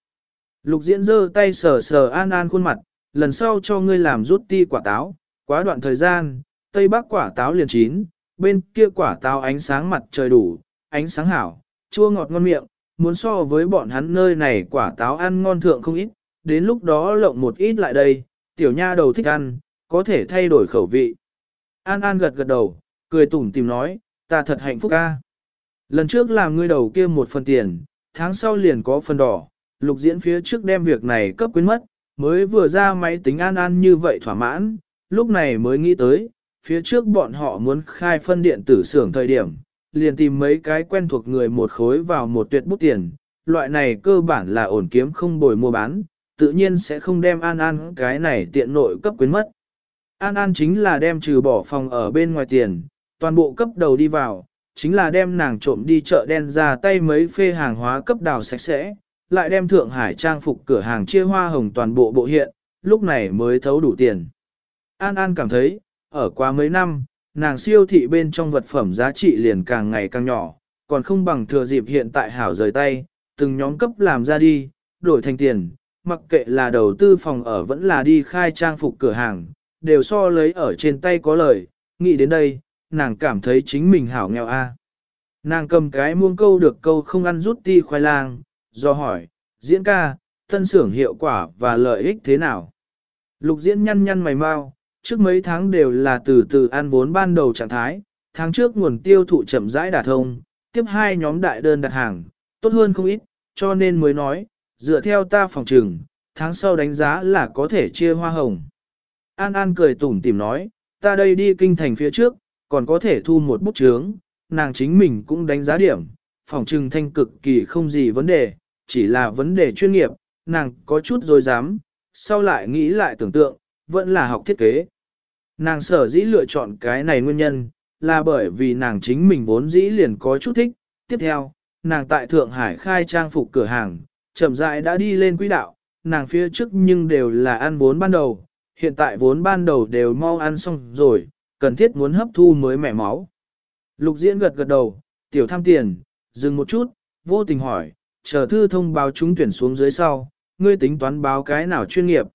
Lục diễn giơ tay sờ sờ an an khuôn mặt, lần sau cho ngươi làm rút ti quả táo, quá đoạn thời gian, tây bắc quả táo liền chín, bên kia quả táo ánh sáng mặt trời đủ, ánh sáng hảo, chua ngọt ngon miệng, muốn so với bọn hắn nơi này quả táo ăn ngon thượng không ít, đến lúc đó lộng một ít lại đây, tiểu nha đầu thích ăn, có thể thay đổi khẩu vị. An An gật gật đầu, cười tủm tìm nói, ta thật hạnh phúc ca. Lần trước làm ngươi đầu kia một phần tiền, tháng sau liền có phần đỏ, lục diễn phía trước đem việc này cấp quyến mất, mới vừa ra máy tính An An như vậy thỏa mãn, lúc này mới nghĩ tới, phía trước bọn họ muốn khai phân điện tử xưởng thời điểm, liền tìm mấy cái quen thuộc người một khối vào một tuyệt bút tiền, loại này cơ bản là ổn kiếm không bồi mua bán, tự nhiên sẽ không đem An An cái này tiện nội cấp quyến mất. An An chính là đem trừ bỏ phòng ở bên ngoài tiền, toàn bộ cấp đầu đi vào, chính là đem nàng trộm đi chợ đen ra tay mấy phê hàng hóa cấp đào sạch sẽ, lại đem Thượng Hải trang phục cửa hàng chia hoa hồng toàn bộ bộ hiện, lúc này mới thấu đủ tiền. An An cảm thấy, ở qua mấy năm, nàng siêu thị bên trong vật phẩm giá trị liền càng ngày càng nhỏ, còn không bằng thừa dịp hiện tại hảo rời tay, từng nhóm cấp làm ra đi, đổi thành tiền, mặc kệ là đầu tư phòng ở vẫn là đi khai trang phục cửa hàng, đều so lấy ở trên tay có lời, nghĩ đến đây, nàng cảm thấy chính mình hảo nghèo a. Nàng cầm cái muông câu được câu không ăn rút ti khoai lang, do hỏi, diễn ca, tân xưởng hiệu quả và lợi ích thế nào? Lục diễn nhăn nhăn mày mau, trước mấy tháng đều là từ từ ăn vốn ban đầu trạng thái, tháng trước nguồn tiêu thụ chậm rãi đả thông, tiếp hai nhóm đại đơn đặt hàng, tốt hơn không ít, cho nên mới nói, dựa theo ta phòng trừng, tháng sau đánh giá là có thể chia hoa hồng. An An cười tủm tìm nói, ta đây đi kinh thành phía trước, còn có thể thu một bút chướng, nàng chính mình cũng đánh giá điểm, phòng trừng thanh cực kỳ không gì vấn đề, chỉ là vấn đề chuyên nghiệp, nàng có chút rồi dám, sau lại nghĩ lại tưởng tượng, vẫn là học thiết kế. Nàng sở dĩ lựa chọn cái này nguyên nhân, là bởi vì nàng chính mình vốn dĩ liền có chút thích. Tiếp theo, nàng tại Thượng Hải khai trang phục cửa hàng, chậm rãi đã đi lên quỹ đạo, nàng phía trước nhưng đều là ăn vốn ban đầu, hiện tại vốn ban đầu đều mau ăn xong rồi, cần thiết muốn hấp thu mới mẻ máu. Lục diễn gật gật đầu, tiểu tham tiền, dừng một chút, vô tình hỏi, chờ thư thông báo chúng tuyển xuống dưới sau, ngươi tính toán báo cái nào chuyên nghiệp.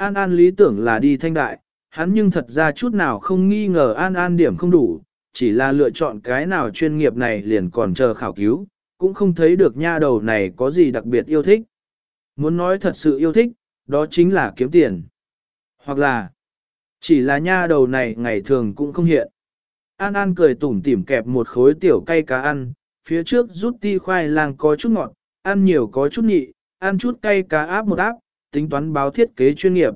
An An lý tưởng là đi thanh đại, hắn nhưng thật ra chút nào không nghi ngờ An An điểm không đủ, chỉ là lựa chọn cái nào chuyên nghiệp này liền còn chờ khảo cứu, cũng không thấy được nha đầu này có gì đặc biệt yêu thích. Muốn nói thật sự yêu thích, đó chính là kiếm tiền. Hoặc là, chỉ là nha đầu này ngày thường cũng không hiện. An An cười tủm tỉm kẹp một khối tiểu cay cá ăn, phía trước rút ti khoai lang có chút ngọt, ăn nhiều có chút nhị, ăn chút cay cá áp một áp, tính toán báo thiết kế chuyên nghiệp.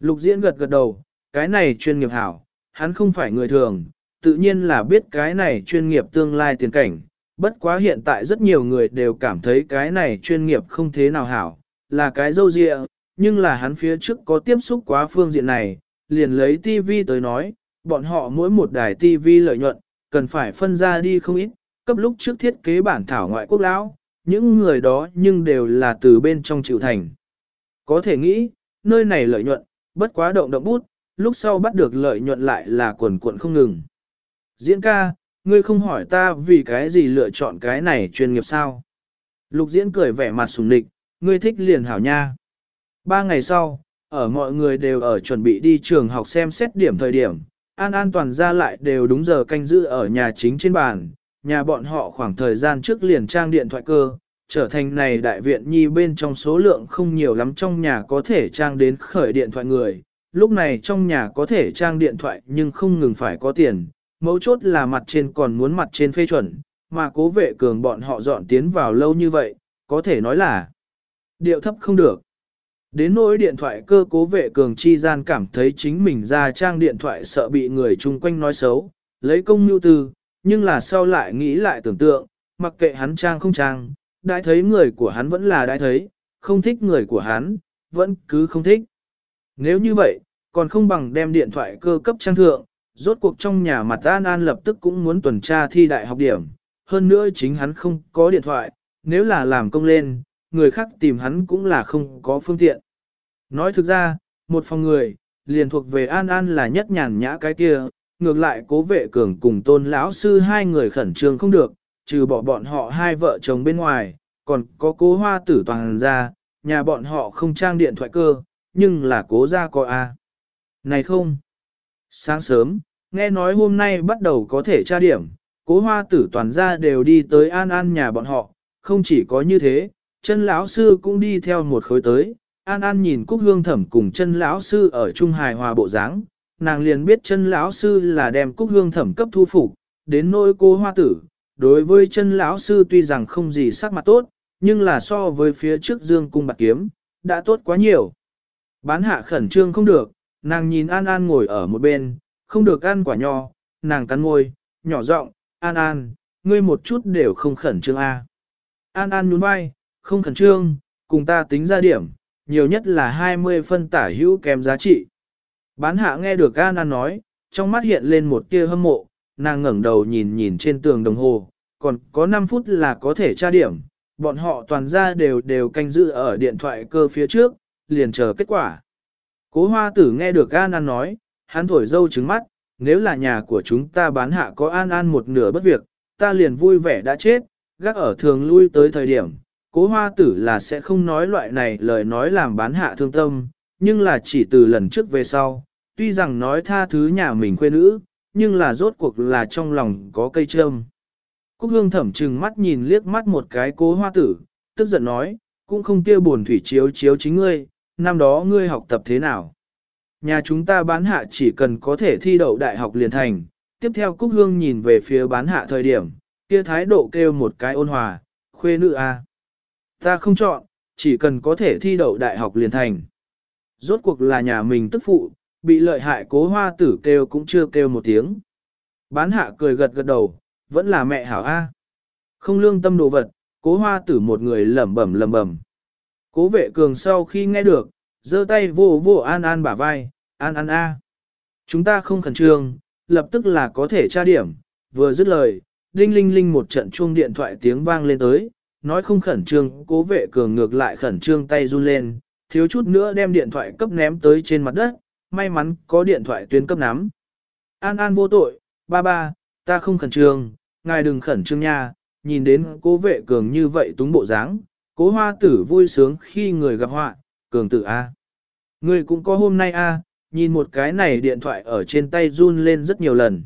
Lục diễn gật gật đầu, cái này chuyên nghiệp hảo, hắn không phải người thường, tự nhiên là biết cái này chuyên nghiệp tương lai tiền cảnh. Bất quá hiện tại rất nhiều người đều cảm thấy cái này chuyên nghiệp không thế nào hảo, là cái dâu dịa, nhưng là hắn phía trước có tiếp xúc quá phương diện này, liền lấy TV tới nói, bọn họ mỗi một đài TV lợi nhuận, cần phải phân ra đi không ít, cấp lúc trước thiết kế bản thảo ngoại quốc lão, những người đó nhưng đều là từ bên trong chịu thành. Có thể nghĩ, nơi này lợi nhuận, bất quá động động bút, lúc sau bắt được lợi nhuận lại là quần cuộn không ngừng. Diễn ca, ngươi không hỏi ta vì cái gì lựa chọn cái này chuyên nghiệp sao? Lục diễn cười vẻ mặt sùng địch, ngươi thích liền hảo nha. Ba ngày sau, ở mọi người đều ở chuẩn bị đi trường học xem xét điểm thời điểm, an an toàn ra lại đều đúng giờ canh giữ ở nhà chính trên bàn, nhà bọn họ khoảng thời gian trước liền trang điện thoại cơ, trở thành này đại viện nhi bên trong số lượng không nhiều lắm trong nhà có thể trang đến khởi điện thoại người. Lúc này trong nhà có thể trang điện thoại nhưng không ngừng phải có tiền, mấu chốt là mặt trên còn muốn mặt trên phê chuẩn, mà cố vệ cường bọn họ dọn tiến vào lâu như vậy, có thể nói là điệu thấp không được. Đến nỗi điện thoại cơ cố vệ cường chi gian cảm thấy chính mình ra trang điện thoại sợ bị người chung quanh nói xấu, lấy công mưu tư, nhưng là sau lại nghĩ lại tưởng tượng, mặc kệ hắn trang không trang, đã thấy người của hắn vẫn là đã thấy, không thích người của hắn, vẫn cứ không thích. Nếu như vậy, còn không bằng đem điện thoại cơ cấp trang thượng, rốt cuộc trong nhà mặt An An lập tức cũng muốn tuần tra thi đại học điểm, hơn nữa chính hắn không có điện thoại, nếu là làm công lên, người khác tìm hắn cũng là không có phương tiện. Nói thực ra, một phòng người, liền thuộc về An An là nhất nhàn nhã cái kia, ngược lại cố vệ cường cùng tôn lão sư hai người khẩn trương không được, trừ bỏ bọn họ hai vợ chồng bên ngoài, còn có cố hoa tử toàn ra, nhà bọn họ không trang điện thoại cơ, nhưng là cố ra có A. Này không! Sáng sớm, nghe nói hôm nay bắt đầu có thể tra điểm, cố hoa tử toàn ra đều đi tới an an nhà bọn họ, không chỉ có như thế, chân lão sư cũng đi theo một khối tới, an an nhìn cúc hương thẩm cùng chân lão sư ở trung hài hòa bộ dáng, nàng liền biết chân lão sư là đem cúc hương thẩm cấp thu phục, đến nỗi cô hoa tử, đối với chân lão sư tuy rằng không gì sắc mặt tốt, nhưng là so với phía trước dương cung bạc kiếm, đã tốt quá nhiều. Bán hạ khẩn trương không được, nàng nhìn An An ngồi ở một bên, không được ăn quả nho, nàng cắn môi, nhỏ giọng, An An, ngươi một chút đều không khẩn trương a. À. An An nhún vai, không khẩn trương, cùng ta tính ra điểm, nhiều nhất là 20 phân tả hữu kèm giá trị. Bán hạ nghe được An An nói, trong mắt hiện lên một tia hâm mộ, nàng ngẩng đầu nhìn nhìn trên tường đồng hồ, còn có 5 phút là có thể tra điểm, bọn họ toàn ra đều đều canh giữ ở điện thoại cơ phía trước, liền chờ kết quả. Cố hoa tử nghe được An An nói, hắn thổi dâu trứng mắt, nếu là nhà của chúng ta bán hạ có An An một nửa bất việc, ta liền vui vẻ đã chết, gác ở thường lui tới thời điểm. Cố hoa tử là sẽ không nói loại này lời nói làm bán hạ thương tâm, nhưng là chỉ từ lần trước về sau, tuy rằng nói tha thứ nhà mình quê nữ, nhưng là rốt cuộc là trong lòng có cây trâm. Cúc hương thẩm trừng mắt nhìn liếc mắt một cái cố hoa tử, tức giận nói, cũng không kia buồn thủy chiếu chiếu chính ngươi, năm đó ngươi học tập thế nào. Nhà chúng ta bán hạ chỉ cần có thể thi đậu đại học liền thành, tiếp theo Cúc Hương nhìn về phía bán hạ thời điểm, kia thái độ kêu một cái ôn hòa, khuê nữ a. Ta không chọn, chỉ cần có thể thi đậu đại học liền thành. Rốt cuộc là nhà mình tức phụ, bị lợi hại cố hoa tử kêu cũng chưa kêu một tiếng. Bán hạ cười gật gật đầu, vẫn là mẹ hảo A. Không lương tâm đồ vật, cố hoa tử một người lẩm bẩm lẩm bẩm. Cố vệ cường sau khi nghe được, giơ tay vô vô an an bả vai, an an a. Chúng ta không khẩn trương, lập tức là có thể tra điểm, vừa dứt lời, đinh linh linh một trận chuông điện thoại tiếng vang lên tới, nói không khẩn trương, cố vệ cường ngược lại khẩn trương tay run lên, thiếu chút nữa đem điện thoại cấp ném tới trên mặt đất, may mắn có điện thoại tuyến cấp nắm. An An vô tội, ba ba, ta không khẩn trương, ngài đừng khẩn trương nha, nhìn đến cố vệ cường như vậy túng bộ dáng, cố hoa tử vui sướng khi người gặp họa, cường tử A. Người cũng có hôm nay A, nhìn một cái này điện thoại ở trên tay run lên rất nhiều lần.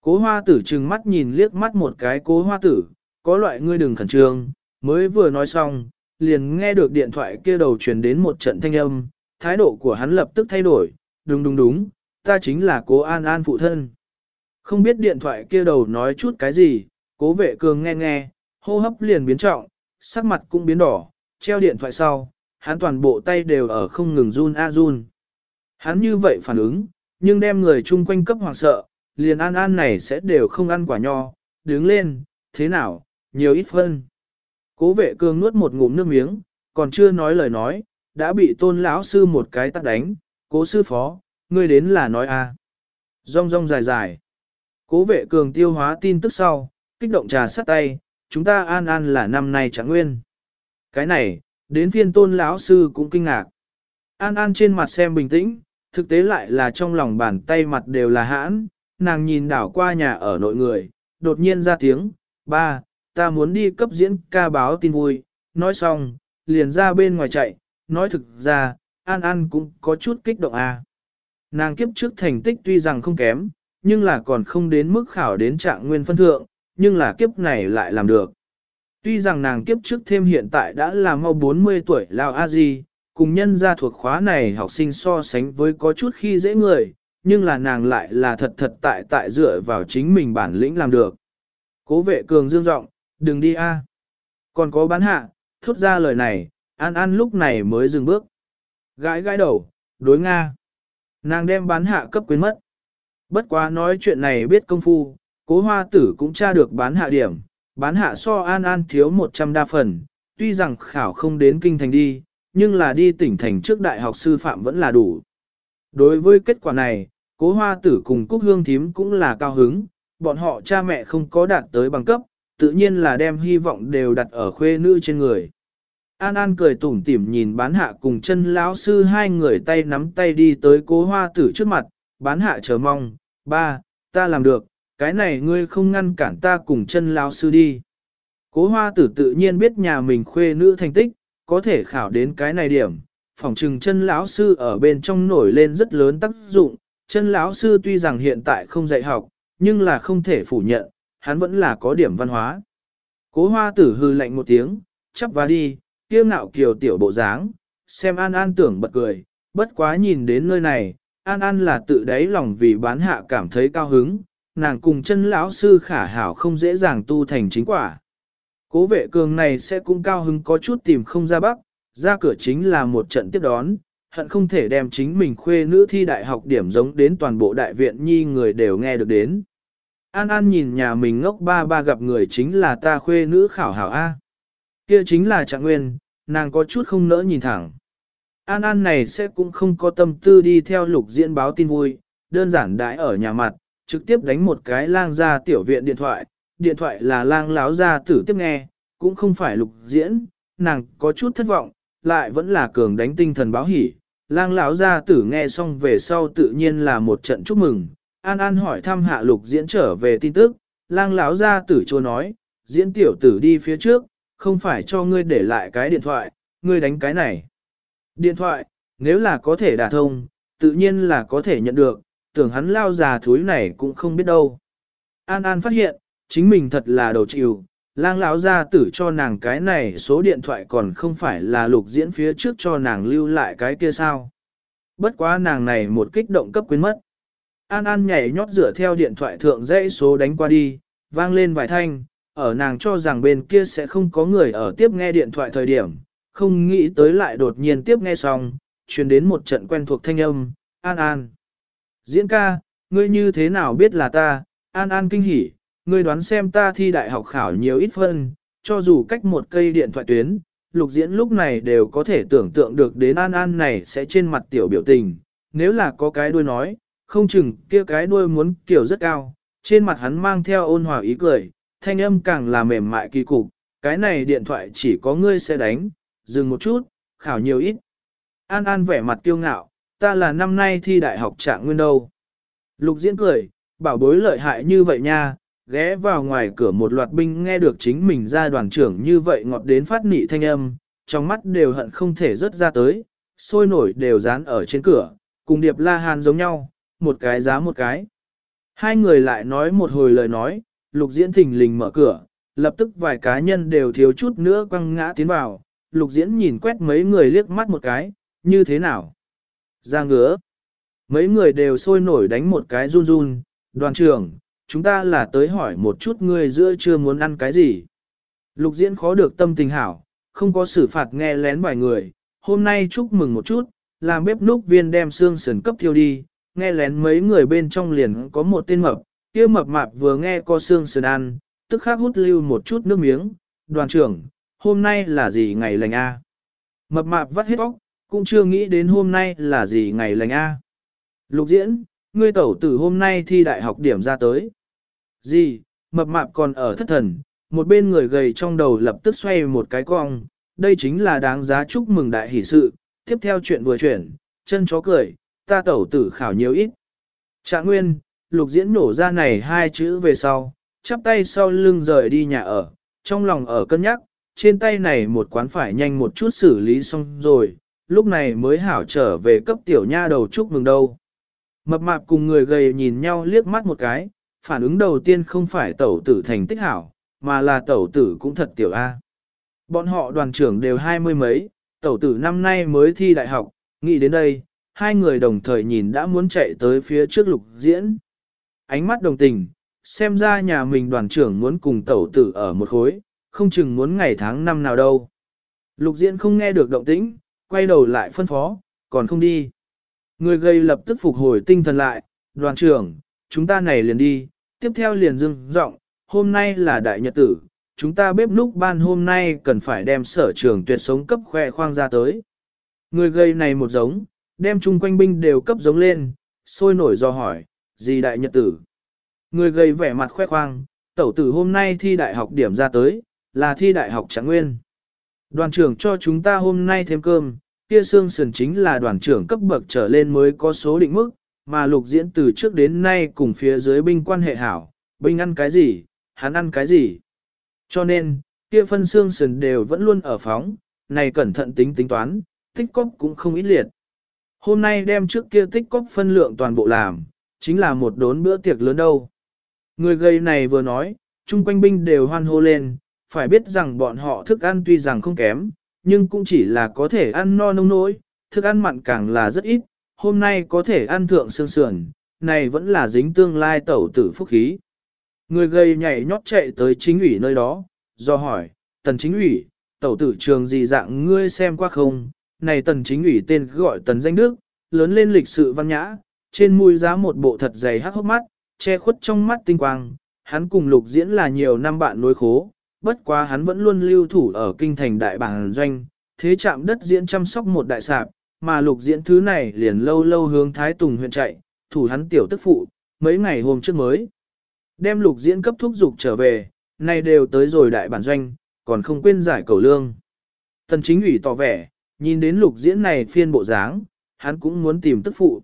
Cố hoa tử trừng mắt nhìn liếc mắt một cái cố hoa tử, có loại ngươi đừng khẩn trương, mới vừa nói xong, liền nghe được điện thoại kia đầu truyền đến một trận thanh âm, thái độ của hắn lập tức thay đổi, đúng đúng đúng, ta chính là cố An An phụ thân. Không biết điện thoại kia đầu nói chút cái gì, cố vệ cường nghe nghe, hô hấp liền biến trọng, sắc mặt cũng biến đỏ, treo điện thoại sau, hắn toàn bộ tay đều ở không ngừng run a run. Hắn như vậy phản ứng, nhưng đem người chung quanh cấp hoàng sợ, liền An An này sẽ đều không ăn quả nho, đứng lên, thế nào, nhiều ít phân. Cố vệ cường nuốt một ngụm nước miếng, còn chưa nói lời nói, đã bị tôn lão sư một cái tắt đánh, cố sư phó, ngươi đến là nói a Rong rong dài dài. Cố vệ cường tiêu hóa tin tức sau, kích động trà sắt tay, chúng ta an an là năm nay chẳng nguyên. Cái này, đến phiên tôn lão sư cũng kinh ngạc. An an trên mặt xem bình tĩnh, thực tế lại là trong lòng bàn tay mặt đều là hãn, nàng nhìn đảo qua nhà ở nội người, đột nhiên ra tiếng, ba, ta muốn đi cấp diễn ca báo tin vui, nói xong, liền ra bên ngoài chạy, nói thực ra, An An cũng có chút kích động à. Nàng kiếp trước thành tích tuy rằng không kém, nhưng là còn không đến mức khảo đến trạng nguyên phân thượng, nhưng là kiếp này lại làm được. Tuy rằng nàng kiếp trước thêm hiện tại đã là mau 40 tuổi lao a di, cùng nhân gia thuộc khóa này học sinh so sánh với có chút khi dễ người, nhưng là nàng lại là thật thật tại tại dựa vào chính mình bản lĩnh làm được. Cố vệ cường dương giọng đừng đi a. Còn có bán hạ, thốt ra lời này, An An lúc này mới dừng bước. Gãi gãi đầu, đối Nga. Nàng đem bán hạ cấp quyến mất. Bất quá nói chuyện này biết công phu, cố hoa tử cũng tra được bán hạ điểm, bán hạ so An An thiếu 100 đa phần, tuy rằng khảo không đến kinh thành đi, nhưng là đi tỉnh thành trước đại học sư phạm vẫn là đủ. Đối với kết quả này, cố hoa tử cùng Cúc Hương Thím cũng là cao hứng, bọn họ cha mẹ không có đạt tới bằng cấp, tự nhiên là đem hy vọng đều đặt ở khuê nữ trên người. An An cười tủm tỉm nhìn bán hạ cùng chân lão sư hai người tay nắm tay đi tới cố hoa tử trước mặt, bán hạ chờ mong, ba, ta làm được, cái này ngươi không ngăn cản ta cùng chân lão sư đi. Cố hoa tử tự nhiên biết nhà mình khuê nữ thành tích, có thể khảo đến cái này điểm, phỏng trừng chân lão sư ở bên trong nổi lên rất lớn tác dụng, chân lão sư tuy rằng hiện tại không dạy học, nhưng là không thể phủ nhận, hắn vẫn là có điểm văn hóa. Cố hoa tử hư lạnh một tiếng, chắp và đi, kiêu ngạo kiều tiểu bộ dáng, xem An An tưởng bật cười, bất quá nhìn đến nơi này, An An là tự đáy lòng vì bán hạ cảm thấy cao hứng, nàng cùng chân lão sư khả hảo không dễ dàng tu thành chính quả. Cố vệ cường này sẽ cũng cao hứng có chút tìm không ra bắc, ra cửa chính là một trận tiếp đón, hận không thể đem chính mình khuê nữ thi đại học điểm giống đến toàn bộ đại viện nhi người đều nghe được đến. An An nhìn nhà mình ngốc ba ba gặp người chính là ta khuê nữ khảo hảo A. Kia chính là trạng nguyên, nàng có chút không nỡ nhìn thẳng. An An này sẽ cũng không có tâm tư đi theo lục diễn báo tin vui, đơn giản đãi ở nhà mặt, trực tiếp đánh một cái lang ra tiểu viện điện thoại, điện thoại là lang láo ra tử tiếp nghe, cũng không phải lục diễn, nàng có chút thất vọng, lại vẫn là cường đánh tinh thần báo hỉ. Lang lão gia tử nghe xong về sau tự nhiên là một trận chúc mừng, An An hỏi thăm hạ lục diễn trở về tin tức, lang lão gia tử chô nói, diễn tiểu tử đi phía trước, không phải cho ngươi để lại cái điện thoại, ngươi đánh cái này. Điện thoại, nếu là có thể đả thông, tự nhiên là có thể nhận được, tưởng hắn lao già thúi này cũng không biết đâu. An An phát hiện, chính mình thật là đầu chịu, lang lão gia tử cho nàng cái này số điện thoại còn không phải là lục diễn phía trước cho nàng lưu lại cái kia sao. Bất quá nàng này một kích động cấp quyến mất. An An nhảy nhót dựa theo điện thoại thượng dãy số đánh qua đi, vang lên vài thanh, ở nàng cho rằng bên kia sẽ không có người ở tiếp nghe điện thoại thời điểm, không nghĩ tới lại đột nhiên tiếp nghe xong, truyền đến một trận quen thuộc thanh âm, An An. Diễn ca, ngươi như thế nào biết là ta, An An kinh hỉ, ngươi đoán xem ta thi đại học khảo nhiều ít phân, cho dù cách một cây điện thoại tuyến, lục diễn lúc này đều có thể tưởng tượng được đến An An này sẽ trên mặt tiểu biểu tình, nếu là có cái đuôi nói, không chừng kia cái đuôi muốn kiểu rất cao, trên mặt hắn mang theo ôn hòa ý cười, thanh âm càng là mềm mại kỳ cục, cái này điện thoại chỉ có ngươi sẽ đánh, dừng một chút, khảo nhiều ít. An An vẻ mặt kiêu ngạo, ta là năm nay thi đại học trạng nguyên đâu. Lục diễn cười, bảo bối lợi hại như vậy nha, ghé vào ngoài cửa một loạt binh nghe được chính mình ra đoàn trưởng như vậy ngọt đến phát nị thanh âm, trong mắt đều hận không thể rớt ra tới, sôi nổi đều dán ở trên cửa, cùng điệp la hàn giống nhau, một cái giá một cái. Hai người lại nói một hồi lời nói, lục diễn thình lình mở cửa, lập tức vài cá nhân đều thiếu chút nữa quăng ngã tiến vào, lục diễn nhìn quét mấy người liếc mắt một cái, như thế nào? Ra ngứa. Mấy người đều sôi nổi đánh một cái run run, đoàn trưởng, chúng ta là tới hỏi một chút ngươi giữa chưa muốn ăn cái gì. Lục diễn khó được tâm tình hảo, không có xử phạt nghe lén vài người, hôm nay chúc mừng một chút, làm bếp núc viên đem xương sườn cấp thiêu đi, nghe lén mấy người bên trong liền có một tên mập, kia mập mạp vừa nghe co xương sườn ăn, tức khắc hút lưu một chút nước miếng, đoàn trưởng, hôm nay là gì ngày lành a? Mập mạp vắt hết óc, cũng chưa nghĩ đến hôm nay là gì ngày lành a. Lục diễn, ngươi tẩu tử hôm nay thi đại học điểm ra tới. Gì, mập mạp còn ở thất thần, một bên người gầy trong đầu lập tức xoay một cái cong, đây chính là đáng giá chúc mừng đại hỷ sự, tiếp theo chuyện vừa chuyển, chân chó cười, ta tẩu tử khảo nhiều ít. Trạng nguyên, lục diễn nổ ra này hai chữ về sau, chắp tay sau lưng rời đi nhà ở, trong lòng ở cân nhắc, trên tay này một quán phải nhanh một chút xử lý xong rồi, lúc này mới hảo trở về cấp tiểu nha đầu chúc mừng đâu. Mập mạp cùng người gầy nhìn nhau liếc mắt một cái, phản ứng đầu tiên không phải tẩu tử thành tích hảo, mà là tẩu tử cũng thật tiểu A. Bọn họ đoàn trưởng đều hai mươi mấy, tẩu tử năm nay mới thi đại học, nghĩ đến đây, hai người đồng thời nhìn đã muốn chạy tới phía trước lục diễn. Ánh mắt đồng tình, xem ra nhà mình đoàn trưởng muốn cùng tẩu tử ở một khối, không chừng muốn ngày tháng năm nào đâu. Lục diễn không nghe được động tĩnh, quay đầu lại phân phó, còn không đi. Người gây lập tức phục hồi tinh thần lại, đoàn trưởng, chúng ta này liền đi, tiếp theo liền dưng giọng hôm nay là đại nhật tử, chúng ta bếp lúc ban hôm nay cần phải đem sở trường tuyệt sống cấp khoe khoang ra tới. Người gây này một giống, đem chung quanh binh đều cấp giống lên, sôi nổi do hỏi, gì đại nhật tử. Người gầy vẻ mặt khoe khoang, tẩu tử hôm nay thi đại học điểm ra tới, là thi đại học trạng nguyên. Đoàn trưởng cho chúng ta hôm nay thêm cơm, kia xương sườn chính là đoàn trưởng cấp bậc trở lên mới có số định mức, mà lục diễn từ trước đến nay cùng phía dưới binh quan hệ hảo, binh ăn cái gì, hắn ăn cái gì. Cho nên, kia phân xương sườn đều vẫn luôn ở phóng, này cẩn thận tính tính toán, tích cóp cũng không ít liệt. Hôm nay đem trước kia tích cóp phân lượng toàn bộ làm, chính là một đốn bữa tiệc lớn đâu. Người gây này vừa nói, chung quanh binh đều hoan hô lên, phải biết rằng bọn họ thức ăn tuy rằng không kém, nhưng cũng chỉ là có thể ăn no nông nỗi, thức ăn mặn càng là rất ít, hôm nay có thể ăn thượng xương sườn, này vẫn là dính tương lai tẩu tử phúc khí. Người gây nhảy nhót chạy tới chính ủy nơi đó, do hỏi, tần chính ủy, tẩu tử trường gì dạng ngươi xem qua không, này tần chính ủy tên gọi tần danh đức, lớn lên lịch sự văn nhã, trên mũi giá một bộ thật dày hắc hốc mắt, che khuất trong mắt tinh quang, hắn cùng lục diễn là nhiều năm bạn nối khố, bất quá hắn vẫn luôn lưu thủ ở kinh thành đại bản doanh, thế chạm đất diễn chăm sóc một đại sạp, mà lục diễn thứ này liền lâu lâu hướng Thái Tùng huyện chạy, thủ hắn tiểu tức phụ, mấy ngày hôm trước mới. Đem lục diễn cấp thúc dục trở về, nay đều tới rồi đại bản doanh, còn không quên giải cầu lương. Tần chính ủy tỏ vẻ, nhìn đến lục diễn này phiên bộ dáng, hắn cũng muốn tìm tức phụ.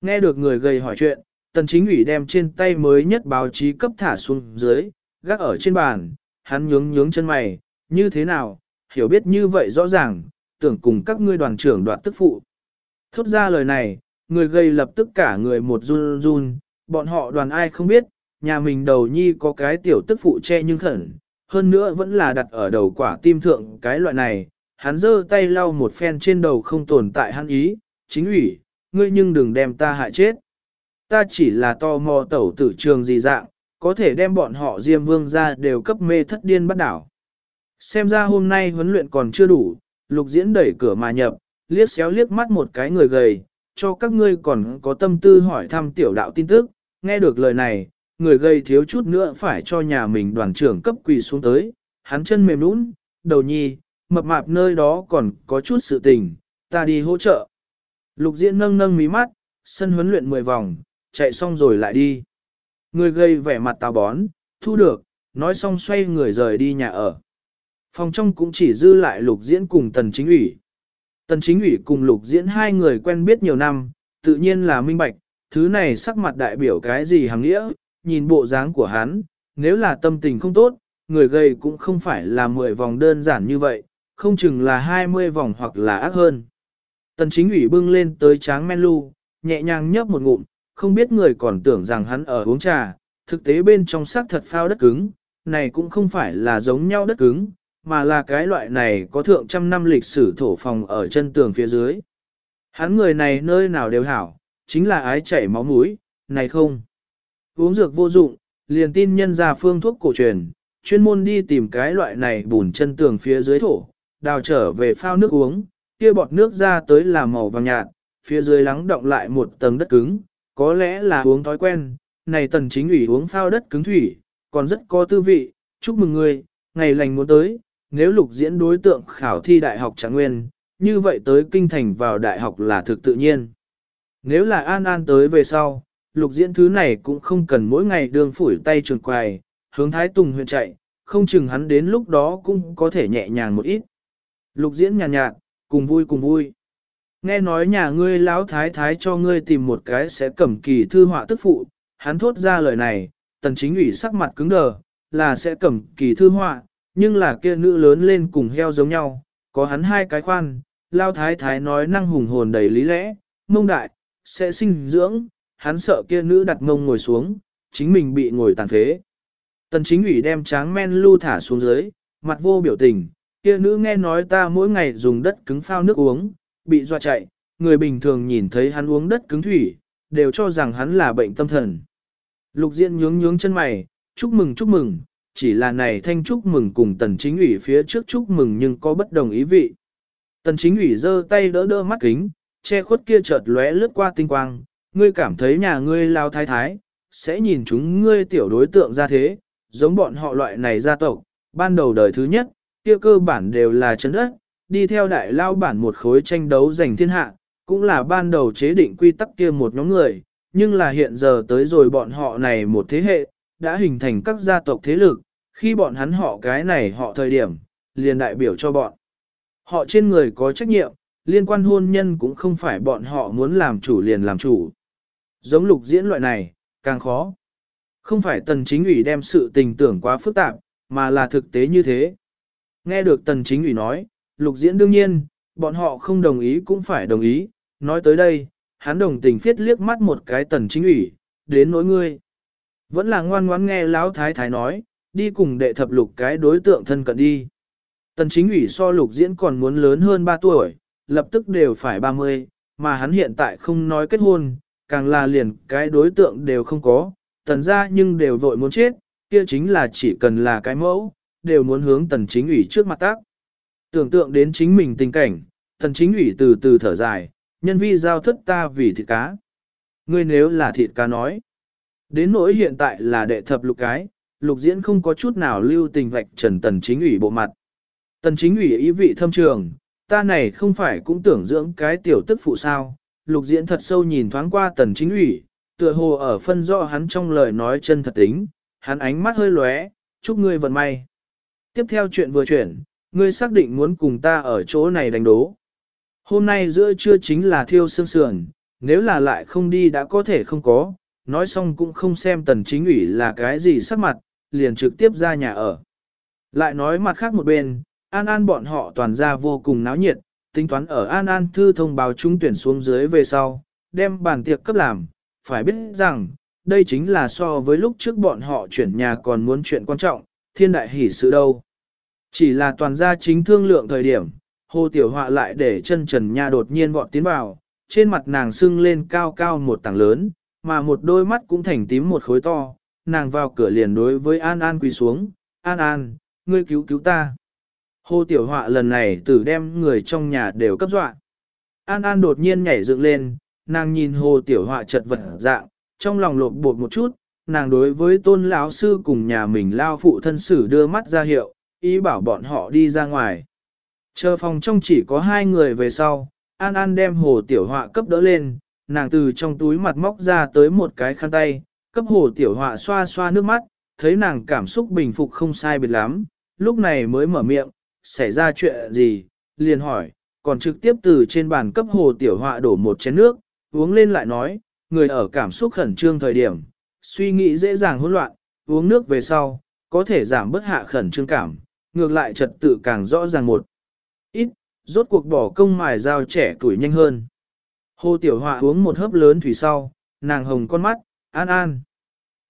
Nghe được người gầy hỏi chuyện, tần chính ủy đem trên tay mới nhất báo chí cấp thả xuống dưới, gác ở trên bàn, hắn nhướng nhướng chân mày, như thế nào, hiểu biết như vậy rõ ràng, tưởng cùng các ngươi đoàn trưởng đoạt tức phụ. Thốt ra lời này, người gầy lập tức cả người một run run, bọn họ đoàn ai không biết, nhà mình đầu nhi có cái tiểu tức phụ che nhưng khẩn, hơn nữa vẫn là đặt ở đầu quả tim thượng cái loại này, hắn giơ tay lau một phen trên đầu không tồn tại hắn ý, chính ủy, ngươi nhưng đừng đem ta hại chết. Ta chỉ là to mò tẩu tử trường gì dạng, có thể đem bọn họ Diêm Vương ra đều cấp mê thất điên bắt đảo. Xem ra hôm nay huấn luyện còn chưa đủ, lục diễn đẩy cửa mà nhập, liếc xéo liếc mắt một cái người gầy, cho các ngươi còn có tâm tư hỏi thăm tiểu đạo tin tức, nghe được lời này, người gầy thiếu chút nữa phải cho nhà mình đoàn trưởng cấp quỳ xuống tới, hắn chân mềm nũng, đầu nhi, mập mạp nơi đó còn có chút sự tình, ta đi hỗ trợ. Lục diễn nâng nâng mí mắt, sân huấn luyện 10 vòng, chạy xong rồi lại đi. Người gây vẻ mặt tào bón, thu được, nói xong xoay người rời đi nhà ở. Phòng trong cũng chỉ dư lại lục diễn cùng tần chính ủy. Tần chính ủy cùng lục diễn hai người quen biết nhiều năm, tự nhiên là minh bạch, thứ này sắc mặt đại biểu cái gì hàng nghĩa, nhìn bộ dáng của hắn, nếu là tâm tình không tốt, người gây cũng không phải là 10 vòng đơn giản như vậy, không chừng là 20 vòng hoặc là ác hơn. Tần chính ủy bưng lên tới tráng men lu, nhẹ nhàng nhấp một ngụm, không biết người còn tưởng rằng hắn ở uống trà, thực tế bên trong xác thật phao đất cứng, này cũng không phải là giống nhau đất cứng, mà là cái loại này có thượng trăm năm lịch sử thổ phòng ở chân tường phía dưới. Hắn người này nơi nào đều hảo, chính là ái chảy máu mũi, này không. Uống dược vô dụng, liền tin nhân ra phương thuốc cổ truyền, chuyên môn đi tìm cái loại này bùn chân tường phía dưới thổ, đào trở về phao nước uống, kia bọt nước ra tới là màu vàng nhạt, phía dưới lắng động lại một tầng đất cứng, có lẽ là uống thói quen, này tần chính ủy uống phao đất cứng thủy, còn rất có tư vị, chúc mừng người, ngày lành muốn tới, nếu lục diễn đối tượng khảo thi đại học trạng nguyên, như vậy tới kinh thành vào đại học là thực tự nhiên. Nếu là an an tới về sau, lục diễn thứ này cũng không cần mỗi ngày đường phủi tay trường quài, hướng Thái Tùng huyện chạy, không chừng hắn đến lúc đó cũng có thể nhẹ nhàng một ít. Lục diễn nhàn nhạt, nhạt, cùng vui cùng vui. Nghe nói nhà ngươi lão thái thái cho ngươi tìm một cái sẽ cầm kỳ thư họa tức phụ, hắn thốt ra lời này, tần chính ủy sắc mặt cứng đờ, là sẽ cầm kỳ thư họa, nhưng là kia nữ lớn lên cùng heo giống nhau, có hắn hai cái khoan, lao thái thái nói năng hùng hồn đầy lý lẽ, mông đại, sẽ sinh dưỡng, hắn sợ kia nữ đặt mông ngồi xuống, chính mình bị ngồi tàn phế. Tần chính ủy đem tráng men lưu thả xuống dưới, mặt vô biểu tình, kia nữ nghe nói ta mỗi ngày dùng đất cứng phao nước uống, bị dọa chạy, người bình thường nhìn thấy hắn uống đất cứng thủy, đều cho rằng hắn là bệnh tâm thần. Lục Diễn nhướng nhướng chân mày, chúc mừng chúc mừng, chỉ là này thanh chúc mừng cùng tần chính ủy phía trước chúc mừng nhưng có bất đồng ý vị. Tần chính ủy giơ tay đỡ đỡ mắt kính, che khuất kia chợt lóe lướt qua tinh quang, ngươi cảm thấy nhà ngươi lao thái thái, sẽ nhìn chúng ngươi tiểu đối tượng ra thế, giống bọn họ loại này gia tộc, ban đầu đời thứ nhất, kia cơ bản đều là chân đất, đi theo đại lao bản một khối tranh đấu giành thiên hạ, cũng là ban đầu chế định quy tắc kia một nhóm người, nhưng là hiện giờ tới rồi bọn họ này một thế hệ, đã hình thành các gia tộc thế lực, khi bọn hắn họ cái này họ thời điểm, liền đại biểu cho bọn. Họ trên người có trách nhiệm, liên quan hôn nhân cũng không phải bọn họ muốn làm chủ liền làm chủ. Giống lục diễn loại này, càng khó. Không phải tần chính ủy đem sự tình tưởng quá phức tạp, mà là thực tế như thế. Nghe được tần chính ủy nói, lục diễn đương nhiên, bọn họ không đồng ý cũng phải đồng ý, nói tới đây, hắn đồng tình phiết liếc mắt một cái tần chính ủy, đến nỗi ngươi. Vẫn là ngoan ngoãn nghe lão thái thái nói, đi cùng đệ thập lục cái đối tượng thân cận đi. Tần chính ủy so lục diễn còn muốn lớn hơn 3 tuổi, lập tức đều phải 30, mà hắn hiện tại không nói kết hôn, càng là liền cái đối tượng đều không có, tần ra nhưng đều vội muốn chết, kia chính là chỉ cần là cái mẫu, đều muốn hướng tần chính ủy trước mặt tác. Tưởng tượng đến chính mình tình cảnh, tần chính ủy từ từ thở dài, nhân vi giao thất ta vì thịt cá. Ngươi nếu là thịt cá nói. Đến nỗi hiện tại là đệ thập lục cái, lục diễn không có chút nào lưu tình vạch trần tần chính ủy bộ mặt. Tần chính ủy ý vị thâm trường, ta này không phải cũng tưởng dưỡng cái tiểu tức phụ sao. Lục diễn thật sâu nhìn thoáng qua tần chính ủy, tựa hồ ở phân rõ hắn trong lời nói chân thật tính, hắn ánh mắt hơi lóe, chúc ngươi vận may. Tiếp theo chuyện vừa chuyển, ngươi xác định muốn cùng ta ở chỗ này đánh đố. Hôm nay giữa trưa chính là thiêu sương sườn, nếu là lại không đi đã có thể không có, nói xong cũng không xem tần chính ủy là cái gì sắc mặt, liền trực tiếp ra nhà ở. Lại nói mặt khác một bên, An An bọn họ toàn ra vô cùng náo nhiệt, tính toán ở An An thư thông báo trúng tuyển xuống dưới về sau, đem bàn tiệc cấp làm, phải biết rằng, đây chính là so với lúc trước bọn họ chuyển nhà còn muốn chuyện quan trọng, thiên đại hỷ sự đâu. Chỉ là toàn gia chính thương lượng thời điểm, hồ tiểu họa lại để chân trần nha đột nhiên vọt tiến vào, trên mặt nàng sưng lên cao cao một tảng lớn, mà một đôi mắt cũng thành tím một khối to, nàng vào cửa liền đối với An An quỳ xuống, An An, ngươi cứu cứu ta. Hồ tiểu họa lần này tử đem người trong nhà đều cấp dọa. An An đột nhiên nhảy dựng lên, nàng nhìn hồ tiểu họa chật vật dạng, trong lòng lột bột một chút, nàng đối với tôn lão sư cùng nhà mình lao phụ thân sử đưa mắt ra hiệu, ý bảo bọn họ đi ra ngoài. Chờ phòng trong chỉ có hai người về sau, An An đem hồ tiểu họa cấp đỡ lên, nàng từ trong túi mặt móc ra tới một cái khăn tay, cấp hồ tiểu họa xoa xoa nước mắt, thấy nàng cảm xúc bình phục không sai biệt lắm, lúc này mới mở miệng, xảy ra chuyện gì, liền hỏi, còn trực tiếp từ trên bàn cấp hồ tiểu họa đổ một chén nước, uống lên lại nói, người ở cảm xúc khẩn trương thời điểm, suy nghĩ dễ dàng hỗn loạn, uống nước về sau, có thể giảm bớt hạ khẩn trương cảm, ngược lại trật tự càng rõ ràng một ít, rốt cuộc bỏ công mài dao trẻ tuổi nhanh hơn. Hồ Tiểu Họa uống một hớp lớn thủy sau, nàng hồng con mắt, an an.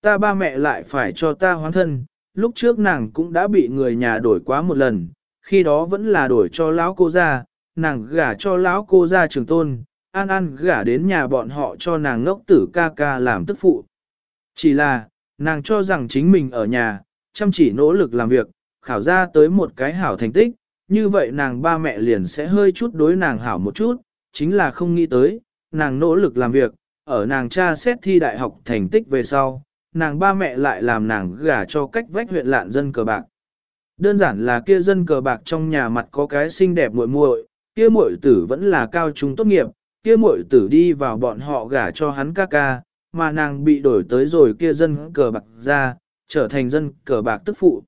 Ta ba mẹ lại phải cho ta hoán thân, lúc trước nàng cũng đã bị người nhà đổi quá một lần, khi đó vẫn là đổi cho lão cô ra, nàng gả cho lão cô ra trường tôn, an an gả đến nhà bọn họ cho nàng ngốc tử ca ca làm tức phụ. Chỉ là, nàng cho rằng chính mình ở nhà, chăm chỉ nỗ lực làm việc, khảo ra tới một cái hảo thành tích, như vậy nàng ba mẹ liền sẽ hơi chút đối nàng hảo một chút, chính là không nghĩ tới, nàng nỗ lực làm việc, ở nàng cha xét thi đại học thành tích về sau, nàng ba mẹ lại làm nàng gả cho cách vách huyện lạn dân cờ bạc. Đơn giản là kia dân cờ bạc trong nhà mặt có cái xinh đẹp muội muội, kia muội tử vẫn là cao trung tốt nghiệp, kia muội tử đi vào bọn họ gả cho hắn ca ca, mà nàng bị đổi tới rồi kia dân cờ bạc ra, trở thành dân cờ bạc tức phụ.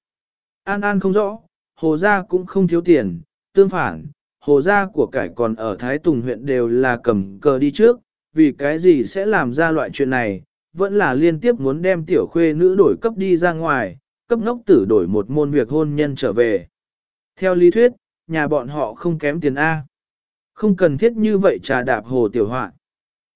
An An không rõ, hồ gia cũng không thiếu tiền, tương phản, hồ gia của cải còn ở Thái Tùng huyện đều là cầm cờ đi trước, vì cái gì sẽ làm ra loại chuyện này, vẫn là liên tiếp muốn đem tiểu khuê nữ đổi cấp đi ra ngoài, cấp ngốc tử đổi một môn việc hôn nhân trở về. Theo lý thuyết, nhà bọn họ không kém tiền A. Không cần thiết như vậy trà đạp hồ tiểu họa.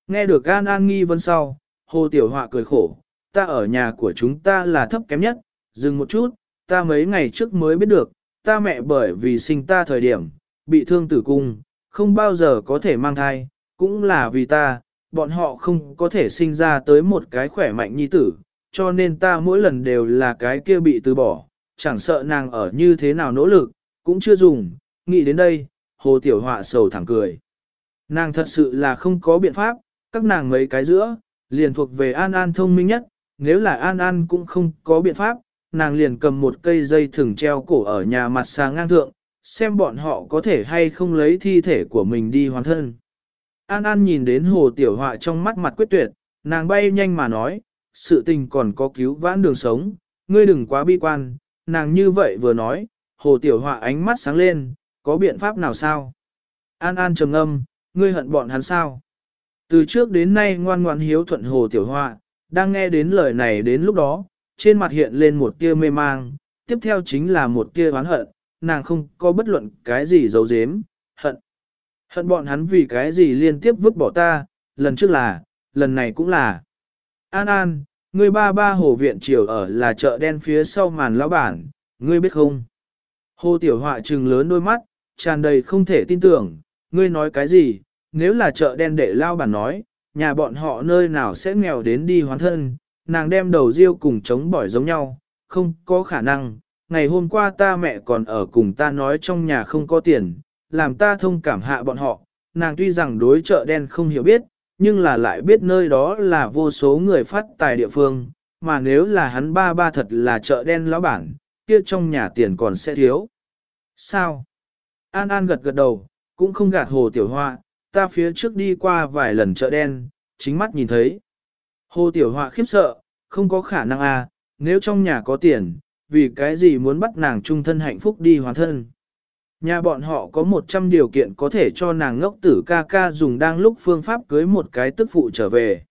Nghe được An An nghi vấn sau, hồ tiểu họa cười khổ, ta ở nhà của chúng ta là thấp kém nhất, dừng một chút, ta mấy ngày trước mới biết được, ta mẹ bởi vì sinh ta thời điểm, bị thương tử cung, không bao giờ có thể mang thai, cũng là vì ta, bọn họ không có thể sinh ra tới một cái khỏe mạnh nhi tử, cho nên ta mỗi lần đều là cái kia bị từ bỏ, chẳng sợ nàng ở như thế nào nỗ lực, cũng chưa dùng, nghĩ đến đây, hồ tiểu họa sầu thẳng cười. Nàng thật sự là không có biện pháp, các nàng mấy cái giữa, liền thuộc về An An thông minh nhất, nếu là An An cũng không có biện pháp, nàng liền cầm một cây dây thừng treo cổ ở nhà mặt xa ngang thượng, xem bọn họ có thể hay không lấy thi thể của mình đi hoàn thân. An An nhìn đến hồ tiểu họa trong mắt mặt quyết tuyệt, nàng bay nhanh mà nói, sự tình còn có cứu vãn đường sống, ngươi đừng quá bi quan, nàng như vậy vừa nói, hồ tiểu họa ánh mắt sáng lên, có biện pháp nào sao? An An trầm ngâm, ngươi hận bọn hắn sao? Từ trước đến nay ngoan ngoan hiếu thuận hồ tiểu họa, đang nghe đến lời này đến lúc đó, trên mặt hiện lên một tia mê mang, tiếp theo chính là một tia oán hận, nàng không có bất luận cái gì giấu giếm, hận. Hận bọn hắn vì cái gì liên tiếp vứt bỏ ta, lần trước là, lần này cũng là. An An, ngươi ba ba hồ viện triều ở là chợ đen phía sau màn lão bản, ngươi biết không? Hồ tiểu họa trừng lớn đôi mắt, tràn đầy không thể tin tưởng, ngươi nói cái gì, nếu là chợ đen để lao bản nói, nhà bọn họ nơi nào sẽ nghèo đến đi hoán thân, nàng đem đầu riêu cùng chống bỏi giống nhau, không có khả năng, ngày hôm qua ta mẹ còn ở cùng ta nói trong nhà không có tiền, làm ta thông cảm hạ bọn họ, nàng tuy rằng đối chợ đen không hiểu biết, nhưng là lại biết nơi đó là vô số người phát tài địa phương, mà nếu là hắn ba ba thật là chợ đen lão bản, kia trong nhà tiền còn sẽ thiếu. Sao? An An gật gật đầu, cũng không gạt hồ tiểu hoa, ta phía trước đi qua vài lần chợ đen, chính mắt nhìn thấy. Hồ tiểu hoa khiếp sợ, không có khả năng à, nếu trong nhà có tiền, vì cái gì muốn bắt nàng trung thân hạnh phúc đi hoàn thân. Nhà bọn họ có 100 điều kiện có thể cho nàng ngốc tử ca ca dùng đang lúc phương pháp cưới một cái tức phụ trở về.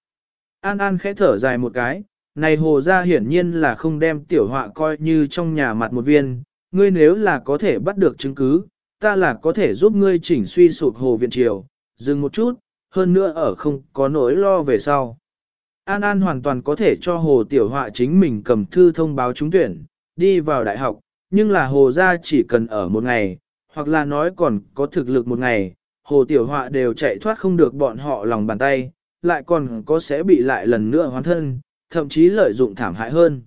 An An khẽ thở dài một cái, này hồ ra hiển nhiên là không đem tiểu họa coi như trong nhà mặt một viên, ngươi nếu là có thể bắt được chứng cứ, ta là có thể giúp ngươi chỉnh suy sụp hồ viện triều, dừng một chút, hơn nữa ở không có nỗi lo về sau. An An hoàn toàn có thể cho hồ tiểu họa chính mình cầm thư thông báo trúng tuyển, đi vào đại học, nhưng là hồ Gia chỉ cần ở một ngày, hoặc là nói còn có thực lực một ngày, hồ tiểu họa đều chạy thoát không được bọn họ lòng bàn tay, lại còn có sẽ bị lại lần nữa hoàn thân, thậm chí lợi dụng thảm hại hơn.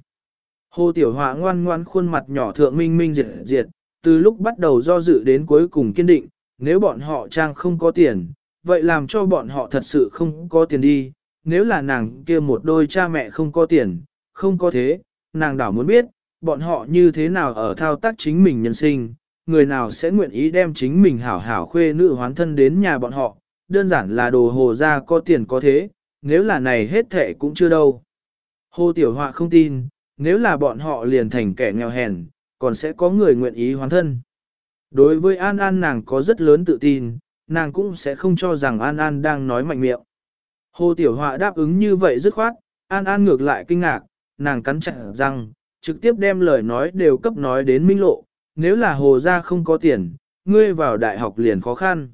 Hồ tiểu họa ngoan ngoan khuôn mặt nhỏ thượng minh minh diệt diệt, từ lúc bắt đầu do dự đến cuối cùng kiên định, nếu bọn họ trang không có tiền, vậy làm cho bọn họ thật sự không có tiền đi, nếu là nàng kia một đôi cha mẹ không có tiền, không có thế, nàng đảo muốn biết, bọn họ như thế nào ở thao tác chính mình nhân sinh, người nào sẽ nguyện ý đem chính mình hảo hảo khuê nữ hoán thân đến nhà bọn họ, đơn giản là đồ hồ ra có tiền có thế, nếu là này hết thệ cũng chưa đâu. Hồ Tiểu Họa không tin, nếu là bọn họ liền thành kẻ nghèo hèn, còn sẽ có người nguyện ý hoán thân. Đối với An An nàng có rất lớn tự tin, nàng cũng sẽ không cho rằng An An đang nói mạnh miệng. Hồ Tiểu Họa đáp ứng như vậy dứt khoát, An An ngược lại kinh ngạc, nàng cắn chặt răng, trực tiếp đem lời nói đều cấp nói đến minh lộ, nếu là hồ gia không có tiền, ngươi vào đại học liền khó khăn.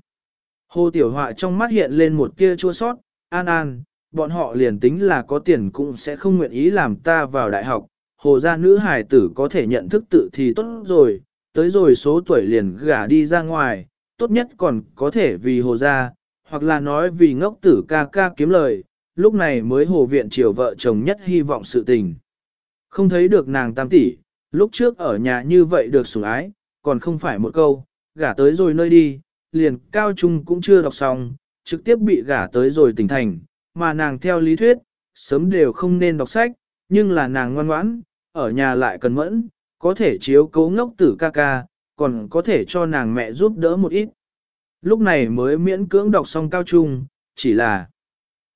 Hồ Tiểu Họa trong mắt hiện lên một tia chua sót, an an, bọn họ liền tính là có tiền cũng sẽ không nguyện ý làm ta vào đại học, hồ gia nữ hài tử có thể nhận thức tự thì tốt rồi, tới rồi số tuổi liền gả đi ra ngoài, tốt nhất còn có thể vì hồ gia, hoặc là nói vì ngốc tử ca ca kiếm lời, lúc này mới hồ viện triều vợ chồng nhất hy vọng sự tình. Không thấy được nàng tam tỷ, lúc trước ở nhà như vậy được sủng ái, còn không phải một câu, gả tới rồi nơi đi, liền cao trung cũng chưa đọc xong, trực tiếp bị gả tới rồi tỉnh thành, mà nàng theo lý thuyết, sớm đều không nên đọc sách, nhưng là nàng ngoan ngoãn, ở nhà lại cần mẫn, có thể chiếu cố ngốc tử ca ca, còn có thể cho nàng mẹ giúp đỡ một ít. Lúc này mới miễn cưỡng đọc xong cao trung, chỉ là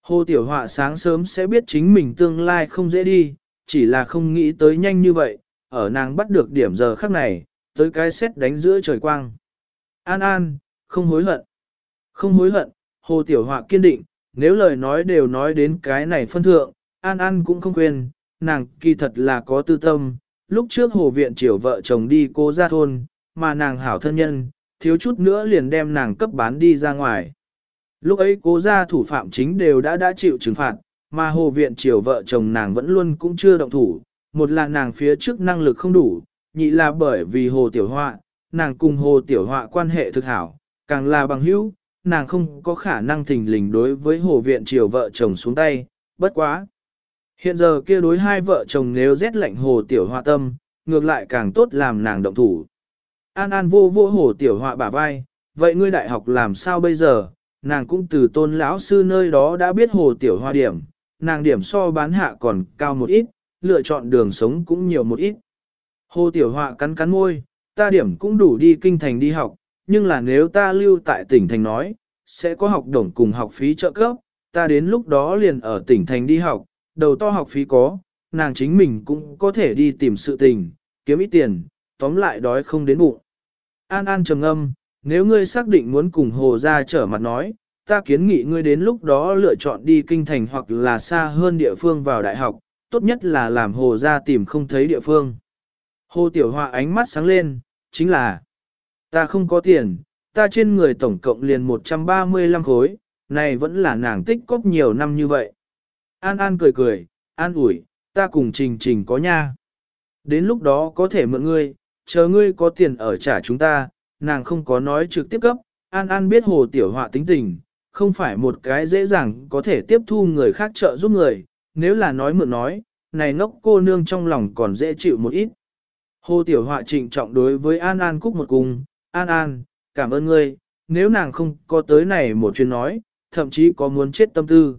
Hồ Tiểu Họa sáng sớm sẽ biết chính mình tương lai không dễ đi, chỉ là không nghĩ tới nhanh như vậy, ở nàng bắt được điểm giờ khắc này, tới cái xét đánh giữa trời quang. An An, không hối hận. Không hối hận, Hồ Tiểu Họa kiên định, nếu lời nói đều nói đến cái này phân thượng, An An cũng không quên, nàng kỳ thật là có tư tâm. Lúc trước Hồ Viện triều vợ chồng đi cô ra thôn, mà nàng hảo thân nhân, thiếu chút nữa liền đem nàng cấp bán đi ra ngoài. Lúc ấy cố gia thủ phạm chính đều đã đã chịu trừng phạt, mà Hồ Viện triều vợ chồng nàng vẫn luôn cũng chưa động thủ. Một là nàng phía trước năng lực không đủ, nhị là bởi vì Hồ Tiểu Họa, nàng cùng Hồ Tiểu Họa quan hệ thực hảo, càng là bằng hữu, nàng không có khả năng thình lình đối với Hồ Viện triều vợ chồng xuống tay, bất quá. Hiện giờ kia đối hai vợ chồng nếu rét lạnh Hồ Tiểu Họa tâm, ngược lại càng tốt làm nàng động thủ. An An vô vô Hồ Tiểu Họa bả vai, vậy ngươi đại học làm sao bây giờ? Nàng cũng từ tôn lão sư nơi đó đã biết Hồ Tiểu Hoa điểm, nàng điểm so bán hạ còn cao một ít, lựa chọn đường sống cũng nhiều một ít. Hồ Tiểu Họa cắn cắn môi, ta điểm cũng đủ đi kinh thành đi học, nhưng là nếu ta lưu tại tỉnh thành nói, sẽ có học đồng cùng học phí trợ cấp, ta đến lúc đó liền ở tỉnh thành đi học, đầu to học phí có, nàng chính mình cũng có thể đi tìm sự tình, kiếm ít tiền, tóm lại đói không đến bụng. An An trầm âm, nếu ngươi xác định muốn cùng hồ ra trở mặt nói, ta kiến nghị ngươi đến lúc đó lựa chọn đi kinh thành hoặc là xa hơn địa phương vào đại học, tốt nhất là làm hồ ra tìm không thấy địa phương. Hồ Tiểu Hoa ánh mắt sáng lên, chính là Ta không có tiền, ta trên người tổng cộng liền 135 khối, này vẫn là nàng tích cóp nhiều năm như vậy. An An cười cười, an ủi, ta cùng Trình Trình có nha. Đến lúc đó có thể mượn ngươi, chờ ngươi có tiền ở trả chúng ta, nàng không có nói trực tiếp cấp. An An biết hồ tiểu họa tính tình, không phải một cái dễ dàng có thể tiếp thu người khác trợ giúp người, nếu là nói mượn nói, này ngốc cô nương trong lòng còn dễ chịu một ít. Hồ tiểu họa trịnh trọng đối với An An cúc một cung, An An, cảm ơn ngươi, nếu nàng không có tới này một chuyến nói, thậm chí có muốn chết tâm tư.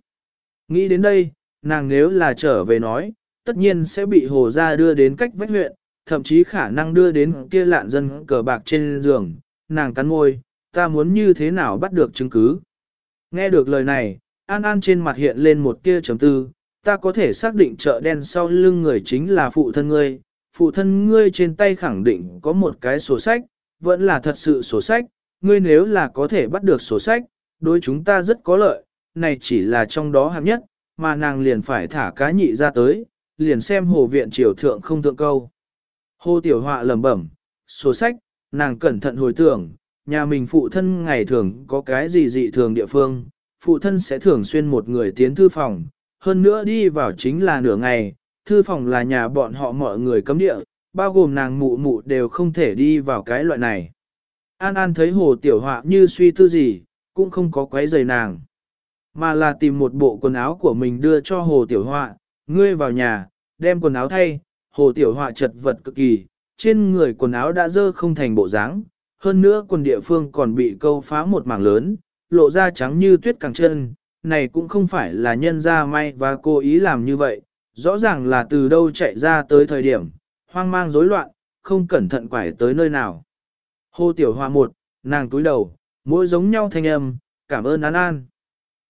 Nghĩ đến đây, nàng nếu là trở về nói, tất nhiên sẽ bị hồ ra đưa đến cách vách huyện, thậm chí khả năng đưa đến kia lạn dân cờ bạc trên giường, nàng cắn môi, ta muốn như thế nào bắt được chứng cứ. Nghe được lời này, An An trên mặt hiện lên một tia chấm tư, ta có thể xác định chợ đen sau lưng người chính là phụ thân ngươi, phụ thân ngươi trên tay khẳng định có một cái sổ sách, vẫn là thật sự sổ sách, ngươi nếu là có thể bắt được sổ sách, đối chúng ta rất có lợi, này chỉ là trong đó hạng nhất, mà nàng liền phải thả cá nhị ra tới, liền xem hồ viện triều thượng không thượng câu. Hồ tiểu họa lẩm bẩm, sổ sách, nàng cẩn thận hồi tưởng, nhà mình phụ thân ngày thường có cái gì dị thường địa phương, phụ thân sẽ thường xuyên một người tiến thư phòng, hơn nữa đi vào chính là nửa ngày, thư phòng là nhà bọn họ mọi người cấm địa, bao gồm nàng mụ mụ đều không thể đi vào cái loại này. An An thấy hồ tiểu họa như suy tư gì, cũng không có quấy giày nàng. Mà là tìm một bộ quần áo của mình đưa cho hồ tiểu họa, ngươi vào nhà, đem quần áo thay, hồ tiểu họa chật vật cực kỳ, trên người quần áo đã dơ không thành bộ dáng, hơn nữa quần địa phương còn bị câu phá một mảng lớn, lộ ra trắng như tuyết càng chân, này cũng không phải là nhân ra may và cố ý làm như vậy, rõ ràng là từ đâu chạy ra tới thời điểm, hoang mang rối loạn, không cẩn thận quải tới nơi nào. Hồ tiểu hoa một, nàng túi đầu, mỗi giống nhau thanh âm, cảm ơn An An.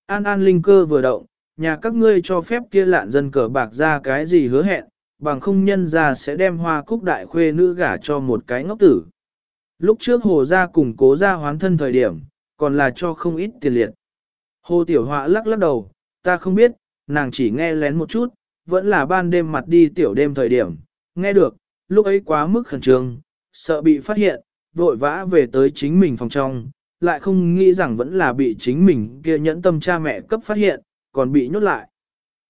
An An linh cơ vừa động, nhà các ngươi cho phép kia lạn dân cờ bạc ra cái gì hứa hẹn, bằng không nhân ra sẽ đem hoa cúc đại khuê nữ gả cho một cái ngốc tử. Lúc trước hồ gia cùng cố gia hoán thân thời điểm, còn là cho không ít tiền liệt. Hồ tiểu họa lắc lắc đầu, ta không biết, nàng chỉ nghe lén một chút, vẫn là ban đêm mặt đi tiểu đêm thời điểm, nghe được, lúc ấy quá mức khẩn trương, sợ bị phát hiện, vội vã về tới chính mình phòng trong, lại không nghĩ rằng vẫn là bị chính mình kia nhẫn tâm cha mẹ cấp phát hiện, còn bị nhốt lại.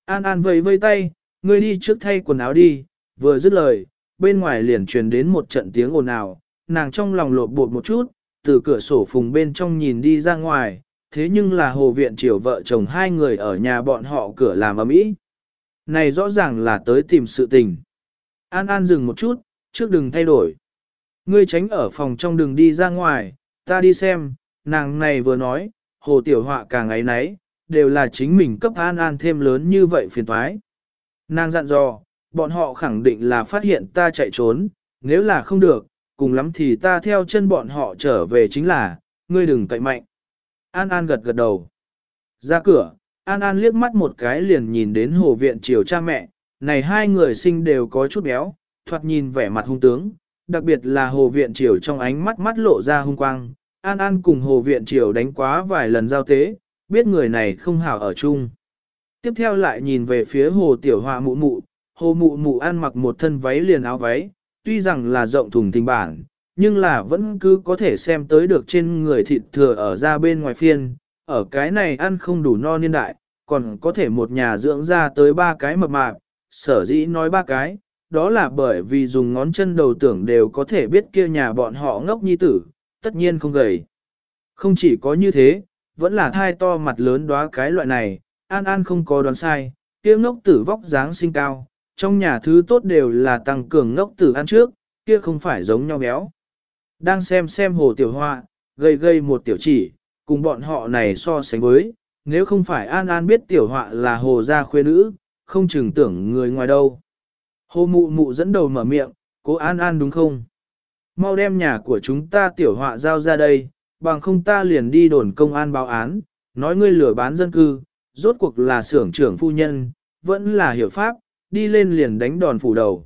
An An vầy vây tay, ngươi đi trước thay quần áo đi, vừa dứt lời, bên ngoài liền truyền đến một trận tiếng ồn ào, nàng trong lòng lột bột một chút, từ cửa sổ phùng bên trong nhìn đi ra ngoài, thế nhưng là hồ viện triều vợ chồng hai người ở nhà bọn họ cửa làm ấm ý. Này rõ ràng là tới tìm sự tình. An An dừng một chút, trước đừng thay đổi. Ngươi tránh ở phòng trong đường đi ra ngoài, ta đi xem, nàng này vừa nói, hồ tiểu họa càng ấy nấy, đều là chính mình cấp An An thêm lớn như vậy phiền toái. Nàng dặn dò, bọn họ khẳng định là phát hiện ta chạy trốn, nếu là không được, cùng lắm thì ta theo chân bọn họ trở về chính là, ngươi đừng cậy mạnh. An An gật gật đầu. Ra cửa, An An liếc mắt một cái liền nhìn đến hồ viện chiều cha mẹ, này hai người sinh đều có chút béo, thoạt nhìn vẻ mặt hung tướng, đặc biệt là hồ viện triều trong ánh mắt mắt lộ ra hung quang. An An cùng hồ viện triều đánh quá vài lần giao tế, biết người này không hảo ở chung. Tiếp theo lại nhìn về phía hồ tiểu họa mụ mụ, hồ mụ mụ ăn mặc một thân váy liền áo váy, tuy rằng là rộng thùng thình bản, nhưng là vẫn cứ có thể xem tới được trên người thịt thừa ở ra bên ngoài phiên, ở cái này ăn không đủ no niên đại, còn có thể một nhà dưỡng ra tới ba cái mập mạp, sở dĩ nói ba cái, đó là bởi vì dùng ngón chân đầu tưởng đều có thể biết kia nhà bọn họ ngốc nhi tử, tất nhiên không gầy. Không chỉ có như thế, vẫn là thai to mặt lớn đóa cái loại này, An An không có đoán sai, kia ngốc tử vóc dáng sinh cao, trong nhà thứ tốt đều là tăng cường ngốc tử ăn trước, kia không phải giống nhau béo. Đang xem xem hồ tiểu hoa, gây gây một tiểu chỉ, cùng bọn họ này so sánh với, nếu không phải An An biết tiểu họa là hồ gia khuê nữ, không chừng tưởng người ngoài đâu. Hồ mụ mụ dẫn đầu mở miệng, cố An An đúng không? Mau đem nhà của chúng ta tiểu họa giao ra đây, bằng không ta liền đi đồn công an báo án, nói ngươi lừa bán dân cư, rốt cuộc là xưởng trưởng phu nhân, vẫn là hiểu pháp, đi lên liền đánh đòn phủ đầu.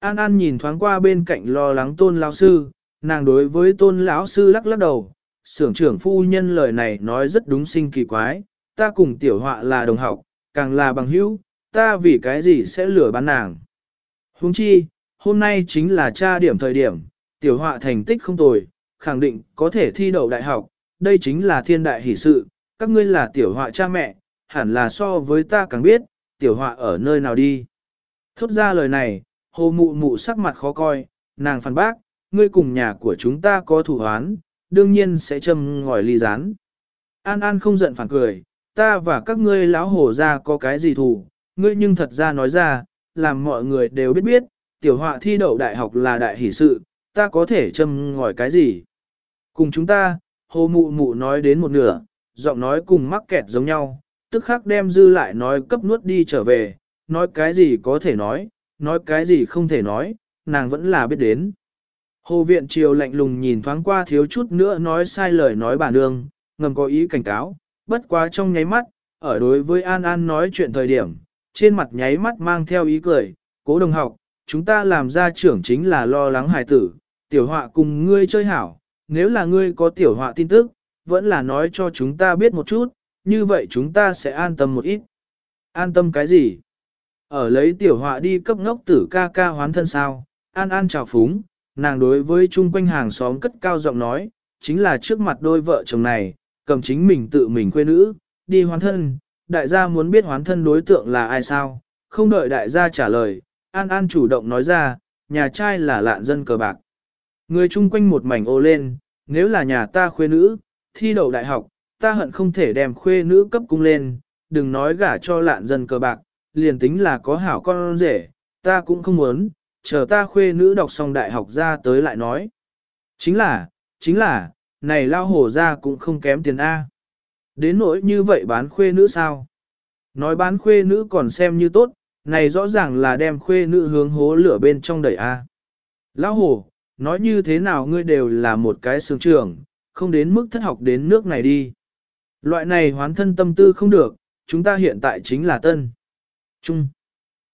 An An nhìn thoáng qua bên cạnh lo lắng tôn lão sư, nàng đối với tôn lão sư lắc lắc đầu, xưởng trưởng phu nhân lời này nói rất đúng sinh kỳ quái, ta cùng tiểu họa là đồng học, càng là bằng hữu, ta vì cái gì sẽ lừa bán nàng. Huống chi, hôm nay chính là tra điểm thời điểm, tiểu họa thành tích không tồi, khẳng định có thể thi đậu đại học, đây chính là thiên đại hỷ sự, các ngươi là tiểu họa cha mẹ, hẳn là so với ta càng biết, tiểu họa ở nơi nào đi. Thốt ra lời này, hồ mụ mụ sắc mặt khó coi, nàng phản bác, ngươi cùng nhà của chúng ta có thủ hoán, đương nhiên sẽ châm ngòi ly rán. An An không giận phản cười, ta và các ngươi lão hồ ra có cái gì thù, ngươi nhưng thật ra nói ra, làm mọi người đều biết biết, tiểu họa thi đậu đại học là đại hỷ sự, ta có thể châm ngòi cái gì. Cùng chúng ta, hồ mụ mụ nói đến một nửa, giọng nói cùng mắc kẹt giống nhau, tức khắc đem dư lại nói cấp nuốt đi trở về, nói cái gì có thể nói, nói cái gì không thể nói, nàng vẫn là biết đến. Hồ viện triều lạnh lùng nhìn thoáng qua thiếu chút nữa nói sai lời nói bà nương, ngầm có ý cảnh cáo, bất quá trong nháy mắt, ở đối với An An nói chuyện thời điểm, trên mặt nháy mắt mang theo ý cười, cố đồng học, chúng ta làm ra trưởng chính là lo lắng hài tử, tiểu họa cùng ngươi chơi hảo, nếu là ngươi có tiểu họa tin tức, vẫn là nói cho chúng ta biết một chút, như vậy chúng ta sẽ an tâm một ít. An tâm cái gì? Ở lấy tiểu họa đi cấp ngốc tử ca ca hoán thân sao, an an chào phúng, nàng đối với chung quanh hàng xóm cất cao giọng nói, chính là trước mặt đôi vợ chồng này, cầm chính mình tự mình quê nữ, đi hoán thân, đại gia muốn biết hoán thân đối tượng là ai sao, không đợi đại gia trả lời, An An chủ động nói ra, nhà trai là lạn dân cờ bạc. Người chung quanh một mảnh ô lên, nếu là nhà ta khuê nữ, thi đậu đại học, ta hận không thể đem khuê nữ cấp cung lên, đừng nói gả cho lạn dân cờ bạc, liền tính là có hảo con rể, ta cũng không muốn, chờ ta khuê nữ đọc xong đại học ra tới lại nói. Chính là, chính là, này lao hổ ra cũng không kém tiền A. Đến nỗi như vậy bán khuê nữ sao? Nói bán khuê nữ còn xem như tốt, này rõ ràng là đem khuê nữ hướng hố lửa bên trong đẩy A. Lão hổ, nói như thế nào ngươi đều là một cái sướng trường, không đến mức thất học đến nước này đi. Loại này hoán thân tâm tư không được, chúng ta hiện tại chính là tân. Trung.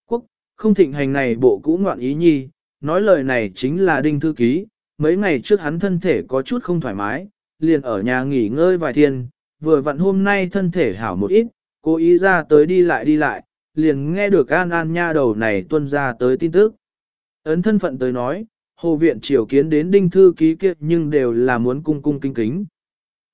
Quốc, không thịnh hành này bộ cũ ngoạn ý nhi, nói lời này chính là đinh thư ký, mấy ngày trước hắn thân thể có chút không thoải mái, liền ở nhà nghỉ ngơi vài thiên, vừa vặn hôm nay thân thể hảo một ít, cố ý ra tới đi lại đi lại, liền nghe được an an nha đầu này tuân ra tới tin tức. Ấn thân phận tới nói, hồ viện triều kiến đến đinh thư ký kia nhưng đều là muốn cung cung kinh kính.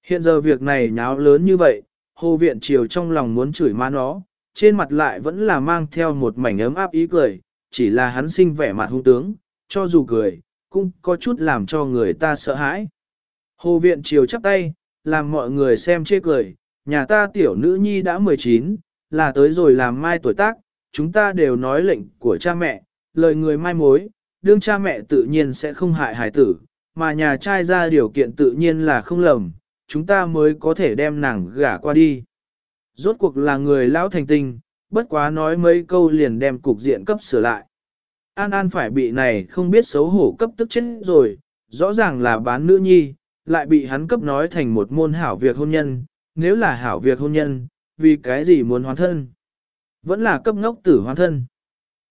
Hiện giờ việc này nháo lớn như vậy, hồ viện triều trong lòng muốn chửi má nó, trên mặt lại vẫn là mang theo một mảnh ấm áp ý cười, chỉ là hắn sinh vẻ mặt hung tướng, cho dù cười, cũng có chút làm cho người ta sợ hãi. Hồ viện triều chắp tay, làm mọi người xem chê cười, nhà ta tiểu nữ nhi đã 19, là tới rồi làm mai tuổi tác, chúng ta đều nói lệnh của cha mẹ, lời người mai mối, đương cha mẹ tự nhiên sẽ không hại hải tử, mà nhà trai ra điều kiện tự nhiên là không lầm, chúng ta mới có thể đem nàng gả qua đi. Rốt cuộc là người lão thành tinh, bất quá nói mấy câu liền đem cục diện cấp sửa lại. An An phải bị này không biết xấu hổ cấp tức chết rồi, rõ ràng là bán nữ nhi, lại bị hắn cấp nói thành một môn hảo việc hôn nhân, nếu là hảo việc hôn nhân, vì cái gì muốn hoàn thân? Vẫn là cấp ngốc tử hoàn thân.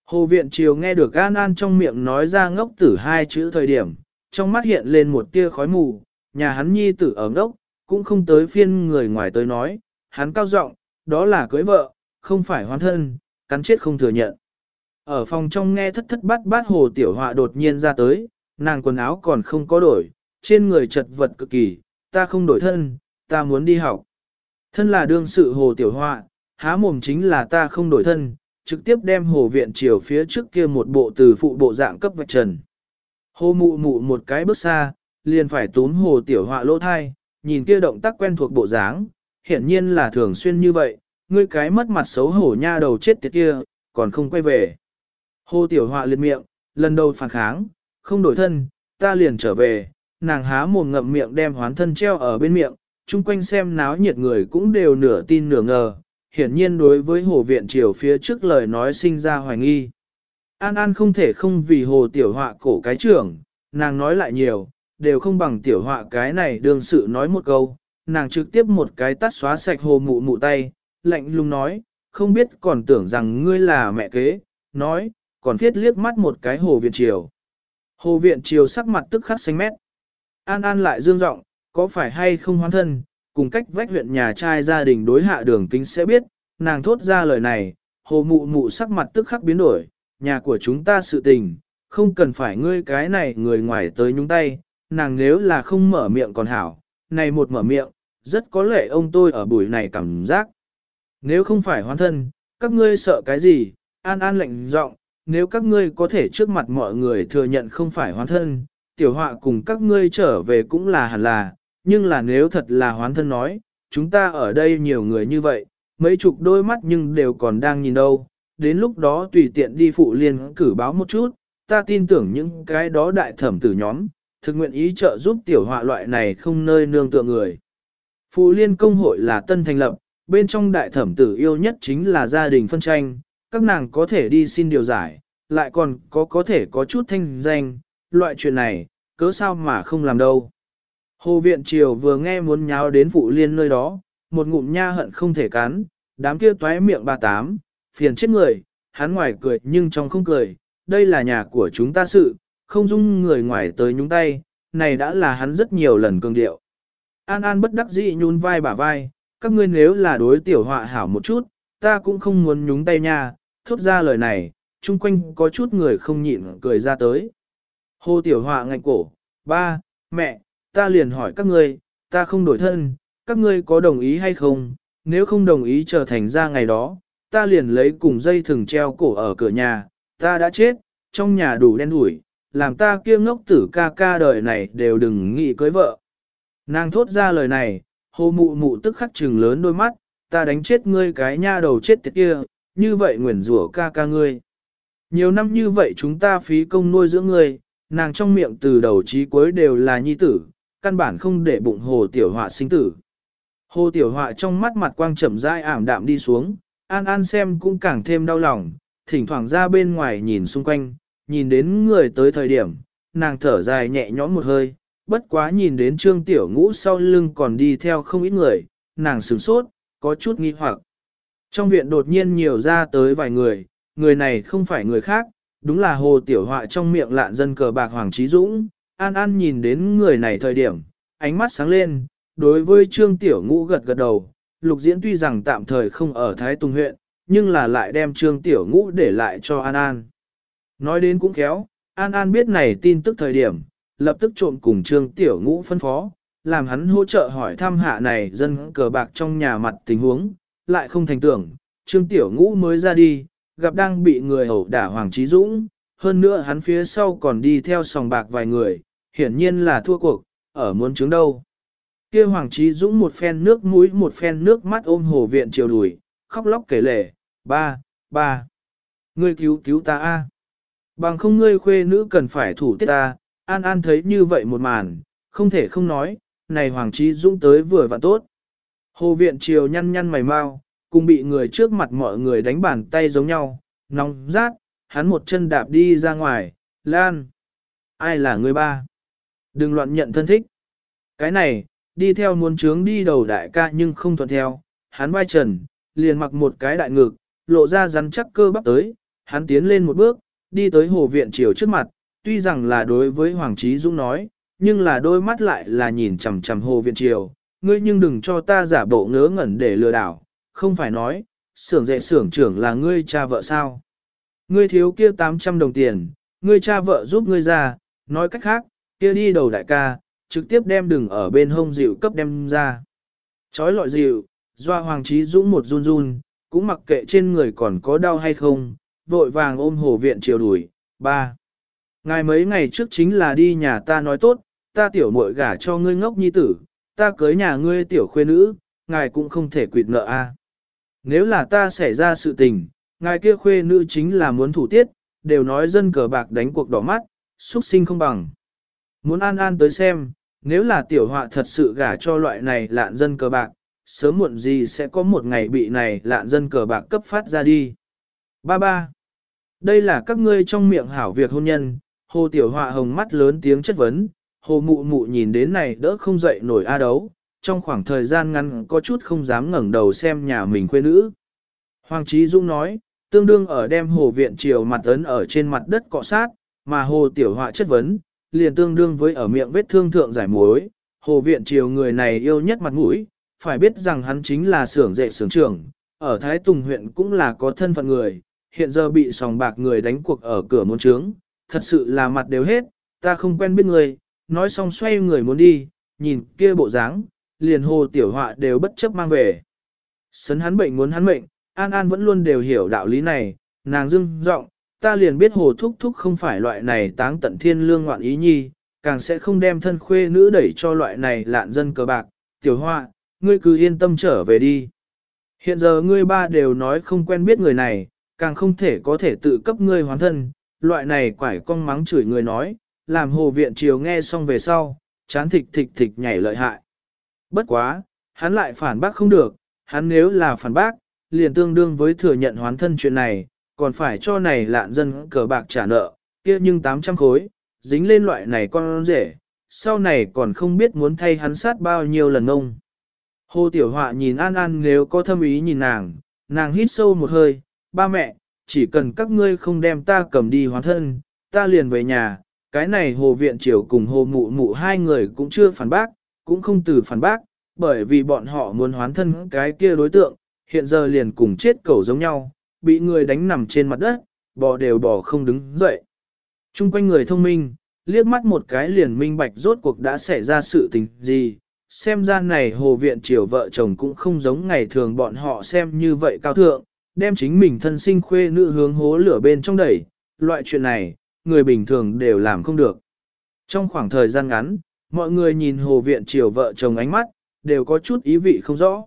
Hồ Viện Triều nghe được An An trong miệng nói ra ngốc tử hai chữ thời điểm, trong mắt hiện lên một tia khói mù, nhà hắn nhi tử ở ngốc, cũng không tới phiên người ngoài tới nói, hắn cao giọng, đó là cưới vợ, không phải hoan thân, cắn chết không thừa nhận. Ở phòng trong nghe thất thất bát bát hồ tiểu họa đột nhiên ra tới, nàng quần áo còn không có đổi, trên người chật vật cực kỳ, ta không đổi thân, ta muốn đi học. Thân là đương sự hồ tiểu họa, há mồm chính là ta không đổi thân, trực tiếp đem hồ viện chiều phía trước kia một bộ từ phụ bộ dạng cấp vạch trần. Hồ mụ mụ một cái bước xa, liền phải tốn hồ tiểu họa lỗ thai, nhìn kia động tác quen thuộc bộ dáng, hiển nhiên là thường xuyên như vậy, ngươi cái mất mặt xấu hổ nha đầu chết tiệt kia, còn không quay về. Hồ tiểu họa liệt miệng, lần đầu phản kháng, không đổi thân, ta liền trở về, nàng há mồm ngậm miệng đem hoán thân treo ở bên miệng, chung quanh xem náo nhiệt người cũng đều nửa tin nửa ngờ, hiển nhiên đối với hồ viện triều phía trước lời nói sinh ra hoài nghi. An An không thể không vì hồ tiểu họa cổ cái trưởng, nàng nói lại nhiều, đều không bằng tiểu họa cái này đương sự nói một câu, nàng trực tiếp một cái tắt xóa sạch hồ mụ mụ tay, lạnh lùng nói, không biết còn tưởng rằng ngươi là mẹ kế, nói, còn thiết liếc mắt một cái hồ viện triều. Hồ viện triều sắc mặt tức khắc xanh mét. An An lại dương giọng, có phải hay không hoan thân, cùng cách vách huyện nhà trai gia đình đối hạ đường kính sẽ biết, nàng thốt ra lời này, hồ mụ mụ sắc mặt tức khắc biến đổi, nhà của chúng ta sự tình, không cần phải ngươi cái này người ngoài tới nhúng tay, nàng nếu là không mở miệng còn hảo, này một mở miệng, rất có lẽ ông tôi ở buổi này cảm giác. Nếu không phải hoan thân, các ngươi sợ cái gì, an an lệnh giọng, nếu các ngươi có thể trước mặt mọi người thừa nhận không phải hoán thân, tiểu họa cùng các ngươi trở về cũng là hẳn là, nhưng là nếu thật là hoán thân nói, chúng ta ở đây nhiều người như vậy, mấy chục đôi mắt nhưng đều còn đang nhìn đâu, đến lúc đó tùy tiện đi phụ liên cử báo một chút, ta tin tưởng những cái đó đại thẩm tử nhóm, thực nguyện ý trợ giúp tiểu họa loại này không nơi nương tựa người. Phụ liên công hội là tân thành lập, bên trong đại thẩm tử yêu nhất chính là gia đình phân tranh, các nàng có thể đi xin điều giải, lại còn có có thể có chút thanh danh, loại chuyện này, cớ sao mà không làm đâu. Hồ Viện Triều vừa nghe muốn nháo đến phụ liên nơi đó, một ngụm nha hận không thể cắn, đám kia toái miệng ba tám, phiền chết người, hắn ngoài cười nhưng trong không cười, đây là nhà của chúng ta sự, không dung người ngoài tới nhúng tay, này đã là hắn rất nhiều lần cường điệu. An An bất đắc dĩ nhún vai bả vai, các ngươi nếu là đối tiểu họa hảo một chút, ta cũng không muốn nhúng tay nha, thốt ra lời này, chung quanh có chút người không nhịn cười ra tới. Hồ tiểu họa ngạnh cổ, ba, mẹ, ta liền hỏi các ngươi, ta không đổi thân, các ngươi có đồng ý hay không, nếu không đồng ý trở thành ra ngày đó, ta liền lấy cùng dây thừng treo cổ ở cửa nhà, ta đã chết, trong nhà đủ đen đủi, làm ta kia ngốc tử ca ca đời này đều đừng nghĩ cưới vợ. Nàng thốt ra lời này, hồ mụ mụ tức khắc trừng lớn đôi mắt, ta đánh chết ngươi cái nha đầu chết tiệt kia, như vậy nguyền rủa ca ca ngươi. Nhiều năm như vậy chúng ta phí công nuôi dưỡng ngươi, nàng trong miệng từ đầu chí cuối đều là nhi tử, căn bản không để bụng hồ tiểu họa sinh tử. Hồ tiểu họa trong mắt mặt quang chậm rãi ảm đạm đi xuống, an an xem cũng càng thêm đau lòng, thỉnh thoảng ra bên ngoài nhìn xung quanh, nhìn đến người tới thời điểm, nàng thở dài nhẹ nhõm một hơi, bất quá nhìn đến trương tiểu ngũ sau lưng còn đi theo không ít người, nàng sửng sốt, có chút nghi hoặc. Trong viện đột nhiên nhiều ra tới vài người, người này không phải người khác, đúng là hồ tiểu họa trong miệng lạn dân cờ bạc Hoàng Trí Dũng, An An nhìn đến người này thời điểm, ánh mắt sáng lên, đối với Trương Tiểu Ngũ gật gật đầu, lục diễn tuy rằng tạm thời không ở Thái Tùng huyện, nhưng là lại đem Trương Tiểu Ngũ để lại cho An An. Nói đến cũng khéo, An An biết này tin tức thời điểm, lập tức trộn cùng Trương Tiểu Ngũ phân phó, làm hắn hỗ trợ hỏi thăm hạ này dân cờ bạc trong nhà mặt tình huống, lại không thành tưởng, Trương Tiểu Ngũ mới ra đi, gặp đang bị người ẩu đả Hoàng Trí Dũng, hơn nữa hắn phía sau còn đi theo sòng bạc vài người, hiển nhiên là thua cuộc, ở muốn chứng đâu. Kia Hoàng Trí Dũng một phen nước mũi một phen nước mắt ôm hồ viện chiều đùi, khóc lóc kể lể, ba, ba, ngươi cứu cứu ta a, Bằng không ngươi khuê nữ cần phải thủ tiết ta, An An thấy như vậy một màn, không thể không nói, này Hoàng Trí Dũng tới vừa và tốt. Hồ viện triều nhăn nhăn mày mau, cùng bị người trước mặt mọi người đánh bàn tay giống nhau, nóng rát, hắn một chân đạp đi ra ngoài, lan. Ai là người ba? Đừng loạn nhận thân thích. Cái này, đi theo muốn trướng đi đầu đại ca nhưng không thuận theo, hắn vai trần, liền mặc một cái đại ngực, lộ ra rắn chắc cơ bắp tới, hắn tiến lên một bước, đi tới hồ viện triều trước mặt, tuy rằng là đối với Hoàng Trí Dũng nói, nhưng là đôi mắt lại là nhìn chằm chằm hồ viện triều, ngươi nhưng đừng cho ta giả bộ ngớ ngẩn để lừa đảo, không phải nói, xưởng dạy xưởng trưởng là ngươi cha vợ sao. Ngươi thiếu kia 800 đồng tiền, ngươi cha vợ giúp ngươi ra, nói cách khác, kia đi đầu đại ca, trực tiếp đem đừng ở bên hông dịu cấp đem ra. Chói lọi dịu, doa Hoàng Trí Dũng một run run, cũng mặc kệ trên người còn có đau hay không, vội vàng ôm hồ viện chiều đuổi. Ba. Ngài mấy ngày trước chính là đi nhà ta nói tốt, ta tiểu muội gả cho ngươi ngốc nhi tử, ta cưới nhà ngươi tiểu khuê nữ, ngài cũng không thể quỵt nợ a. Nếu là ta xảy ra sự tình, ngài kia khuê nữ chính là muốn thủ tiết, đều nói dân cờ bạc đánh cuộc đỏ mắt, xuất sinh không bằng. Muốn an an tới xem, nếu là tiểu họa thật sự gả cho loại này lạn dân cờ bạc, sớm muộn gì sẽ có một ngày bị này lạn dân cờ bạc cấp phát ra đi. Ba ba. Đây là các ngươi trong miệng hảo việc hôn nhân, hồ tiểu họa hồng mắt lớn tiếng chất vấn, hồ mụ mụ nhìn đến này đỡ không dậy nổi a đấu, trong khoảng thời gian ngắn có chút không dám ngẩng đầu xem nhà mình quê nữ. Hoàng Trí Dung nói, tương đương ở đem hồ viện triều mặt ấn ở trên mặt đất cọ sát, mà hồ tiểu họa chất vấn, liền tương đương với ở miệng vết thương thượng giải mối, hồ viện triều người này yêu nhất mặt mũi, phải biết rằng hắn chính là xưởng dệ xưởng trưởng, ở Thái Tùng huyện cũng là có thân phận người, hiện giờ bị sòng bạc người đánh cuộc ở cửa môn trướng, thật sự là mặt đều hết, ta không quen biết người, nói xong xoay người muốn đi, nhìn kia bộ dáng, liền hồ tiểu họa đều bất chấp mang về. Sấn hắn bệnh muốn hắn bệnh, An An vẫn luôn đều hiểu đạo lý này, nàng dưng giọng ta liền biết hồ thúc thúc không phải loại này táng tận thiên lương ngoạn ý nhi, càng sẽ không đem thân khuê nữ đẩy cho loại này lạn dân cờ bạc, tiểu họa, ngươi cứ yên tâm trở về đi. Hiện giờ ngươi ba đều nói không quen biết người này, càng không thể có thể tự cấp ngươi hoàn thân, loại này quải cong mắng chửi người nói, làm hồ viện chiều nghe xong về sau, chán thịch thịch thịch nhảy lợi hại. Bất quá, hắn lại phản bác không được, hắn nếu là phản bác, liền tương đương với thừa nhận hoán thân chuyện này, còn phải cho này lạn dân cờ bạc trả nợ, kia nhưng 800 khối, dính lên loại này con rể, sau này còn không biết muốn thay hắn sát bao nhiêu lần ông. Hồ Tiểu Họa nhìn An An nếu có thâm ý nhìn nàng, nàng hít sâu một hơi, ba mẹ, chỉ cần các ngươi không đem ta cầm đi hóa thân, ta liền về nhà, cái này hồ viện triều cùng hồ mụ mụ hai người cũng chưa phản bác, cũng không từ phản bác, bởi vì bọn họ muốn hoán thân cái kia đối tượng, hiện giờ liền cùng chết cẩu giống nhau, bị người đánh nằm trên mặt đất, bò đều bò không đứng dậy. Trung quanh người thông minh, liếc mắt một cái liền minh bạch rốt cuộc đã xảy ra sự tình gì, xem ra này hồ viện triều vợ chồng cũng không giống ngày thường bọn họ xem như vậy cao thượng, đem chính mình thân sinh khuê nữ hướng hố lửa bên trong đẩy, loại chuyện này, người bình thường đều làm không được. Trong khoảng thời gian ngắn, mọi người nhìn hồ viện chiều vợ chồng ánh mắt, đều có chút ý vị không rõ.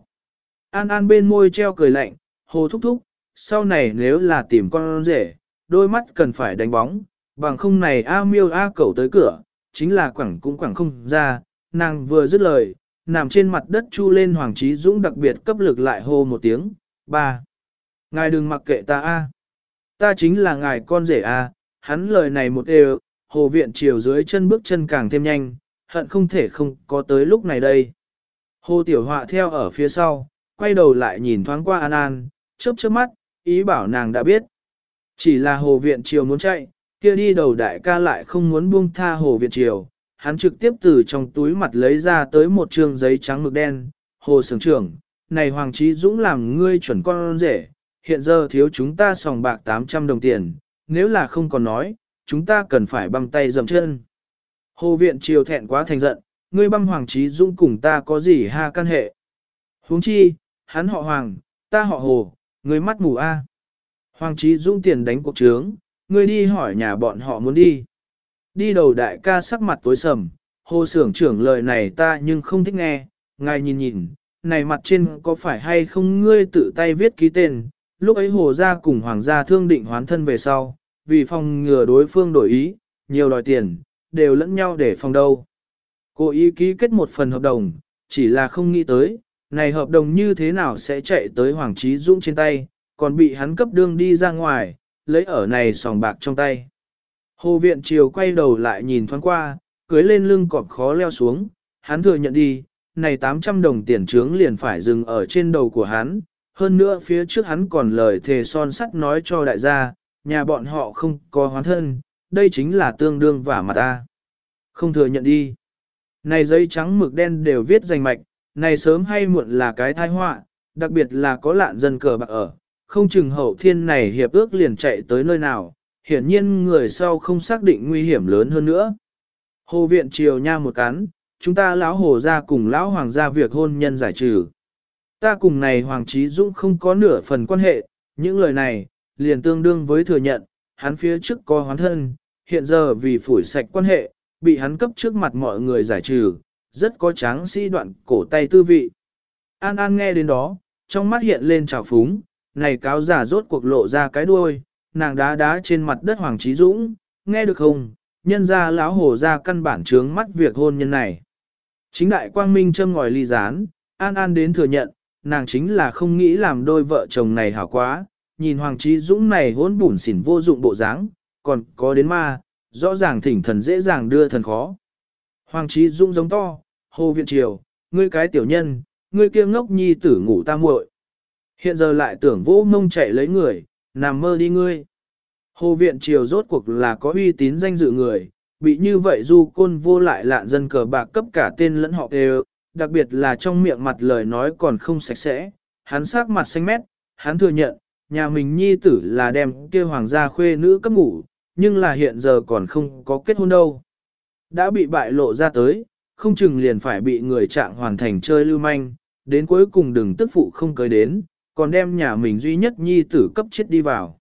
An An bên môi treo cười lạnh, hồ thúc thúc, sau này nếu là tìm con rể, đôi mắt cần phải đánh bóng, bằng không này A miêu A cẩu tới cửa, chính là quẳng cũng quẳng không ra, nàng vừa dứt lời, nằm trên mặt đất chu lên Hoàng Trí Dũng đặc biệt cấp lực lại hô một tiếng, ba. Ngài đừng mặc kệ ta A. Ta chính là ngài con rể A, hắn lời này một đều, hồ viện chiều dưới chân bước chân càng thêm nhanh, hận không thể không có tới lúc này đây. Hồ tiểu họa theo ở phía sau, quay đầu lại nhìn thoáng qua An An, chớp chớp mắt, ý bảo nàng đã biết. Chỉ là hồ viện triều muốn chạy, kia đi đầu đại ca lại không muốn buông tha hồ viện triều, hắn trực tiếp từ trong túi mặt lấy ra tới một trương giấy trắng mực đen, hồ sưởng trưởng, này Hoàng Trí Dũng làm ngươi chuẩn con rể, hiện giờ thiếu chúng ta sòng bạc 800 đồng tiền, nếu là không còn nói, chúng ta cần phải băm tay dầm chân. Hồ viện triều thẹn quá thành giận, ngươi băm Hoàng Trí Dũng cùng ta có gì ha căn hệ. huống chi, hắn họ Hoàng, ta họ Hồ, ngươi mắt mù a. Hoàng Trí Dũng tiền đánh cuộc trướng, ngươi đi hỏi nhà bọn họ muốn đi. Đi đầu đại ca sắc mặt tối sầm, hồ sưởng trưởng lời này ta nhưng không thích nghe, ngài nhìn nhìn, này mặt trên có phải hay không ngươi tự tay viết ký tên, lúc ấy hồ gia cùng hoàng gia thương định hoán thân về sau, vì phòng ngừa đối phương đổi ý, nhiều đòi tiền, đều lẫn nhau để phòng đâu. Cô ý ký kết một phần hợp đồng, chỉ là không nghĩ tới, này hợp đồng như thế nào sẽ chạy tới Hoàng Trí Dũng trên tay, còn bị hắn cấp đương đi ra ngoài, lấy ở này sòng bạc trong tay. Hồ Viện Triều quay đầu lại nhìn thoáng qua, cưới lên lưng cọp khó leo xuống, hắn thừa nhận đi, này 800 đồng tiền trướng liền phải dừng ở trên đầu của hắn, hơn nữa phía trước hắn còn lời thề son sắt nói cho đại gia, nhà bọn họ không có hoán thân, đây chính là tương đương vả mặt ta. Không thừa nhận đi. Này giấy trắng mực đen đều viết danh mạch, này sớm hay muộn là cái tai họa, đặc biệt là có lạn dân cờ bạc ở, không chừng hậu thiên này hiệp ước liền chạy tới nơi nào, hiển nhiên người sau không xác định nguy hiểm lớn hơn nữa. Hồ viện triều nha một cắn, chúng ta lão hồ ra cùng lão hoàng gia việc hôn nhân giải trừ. Ta cùng này Hoàng Trí Dũng không có nửa phần quan hệ, những lời này, liền tương đương với thừa nhận, hắn phía trước có hoán thân, hiện giờ vì phủi sạch quan hệ, bị hắn cấp trước mặt mọi người giải trừ, rất có tráng sĩ đoạn cổ tay tư vị. An An nghe đến đó, trong mắt hiện lên trào phúng, này cáo giả rốt cuộc lộ ra cái đuôi, nàng đá đá trên mặt đất Hoàng Trí Dũng, nghe được không, nhân ra lão hồ ra căn bản trướng mắt việc hôn nhân này. Chính đại quang minh châm ngòi ly gián, An An đến thừa nhận, nàng chính là không nghĩ làm đôi vợ chồng này hảo quá, nhìn Hoàng Trí Dũng này hỗn bủn xỉn vô dụng bộ dáng, còn có đến ma, rõ ràng thỉnh thần dễ dàng đưa thần khó. Hoàng Trí Dũng giống to, Hồ Viện Triều, ngươi cái tiểu nhân, ngươi kia ngốc nhi tử ngủ ta muội. Hiện giờ lại tưởng vô mông chạy lấy người, nằm mơ đi ngươi. Hồ Viện Triều rốt cuộc là có uy tín danh dự người, bị như vậy du côn vô lại lạn dân cờ bạc cấp cả tên lẫn họ đều, đặc biệt là trong miệng mặt lời nói còn không sạch sẽ, hắn sắc mặt xanh mét, hắn thừa nhận, nhà mình nhi tử là đem kia hoàng gia khuê nữ cấp ngủ, nhưng là hiện giờ còn không có kết hôn đâu. Đã bị bại lộ ra tới, không chừng liền phải bị người trạng hoàn thành chơi lưu manh, đến cuối cùng đừng tức phụ không cưới đến, còn đem nhà mình duy nhất nhi tử cấp chết đi vào.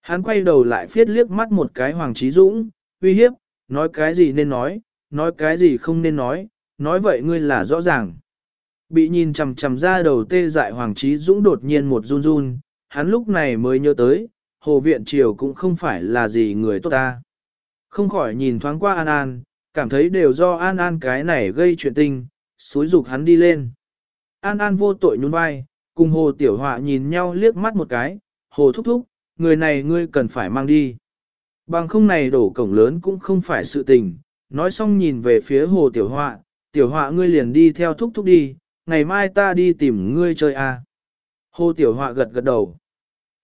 Hắn quay đầu lại phiết liếc mắt một cái Hoàng Trí Dũng, uy hiếp, nói cái gì nên nói, nói cái gì không nên nói, nói vậy ngươi là rõ ràng. Bị nhìn chằm chằm ra đầu tê dại Hoàng Trí Dũng đột nhiên một run run, hắn lúc này mới nhớ tới, Hồ Viện Triều cũng không phải là gì người tốt ta. Không khỏi nhìn thoáng qua An An, cảm thấy đều do An An cái này gây chuyện tình, xúi dục hắn đi lên. An An vô tội nhún vai, cùng Hồ Tiểu Họa nhìn nhau liếc mắt một cái, Hồ thúc thúc, người này ngươi cần phải mang đi. Bằng không này đổ cổng lớn cũng không phải sự tình, nói xong nhìn về phía Hồ Tiểu Họa, Tiểu Họa ngươi liền đi theo thúc thúc đi, ngày mai ta đi tìm ngươi chơi à. Hồ Tiểu Họa gật gật đầu.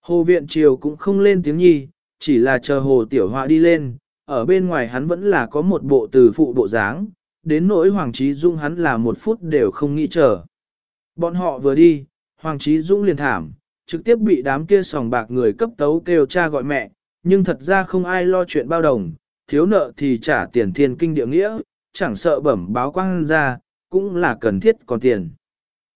Hồ Viện Triều cũng không lên tiếng nhi, chỉ là chờ Hồ Tiểu Họa đi lên, ở bên ngoài hắn vẫn là có một bộ từ phụ bộ dáng, đến nỗi Hoàng Trí Dung hắn là một phút đều không nghĩ chờ. Bọn họ vừa đi, Hoàng Trí Dung liền thảm, trực tiếp bị đám kia sòng bạc người cấp tấu kêu cha gọi mẹ, nhưng thật ra không ai lo chuyện bao đồng, thiếu nợ thì trả tiền thiên kinh địa nghĩa, chẳng sợ bẩm báo quang ra, cũng là cần thiết còn tiền.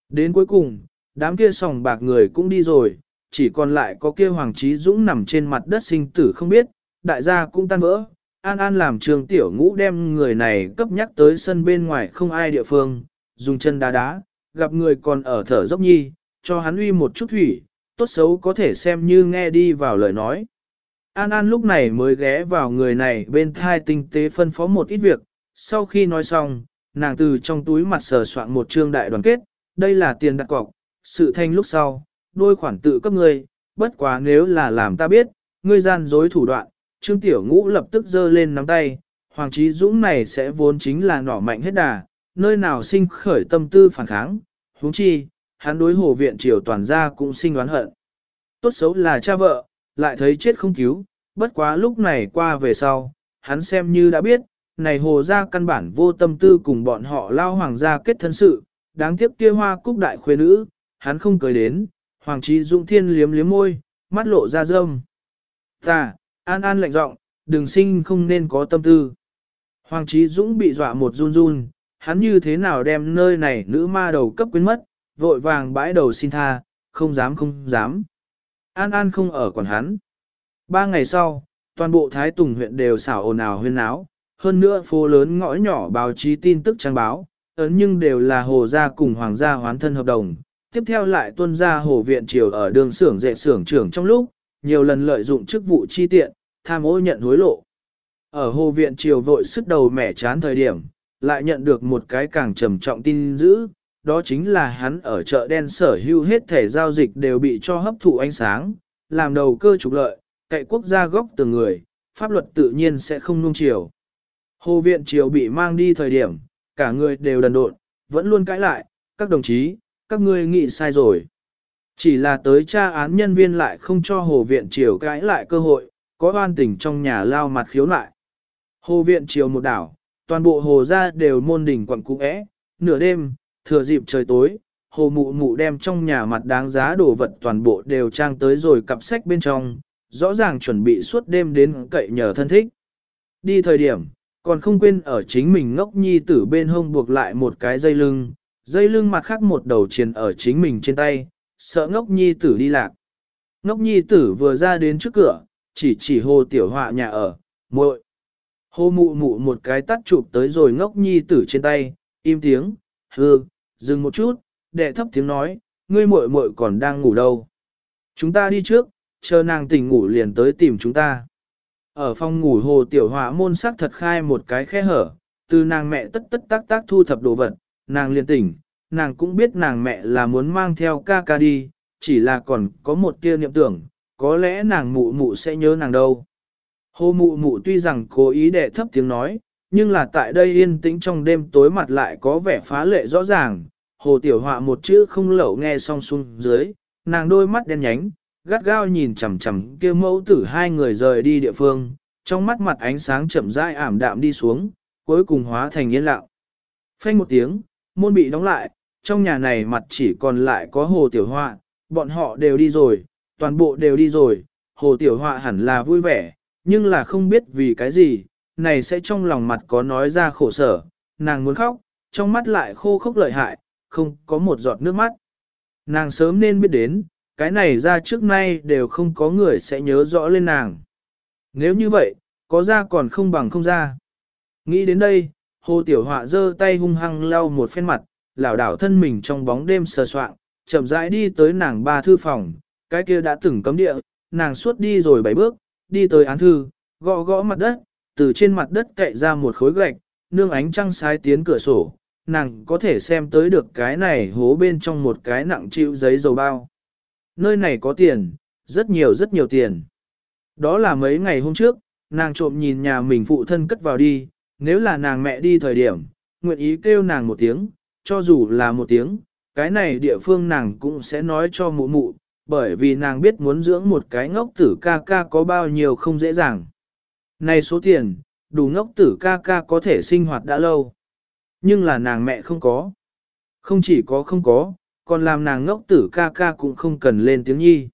Đến cuối cùng, đám kia sòng bạc người cũng đi rồi, chỉ còn lại có kia Hoàng Trí Dũng nằm trên mặt đất sinh tử không biết, đại gia cũng tan vỡ. An An làm trường tiểu ngũ đem người này cấp nhắc tới sân bên ngoài không ai địa phương, dùng chân đá đá, gặp người còn ở thở dốc nhi, cho hắn uy một chút thủy, tốt xấu có thể xem như nghe đi vào lời nói. An An lúc này mới ghé vào người này bên thai tinh tế phân phó một ít việc, sau khi nói xong, nàng từ trong túi mặt sờ soạn một trương đại đoàn kết, đây là tiền đặt cọc, sự thanh lúc sau, đôi khoản tự cấp ngươi, bất quá nếu là làm ta biết, ngươi gian dối thủ đoạn, trương tiểu ngũ lập tức giơ lên nắm tay, Hoàng Trí Dũng này sẽ vốn chính là nỏ mạnh hết đà, nơi nào sinh khởi tâm tư phản kháng, huống chi, hắn đối hồ viện triều toàn gia cũng sinh oán hận. Tốt xấu là cha vợ, lại thấy chết không cứu, bất quá lúc này qua về sau, hắn xem như đã biết, này hồ gia căn bản vô tâm tư cùng bọn họ lao hoàng gia kết thân sự, đáng tiếc kia hoa cúc đại khuê nữ, hắn không cười đến, hoàng trí dũng thiên liếm liếm môi, mắt lộ ra râm. Ta, an an lạnh giọng, đừng sinh không nên có tâm tư. Hoàng trí dũng bị dọa một run run, hắn như thế nào đem nơi này nữ ma đầu cấp quyến mất, vội vàng bãi đầu xin tha, không dám không dám. An An không ở quản hắn. Ba ngày sau, toàn bộ Thái Tùng huyện đều xảo ồn ào huyên náo, hơn nữa phố lớn ngõ nhỏ báo chí tin tức trang báo, ấn nhưng đều là hồ gia cùng hoàng gia hoán thân hợp đồng. Tiếp theo lại tuân ra hồ viện triều ở đường xưởng dệ xưởng trưởng trong lúc, nhiều lần lợi dụng chức vụ chi tiện, tham ô nhận hối lộ. Ở hồ viện triều vội sức đầu mẻ chán thời điểm, lại nhận được một cái càng trầm trọng tin dữ, đó chính là hắn ở chợ đen sở hữu hết thể giao dịch đều bị cho hấp thụ ánh sáng, làm đầu cơ trục lợi, cậy quốc gia góc từ người, pháp luật tự nhiên sẽ không nuông chiều. Hồ viện triều bị mang đi thời điểm, cả người đều đần độn, vẫn luôn cãi lại, các đồng chí, các ngươi nghĩ sai rồi. Chỉ là tới tra án nhân viên lại không cho hồ viện triều cãi lại cơ hội, có oan tình trong nhà lao mặt khiếu lại. Hồ viện Triều một đảo, toàn bộ hồ ra đều môn đỉnh quặng cũ é, nửa đêm, thừa dịp trời tối, hồ mụ mụ đem trong nhà mặt đáng giá đồ vật toàn bộ đều trang tới rồi cặp sách bên trong, rõ ràng chuẩn bị suốt đêm đến cậy nhờ thân thích. Đi thời điểm, còn không quên ở chính mình ngốc nhi tử bên hông buộc lại một cái dây lưng, dây lưng mặt khác một đầu triền ở chính mình trên tay, sợ ngốc nhi tử đi lạc. Ngốc nhi tử vừa ra đến trước cửa, chỉ chỉ hồ tiểu họa nhà ở, muội. Hồ mụ mụ một cái tắt chụp tới rồi ngốc nhi tử trên tay, im tiếng, hư, dừng một chút, đệ thấp tiếng nói, ngươi muội muội còn đang ngủ đâu. Chúng ta đi trước, chờ nàng tỉnh ngủ liền tới tìm chúng ta. Ở phòng ngủ hồ tiểu họa môn sắc thật khai một cái khe hở, từ nàng mẹ tất tất tác tác thu thập đồ vật, nàng liền tỉnh, nàng cũng biết nàng mẹ là muốn mang theo ca ca đi, chỉ là còn có một tia niệm tưởng, có lẽ nàng mụ mụ sẽ nhớ nàng đâu. Hồ mụ mụ tuy rằng cố ý để thấp tiếng nói, nhưng là tại đây yên tĩnh trong đêm tối mặt lại có vẻ phá lệ rõ ràng. Hồ tiểu họa một chữ không lẩu nghe xong xuống dưới, nàng đôi mắt đen nhánh, gắt gao nhìn chằm chằm kia mẫu tử hai người rời đi địa phương, trong mắt mặt ánh sáng chậm rãi ảm đạm đi xuống, cuối cùng hóa thành yên lặng. Phanh một tiếng, môn bị đóng lại, trong nhà này mặt chỉ còn lại có hồ tiểu họa, bọn họ đều đi rồi, toàn bộ đều đi rồi, hồ tiểu họa hẳn là vui vẻ, nhưng là không biết vì cái gì, này sẽ trong lòng mặt có nói ra khổ sở, nàng muốn khóc, trong mắt lại khô khốc lợi hại, không có một giọt nước mắt. Nàng sớm nên biết đến, cái này ra trước nay đều không có người sẽ nhớ rõ lên nàng. Nếu như vậy, có ra còn không bằng không ra. Nghĩ đến đây, hồ tiểu họa giơ tay hung hăng lau một phen mặt, lảo đảo thân mình trong bóng đêm sờ soạng, chậm rãi đi tới nàng ba thư phòng, cái kia đã từng cấm địa, nàng suốt đi rồi bảy bước, đi tới án thư, gõ gõ mặt đất, từ trên mặt đất cậy ra một khối gạch, nương ánh trăng sái tiến cửa sổ, nàng có thể xem tới được cái này hố bên trong một cái nặng chịu giấy dầu bao. Nơi này có tiền, rất nhiều rất nhiều tiền. Đó là mấy ngày hôm trước, nàng trộm nhìn nhà mình phụ thân cất vào đi, nếu là nàng mẹ đi thời điểm, nguyện ý kêu nàng một tiếng, cho dù là một tiếng, cái này địa phương nàng cũng sẽ nói cho mụ mụ, bởi vì nàng biết muốn dưỡng một cái ngốc tử ca ca có bao nhiêu không dễ dàng. Này số tiền, đủ ngốc tử ca ca có thể sinh hoạt đã lâu. Nhưng là nàng mẹ không có. Không chỉ có không có, còn làm nàng ngốc tử ca ca cũng không cần lên tiếng nhi.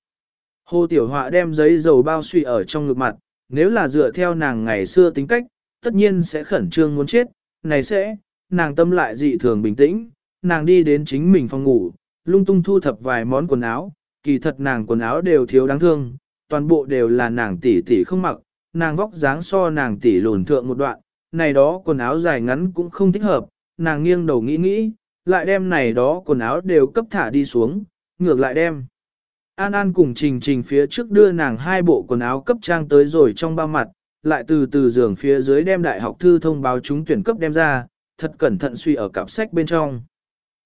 Hồ Tiểu Họa đem giấy dầu bao suy ở trong ngực mặt, nếu là dựa theo nàng ngày xưa tính cách, tất nhiên sẽ khẩn trương muốn chết, này sẽ, nàng tâm lại dị thường bình tĩnh, nàng đi đến chính mình phòng ngủ, lung tung thu thập vài món quần áo, kỳ thật nàng quần áo đều thiếu đáng thương, toàn bộ đều là nàng tỷ tỷ không mặc, nàng vóc dáng so nàng tỷ lùn thượng một đoạn, này đó quần áo dài ngắn cũng không thích hợp, nàng nghiêng đầu nghĩ nghĩ, lại đem này đó quần áo đều cấp thả đi xuống, ngược lại đem. An An cùng Trình Trình phía trước đưa nàng hai bộ quần áo cấp trang tới rồi trong ba mặt, lại từ từ giường phía dưới đem đại học thư thông báo chúng tuyển cấp đem ra, thật cẩn thận suy ở cặp sách bên trong.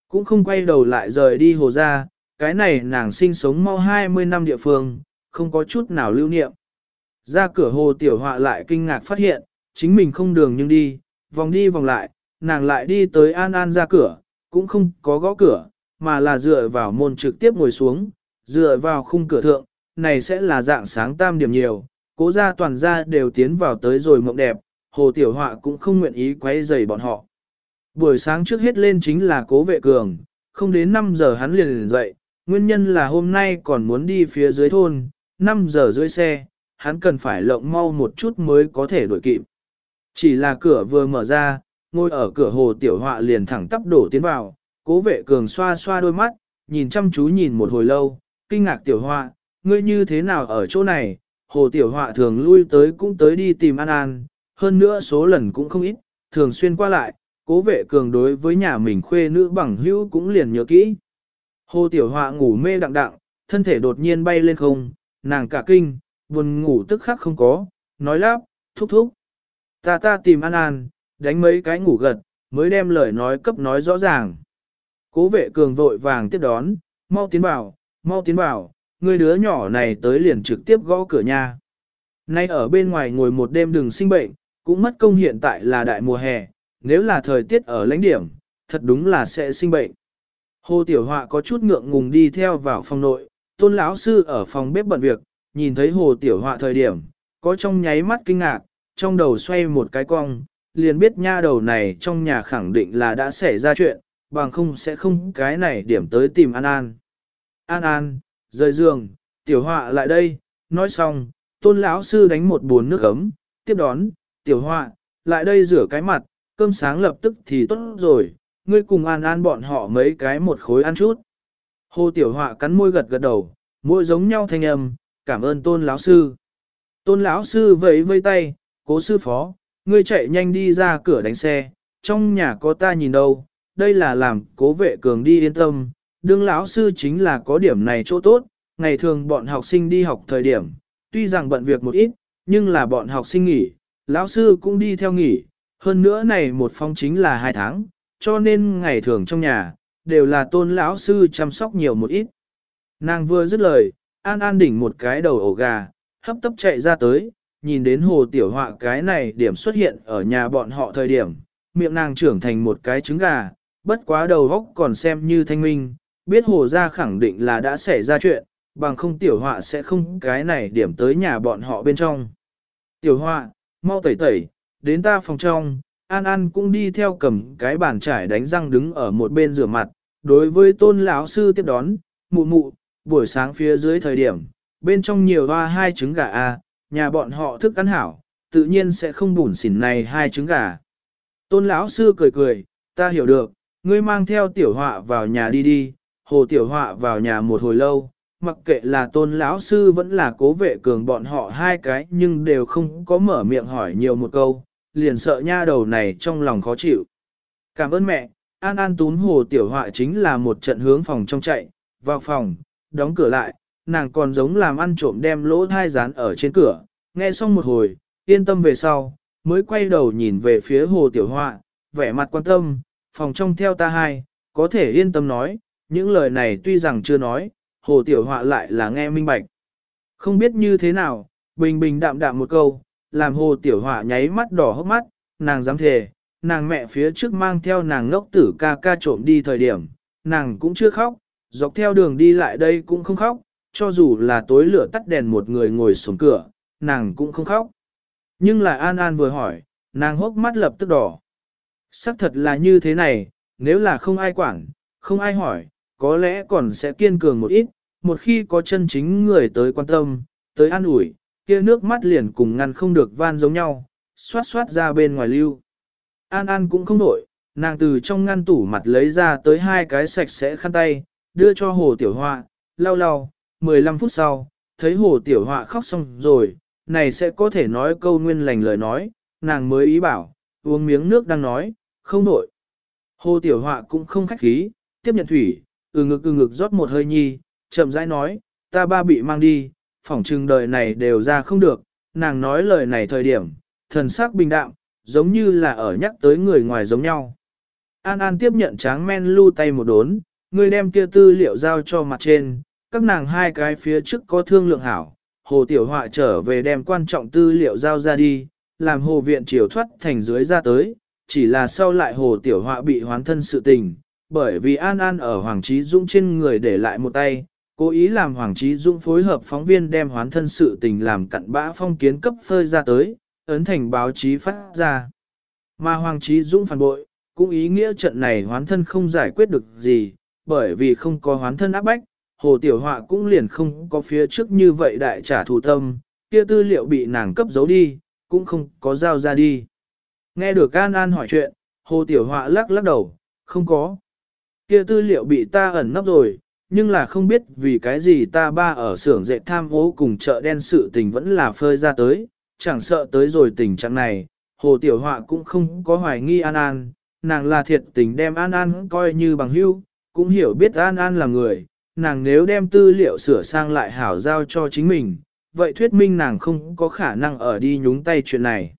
Cũng không quay đầu lại rời đi hồ ra, cái này nàng sinh sống mau 20 năm địa phương, không có chút nào lưu niệm. Ra cửa hồ tiểu họa lại kinh ngạc phát hiện, chính mình không đường nhưng đi, vòng đi vòng lại, nàng lại đi tới An An ra cửa, cũng không có gõ cửa, mà là dựa vào môn trực tiếp ngồi xuống, dựa vào khung cửa thượng, này sẽ là dạng sáng tam điểm nhiều, cố gia toàn gia đều tiến vào tới rồi mộng đẹp, hồ tiểu họa cũng không nguyện ý quấy rầy bọn họ. Buổi sáng trước hết lên chính là cố vệ cường, không đến 5 giờ hắn liền liền dậy, nguyên nhân là hôm nay còn muốn đi phía dưới thôn, 5 giờ dưới xe, hắn cần phải lộng mau một chút mới có thể đổi kịp. Chỉ là cửa vừa mở ra, ngồi ở cửa hồ tiểu họa liền thẳng tắp đổ tiến vào, cố vệ cường xoa xoa đôi mắt, nhìn chăm chú nhìn một hồi lâu, kinh ngạc tiểu họa, ngươi như thế nào ở chỗ này, hồ tiểu họa thường lui tới cũng tới đi tìm An An, hơn nữa số lần cũng không ít, thường xuyên qua lại, cố vệ cường đối với nhà mình khuê nữ bằng hữu cũng liền nhớ kỹ. Hồ tiểu họa ngủ mê đặng đặng, thân thể đột nhiên bay lên không, nàng cả kinh, buồn ngủ tức khắc không có, nói lắp, thúc thúc. Ta ta tìm An An, đánh mấy cái ngủ gật, mới đem lời nói cấp nói rõ ràng. Cố vệ cường vội vàng tiếp đón, mau tiến vào, mau tiến vào, người đứa nhỏ này tới liền trực tiếp gõ cửa nhà. Nay ở bên ngoài ngồi một đêm đừng sinh bệnh, cũng mất công hiện tại là đại mùa hè, nếu là thời tiết ở lãnh điểm, thật đúng là sẽ sinh bệnh. Hồ Tiểu Họa có chút ngượng ngùng đi theo vào phòng nội, tôn lão sư ở phòng bếp bận việc, nhìn thấy Hồ Tiểu Họa thời điểm, có trong nháy mắt kinh ngạc, trong đầu xoay một cái cong, liền biết nha đầu này trong nhà khẳng định là đã xảy ra chuyện, bằng không sẽ không cái này điểm tới tìm An An. An An, rời giường, tiểu họa lại đây, nói xong, tôn lão sư đánh một buồn nước ấm, tiếp đón, tiểu họa, lại đây rửa cái mặt, cơm sáng lập tức thì tốt rồi, ngươi cùng An An bọn họ mấy cái một khối ăn chút. Hồ tiểu họa cắn môi gật gật đầu, môi giống nhau thanh âm, cảm ơn tôn lão sư. Tôn lão sư vẫy vây tay, cố sư phó, ngươi chạy nhanh đi ra cửa đánh xe, trong nhà có ta nhìn đâu, đây là làm cố vệ cường đi yên tâm, đương lão sư chính là có điểm này chỗ tốt, ngày thường bọn học sinh đi học thời điểm, tuy rằng bận việc một ít, nhưng là bọn học sinh nghỉ, lão sư cũng đi theo nghỉ, hơn nữa này một phong chính là hai tháng, cho nên ngày thường trong nhà, đều là tôn lão sư chăm sóc nhiều một ít. Nàng vừa dứt lời, an an đỉnh một cái đầu ổ gà, hấp tấp chạy ra tới, nhìn đến hồ tiểu họa cái này điểm xuất hiện ở nhà bọn họ thời điểm, miệng nàng trưởng thành một cái trứng gà, bất quá đầu góc còn xem như thanh minh, biết hồ ra khẳng định là đã xảy ra chuyện, bằng không tiểu họa sẽ không cái này điểm tới nhà bọn họ bên trong. Tiểu họa, mau tẩy tẩy, đến ta phòng trong, An An cũng đi theo cầm cái bàn trải đánh răng đứng ở một bên rửa mặt, đối với tôn lão sư tiếp đón, mụ mụ, buổi sáng phía dưới thời điểm, bên trong nhiều hoa hai trứng gà a, nhà bọn họ thức ăn hảo, tự nhiên sẽ không bùn xỉn này hai trứng gà. Tôn lão sư cười cười, ta hiểu được, ngươi mang theo tiểu họa vào nhà đi đi, hồ tiểu họa vào nhà một hồi lâu, mặc kệ là tôn lão sư vẫn là cố vệ cường bọn họ hai cái nhưng đều không có mở miệng hỏi nhiều một câu, liền sợ nha đầu này trong lòng khó chịu. Cảm ơn mẹ, An An tún hồ tiểu họa chính là một trận hướng phòng trong chạy, vào phòng, đóng cửa lại, nàng còn giống làm ăn trộm đem lỗ thai dán ở trên cửa, nghe xong một hồi, yên tâm về sau, mới quay đầu nhìn về phía hồ tiểu họa, vẻ mặt quan tâm, phòng trong theo ta hai, có thể yên tâm nói, những lời này tuy rằng chưa nói, hồ tiểu họa lại là nghe minh bạch. Không biết như thế nào, bình bình đạm đạm một câu, làm hồ tiểu họa nháy mắt đỏ hốc mắt, nàng dám thề, nàng mẹ phía trước mang theo nàng ngốc tử ca ca trộm đi thời điểm, nàng cũng chưa khóc, dọc theo đường đi lại đây cũng không khóc, cho dù là tối lửa tắt đèn một người ngồi xuống cửa, nàng cũng không khóc. Nhưng là An An vừa hỏi, nàng hốc mắt lập tức đỏ. Sắc thật là như thế này, nếu là không ai quản, không ai hỏi, có lẽ còn sẽ kiên cường một ít, một khi có chân chính người tới quan tâm, tới an ủi, kia nước mắt liền cùng ngăn không được van giống nhau, xoát xoát ra bên ngoài lưu. An An cũng không nổi, nàng từ trong ngăn tủ mặt lấy ra tới hai cái sạch sẽ khăn tay, đưa cho hồ tiểu Hoa, lau lau, 15 phút sau, thấy hồ tiểu họa khóc xong rồi, này sẽ có thể nói câu nguyên lành lời nói, nàng mới ý bảo, uống miếng nước đang nói, không nổi. Hồ tiểu họa cũng không khách khí, tiếp nhận thủy, ừ ngực ừ ngực rót một hơi nhi, chậm rãi nói, ta ba bị mang đi, phỏng trừng đời này đều ra không được, nàng nói lời này thời điểm, thần sắc bình đạm, giống như là ở nhắc tới người ngoài giống nhau. An An tiếp nhận tráng men lưu tay một đốn, người đem kia tư liệu giao cho mặt trên, các nàng hai cái phía trước có thương lượng hảo, hồ tiểu họa trở về đem quan trọng tư liệu giao ra đi, làm hồ viện triều thoát thành dưới ra tới, chỉ là sau lại hồ tiểu họa bị hoán thân sự tình, bởi vì An An ở Hoàng Trí Dũng trên người để lại một tay, cố ý làm Hoàng Trí Dũng phối hợp phóng viên đem hoán thân sự tình làm cặn bã phong kiến cấp phơi ra tới, ấn thành báo chí phát ra. Mà Hoàng Trí Dũng phản bội, cũng ý nghĩa trận này hoán thân không giải quyết được gì, bởi vì không có hoán thân áp bách, Hồ Tiểu Họa cũng liền không có phía trước như vậy đại trả thù tâm, kia tư liệu bị nàng cấp giấu đi, cũng không có giao ra đi. Nghe được An An hỏi chuyện, Hồ Tiểu Họa lắc lắc đầu, không có. Kia tư liệu bị ta ẩn nấp rồi, nhưng là không biết vì cái gì ta ba ở xưởng dệt tham ố cùng chợ đen sự tình vẫn là phơi ra tới, chẳng sợ tới rồi tình trạng này, Hồ Tiểu Họa cũng không có hoài nghi An An, nàng là thiệt tình đem An An coi như bằng hữu, cũng hiểu biết An An là người, nàng nếu đem tư liệu sửa sang lại hảo giao cho chính mình, vậy thuyết minh nàng không có khả năng ở đi nhúng tay chuyện này.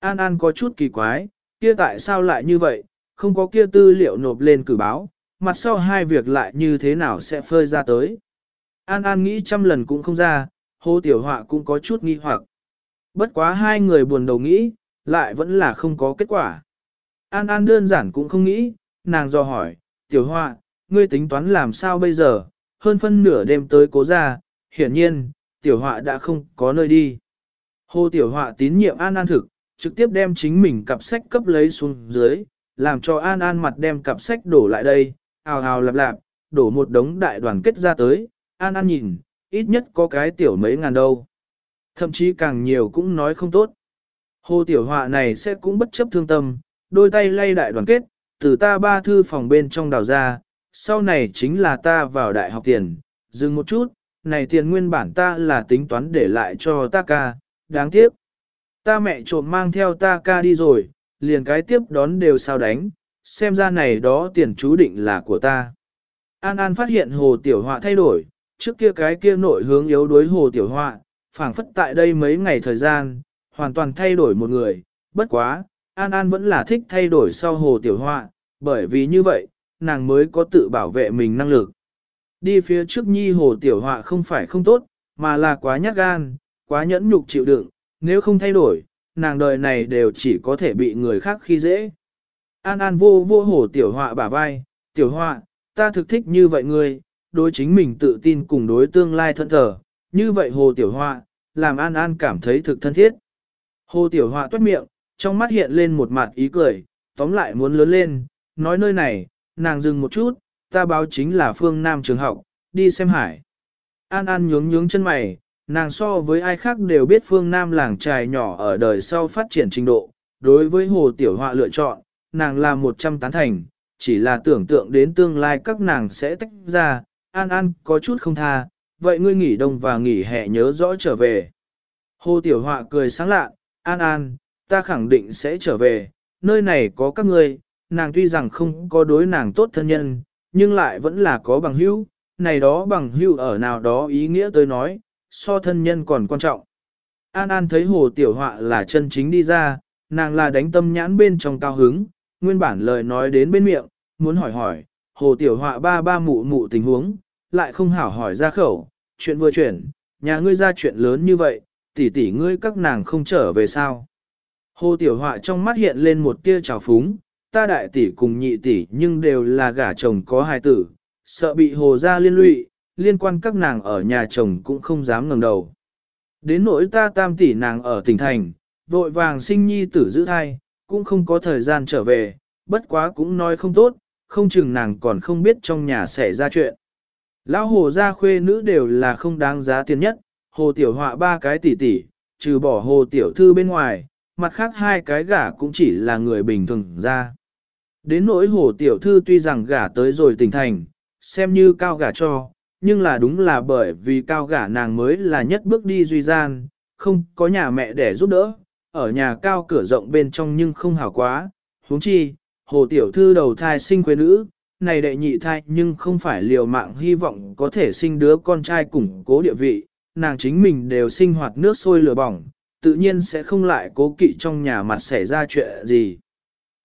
An An có chút kỳ quái, kia tại sao lại như vậy, không có kia tư liệu nộp lên cử báo, mặt sau hai việc lại như thế nào sẽ phơi ra tới. An An nghĩ trăm lần cũng không ra, hô tiểu họa cũng có chút nghi hoặc. Bất quá hai người buồn đầu nghĩ, lại vẫn là không có kết quả. An An đơn giản cũng không nghĩ, nàng do hỏi, tiểu họa, ngươi tính toán làm sao bây giờ, hơn phân nửa đêm tới cố ra, hiển nhiên, tiểu họa đã không có nơi đi. Hồ Tiểu Họa tín nhiệm An An thực, trực tiếp đem chính mình cặp sách cấp lấy xuống dưới, làm cho An An mặt đem cặp sách đổ lại đây, ào ào lạp lạp, đổ một đống đại đoàn kết ra tới, An An nhìn, ít nhất có cái tiểu mấy ngàn đâu. Thậm chí càng nhiều cũng nói không tốt. Hồ Tiểu Họa này sẽ cũng bất chấp thương tâm, đôi tay lay đại đoàn kết, từ ta ba thư phòng bên trong đào ra, sau này chính là ta vào đại học tiền, dừng một chút, này tiền nguyên bản ta là tính toán để lại cho ta ca, đáng tiếc. Ta mẹ trộm mang theo ta ca đi rồi, liền cái tiếp đón đều sao đánh, xem ra này đó tiền chú định là của ta. An An phát hiện hồ tiểu họa thay đổi, trước kia cái kia nội hướng yếu đuối hồ tiểu họa, phảng phất tại đây mấy ngày thời gian, hoàn toàn thay đổi một người, bất quá, An An vẫn là thích thay đổi sau hồ tiểu họa, bởi vì như vậy, nàng mới có tự bảo vệ mình năng lực. Đi phía trước nhi hồ tiểu họa không phải không tốt, mà là quá nhát gan, quá nhẫn nhục chịu đựng, nếu không thay đổi, nàng đời này đều chỉ có thể bị người khác khi dễ. An An vô vô hồ tiểu họa bả vai, tiểu họa, ta thực thích như vậy ngươi, đối chính mình tự tin cùng đối tương lai thân thờ, như vậy hồ tiểu họa, làm An An cảm thấy thực thân thiết. Hồ tiểu họa toát miệng, trong mắt hiện lên một mặt ý cười, tóm lại muốn lớn lên, nói nơi này, nàng dừng một chút, ta báo chính là phương Nam trường học, đi xem hải. An An nhướng nhướng chân mày, nàng so với ai khác đều biết phương Nam làng trài nhỏ ở đời sau phát triển trình độ. Đối với hồ tiểu họa lựa chọn, nàng là một trăm tán thành, chỉ là tưởng tượng đến tương lai các nàng sẽ tách ra, An An có chút không tha, vậy ngươi nghỉ đông và nghỉ hè nhớ rõ trở về. Hồ tiểu họa cười sáng lạ, An An, ta khẳng định sẽ trở về, nơi này có các ngươi, nàng tuy rằng không có đối nàng tốt thân nhân, nhưng lại vẫn là có bằng hữu, này đó bằng hữu ở nào đó ý nghĩa tới nói, so thân nhân còn quan trọng. An An thấy hồ tiểu họa là chân chính đi ra, nàng là đánh tâm nhãn bên trong cao hứng, nguyên bản lời nói đến bên miệng, muốn hỏi hỏi, hồ tiểu họa ba ba mụ mụ tình huống, lại không hảo hỏi ra khẩu, chuyện vừa chuyển, nhà ngươi ra chuyện lớn như vậy, tỷ tỷ ngươi các nàng không trở về sao. Hồ tiểu họa trong mắt hiện lên một tia trào phúng, ta đại tỷ cùng nhị tỷ nhưng đều là gả chồng có hai tử, sợ bị hồ gia liên lụy, liên quan các nàng ở nhà chồng cũng không dám ngẩng đầu. Đến nỗi ta tam tỷ nàng ở tỉnh thành, vội vàng sinh nhi tử giữ thai, cũng không có thời gian trở về, bất quá cũng nói không tốt, không chừng nàng còn không biết trong nhà xảy ra chuyện. Lão hồ gia khuê nữ đều là không đáng giá tiền nhất, hồ tiểu họa ba cái tỷ tỷ, trừ bỏ hồ tiểu thư bên ngoài, mặt khác hai cái gả cũng chỉ là người bình thường ra. Đến nỗi hồ tiểu thư tuy rằng gả tới rồi tỉnh thành, xem như cao gả cho, nhưng là đúng là bởi vì cao gả nàng mới là nhất bước đi duy gian, không có nhà mẹ để giúp đỡ, ở nhà cao cửa rộng bên trong nhưng không hảo quá, huống chi, hồ tiểu thư đầu thai sinh quê nữ, này đệ nhị thai nhưng không phải liều mạng hy vọng có thể sinh đứa con trai củng cố địa vị, nàng chính mình đều sinh hoạt nước sôi lửa bỏng, tự nhiên sẽ không lại cố kỵ trong nhà mặt xảy ra chuyện gì.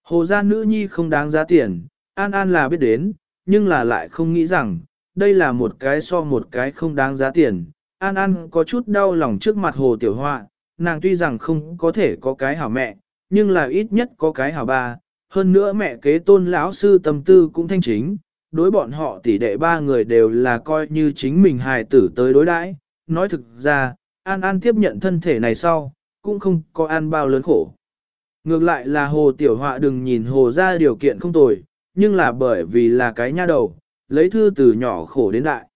Hồ gia nữ nhi không đáng giá tiền, An An là biết đến, nhưng là lại không nghĩ rằng, đây là một cái so một cái không đáng giá tiền. An An có chút đau lòng trước mặt hồ tiểu họa, nàng tuy rằng không có thể có cái hảo mẹ, nhưng là ít nhất có cái hảo ba, hơn nữa mẹ kế tôn lão sư tâm tư cũng thanh chính, đối bọn họ tỷ đệ ba người đều là coi như chính mình hài tử tới đối đãi. Nói thực ra, An An tiếp nhận thân thể này sau, cũng không có ăn bao lớn khổ. Ngược lại là hồ tiểu họa đừng nhìn hồ ra điều kiện không tồi, nhưng là bởi vì là cái nha đầu, lấy thư từ nhỏ khổ đến đại.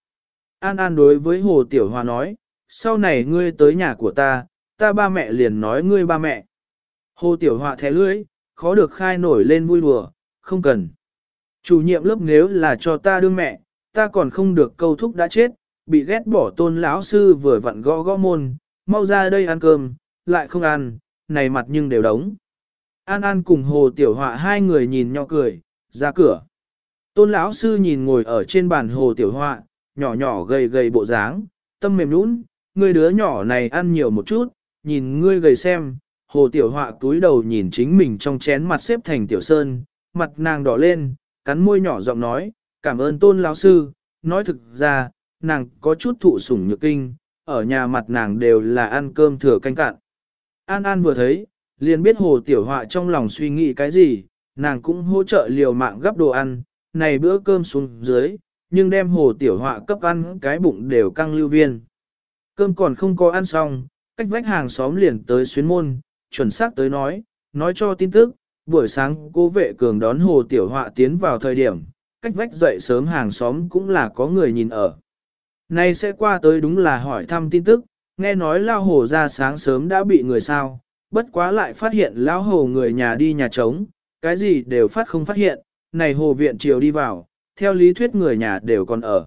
An An đối với hồ tiểu họa nói, sau này ngươi tới nhà của ta, ta ba mẹ liền nói ngươi ba mẹ. Hồ tiểu họa thẻ lưỡi, khó được khai nổi lên vui đùa, không cần. Chủ nhiệm lớp nếu là cho ta đương mẹ, ta còn không được câu thúc đã chết, bị ghét bỏ tôn lão sư vừa vặn gõ gõ môn, mau ra đây ăn cơm, lại không ăn, này mặt nhưng đều đóng. An An cùng Hồ Tiểu Họa hai người nhìn nhau cười, ra cửa. Tôn lão sư nhìn ngồi ở trên bàn Hồ Tiểu Họa, nhỏ nhỏ gầy gầy bộ dáng, tâm mềm nũng, người đứa nhỏ này ăn nhiều một chút, nhìn ngươi gầy xem. Hồ Tiểu Họa túi đầu nhìn chính mình trong chén mặt xếp thành Tiểu Sơn, mặt nàng đỏ lên, cắn môi nhỏ giọng nói, cảm ơn tôn lão sư, nói thực ra, nàng có chút thụ sủng nhược kinh, ở nhà mặt nàng đều là ăn cơm thừa canh cạn. An An vừa thấy, liền biết hồ tiểu họa trong lòng suy nghĩ cái gì, nàng cũng hỗ trợ liều mạng gấp đồ ăn, này bữa cơm xuống dưới, nhưng đem hồ tiểu họa cấp ăn cái bụng đều căng lưu viên. Cơm còn không có ăn xong, cách vách hàng xóm liền tới xuyến môn, chuẩn xác tới nói, nói cho tin tức, buổi sáng cô vệ cường đón hồ tiểu họa tiến vào thời điểm, cách vách dậy sớm hàng xóm cũng là có người nhìn ở. Nay sẽ qua tới đúng là hỏi thăm tin tức, nghe nói lao hồ ra sáng sớm đã bị người sao, bất quá lại phát hiện lão hồ người nhà đi nhà trống, cái gì đều phát không phát hiện, này hồ viện chiều đi vào, theo lý thuyết người nhà đều còn ở.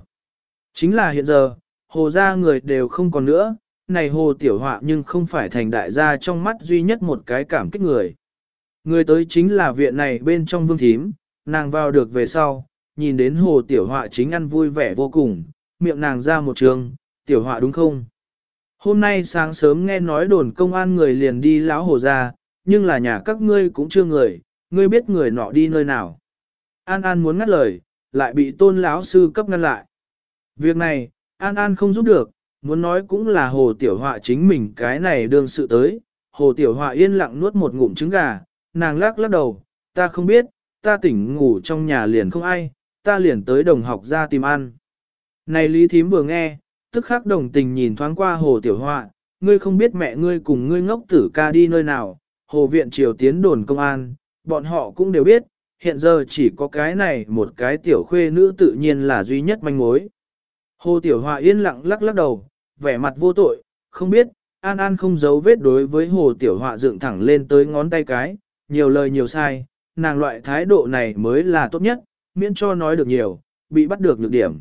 Chính là hiện giờ, hồ ra người đều không còn nữa, này hồ tiểu họa nhưng không phải thành đại gia trong mắt duy nhất một cái cảm kích người. Người tới chính là viện này bên trong vương thím, nàng vào được về sau, nhìn đến hồ tiểu họa chính ăn vui vẻ vô cùng, miệng nàng ra một trường, tiểu họa đúng không? Hôm nay sáng sớm nghe nói đồn công an người liền đi lão hồ ra, nhưng là nhà các ngươi cũng chưa người, ngươi biết người nọ đi nơi nào. An An muốn ngắt lời, lại bị tôn lão sư cấp ngăn lại. Việc này, An An không giúp được, muốn nói cũng là hồ tiểu họa chính mình cái này đương sự tới. Hồ tiểu họa yên lặng nuốt một ngụm trứng gà, nàng lắc lắc đầu, ta không biết, ta tỉnh ngủ trong nhà liền không ai, ta liền tới đồng học ra tìm ăn. Này Lý Thím vừa nghe, tức khắc đồng tình nhìn thoáng qua hồ tiểu họa, ngươi không biết mẹ ngươi cùng ngươi ngốc tử ca đi nơi nào, hồ viện triều tiến đồn công an, bọn họ cũng đều biết, hiện giờ chỉ có cái này một cái tiểu khuê nữ tự nhiên là duy nhất manh mối. Hồ tiểu họa yên lặng lắc lắc đầu, vẻ mặt vô tội, không biết, An An không giấu vết đối với hồ tiểu họa dựng thẳng lên tới ngón tay cái, nhiều lời nhiều sai, nàng loại thái độ này mới là tốt nhất, miễn cho nói được nhiều, bị bắt được nhược điểm.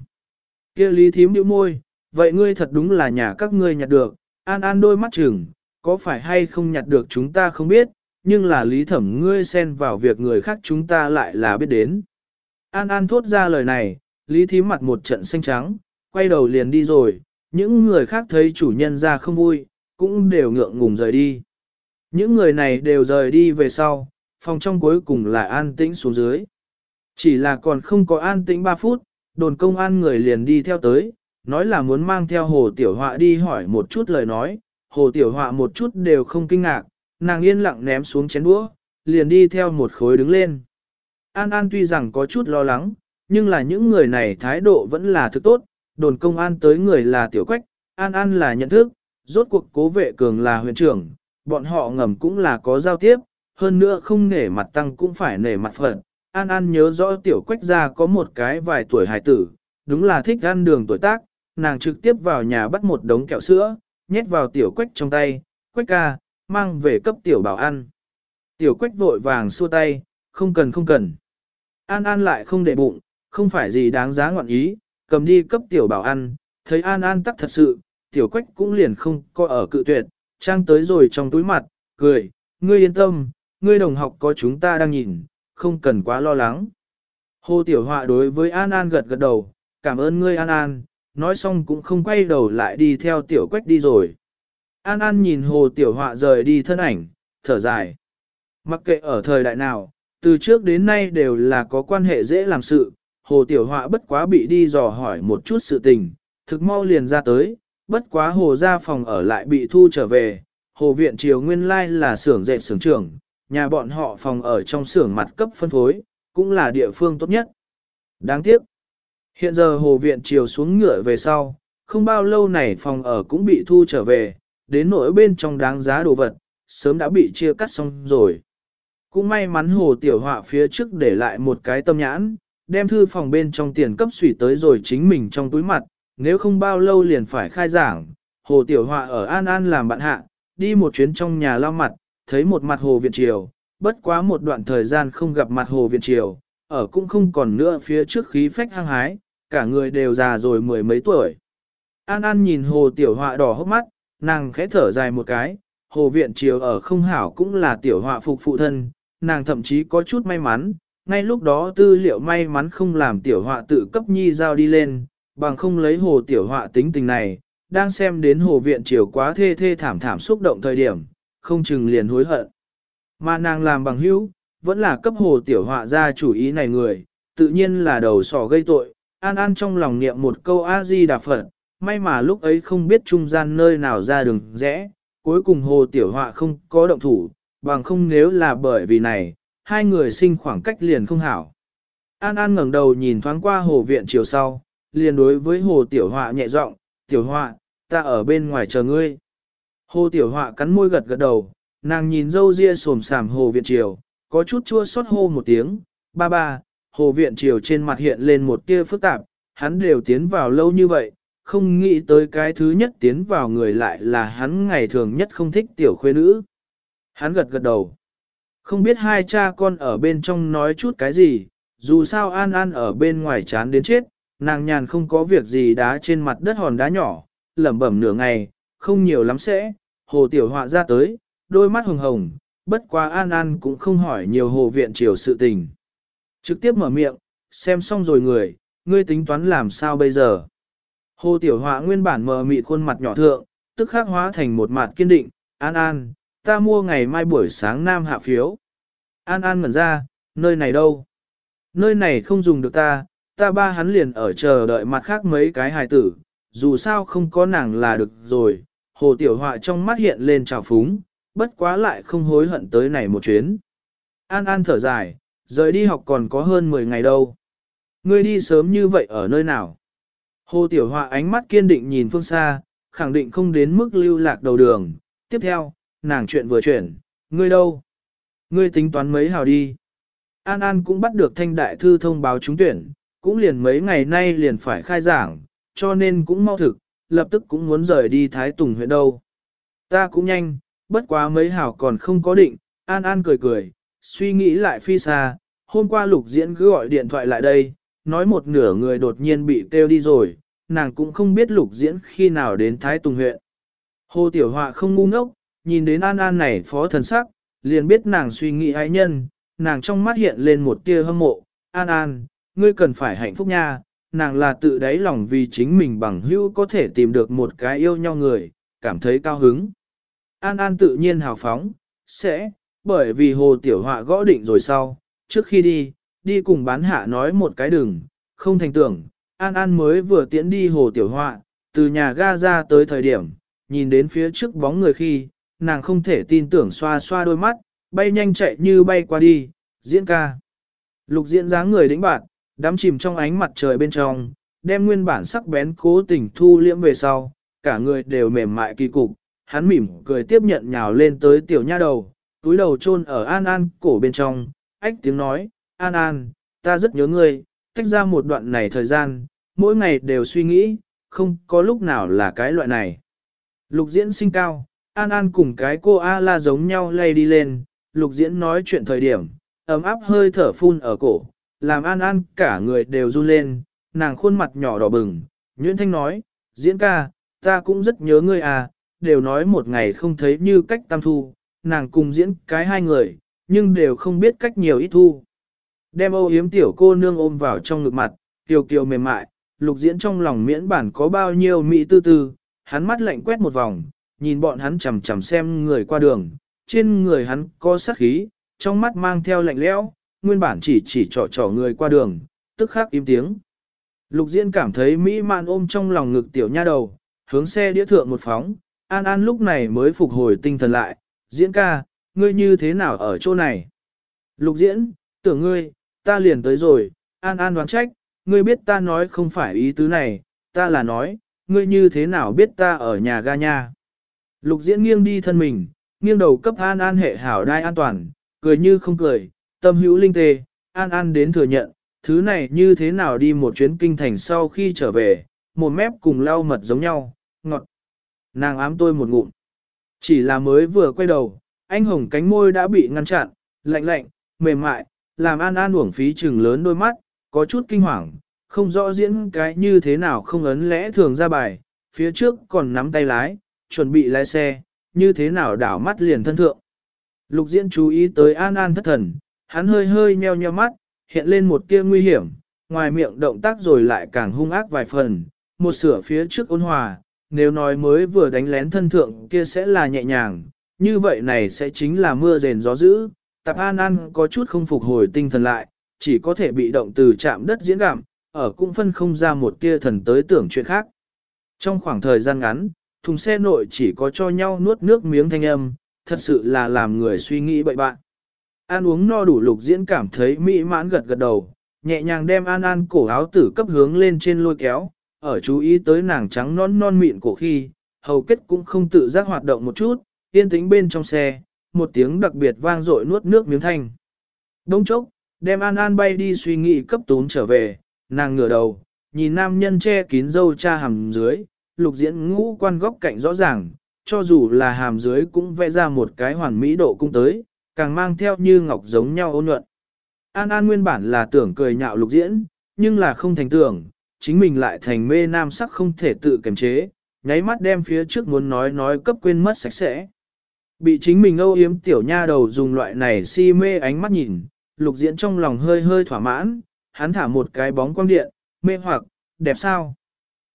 kia lý thím điệu môi, vậy ngươi thật đúng là nhà các ngươi nhặt được, An An đôi mắt chừng, có phải hay không nhặt được chúng ta không biết, nhưng là lý thẩm ngươi xen vào việc người khác chúng ta lại là biết đến. An An thốt ra lời này, lý thím mặt một trận xanh trắng, quay đầu liền đi rồi, những người khác thấy chủ nhân ra không vui, cũng đều ngượng ngùng rời đi. Những người này đều rời đi về sau, phòng trong cuối cùng là an tĩnh xuống dưới. Chỉ là còn không có an tĩnh 3 phút, đồn công an người liền đi theo tới, nói là muốn mang theo hồ tiểu họa đi hỏi một chút lời nói, hồ tiểu họa một chút đều không kinh ngạc, nàng yên lặng ném xuống chén đũa, liền đi theo một khối đứng lên. An An tuy rằng có chút lo lắng, nhưng là những người này thái độ vẫn là thứ tốt, đồn công an tới người là tiểu quách, An An là nhận thức, rốt cuộc cố vệ cường là huyện trưởng, bọn họ ngầm cũng là có giao tiếp, hơn nữa không nể mặt tăng cũng phải nể mặt phận. An An nhớ rõ tiểu quách gia có một cái vài tuổi hài tử, đúng là thích ăn đường tuổi tác, nàng trực tiếp vào nhà bắt một đống kẹo sữa, nhét vào tiểu quách trong tay, quách ca, mang về cấp tiểu bảo ăn. Tiểu quách vội vàng xua tay, không cần không cần. An An lại không để bụng, không phải gì đáng giá ngoạn ý, cầm đi cấp tiểu bảo ăn, thấy An An tắc thật sự, tiểu quách cũng liền không coi ở cự tuyệt, trang tới rồi trong túi mặt, cười, ngươi yên tâm, ngươi đồng học có chúng ta đang nhìn, không cần quá lo lắng. Hồ Tiểu Họa đối với An An gật gật đầu, cảm ơn ngươi An An, nói xong cũng không quay đầu lại đi theo Tiểu Quách đi rồi. An An nhìn Hồ Tiểu Họa rời đi thân ảnh, thở dài. Mặc kệ ở thời đại nào, từ trước đến nay đều là có quan hệ dễ làm sự, Hồ Tiểu Họa bất quá bị đi dò hỏi một chút sự tình, thực mau liền ra tới, bất quá Hồ ra phòng ở lại bị thu trở về, Hồ Viện Triều nguyên lai là xưởng dệt xưởng trưởng, nhà bọn họ phòng ở trong xưởng mặt cấp phân phối, cũng là địa phương tốt nhất. Đáng tiếc, hiện giờ Hồ Viện Triều xuống ngựa về sau, không bao lâu này phòng ở cũng bị thu trở về, đến nỗi bên trong đáng giá đồ vật, sớm đã bị chia cắt xong rồi. Cũng may mắn Hồ Tiểu Họa phía trước để lại một cái tâm nhãn, đem thư phòng bên trong tiền cấp sủy tới rồi chính mình trong túi mặt, nếu không bao lâu liền phải khai giảng, Hồ Tiểu Họa ở An An làm bạn hạ, đi một chuyến trong nhà lau mặt, thấy một mặt Hồ Viện Triều, bất quá một đoạn thời gian không gặp mặt Hồ Viện Triều, ở cũng không còn nữa phía trước khí phách hăng hái, cả người đều già rồi mười mấy tuổi. An An nhìn Hồ Tiểu Họa đỏ hốc mắt, nàng khẽ thở dài một cái, Hồ Viện Triều ở không hảo cũng là Tiểu Họa phục phụ thân, nàng thậm chí có chút may mắn, ngay lúc đó tư liệu may mắn không làm Tiểu Họa tự cấp nhi giao đi lên, bằng không lấy Hồ Tiểu Họa tính tình này, đang xem đến Hồ Viện Triều quá thê thê thảm thảm xúc động thời điểm, không chừng liền hối hận. Mà nàng làm bằng hữu, vẫn là cấp Hồ Tiểu Họa ra chủ ý này người, tự nhiên là đầu sỏ gây tội, an an trong lòng niệm một câu A-di đà Phật, may mà lúc ấy không biết trung gian nơi nào ra đường rẽ, cuối cùng Hồ Tiểu Họa không có động thủ, bằng không nếu là bởi vì này, hai người sinh khoảng cách liền không hảo. An An ngẩng đầu nhìn thoáng qua hồ viện chiều sau, liền đối với hồ tiểu họa nhẹ giọng, tiểu họa, ta ở bên ngoài chờ ngươi. Hồ Tiểu Họa cắn môi gật gật đầu, nàng nhìn dâu ria sồm sàm Hồ Viện Triều, có chút chua xót hô một tiếng, ba ba, Hồ Viện Triều trên mặt hiện lên một tia phức tạp, hắn đều tiến vào lâu như vậy, không nghĩ tới cái thứ nhất tiến vào người lại là hắn ngày thường nhất không thích tiểu khuê nữ. Hắn gật gật đầu. Không biết hai cha con ở bên trong nói chút cái gì, dù sao An An ở bên ngoài chán đến chết, nàng nhàn không có việc gì đá trên mặt đất hòn đá nhỏ, lẩm bẩm nửa ngày, không nhiều lắm sẽ, hồ tiểu họa ra tới, đôi mắt hồng hồng, bất quá An An cũng không hỏi nhiều hồ viện triều sự tình. Trực tiếp mở miệng, xem xong rồi người, ngươi tính toán làm sao bây giờ. Hồ tiểu họa nguyên bản mờ mịt khuôn mặt nhỏ thượng, tức khắc hóa thành một mặt kiên định, An An, ta mua ngày mai buổi sáng nam hạ phiếu. An An ngẩn ra, nơi này đâu? Nơi này không dùng được ta, ta ba hắn liền ở chờ đợi mặt khác mấy cái hài tử, dù sao không có nàng là được rồi. Hồ Tiểu Họa trong mắt hiện lên trào phúng, bất quá lại không hối hận tới này một chuyến. An An thở dài, rời đi học còn có hơn 10 ngày đâu. Ngươi đi sớm như vậy ở nơi nào? Hồ Tiểu Họa ánh mắt kiên định nhìn phương xa, khẳng định không đến mức lưu lạc đầu đường. Tiếp theo, nàng chuyện vừa chuyển, ngươi đâu? Ngươi tính toán mấy hào đi. An An cũng bắt được thanh đại thư thông báo trúng tuyển, cũng liền mấy ngày nay liền phải khai giảng, cho nên cũng mau thực, lập tức cũng muốn rời đi Thái Tùng huyện đâu. Ta cũng nhanh, bất quá mấy hào còn không có định, An An cười cười, suy nghĩ lại phi xa, hôm qua lục diễn cứ gọi điện thoại lại đây, nói một nửa người đột nhiên bị kêu đi rồi, nàng cũng không biết lục diễn khi nào đến Thái Tùng huyện. Hồ Tiểu Họa không ngu ngốc, nhìn đến An An này phó thần sắc, liền biết nàng suy nghĩ ái nhân, nàng trong mắt hiện lên một tia hâm mộ, An An, ngươi cần phải hạnh phúc nha, nàng là tự đáy lòng vì chính mình bằng hữu có thể tìm được một cái yêu nhau người, cảm thấy cao hứng. An An tự nhiên hào phóng, sẽ, bởi vì hồ tiểu họa gõ định rồi sau, trước khi đi, đi cùng bán hạ nói một cái đừng, không thành tưởng, An An mới vừa tiễn đi hồ tiểu họa, từ nhà ga ra tới thời điểm, nhìn đến phía trước bóng người khi, nàng không thể tin tưởng xoa xoa đôi mắt, bay nhanh chạy như bay qua đi, diễn ca. Lục diễn dáng người đĩnh bạn, đắm chìm trong ánh mặt trời bên trong, đem nguyên bản sắc bén cố tình thu liễm về sau, cả người đều mềm mại kỳ cục, hắn mỉm cười tiếp nhận nhào lên tới tiểu nha đầu, túi đầu chôn ở An An cổ bên trong, ách tiếng nói, An An, ta rất nhớ ngươi, tách ra một đoạn này thời gian, mỗi ngày đều suy nghĩ, không có lúc nào là cái loại này. Lục diễn sinh cao, An An cùng cái cô A-la giống nhau lay đi lên, lục diễn nói chuyện thời điểm, ấm áp hơi thở phun ở cổ, làm An An cả người đều run lên, nàng khuôn mặt nhỏ đỏ bừng, Nguyễn Thanh nói, diễn ca, ta cũng rất nhớ ngươi à, đều nói một ngày không thấy như cách tam thu, nàng cùng diễn cái hai người, nhưng đều không biết cách nhiều ít thu. Đem âu yếm tiểu cô nương ôm vào trong ngực mặt, tiểu kiều mềm mại, lục diễn trong lòng miễn bản có bao nhiêu mỹ tư tư, hắn mắt lạnh quét một vòng, nhìn bọn hắn chầm chầm xem người qua đường, trên người hắn có sát khí, trong mắt mang theo lạnh lẽo, nguyên bản chỉ chỉ trỏ trỏ người qua đường, tức khắc im tiếng. Lục Diễn cảm thấy mỹ mạn ôm trong lòng ngực tiểu nha đầu, hướng xe đĩa thượng một phóng, An An lúc này mới phục hồi tinh thần lại, Diễn ca, ngươi như thế nào ở chỗ này? Lục Diễn, tưởng ngươi, ta liền tới rồi, An An đoán trách, ngươi biết ta nói không phải ý tứ này, ta là nói, ngươi như thế nào biết ta ở nhà ga nha? Lục Diễn nghiêng đi thân mình, nghiêng đầu cấp An An hệ hảo đai an toàn, cười như không cười, tâm hữu linh tê, An An đến thừa nhận, thứ này như thế nào đi một chuyến kinh thành sau khi trở về, một mép cùng lau mật giống nhau, ngọt. Nàng ám tôi một ngụm. Chỉ là mới vừa quay đầu, anh hồng cánh môi đã bị ngăn chặn, lạnh lạnh, mềm mại, làm An An uổng phí trừng lớn đôi mắt, có chút kinh hoàng, không rõ diễn cái như thế nào không ấn lẽ thường ra bài, phía trước còn nắm tay lái, chuẩn bị lái xe, như thế nào đảo mắt liền thân thượng. Lục diễn chú ý tới An An thất thần, hắn hơi hơi nheo nheo mắt, hiện lên một tia nguy hiểm, ngoài miệng động tác rồi lại càng hung ác vài phần, một sửa phía trước ôn hòa, nếu nói mới vừa đánh lén thân thượng kia sẽ là nhẹ nhàng, như vậy này sẽ chính là mưa rền gió dữ. Tạp An An có chút không phục hồi tinh thần lại, chỉ có thể bị động từ chạm đất diễn cảm. ở cũng phân không ra một tia thần tới tưởng chuyện khác. Trong khoảng thời gian ngắn, thùng xe nội chỉ có cho nhau nuốt nước miếng thanh âm, thật sự là làm người suy nghĩ bậy bạn. Ăn uống no đủ lục diễn cảm thấy mỹ mãn gật gật đầu, nhẹ nhàng đem An An cổ áo tử cấp hướng lên trên lôi kéo, ở chú ý tới nàng trắng non non mịn cổ khi, hầu kết cũng không tự giác hoạt động một chút, yên tĩnh bên trong xe, một tiếng đặc biệt vang dội nuốt nước miếng thanh. Đông chốc, đem An An bay đi suy nghĩ cấp tún trở về, nàng ngửa đầu, nhìn nam nhân che kín dâu cha hàm dưới, lục diễn ngũ quan góc cạnh rõ ràng, cho dù là hàm dưới cũng vẽ ra một cái hoàn mỹ độ cung tới, càng mang theo như ngọc giống nhau ôn nhuận. An An nguyên bản là tưởng cười nhạo lục diễn, nhưng là không thành tưởng, chính mình lại thành mê nam sắc không thể tự kiềm chế, nháy mắt đem phía trước muốn nói nói cấp quên mất sạch sẽ. Bị chính mình âu yếm tiểu nha đầu dùng loại này si mê ánh mắt nhìn, lục diễn trong lòng hơi hơi thỏa mãn, hắn thả một cái bóng quang điện, mê hoặc, đẹp sao.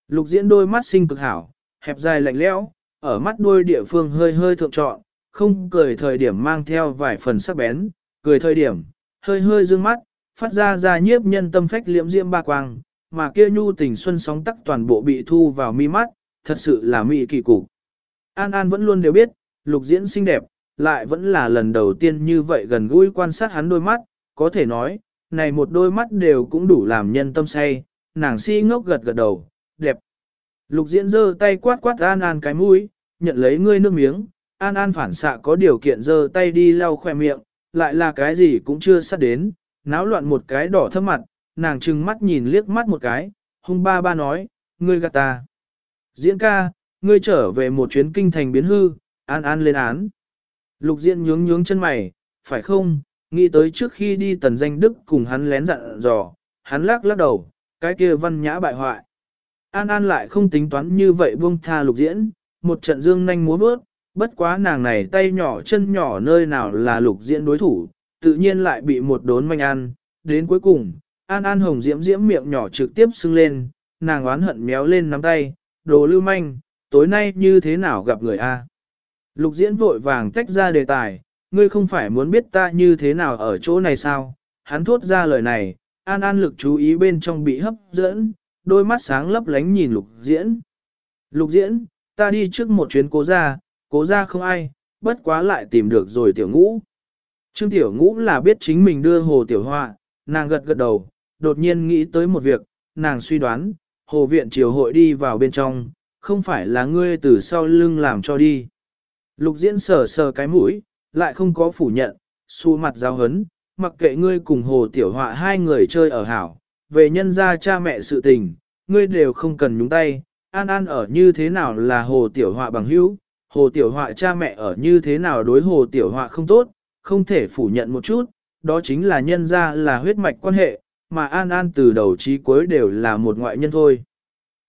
Lục diễn đôi mắt xinh cực hảo, hẹp dài lạnh lẽo, ở mắt đôi địa phương hơi hơi thượng trọn, không cười thời điểm mang theo vài phần sắc bén, cười thời điểm, hơi hơi dương mắt, phát ra ra nhiếp nhân tâm phách liễm diễm ba quang, mà kia nhu tình xuân sóng tắc toàn bộ bị thu vào mi mắt, thật sự là mỹ kỳ cục. An An vẫn luôn đều biết, lục diễn xinh đẹp, lại vẫn là lần đầu tiên như vậy gần gũi quan sát hắn đôi mắt, có thể nói, này một đôi mắt đều cũng đủ làm nhân tâm say, nàng si ngốc gật gật đầu, đẹp. Lục diễn giơ tay quát quát An An cái mũi, nhận lấy ngươi nước miếng, An An phản xạ có điều kiện giơ tay đi lau khoe miệng, lại là cái gì cũng chưa sát đến, náo loạn một cái đỏ thấp mặt, nàng trừng mắt nhìn liếc mắt một cái, hung ba ba nói, ngươi gạt ta. Diễn ca, ngươi trở về một chuyến kinh thành biến hư, An An lên án. Lục diễn nhướng nhướng chân mày, phải không, nghĩ tới trước khi đi tần danh đức cùng hắn lén dặn dò, hắn lắc lắc đầu, cái kia văn nhã bại hoại. An An lại không tính toán như vậy buông tha lục diễn, một trận dương nhanh múa bước, bất quá nàng này tay nhỏ chân nhỏ nơi nào là lục diễn đối thủ, tự nhiên lại bị một đốn manh ăn, đến cuối cùng, An An hồng diễm diễm miệng nhỏ trực tiếp sưng lên, nàng oán hận méo lên nắm tay, đồ lưu manh, tối nay như thế nào gặp người A. Lục diễn vội vàng tách ra đề tài, ngươi không phải muốn biết ta như thế nào ở chỗ này sao, hắn thốt ra lời này, An An lực chú ý bên trong bị hấp dẫn, đôi mắt sáng lấp lánh nhìn lục diễn. Lục diễn, ta đi trước một chuyến cố ra, cố ra không ai, bất quá lại tìm được rồi tiểu ngũ. Trương tiểu ngũ là biết chính mình đưa hồ tiểu họa, nàng gật gật đầu, đột nhiên nghĩ tới một việc, nàng suy đoán, hồ viện triều hội đi vào bên trong, không phải là ngươi từ sau lưng làm cho đi. Lục diễn sờ sờ cái mũi, lại không có phủ nhận, xu mặt giáo hấn, mặc kệ ngươi cùng hồ tiểu họa hai người chơi ở hảo, về nhân gia cha mẹ sự tình, ngươi đều không cần nhúng tay, an an ở như thế nào là hồ tiểu họa bằng hữu, hồ tiểu họa cha mẹ ở như thế nào đối hồ tiểu họa không tốt, không thể phủ nhận một chút, đó chính là nhân gia là huyết mạch quan hệ, mà An An từ đầu chí cuối đều là một ngoại nhân thôi.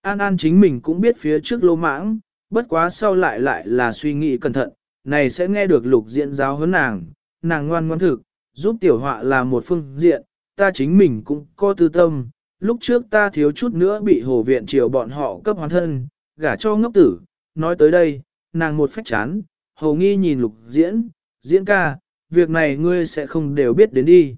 An An chính mình cũng biết phía trước lô mãng, bất quá sau lại lại là suy nghĩ cẩn thận, này sẽ nghe được lục diện giáo huấn nàng, nàng ngoan ngoan thực, giúp tiểu họa là một phương diện, ta chính mình cũng có tư tâm, lúc trước ta thiếu chút nữa bị hồ viện triều bọn họ cấp hoàn thân, gả cho ngốc tử, nói tới đây, nàng một phách chán, hầu nghi nhìn lục diễn, diễn ca, việc này ngươi sẽ không đều biết đến đi.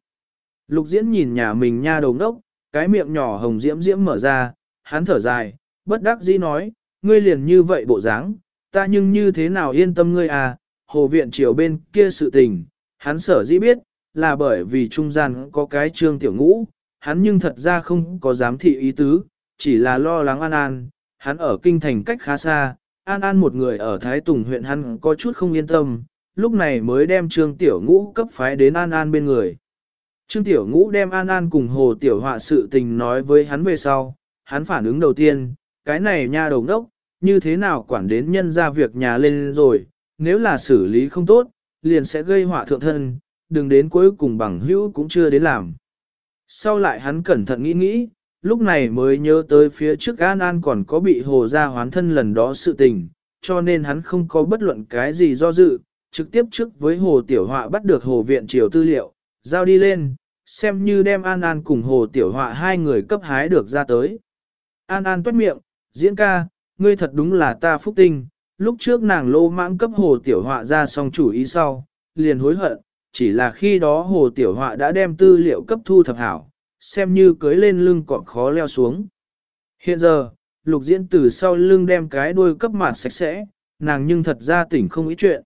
Lục diễn nhìn nhà mình nha đầu ngốc, cái miệng nhỏ hồng diễm diễm mở ra, hắn thở dài, bất đắc dĩ nói, ngươi liền như vậy bộ dáng, ta nhưng như thế nào yên tâm ngươi à, hồ viện triều bên kia sự tình, hắn sở dĩ biết, là bởi vì trung gian có cái trương tiểu ngũ, hắn nhưng thật ra không có dám thị ý tứ, chỉ là lo lắng An An, hắn ở kinh thành cách khá xa, An An một người ở Thái Tùng huyện hắn có chút không yên tâm, lúc này mới đem trương tiểu ngũ cấp phái đến An An bên người. Trương tiểu ngũ đem An An cùng hồ tiểu họa sự tình nói với hắn về sau, hắn phản ứng đầu tiên, cái này nha đầu ngốc, như thế nào quản đến nhân ra việc nhà lên rồi, nếu là xử lý không tốt, liền sẽ gây họa thượng thân, đừng đến cuối cùng bằng hữu cũng chưa đến làm. Sau lại hắn cẩn thận nghĩ nghĩ, lúc này mới nhớ tới phía trước An An còn có bị hồ ra hoán thân lần đó sự tình, cho nên hắn không có bất luận cái gì do dự, trực tiếp trước với hồ tiểu họa bắt được hồ viện triều tư liệu, giao đi lên, xem như đem An An cùng hồ tiểu họa hai người cấp hái được ra tới. An An toát miệng, diễn ca, ngươi thật đúng là ta phúc tinh, lúc trước nàng lô mãng cấp hồ tiểu họa ra xong chủ ý sau, liền hối hận, chỉ là khi đó hồ tiểu họa đã đem tư liệu cấp thu thập hảo, xem như cưới lên lưng còn khó leo xuống. Hiện giờ, lục diễn từ sau lưng đem cái đuôi cấp mặt sạch sẽ, nàng nhưng thật ra tỉnh không ý chuyện.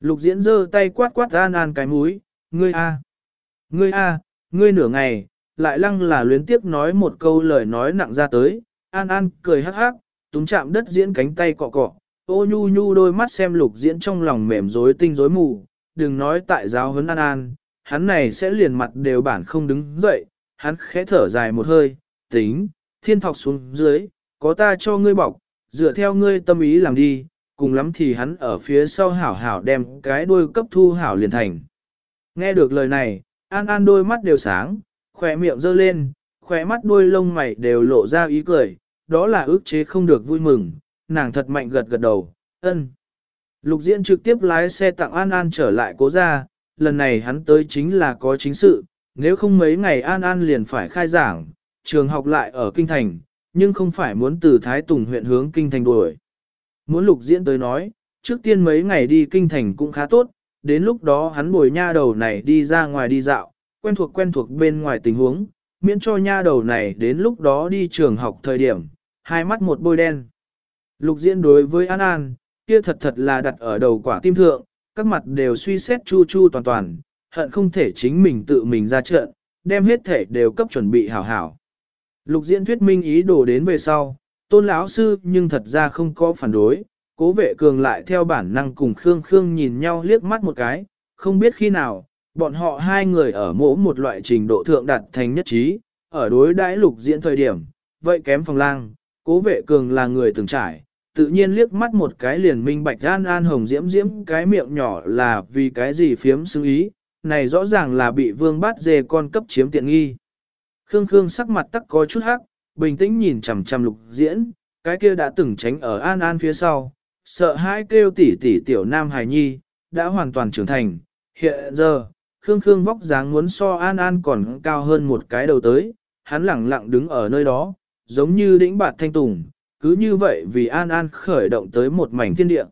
Lục diễn giơ tay quát quát an an cái múi, ngươi a, ngươi a, ngươi nửa ngày, lại lăng là luyến tiếc nói một câu lời nói nặng ra tới, an an cười hắc hắc, túng chạm đất diễn cánh tay cọ cọ, Ô nhu nhu đôi mắt xem lục diễn trong lòng mềm rối tinh rối mù, đừng nói tại giáo huấn an an, hắn này sẽ liền mặt đều bản không đứng dậy, hắn khẽ thở dài một hơi, tính, thiên thọc xuống dưới, có ta cho ngươi bọc, dựa theo ngươi tâm ý làm đi, cùng lắm thì hắn ở phía sau hảo hảo đem cái đuôi cấp thu hảo liền thành. Nghe được lời này, An An đôi mắt đều sáng, khỏe miệng giơ lên, khóe mắt đuôi lông mày đều lộ ra ý cười, đó là ước chế không được vui mừng, nàng thật mạnh gật gật đầu, ân. Lục diễn trực tiếp lái xe tặng An An trở lại cố ra, lần này hắn tới chính là có chính sự, nếu không mấy ngày An An liền phải khai giảng, trường học lại ở Kinh Thành, nhưng không phải muốn từ Thái Tùng huyện hướng Kinh Thành đuổi. Muốn lục diễn tới nói, trước tiên mấy ngày đi Kinh Thành cũng khá tốt, đến lúc đó hắn bồi nha đầu này đi ra ngoài đi dạo, quen thuộc quen thuộc bên ngoài tình huống, miễn cho nha đầu này đến lúc đó đi trường học thời điểm, hai mắt một bôi đen. Lục diễn đối với An An, kia thật thật là đặt ở đầu quả tim thượng, các mặt đều suy xét chu chu toàn toàn, hận không thể chính mình tự mình ra trận, đem hết thể đều cấp chuẩn bị hảo hảo. Lục diễn thuyết minh ý đồ đến về sau, tôn lão sư nhưng thật ra không có phản đối, cố vệ cường lại theo bản năng cùng Khương Khương nhìn nhau liếc mắt một cái, không biết khi nào, bọn họ hai người ở mỗ một loại trình độ thượng đạt thành nhất trí, ở đối đãi lục diễn thời điểm, vậy kém phòng lang, cố vệ cường là người từng trải, tự nhiên liếc mắt một cái liền minh bạch an an hồng diễm diễm cái miệng nhỏ là vì cái gì phiếm xứng ý, này rõ ràng là bị vương bát dê con cấp chiếm tiện nghi. Khương Khương sắc mặt tắc có chút hắc, bình tĩnh nhìn chằm chằm lục diễn, cái kia đã từng tránh ở an an phía sau, sợ hãi kêu tỷ tỷ tiểu nam hài nhi, đã hoàn toàn trưởng thành. Hiện giờ, Khương Khương vóc dáng muốn so an an còn cao hơn một cái đầu tới, hắn lẳng lặng đứng ở nơi đó, giống như đĩnh bạt thanh tùng, cứ như vậy vì an an khởi động tới một mảnh thiên địa.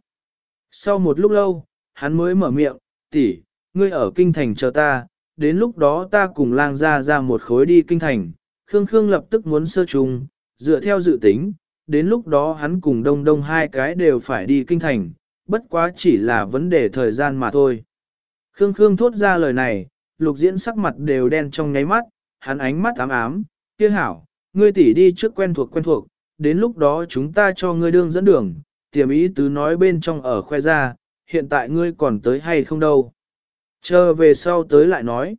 Sau một lúc lâu, hắn mới mở miệng, tỷ, ngươi ở kinh thành chờ ta, đến lúc đó ta cùng lang ra ra một khối đi kinh thành, Khương Khương lập tức muốn sơ trùng, dựa theo dự tính, đến lúc đó hắn cùng đông đông hai cái đều phải đi kinh thành, bất quá chỉ là vấn đề thời gian mà thôi. Khương Khương thốt ra lời này, lục diễn sắc mặt đều đen trong nháy mắt, hắn ánh mắt ám ám, kia hảo, ngươi tỷ đi trước quen thuộc quen thuộc, đến lúc đó chúng ta cho ngươi đương dẫn đường, tiềm ý tứ nói bên trong ở khoe ra, hiện tại ngươi còn tới hay không đâu. Chờ về sau tới lại nói.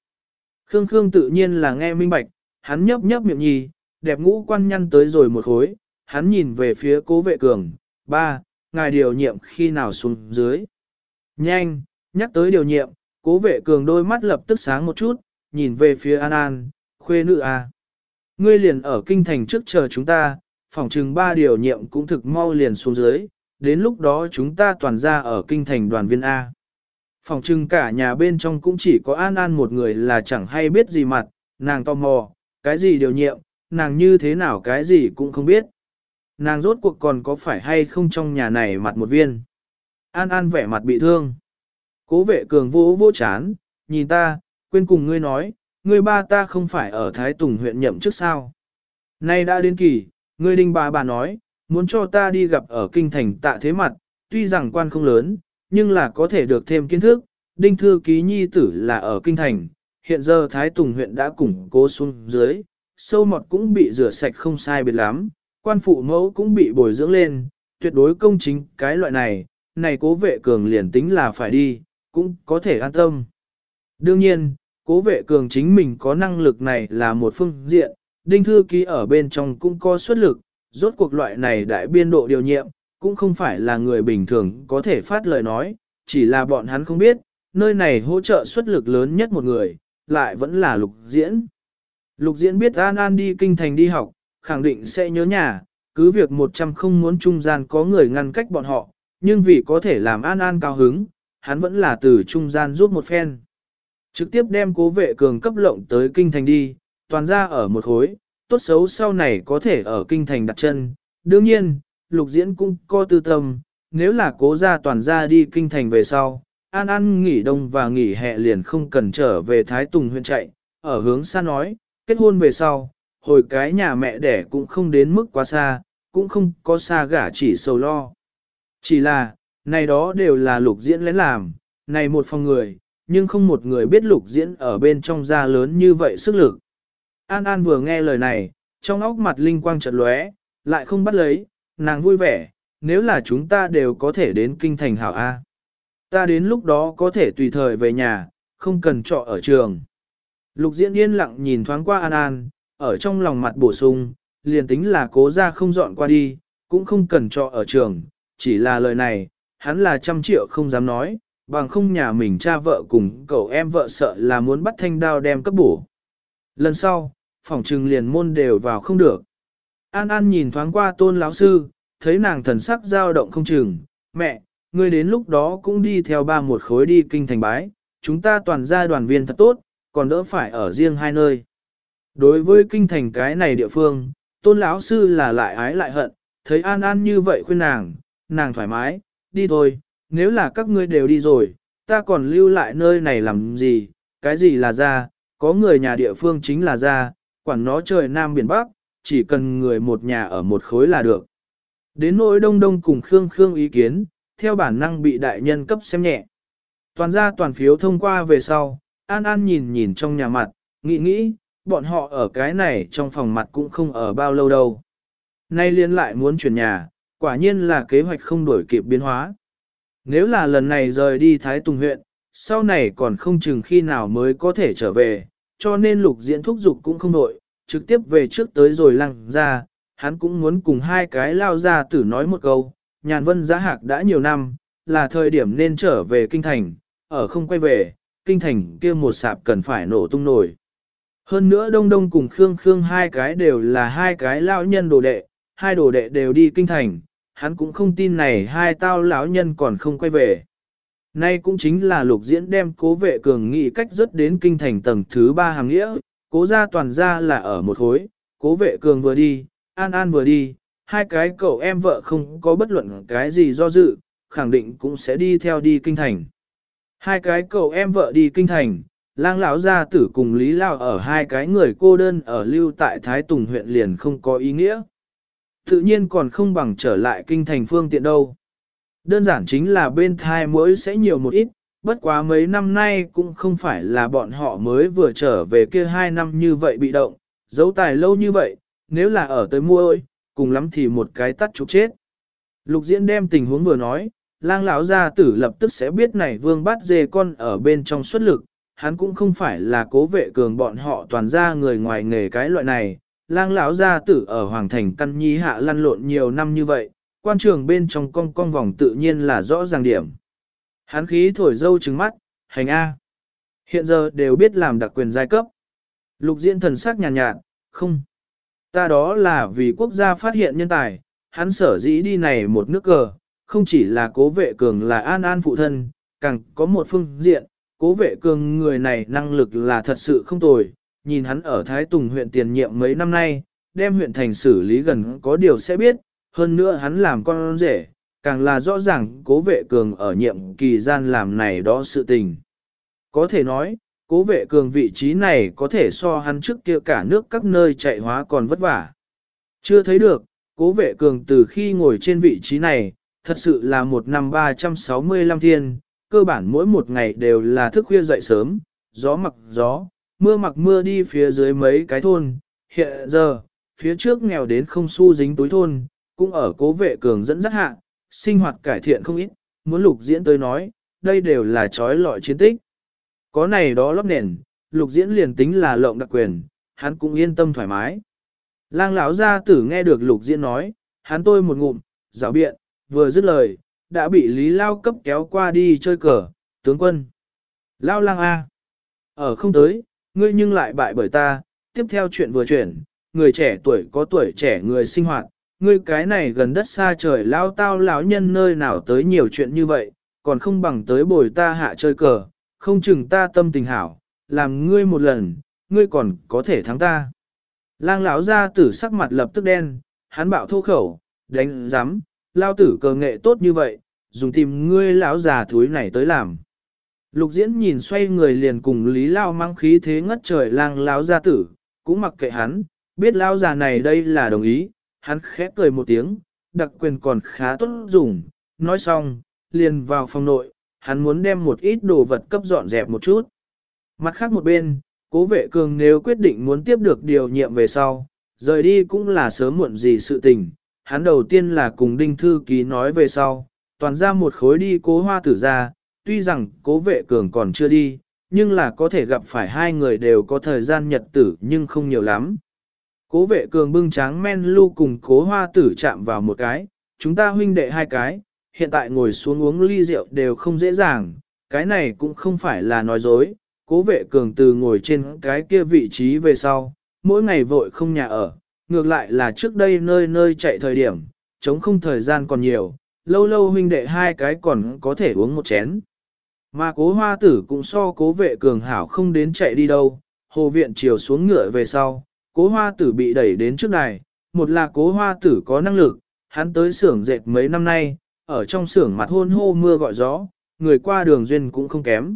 Khương Khương tự nhiên là nghe minh bạch, hắn nhấp nhấp miệng nhì, đẹp ngũ quan nhăn tới rồi một khối, hắn nhìn về phía cố vệ cường, ba, ngài điều nhiệm khi nào xuống dưới. Nhanh, nhắc tới điều nhiệm, cố vệ cường đôi mắt lập tức sáng một chút, nhìn về phía An An, khuê nữ à. Ngươi liền ở kinh thành trước chờ chúng ta, phòng trừng ba điều nhiệm cũng thực mau liền xuống dưới, đến lúc đó chúng ta toàn ra ở kinh thành đoàn viên A. Phòng trừng cả nhà bên trong cũng chỉ có An An một người là chẳng hay biết gì mặt, nàng tò mò, cái gì điều nhiệm, nàng như thế nào cái gì cũng không biết. Nàng rốt cuộc còn có phải hay không trong nhà này mặt một viên. An An vẻ mặt bị thương. Cố vệ cường vô vô chán, nhìn ta, quên cùng ngươi nói, ngươi ba ta không phải ở Thái Tùng huyện nhậm trước sao. Nay đã đến kỳ, ngươi đinh bà bà nói, muốn cho ta đi gặp ở kinh thành tạ thế mặt, tuy rằng quan không lớn, nhưng là có thể được thêm kiến thức. Đinh thư ký nhi tử là ở kinh thành, hiện giờ Thái Tùng huyện đã củng cố xuống dưới, sâu mọt cũng bị rửa sạch không sai biệt lắm, quan phụ mẫu cũng bị bồi dưỡng lên, tuyệt đối công chính cái loại này, này cố vệ cường liền tính là phải đi, cũng có thể an tâm. Đương nhiên, cố vệ cường chính mình có năng lực này là một phương diện, đinh thư ký ở bên trong cũng có xuất lực, rốt cuộc loại này đại biên độ điều nhiệm, cũng không phải là người bình thường có thể phát lời nói, chỉ là bọn hắn không biết, nơi này hỗ trợ xuất lực lớn nhất một người, lại vẫn là lục diễn. Lục diễn biết An An đi kinh thành đi học, khẳng định sẽ nhớ nhà, cứ việc một trăm không muốn trung gian có người ngăn cách bọn họ, nhưng vì có thể làm An An cao hứng, hắn vẫn là từ trung gian giúp một phen. Trực tiếp đem cố vệ cường cấp lộng tới kinh thành đi, toàn ra ở một khối, tốt xấu sau này có thể ở kinh thành đặt chân. Đương nhiên, lục diễn cũng có tư tâm, nếu là cố ra toàn ra đi kinh thành về sau, An An nghỉ đông và nghỉ hè liền không cần trở về Thái Tùng huyện chạy, ở hướng xa nói, kết hôn về sau, hồi cái nhà mẹ đẻ cũng không đến mức quá xa, cũng không có xa gả chỉ sầu lo. Chỉ là, này đó đều là lục diễn lén làm, này một phòng người, nhưng không một người biết lục diễn ở bên trong da lớn như vậy sức lực. An An vừa nghe lời này, trong óc mặt linh quang chợt lóe, lại không bắt lấy, nàng vui vẻ, nếu là chúng ta đều có thể đến kinh thành hảo A. Ta đến lúc đó có thể tùy thời về nhà, không cần trọ ở trường. Lục diễn yên lặng nhìn thoáng qua An An, ở trong lòng mặt bổ sung, liền tính là cố ra không dọn qua đi, cũng không cần trọ ở trường, chỉ là lời này, hắn là trăm triệu không dám nói, bằng không nhà mình cha vợ cùng cậu em vợ sợ là muốn bắt thanh đao đem cấp bổ. Lần sau, phòng trừng liền môn đều vào không được. An An nhìn thoáng qua tôn lão sư, thấy nàng thần sắc dao động không chừng, mẹ, ngươi đến lúc đó cũng đi theo ba một khối đi kinh thành bái, chúng ta toàn gia đoàn viên thật tốt, còn đỡ phải ở riêng hai nơi. Đối với kinh thành cái này địa phương, tôn lão sư là lại ái lại hận, thấy An An như vậy khuyên nàng, nàng thoải mái, đi thôi, nếu là các ngươi đều đi rồi, ta còn lưu lại nơi này làm gì, cái gì là ra, có người nhà địa phương chính là ra, quản nó trời Nam Biển Bắc, chỉ cần người một nhà ở một khối là được. Đến nỗi đông đông cùng Khương Khương ý kiến, theo bản năng bị đại nhân cấp xem nhẹ. Toàn ra toàn phiếu thông qua về sau, An An nhìn nhìn trong nhà mặt, nghĩ nghĩ, bọn họ ở cái này trong phòng mặt cũng không ở bao lâu đâu. Nay liên lại muốn chuyển nhà, quả nhiên là kế hoạch không đổi kịp biến hóa. Nếu là lần này rời đi Thái Tùng huyện, sau này còn không chừng khi nào mới có thể trở về, cho nên lục diễn thúc dục cũng không đổi, trực tiếp về trước tới rồi lăng ra, hắn cũng muốn cùng hai cái lao ra tử nói một câu, nhàn vân giá hạc đã nhiều năm, là thời điểm nên trở về kinh thành, ở không quay về, kinh thành kia một sạp cần phải nổ tung nổi. Hơn nữa Đông Đông cùng Khương Khương hai cái đều là hai cái lão nhân đồ đệ, hai đồ đệ đều đi kinh thành, hắn cũng không tin này hai tao lão nhân còn không quay về. Nay cũng chính là lục diễn đem cố vệ cường nghị cách rất đến kinh thành tầng thứ ba hàng nghĩa, cố gia toàn gia là ở một khối, cố vệ cường vừa đi, an an vừa đi, hai cái cậu em vợ không có bất luận cái gì do dự, khẳng định cũng sẽ đi theo đi kinh thành. Hai cái cậu em vợ đi kinh thành, lang lão gia tử cùng Lý Lao ở hai cái người cô đơn ở lưu tại Thái Tùng huyện liền không có ý nghĩa. Tự nhiên còn không bằng trở lại kinh thành phương tiện đâu. Đơn giản chính là bên thai mỗi sẽ nhiều một ít, bất quá mấy năm nay cũng không phải là bọn họ mới vừa trở về kia hai năm như vậy bị động, giấu tài lâu như vậy, nếu là ở tới mua ơi, cùng lắm thì một cái tắt chụp chết. Lục diễn đem tình huống vừa nói, lang lão gia tử lập tức sẽ biết này vương bát dê con ở bên trong xuất lực, hắn cũng không phải là cố vệ cường bọn họ toàn ra người ngoài nghề cái loại này, lang lão gia tử ở Hoàng Thành căn nhi hạ lăn lộn nhiều năm như vậy, quan trường bên trong cong cong vòng tự nhiên là rõ ràng điểm. Hán khí thổi dâu trứng mắt, hành A. Hiện giờ đều biết làm đặc quyền giai cấp. Lục diễn thần sắc nhàn nhạt, nhạt, không. Ta đó là vì quốc gia phát hiện nhân tài, hắn sở dĩ đi này một nước cờ, không chỉ là cố vệ cường là an an phụ thân, càng có một phương diện, cố vệ cường người này năng lực là thật sự không tồi, nhìn hắn ở Thái Tùng huyện tiền nhiệm mấy năm nay, đem huyện thành xử lý gần có điều sẽ biết, hơn nữa hắn làm con rể, càng là rõ ràng cố vệ cường ở nhiệm kỳ gian làm này đó sự tình. Có thể nói, cố vệ cường vị trí này có thể so hắn trước kia cả nước các nơi chạy hóa còn vất vả. Chưa thấy được, cố vệ cường từ khi ngồi trên vị trí này, thật sự là một năm 365 thiên, cơ bản mỗi một ngày đều là thức khuya dậy sớm, gió mặc gió, mưa mặc mưa đi phía dưới mấy cái thôn. Hiện giờ, phía trước nghèo đến không xu dính túi thôn, cũng ở cố vệ cường dẫn dắt hạ, sinh hoạt cải thiện không ít, muốn lục diễn tới nói, đây đều là trói lọi chiến tích. Có này đó lóc nền, lục diễn liền tính là lộng đặc quyền, hắn cũng yên tâm thoải mái. Lang lão gia tử nghe được lục diễn nói, hắn tôi một ngụm, rào biện, vừa dứt lời, đã bị Lý Lao cấp kéo qua đi chơi cờ, tướng quân. Lao lang A. Ở không tới, ngươi nhưng lại bại bởi ta, tiếp theo chuyện vừa chuyển, người trẻ tuổi có tuổi trẻ người sinh hoạt, ngươi cái này gần đất xa trời lao tao lão nhân nơi nào tới nhiều chuyện như vậy, còn không bằng tới bồi ta hạ chơi cờ, không chừng ta tâm tình hảo, làm ngươi một lần, ngươi còn có thể thắng ta. Lang lão ra tử sắc mặt lập tức đen, hắn bạo thô khẩu, đánh giám, lao tử cờ nghệ tốt như vậy, dùng tìm ngươi lão già thúi này tới làm. Lục diễn nhìn xoay người liền cùng Lý Lao mang khí thế ngất trời lang láo gia tử, cũng mặc kệ hắn, biết lão già này đây là đồng ý, hắn khẽ cười một tiếng, đặc quyền còn khá tốt dùng, nói xong, liền vào phòng nội, hắn muốn đem một ít đồ vật cấp dọn dẹp một chút. Mặt khác một bên, cố vệ cường nếu quyết định muốn tiếp được điều nhiệm về sau, rời đi cũng là sớm muộn gì sự tình, hắn đầu tiên là cùng đinh thư ký nói về sau, toàn ra một khối đi cố hoa tử ra, tuy rằng cố vệ cường còn chưa đi, nhưng là có thể gặp phải hai người đều có thời gian nhật tử nhưng không nhiều lắm. Cố vệ cường bưng tráng men lưu cùng cố hoa tử chạm vào một cái, chúng ta huynh đệ hai cái, hiện tại ngồi xuống uống ly rượu đều không dễ dàng, cái này cũng không phải là nói dối, cố vệ cường từ ngồi trên cái kia vị trí về sau, mỗi ngày vội không nhà ở, ngược lại là trước đây nơi nơi chạy thời điểm, chống không thời gian còn nhiều, lâu lâu huynh đệ hai cái còn có thể uống một chén. Mà cố hoa tử cũng so cố vệ cường hảo không đến chạy đi đâu, hồ viện chiều xuống ngựa về sau, cố hoa tử bị đẩy đến trước đài, một là cố hoa tử có năng lực, hắn tới xưởng dệt mấy năm nay, ở trong xưởng mặt hôn hô mưa gọi gió, người qua đường duyên cũng không kém.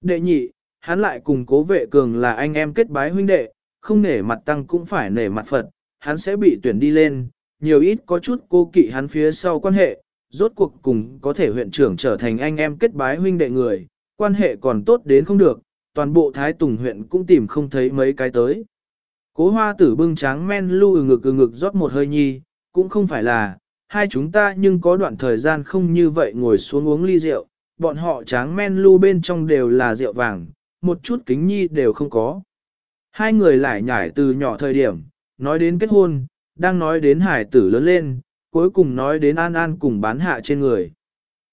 Đệ nhị, hắn lại cùng cố vệ cường là anh em kết bái huynh đệ, không nể mặt tăng cũng phải nể mặt Phật, hắn sẽ bị tuyển đi lên, nhiều ít có chút cô kỵ hắn phía sau quan hệ, rốt cuộc cùng có thể huyện trưởng trở thành anh em kết bái huynh đệ người, quan hệ còn tốt đến không được, toàn bộ Thái Tùng huyện cũng tìm không thấy mấy cái tới. Cố hoa tử bưng tráng men lưu ừ ngực ừ ngực rót một hơi nhi, cũng không phải là, hai chúng ta nhưng có đoạn thời gian không như vậy ngồi xuống uống ly rượu, bọn họ tráng men lưu bên trong đều là rượu vàng, một chút kính nhi đều không có. Hai người lại nhảy từ nhỏ thời điểm, nói đến kết hôn, đang nói đến hải tử lớn lên, cuối cùng nói đến An An cùng bán hạ trên người.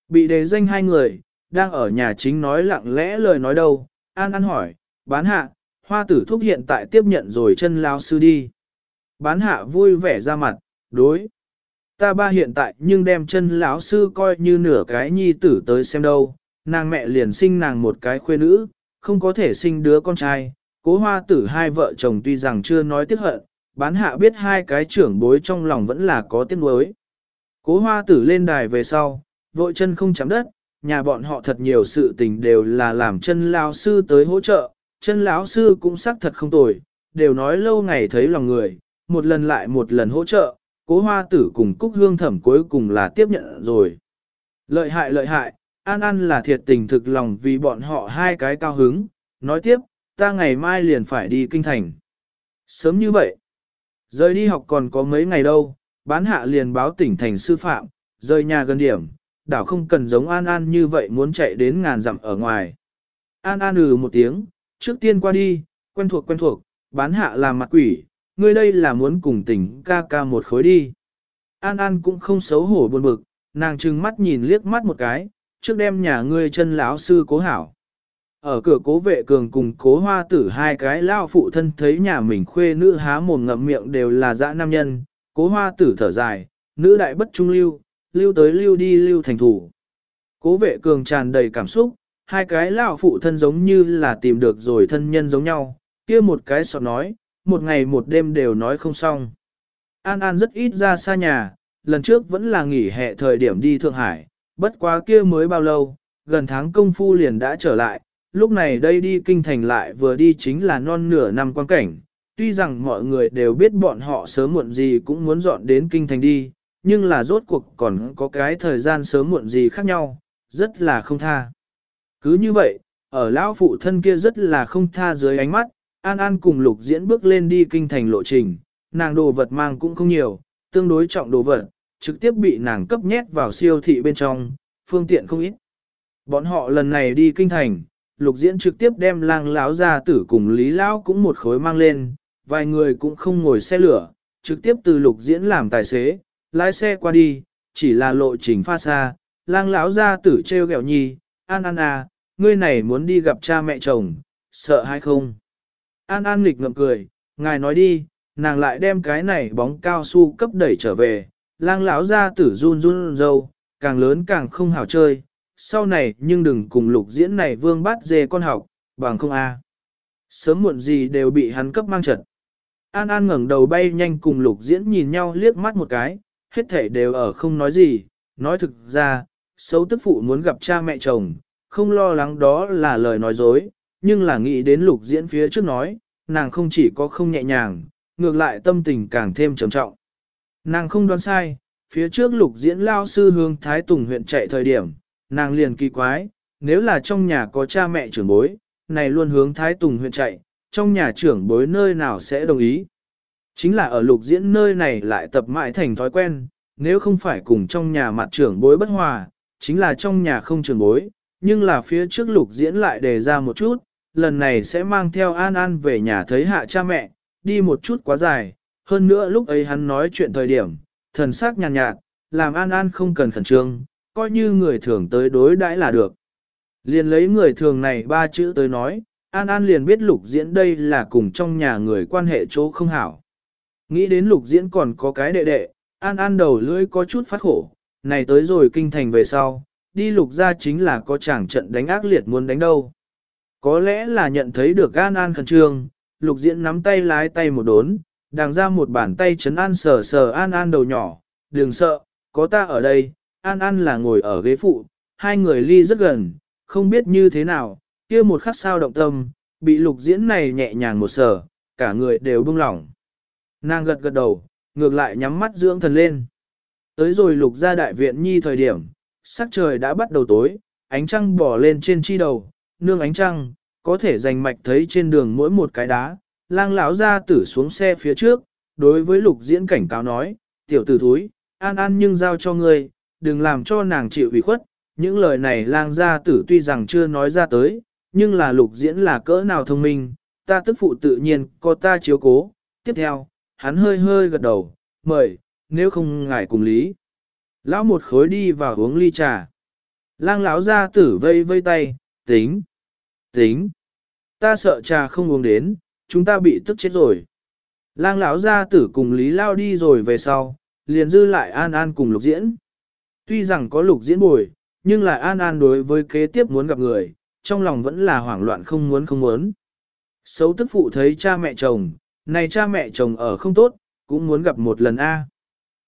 Bị đề danh hai người, đang ở nhà chính nói lặng lẽ lời nói đâu, An An hỏi, bán hạ, hoa tử thúc hiện tại tiếp nhận rồi chân lao sư đi. Bán hạ vui vẻ ra mặt, đối. Ta ba hiện tại nhưng đem chân lão sư coi như nửa cái nhi tử tới xem đâu, nàng mẹ liền sinh nàng một cái khuê nữ, không có thể sinh đứa con trai, cố hoa tử hai vợ chồng tuy rằng chưa nói tiếc hận, bán hạ biết hai cái trưởng bối trong lòng vẫn là có tiếc nuối. Cố hoa tử lên đài về sau, vội chân không chạm đất, nhà bọn họ thật nhiều sự tình đều là làm chân lão sư tới hỗ trợ, chân lão sư cũng xác thật không tồi, đều nói lâu ngày thấy lòng người, một lần lại một lần hỗ trợ, cố hoa tử cùng cúc hương thẩm cuối cùng là tiếp nhận rồi. Lợi hại lợi hại, An An là thiệt tình thực lòng vì bọn họ hai cái cao hứng, nói tiếp, ta ngày mai liền phải đi kinh thành. Sớm như vậy, rời đi học còn có mấy ngày đâu, bán hạ liền báo tỉnh thành sư phạm, rời nhà gần điểm, đảo không cần giống An An như vậy muốn chạy đến ngàn dặm ở ngoài. An An ừ một tiếng, trước tiên qua đi, quen thuộc quen thuộc, bán hạ làm mặt quỷ, ngươi đây là muốn cùng tỉnh ca ca một khối đi. An An cũng không xấu hổ buồn bực, nàng trừng mắt nhìn liếc mắt một cái, trước đem nhà ngươi chân lão sư cố hảo. Ở cửa cố vệ cường cùng cố hoa tử hai cái lao phụ thân thấy nhà mình khuê nữ há mồm ngậm miệng đều là dã nam nhân, cố hoa tử thở dài, nữ đại bất trung lưu, lưu tới lưu đi lưu thành thủ. Cố vệ cường tràn đầy cảm xúc, hai cái lao phụ thân giống như là tìm được rồi thân nhân giống nhau, kia một cái sọt nói, một ngày một đêm đều nói không xong. An An rất ít ra xa nhà, lần trước vẫn là nghỉ hè thời điểm đi Thượng Hải, bất quá kia mới bao lâu, gần tháng công phu liền đã trở lại, lúc này đây đi kinh thành lại vừa đi chính là non nửa năm quan cảnh, tuy rằng mọi người đều biết bọn họ sớm muộn gì cũng muốn dọn đến kinh thành đi, nhưng là rốt cuộc còn có cái thời gian sớm muộn gì khác nhau, rất là không tha. Cứ như vậy, ở lão phụ thân kia rất là không tha dưới ánh mắt, An An cùng Lục Diễn bước lên đi kinh thành lộ trình, nàng đồ vật mang cũng không nhiều, tương đối trọng đồ vật, trực tiếp bị nàng cấp nhét vào siêu thị bên trong, phương tiện không ít. Bọn họ lần này đi kinh thành, Lục Diễn trực tiếp đem lang lão ra tử cùng Lý Lão cũng một khối mang lên, vài người cũng không ngồi xe lửa, trực tiếp từ Lục Diễn làm tài xế, lái xe qua đi, chỉ là lộ trình pha xa, lang lão ra tử treo gẹo nhi, An An à, ngươi này muốn đi gặp cha mẹ chồng, sợ hay không? An An nghịch ngậm cười, ngài nói đi, nàng lại đem cái này bóng cao su cấp đẩy trở về, lang lão ra tử run run dâu, càng lớn càng không hảo chơi, sau này nhưng đừng cùng lục diễn này vương bát dê con học, bằng không a. Sớm muộn gì đều bị hắn cấp mang trật. An An ngẩng đầu bay nhanh cùng lục diễn nhìn nhau liếc mắt một cái, hết thể đều ở không nói gì, nói thực ra, xấu tức phụ muốn gặp cha mẹ chồng, không lo lắng đó là lời nói dối, nhưng là nghĩ đến lục diễn phía trước nói, nàng không chỉ có không nhẹ nhàng, ngược lại tâm tình càng thêm trầm trọng. Nàng không đoán sai, phía trước lục diễn lao sư hướng Thái Tùng huyện chạy thời điểm, nàng liền kỳ quái, nếu là trong nhà có cha mẹ trưởng bối, này luôn hướng Thái Tùng huyện chạy, trong nhà trưởng bối nơi nào sẽ đồng ý. Chính là ở lục diễn nơi này lại tập mãi thành thói quen, nếu không phải cùng trong nhà mặt trưởng bối bất hòa, chính là trong nhà không trưởng bối, nhưng là phía trước lục diễn lại đề ra một chút, lần này sẽ mang theo An An về nhà thấy hạ cha mẹ, đi một chút quá dài, hơn nữa lúc ấy hắn nói chuyện thời điểm, thần sắc nhàn nhạt, nhạt, làm An An không cần khẩn trương, coi như người thường tới đối đãi là được. Liền lấy người thường này ba chữ tới nói, An An liền biết lục diễn đây là cùng trong nhà người quan hệ chỗ không hảo. Nghĩ đến lục diễn còn có cái đệ đệ, An An đầu lưỡi có chút phát khổ, này tới rồi kinh thành về sau, đi lục ra chính là có chàng trận đánh ác liệt muốn đánh đâu. Có lẽ là nhận thấy được An An khẩn trương, lục diễn nắm tay lái tay một đốn, đàng ra một bàn tay chấn an sờ sờ An An đầu nhỏ, đừng sợ, có ta ở đây, An An là ngồi ở ghế phụ, hai người ly rất gần, không biết như thế nào, kia một khắc sao động tâm, bị lục diễn này nhẹ nhàng một sở, cả người đều bưng lỏng. Nàng gật gật đầu, ngược lại nhắm mắt dưỡng thần lên. Tới rồi lục ra đại viện nhi thời điểm, sắc trời đã bắt đầu tối, ánh trăng bỏ lên trên chi đầu, nương ánh trăng, có thể dành mạch thấy trên đường mỗi một cái đá, lang lão ra tử xuống xe phía trước, đối với lục diễn cảnh cáo nói, tiểu tử thúi, an an nhưng giao cho ngươi, đừng làm cho nàng chịu ủy khuất, những lời này lang gia tử tuy rằng chưa nói ra tới, nhưng là lục diễn là cỡ nào thông minh, ta tức phụ tự nhiên có ta chiếu cố. Tiếp theo, hắn hơi hơi gật đầu, mời, nếu không ngại cùng lý. Lão một khối đi vào uống ly trà. Lang lão gia tử vây vây tay, tính, tính. Ta sợ trà không uống đến, chúng ta bị tức chết rồi. Lang lão gia tử cùng Lý Lao đi rồi về sau, liền dư lại An An cùng lục diễn. Tuy rằng có lục diễn bồi, nhưng lại An An đối với kế tiếp muốn gặp người, trong lòng vẫn là hoảng loạn không muốn không muốn. Xấu tức phụ thấy cha mẹ chồng, này cha mẹ chồng ở không tốt, cũng muốn gặp một lần A.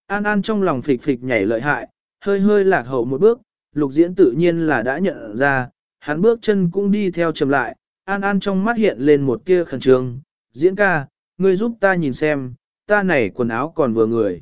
An An trong lòng phịch phịch nhảy lợi hại, hơi hơi lạc hậu một bước, lục diễn tự nhiên là đã nhận ra, hắn bước chân cũng đi theo chầm lại, An An trong mắt hiện lên một tia khẩn trương, diễn ca, ngươi giúp ta nhìn xem, ta này quần áo còn vừa người.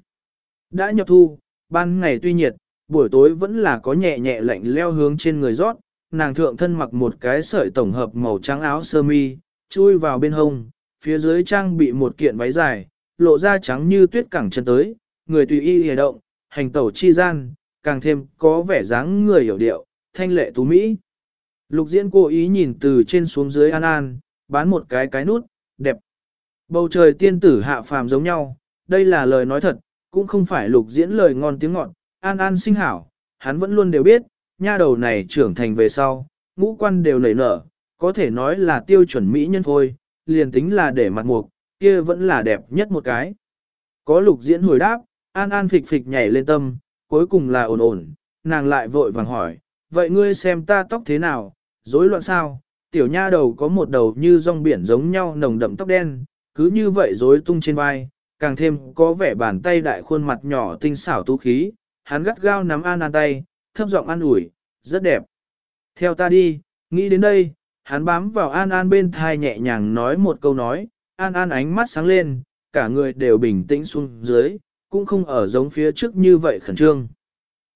Đã nhập thu, ban ngày tuy nhiệt, buổi tối vẫn là có nhẹ nhẹ lạnh leo hướng trên người rót, nàng thượng thân mặc một cái sợi tổng hợp màu trắng áo sơ mi, chui vào bên hông, phía dưới trang bị một kiện váy dài, lộ ra trắng như tuyết cẳng chân tới, người tùy y hề động, hành tẩu chi gian, càng thêm có vẻ dáng người hiểu điệu, thanh lệ tú mỹ. Lục diễn cố ý nhìn từ trên xuống dưới an an, bán một cái cái nút, đẹp. Bầu trời tiên tử hạ phàm giống nhau, đây là lời nói thật, cũng không phải lục diễn lời ngon tiếng ngọt, an an sinh hảo, hắn vẫn luôn đều biết, nha đầu này trưởng thành về sau, ngũ quan đều nảy nở, có thể nói là tiêu chuẩn mỹ nhân phôi, liền tính là để mặt mục, kia vẫn là đẹp nhất một cái. Có lục diễn hồi đáp, an an phịch phịch nhảy lên tâm, cuối cùng là ổn ổn, nàng lại vội vàng hỏi, vậy ngươi xem ta tóc thế nào, rối loạn sao? Tiểu nha đầu có một đầu như rong biển giống nhau nồng đậm tóc đen, cứ như vậy rối tung trên vai, càng thêm có vẻ bàn tay đại khuôn mặt nhỏ tinh xảo tú khí, hắn gắt gao nắm An An tay, thấp giọng an ủi, rất đẹp. Theo ta đi, nghĩ đến đây, hắn bám vào An An bên thai nhẹ nhàng nói một câu nói, An An ánh mắt sáng lên, cả người đều bình tĩnh xuống dưới, cũng không ở giống phía trước như vậy khẩn trương.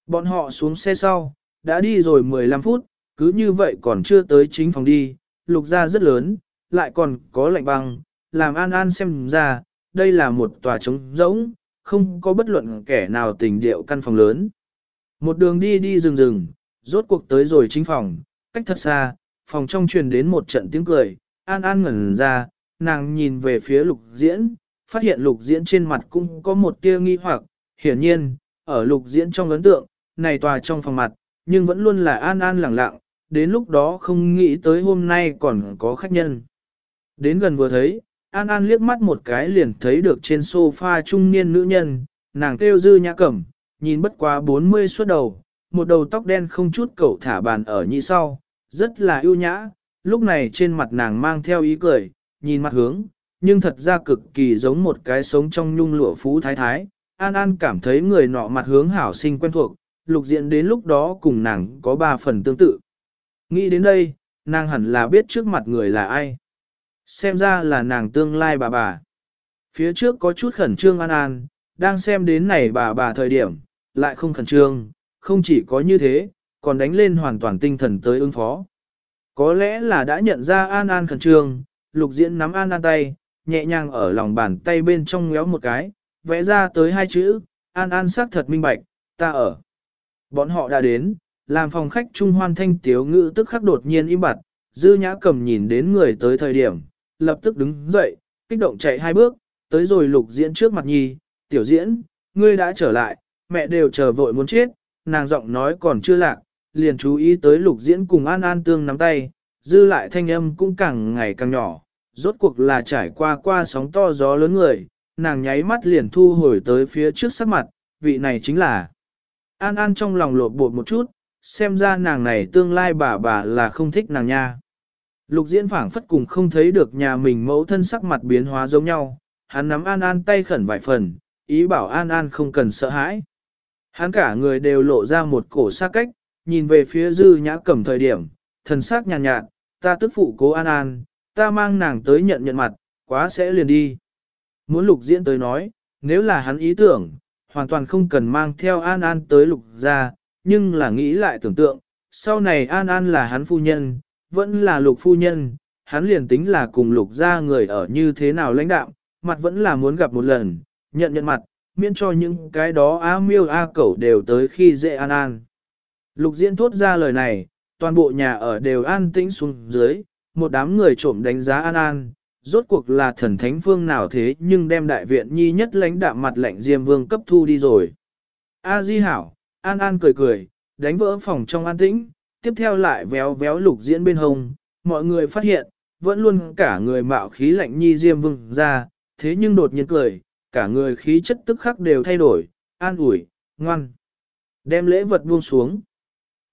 Bọn họ xuống xe sau, đã đi rồi 15 phút, cứ như vậy còn chưa tới chính phòng đi, lục ra rất lớn, lại còn có lạnh băng, làm An An xem ra, đây là một tòa trống rỗng, không có bất luận kẻ nào tình điệu căn phòng lớn. Một đường đi đi rừng rừng, rốt cuộc tới rồi chính phòng, cách thật xa, phòng trong truyền đến một trận tiếng cười, An An ngẩn ra, nàng nhìn về phía lục diễn, phát hiện lục diễn trên mặt cũng có một tia nghi hoặc, hiển nhiên, ở lục diễn trong ấn tượng, này tòa trong phòng mặt, nhưng vẫn luôn là An An lặng lặng, đến lúc đó không nghĩ tới hôm nay còn có khách nhân. Đến gần vừa thấy, An An liếc mắt một cái liền thấy được trên sofa trung niên nữ nhân, nàng kêu dư nhã cẩm, nhìn bất quá 40 suốt đầu, một đầu tóc đen không chút cẩu thả bàn ở nhị sau, rất là ưu nhã, lúc này trên mặt nàng mang theo ý cười, nhìn mặt hướng, nhưng thật ra cực kỳ giống một cái sống trong nhung lụa phú thái thái. An An cảm thấy người nọ mặt hướng hảo sinh quen thuộc, lục diện đến lúc đó cùng nàng có ba phần tương tự. Nghĩ đến đây, nàng hẳn là biết trước mặt người là ai. Xem ra là nàng tương lai bà bà. Phía trước có chút khẩn trương An An, đang xem đến này bà bà thời điểm, lại không khẩn trương, không chỉ có như thế, còn đánh lên hoàn toàn tinh thần tới ứng phó. Có lẽ là đã nhận ra An An khẩn trương, lục diễn nắm An An tay, nhẹ nhàng ở lòng bàn tay bên trong ngéo một cái, vẽ ra tới hai chữ, an an xác thật minh bạch, ta ở. Bọn họ đã đến, làm phòng khách trung hoan thanh tiếu ngữ tức khắc đột nhiên im bặt, dư nhã cầm nhìn đến người tới thời điểm, lập tức đứng dậy, kích động chạy hai bước, tới rồi lục diễn trước mặt nhi, tiểu diễn, ngươi đã trở lại, mẹ đều chờ vội muốn chết, nàng giọng nói còn chưa lạc, liền chú ý tới lục diễn cùng an an tương nắm tay, dư lại thanh âm cũng càng ngày càng nhỏ, rốt cuộc là trải qua qua sóng to gió lớn người, nàng nháy mắt liền thu hồi tới phía trước sắc mặt, vị này chính là. An An trong lòng lột bột một chút, xem ra nàng này tương lai bà bà là không thích nàng nha. Lục diễn phảng phất cùng không thấy được nhà mình mẫu thân sắc mặt biến hóa giống nhau, hắn nắm An An tay khẩn vài phần, ý bảo An An không cần sợ hãi. Hắn cả người đều lộ ra một cổ xa cách, nhìn về phía dư nhã cầm thời điểm, thần sắc nhàn nhạt, nhạt, ta tức phụ cố An An, ta mang nàng tới nhận nhận mặt, quá sẽ liền đi. Muốn lục diễn tới nói, nếu là hắn ý tưởng, hoàn toàn không cần mang theo An An tới lục gia, nhưng là nghĩ lại tưởng tượng, sau này An An là hắn phu nhân, vẫn là lục phu nhân, hắn liền tính là cùng lục gia người ở như thế nào lãnh đạo, mặt vẫn là muốn gặp một lần, nhận nhận mặt, miễn cho những cái đó á miêu A cẩu đều tới khi dễ An An. Lục diễn thốt ra lời này, toàn bộ nhà ở đều an tĩnh xuống dưới, một đám người trộm đánh giá An An, rốt cuộc là thần thánh phương nào thế nhưng đem đại viện nhi nhất lãnh đạm mặt lạnh diêm vương cấp thu đi rồi. A Di Hảo, An An cười cười, đánh vỡ phòng trong an tĩnh, tiếp theo lại véo véo lục diễn bên hông, mọi người phát hiện, vẫn luôn cả người mạo khí lạnh nhi diêm vương ra, thế nhưng đột nhiên cười, cả người khí chất tức khắc đều thay đổi, an ủi, ngoan. Đem lễ vật buông xuống.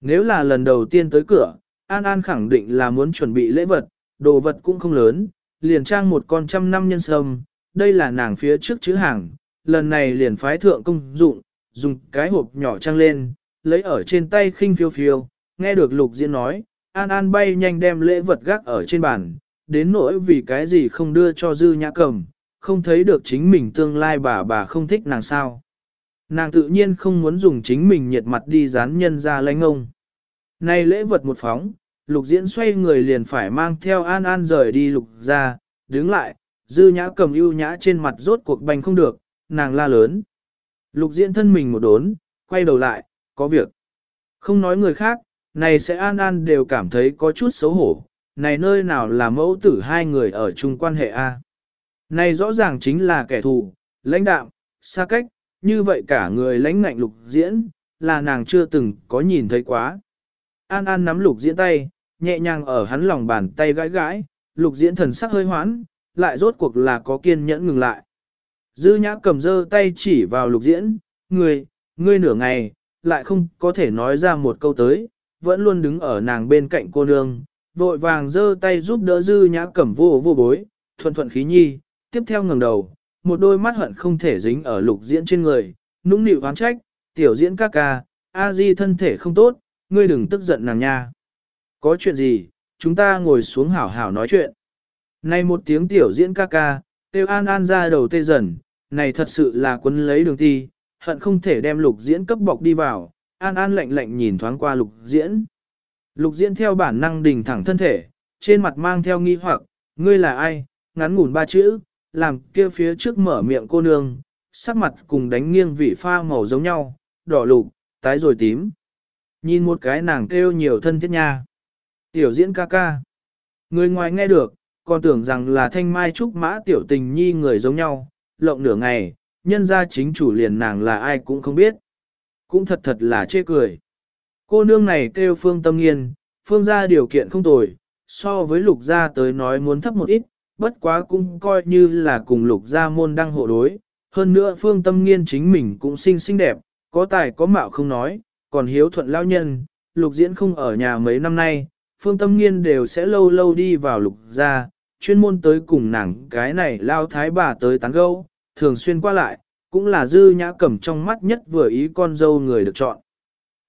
Nếu là lần đầu tiên tới cửa, An An khẳng định là muốn chuẩn bị lễ vật, đồ vật cũng không lớn, liền trang một con trăm năm nhân sâm, đây là nàng phía trước chữ hàng, lần này liền phái thượng công dụng, dùng cái hộp nhỏ trang lên, lấy ở trên tay khinh phiêu phiêu, nghe được lục diễn nói, An An bay nhanh đem lễ vật gác ở trên bàn, đến nỗi vì cái gì không đưa cho dư nhã cầm, không thấy được chính mình tương lai bà bà không thích nàng sao. Nàng tự nhiên không muốn dùng chính mình nhiệt mặt đi dán nhân ra lãnh ông. Này lễ vật một phóng, lục diễn xoay người liền phải mang theo an an rời đi lục ra, đứng lại, dư nhã cầm ưu nhã trên mặt rốt cuộc bành không được, nàng la lớn. Lục diễn thân mình một đốn, quay đầu lại, có việc. Không nói người khác, này sẽ an an đều cảm thấy có chút xấu hổ, này nơi nào là mẫu tử hai người ở chung quan hệ A. Này rõ ràng chính là kẻ thù, lãnh đạm, xa cách, như vậy cả người lãnh ngạnh lục diễn, là nàng chưa từng có nhìn thấy quá. An An nắm lục diễn tay, nhẹ nhàng ở hắn lòng bàn tay gãi gãi, lục diễn thần sắc hơi hoãn, lại rốt cuộc là có kiên nhẫn ngừng lại. Dư nhã cầm dơ tay chỉ vào lục diễn, người ngươi nửa ngày, lại không có thể nói ra một câu tới, vẫn luôn đứng ở nàng bên cạnh cô nương, vội vàng giơ tay giúp đỡ dư nhã cẩm vô vô bối, thuận thuận khí nhi, tiếp theo ngẩng đầu, một đôi mắt hận không thể dính ở lục diễn trên người, nũng nịu oán trách, tiểu diễn ca ca, a di thân thể không tốt, ngươi đừng tức giận nàng nha. Có chuyện gì, chúng ta ngồi xuống hảo hảo nói chuyện. Này một tiếng tiểu diễn ca ca, tiêu an an ra đầu tê dần, này thật sự là quấn lấy đường thi, hận không thể đem lục diễn cấp bọc đi vào, an an lạnh lạnh nhìn thoáng qua lục diễn. Lục diễn theo bản năng đình thẳng thân thể, trên mặt mang theo nghi hoặc, ngươi là ai, ngắn ngủn ba chữ, làm kia phía trước mở miệng cô nương, sắc mặt cùng đánh nghiêng vị pha màu giống nhau, đỏ lục, tái rồi tím. Nhìn một cái nàng kêu nhiều thân thiết nha. Tiểu diễn ca ca. Người ngoài nghe được, còn tưởng rằng là thanh mai trúc mã tiểu tình nhi người giống nhau, lộng nửa ngày, nhân ra chính chủ liền nàng là ai cũng không biết. Cũng thật thật là chê cười. Cô nương này kêu phương tâm nghiên, phương gia điều kiện không tồi, so với lục gia tới nói muốn thấp một ít, bất quá cũng coi như là cùng lục gia môn đăng hộ đối. Hơn nữa phương tâm nghiên chính mình cũng xinh xinh đẹp, có tài có mạo không nói, còn hiếu thuận lao nhân, lục diễn không ở nhà mấy năm nay, phương tâm nghiên đều sẽ lâu lâu đi vào lục gia, chuyên môn tới cùng nàng cái này lao thái bà tới tán gâu, thường xuyên qua lại, cũng là dư nhã cẩm trong mắt nhất vừa ý con dâu người được chọn.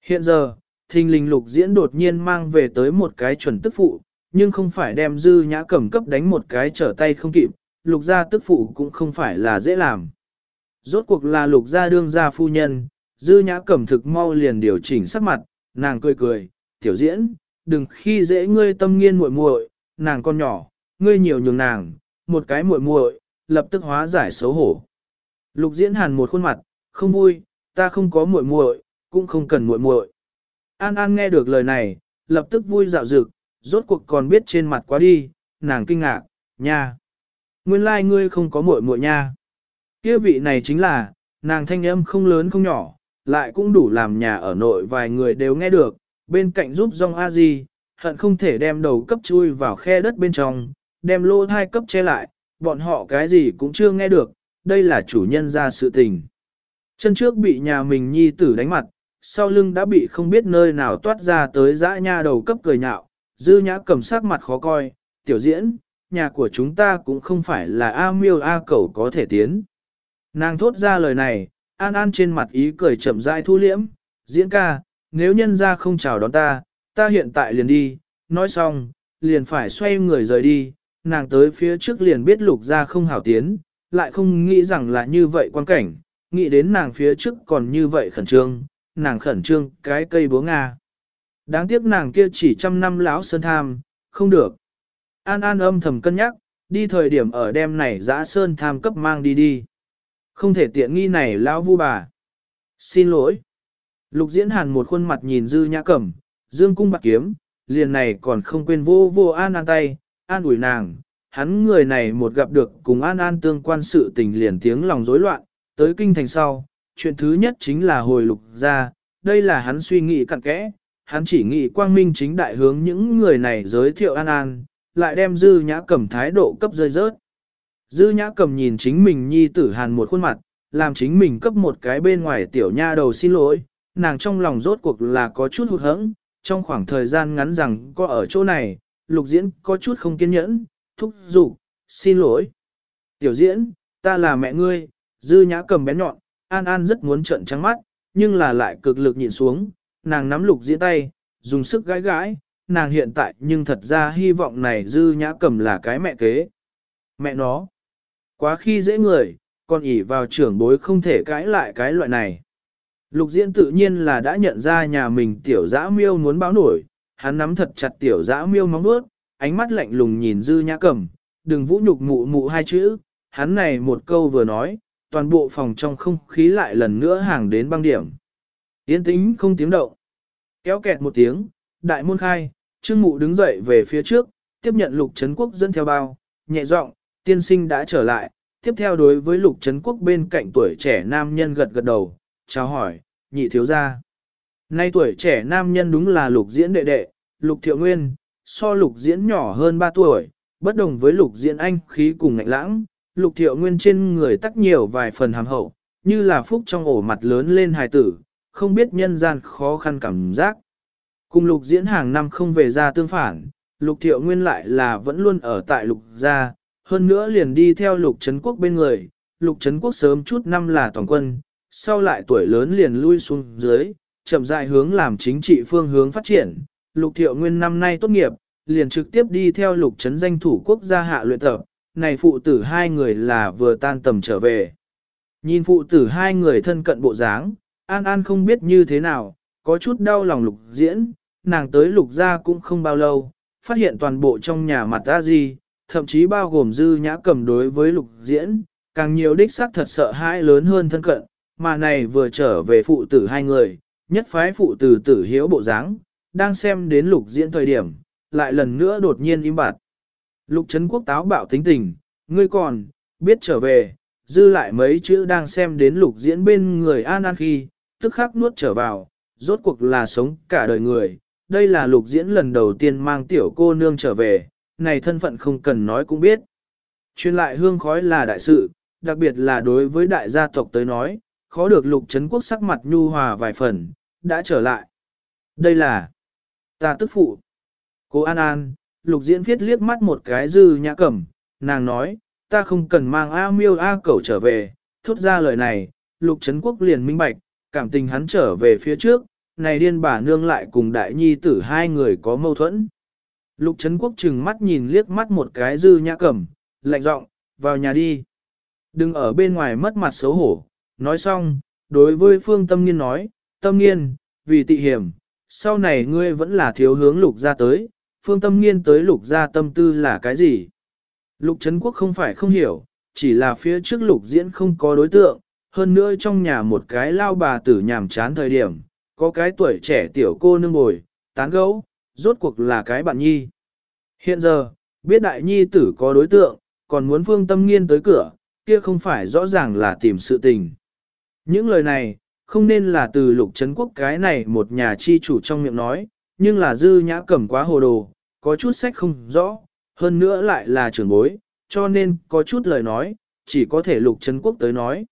Hiện giờ, thình linh lục diễn đột nhiên mang về tới một cái chuẩn tức phụ, nhưng không phải đem dư nhã cẩm cấp đánh một cái trở tay không kịp, lục gia tức phụ cũng không phải là dễ làm. Rốt cuộc là lục gia đương gia phu nhân, dư nhã cẩm thực mau liền điều chỉnh sắc mặt, nàng cười cười, tiểu diễn, đừng khi dễ ngươi tâm nghiên muội muội, nàng con nhỏ, ngươi nhiều nhường nàng, một cái muội muội, lập tức hóa giải xấu hổ. Lục diễn hàn một khuôn mặt, không vui, ta không có muội muội, cũng không cần muội muội. An An nghe được lời này, lập tức vui dạo dực, rốt cuộc còn biết trên mặt quá đi, nàng kinh ngạc, nha. Nguyên lai like ngươi không có muội muội nha. Kia vị này chính là, nàng thanh âm không lớn không nhỏ, lại cũng đủ làm nhà ở nội vài người đều nghe được, bên cạnh giúp dòng a di hận không thể đem đầu cấp chui vào khe đất bên trong, đem lô thai cấp che lại, bọn họ cái gì cũng chưa nghe được, đây là chủ nhân ra sự tình. Chân trước bị nhà mình nhi tử đánh mặt, sau lưng đã bị không biết nơi nào toát ra tới dã nha đầu cấp cười nhạo, dư nhã cầm sắc mặt khó coi, tiểu diễn, nhà của chúng ta cũng không phải là A miêu A cẩu có thể tiến. Nàng thốt ra lời này, an an trên mặt ý cười chậm rãi thu liễm, diễn ca, nếu nhân ra không chào đón ta, ta hiện tại liền đi, nói xong, liền phải xoay người rời đi, nàng tới phía trước liền biết lục ra không hảo tiến, lại không nghĩ rằng là như vậy quan cảnh, nghĩ đến nàng phía trước còn như vậy khẩn trương, nàng khẩn trương cái cây búa Nga. Đáng tiếc nàng kia chỉ trăm năm lão sơn tham, không được. An An âm thầm cân nhắc, đi thời điểm ở đêm này dã sơn tham cấp mang đi đi. Không thể tiện nghi này lão vu bà. Xin lỗi. Lục diễn hàn một khuôn mặt nhìn dư nhã cẩm, dương cung bạc kiếm, liền này còn không quên vô vô an an tay, an ủi nàng. Hắn người này một gặp được cùng an an tương quan sự tình liền tiếng lòng rối loạn, tới kinh thành sau, chuyện thứ nhất chính là hồi lục ra, đây là hắn suy nghĩ cặn kẽ, hắn chỉ nghĩ quang minh chính đại hướng những người này giới thiệu an an, lại đem dư nhã cầm thái độ cấp rơi rớt. Dư nhã cầm nhìn chính mình nhi tử hàn một khuôn mặt, làm chính mình cấp một cái bên ngoài tiểu nha đầu xin lỗi, nàng trong lòng rốt cuộc là có chút hụt hẫng, trong khoảng thời gian ngắn rằng có ở chỗ này, lục diễn có chút không kiên nhẫn, thúc giục, xin lỗi. Tiểu diễn, ta là mẹ ngươi, dư nhã cầm bén nhọn, an an rất muốn trợn trắng mắt, nhưng là lại cực lực nhìn xuống, nàng nắm lục diễn tay, dùng sức gãi gãi, nàng hiện tại nhưng thật ra hy vọng này dư nhã cầm là cái mẹ kế. Mẹ nó, quá khi dễ người, còn ỉ vào trưởng bối không thể cãi lại cái loại này. Lục diễn tự nhiên là đã nhận ra nhà mình tiểu dã miêu muốn báo nổi, hắn nắm thật chặt tiểu dã miêu móng bước, ánh mắt lạnh lùng nhìn dư nhã cầm, đừng vũ nhục mụ mụ hai chữ, hắn này một câu vừa nói, toàn bộ phòng trong không khí lại lần nữa hàng đến băng điểm. Yên tĩnh không tiếng động. Kéo kẹt một tiếng, đại môn khai, trương mụ đứng dậy về phía trước, tiếp nhận lục trấn quốc dẫn theo bao, nhẹ giọng, tiên sinh đã trở lại, tiếp theo đối với lục trấn quốc bên cạnh tuổi trẻ nam nhân gật gật đầu, chào hỏi, nhị thiếu gia. Nay tuổi trẻ nam nhân đúng là lục diễn đệ đệ, lục thiệu nguyên, so lục diễn nhỏ hơn 3 tuổi, bất đồng với lục diễn anh khí cùng ngạnh lãng, lục thiệu nguyên trên người tắc nhiều vài phần hàm hậu, như là phúc trong ổ mặt lớn lên hài tử, không biết nhân gian khó khăn cảm giác. Cùng lục diễn hàng năm không về ra tương phản, lục thiệu nguyên lại là vẫn luôn ở tại lục gia, hơn nữa liền đi theo lục trấn quốc bên người, lục trấn quốc sớm chút năm là toàn quân, sau lại tuổi lớn liền lui xuống dưới, chậm rãi hướng làm chính trị phương hướng phát triển. Lục thiệu nguyên năm nay tốt nghiệp, liền trực tiếp đi theo lục trấn danh thủ quốc gia hạ luyện tập, này phụ tử hai người là vừa tan tầm trở về. Nhìn phụ tử hai người thân cận bộ dáng, An An không biết như thế nào, có chút đau lòng lục diễn, nàng tới lục gia cũng không bao lâu, phát hiện toàn bộ trong nhà mặt ra gì, thậm chí bao gồm dư nhã cầm đối với lục diễn, càng nhiều đích xác thật sợ hãi lớn hơn thân cận, mà này vừa trở về phụ tử hai người, nhất phái phụ tử tử hiếu bộ dáng, đang xem đến lục diễn thời điểm, lại lần nữa đột nhiên im bặt. Lục Trấn Quốc táo bạo tính tình, ngươi còn, biết trở về, dư lại mấy chữ đang xem đến lục diễn bên người an an khi, tức khắc nuốt trở vào, rốt cuộc là sống cả đời người. Đây là lục diễn lần đầu tiên mang tiểu cô nương trở về, này thân phận không cần nói cũng biết. Truyền lại hương khói là đại sự, đặc biệt là đối với đại gia tộc tới nói, khó được lục Trấn quốc sắc mặt nhu hòa vài phần, đã trở lại. Đây là ta tức phụ. Cô An An, lục diễn viết liếc mắt một cái dư nhã cẩm, nàng nói, ta không cần mang A miêu A cẩu trở về, thốt ra lời này, lục Trấn quốc liền minh bạch, cảm tình hắn trở về phía trước, này điên bà nương lại cùng đại nhi tử hai người có mâu thuẫn. Lục Trấn quốc chừng mắt nhìn liếc mắt một cái dư nhã cẩm, lạnh giọng, vào nhà đi. Đừng ở bên ngoài mất mặt xấu hổ, nói xong, đối với phương tâm nghiên nói, tâm nghiên, vì tị hiểm, sau này ngươi vẫn là thiếu hướng lục ra tới, phương tâm nghiên tới lục ra tâm tư là cái gì? Lục Trấn Quốc không phải không hiểu, chỉ là phía trước lục diễn không có đối tượng, hơn nữa trong nhà một cái lao bà tử nhàm chán thời điểm, có cái tuổi trẻ tiểu cô nương ngồi tán gấu, rốt cuộc là cái bạn nhi. Hiện giờ, biết đại nhi tử có đối tượng, còn muốn phương tâm nghiên tới cửa, kia không phải rõ ràng là tìm sự tình. Những lời này, không nên là từ lục trấn quốc cái này một nhà chi chủ trong miệng nói, nhưng là dư nhã cầm quá hồ đồ, có chút sách không rõ, hơn nữa lại là trưởng bối, cho nên có chút lời nói, chỉ có thể lục trấn quốc tới nói.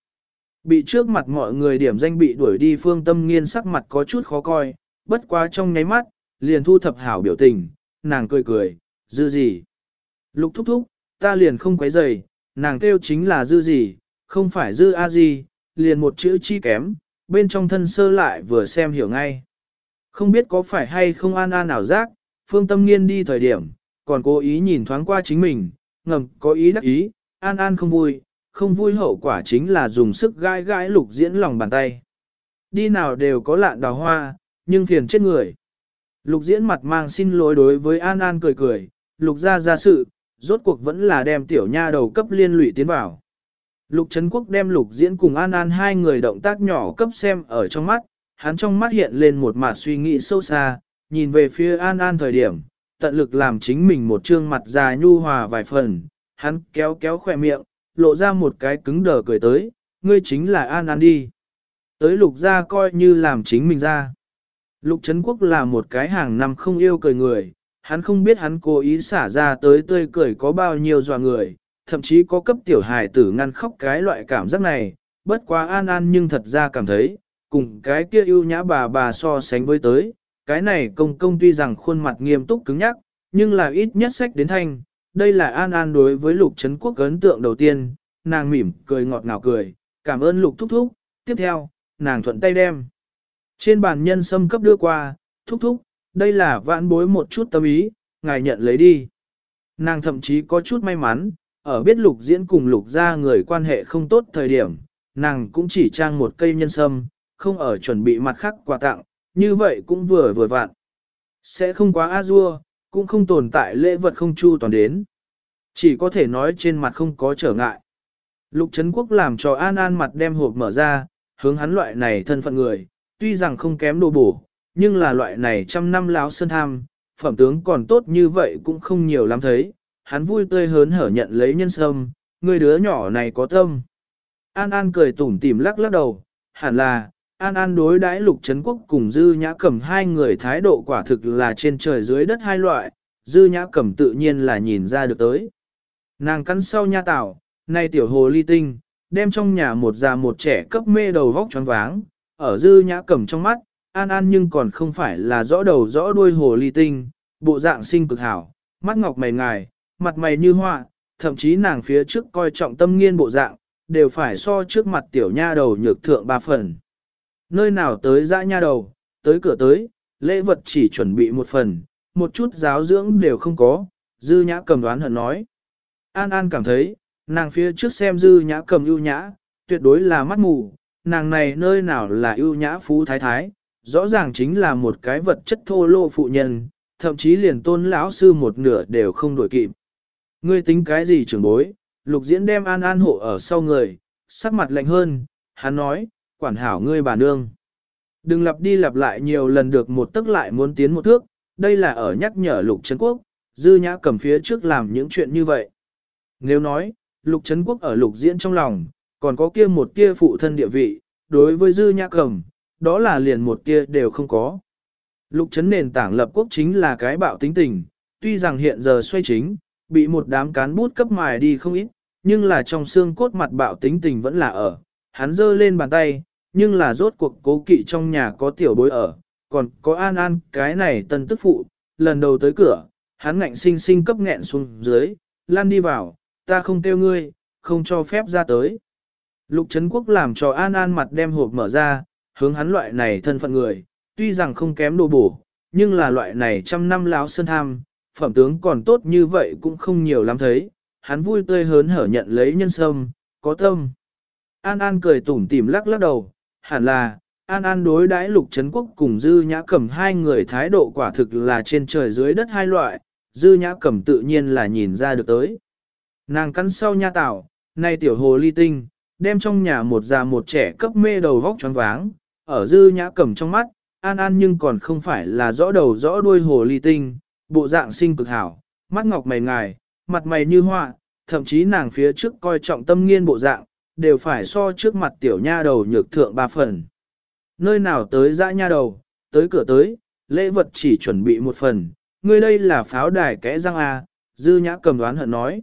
Bị trước mặt mọi người điểm danh bị đuổi đi phương tâm nghiên sắc mặt có chút khó coi, bất quá trong nháy mắt, liền thu thập hảo biểu tình, nàng cười cười, dư gì. Lục thúc thúc, ta liền không quấy rầy, nàng kêu chính là dư gì, không phải dư a gì, liền một chữ chi kém, bên trong thân sơ lại vừa xem hiểu ngay. Không biết có phải hay không an an ảo giác, phương tâm nghiên đi thời điểm, còn cố ý nhìn thoáng qua chính mình, ngầm có ý đắc ý, an an không vui, không vui hậu quả chính là dùng sức gai gãi lục diễn lòng bàn tay. Đi nào đều có lạn đào hoa, nhưng phiền chết người. Lục diễn mặt mang xin lỗi đối với An An cười cười, lục ra ra sự, rốt cuộc vẫn là đem tiểu nha đầu cấp liên lụy tiến vào. Lục Trấn Quốc đem lục diễn cùng An An hai người động tác nhỏ cấp xem ở trong mắt, hắn trong mắt hiện lên một mặt suy nghĩ sâu xa, nhìn về phía An An thời điểm, tận lực làm chính mình một trương mặt già nhu hòa vài phần, hắn kéo kéo khỏe miệng, lộ ra một cái cứng đờ cười tới, ngươi chính là An An đi. Tới lục ra coi như làm chính mình ra. Lục Trấn Quốc là một cái hàng năm không yêu cười người, hắn không biết hắn cố ý xả ra tới tươi cười có bao nhiêu dọa người, thậm chí có cấp tiểu hài tử ngăn khóc cái loại cảm giác này, bất quá an an nhưng thật ra cảm thấy, cùng cái kia ưu nhã bà bà so sánh với tới, cái này công công tuy rằng khuôn mặt nghiêm túc cứng nhắc, nhưng là ít nhất sách đến thanh, đây là an an đối với lục Trấn Quốc ấn tượng đầu tiên, nàng mỉm cười ngọt ngào cười, cảm ơn lục thúc thúc, tiếp theo, nàng thuận tay đem. Trên bàn nhân sâm cấp đưa qua, thúc thúc, đây là vãn bối một chút tâm ý, ngài nhận lấy đi. Nàng thậm chí có chút may mắn, ở biết lục diễn cùng lục ra người quan hệ không tốt thời điểm, nàng cũng chỉ trang một cây nhân sâm, không ở chuẩn bị mặt khác quà tặng, như vậy cũng vừa vừa vặn. Sẽ không quá a dua, cũng không tồn tại lễ vật không chu toàn đến. Chỉ có thể nói trên mặt không có trở ngại. Lục Trấn Quốc làm cho An An mặt đem hộp mở ra, hướng hắn loại này thân phận người, tuy rằng không kém đồ bổ, nhưng là loại này trăm năm láo sơn tham, phẩm tướng còn tốt như vậy cũng không nhiều lắm thấy, hắn vui tươi hớn hở nhận lấy nhân sâm, người đứa nhỏ này có tâm. An An cười tủm tỉm lắc lắc đầu, hẳn là, An An đối đãi lục Trấn quốc cùng Dư Nhã Cẩm hai người thái độ quả thực là trên trời dưới đất hai loại, Dư Nhã Cẩm tự nhiên là nhìn ra được tới. Nàng cắn sau nha tảo, nay tiểu hồ ly tinh, đem trong nhà một già một trẻ cấp mê đầu vóc choáng váng, ở Dư Nhã Cẩm trong mắt, An An nhưng còn không phải là rõ đầu rõ đuôi hồ ly tinh, bộ dạng sinh cực hảo, mắt ngọc mày ngài, mặt mày như họa, thậm chí nàng phía trước coi trọng tâm nghiên bộ dạng, đều phải so trước mặt tiểu nha đầu nhược thượng ba phần. Nơi nào tới dã nha đầu, tới cửa tới, lễ vật chỉ chuẩn bị một phần, một chút giáo dưỡng đều không có, dư nhã cầm đoán hận nói. An An cảm thấy, nàng phía trước xem dư nhã cầm ưu nhã, tuyệt đối là mắt mù, nàng này nơi nào là ưu nhã phú thái thái, rõ ràng chính là một cái vật chất thô lô phụ nhân, thậm chí liền tôn lão sư một nửa đều không đổi kịp. Ngươi tính cái gì trưởng bối, lục diễn đem an an hộ ở sau người, sắc mặt lạnh hơn, hắn nói, quản hảo ngươi bà nương. Đừng lặp đi lặp lại nhiều lần được một tức lại muốn tiến một thước, đây là ở nhắc nhở lục Trấn quốc, dư nhã cầm phía trước làm những chuyện như vậy. Nếu nói, lục Trấn quốc ở lục diễn trong lòng, còn có kia một kia phụ thân địa vị, đối với dư nhã cầm, đó là liền một kia đều không có. Lục Trấn nền tảng lập quốc chính là cái bạo tính tình, tuy rằng hiện giờ xoay chính, bị một đám cán bút cấp mài đi không ít, nhưng là trong xương cốt mặt bạo tính tình vẫn là ở. Hắn giơ lên bàn tay, nhưng là rốt cuộc cố kỵ trong nhà có tiểu bối ở, còn có an an cái này tân tức phụ, lần đầu tới cửa, hắn ngạnh sinh sinh cấp nghẹn xuống dưới, lan đi vào, ta không tiêu ngươi, không cho phép ra tới. Lục Trấn Quốc làm cho An An mặt đem hộp mở ra, hướng hắn loại này thân phận người, tuy rằng không kém đồ bổ, nhưng là loại này trăm năm láo sơn tham, phẩm tướng còn tốt như vậy cũng không nhiều lắm thấy, hắn vui tươi hớn hở nhận lấy nhân sâm, có tâm. An An cười tủm tỉm lắc lắc đầu, hẳn là, An An đối đãi lục Trấn quốc cùng Dư Nhã Cẩm hai người thái độ quả thực là trên trời dưới đất hai loại, Dư Nhã Cẩm tự nhiên là nhìn ra được tới. Nàng cắn sau nha tảo, nay tiểu hồ ly tinh, đem trong nhà một già một trẻ cấp mê đầu vóc choáng váng, ở dư nhã cầm trong mắt, an an nhưng còn không phải là rõ đầu rõ đuôi hồ ly tinh, bộ dạng sinh cực hảo, mắt ngọc mày ngài, mặt mày như hoa, thậm chí nàng phía trước coi trọng tâm nghiên bộ dạng, đều phải so trước mặt tiểu nha đầu nhược thượng ba phần. Nơi nào tới dã nha đầu, tới cửa tới, lễ vật chỉ chuẩn bị một phần, ngươi đây là pháo đài kẽ răng à, dư nhã cầm đoán hận nói.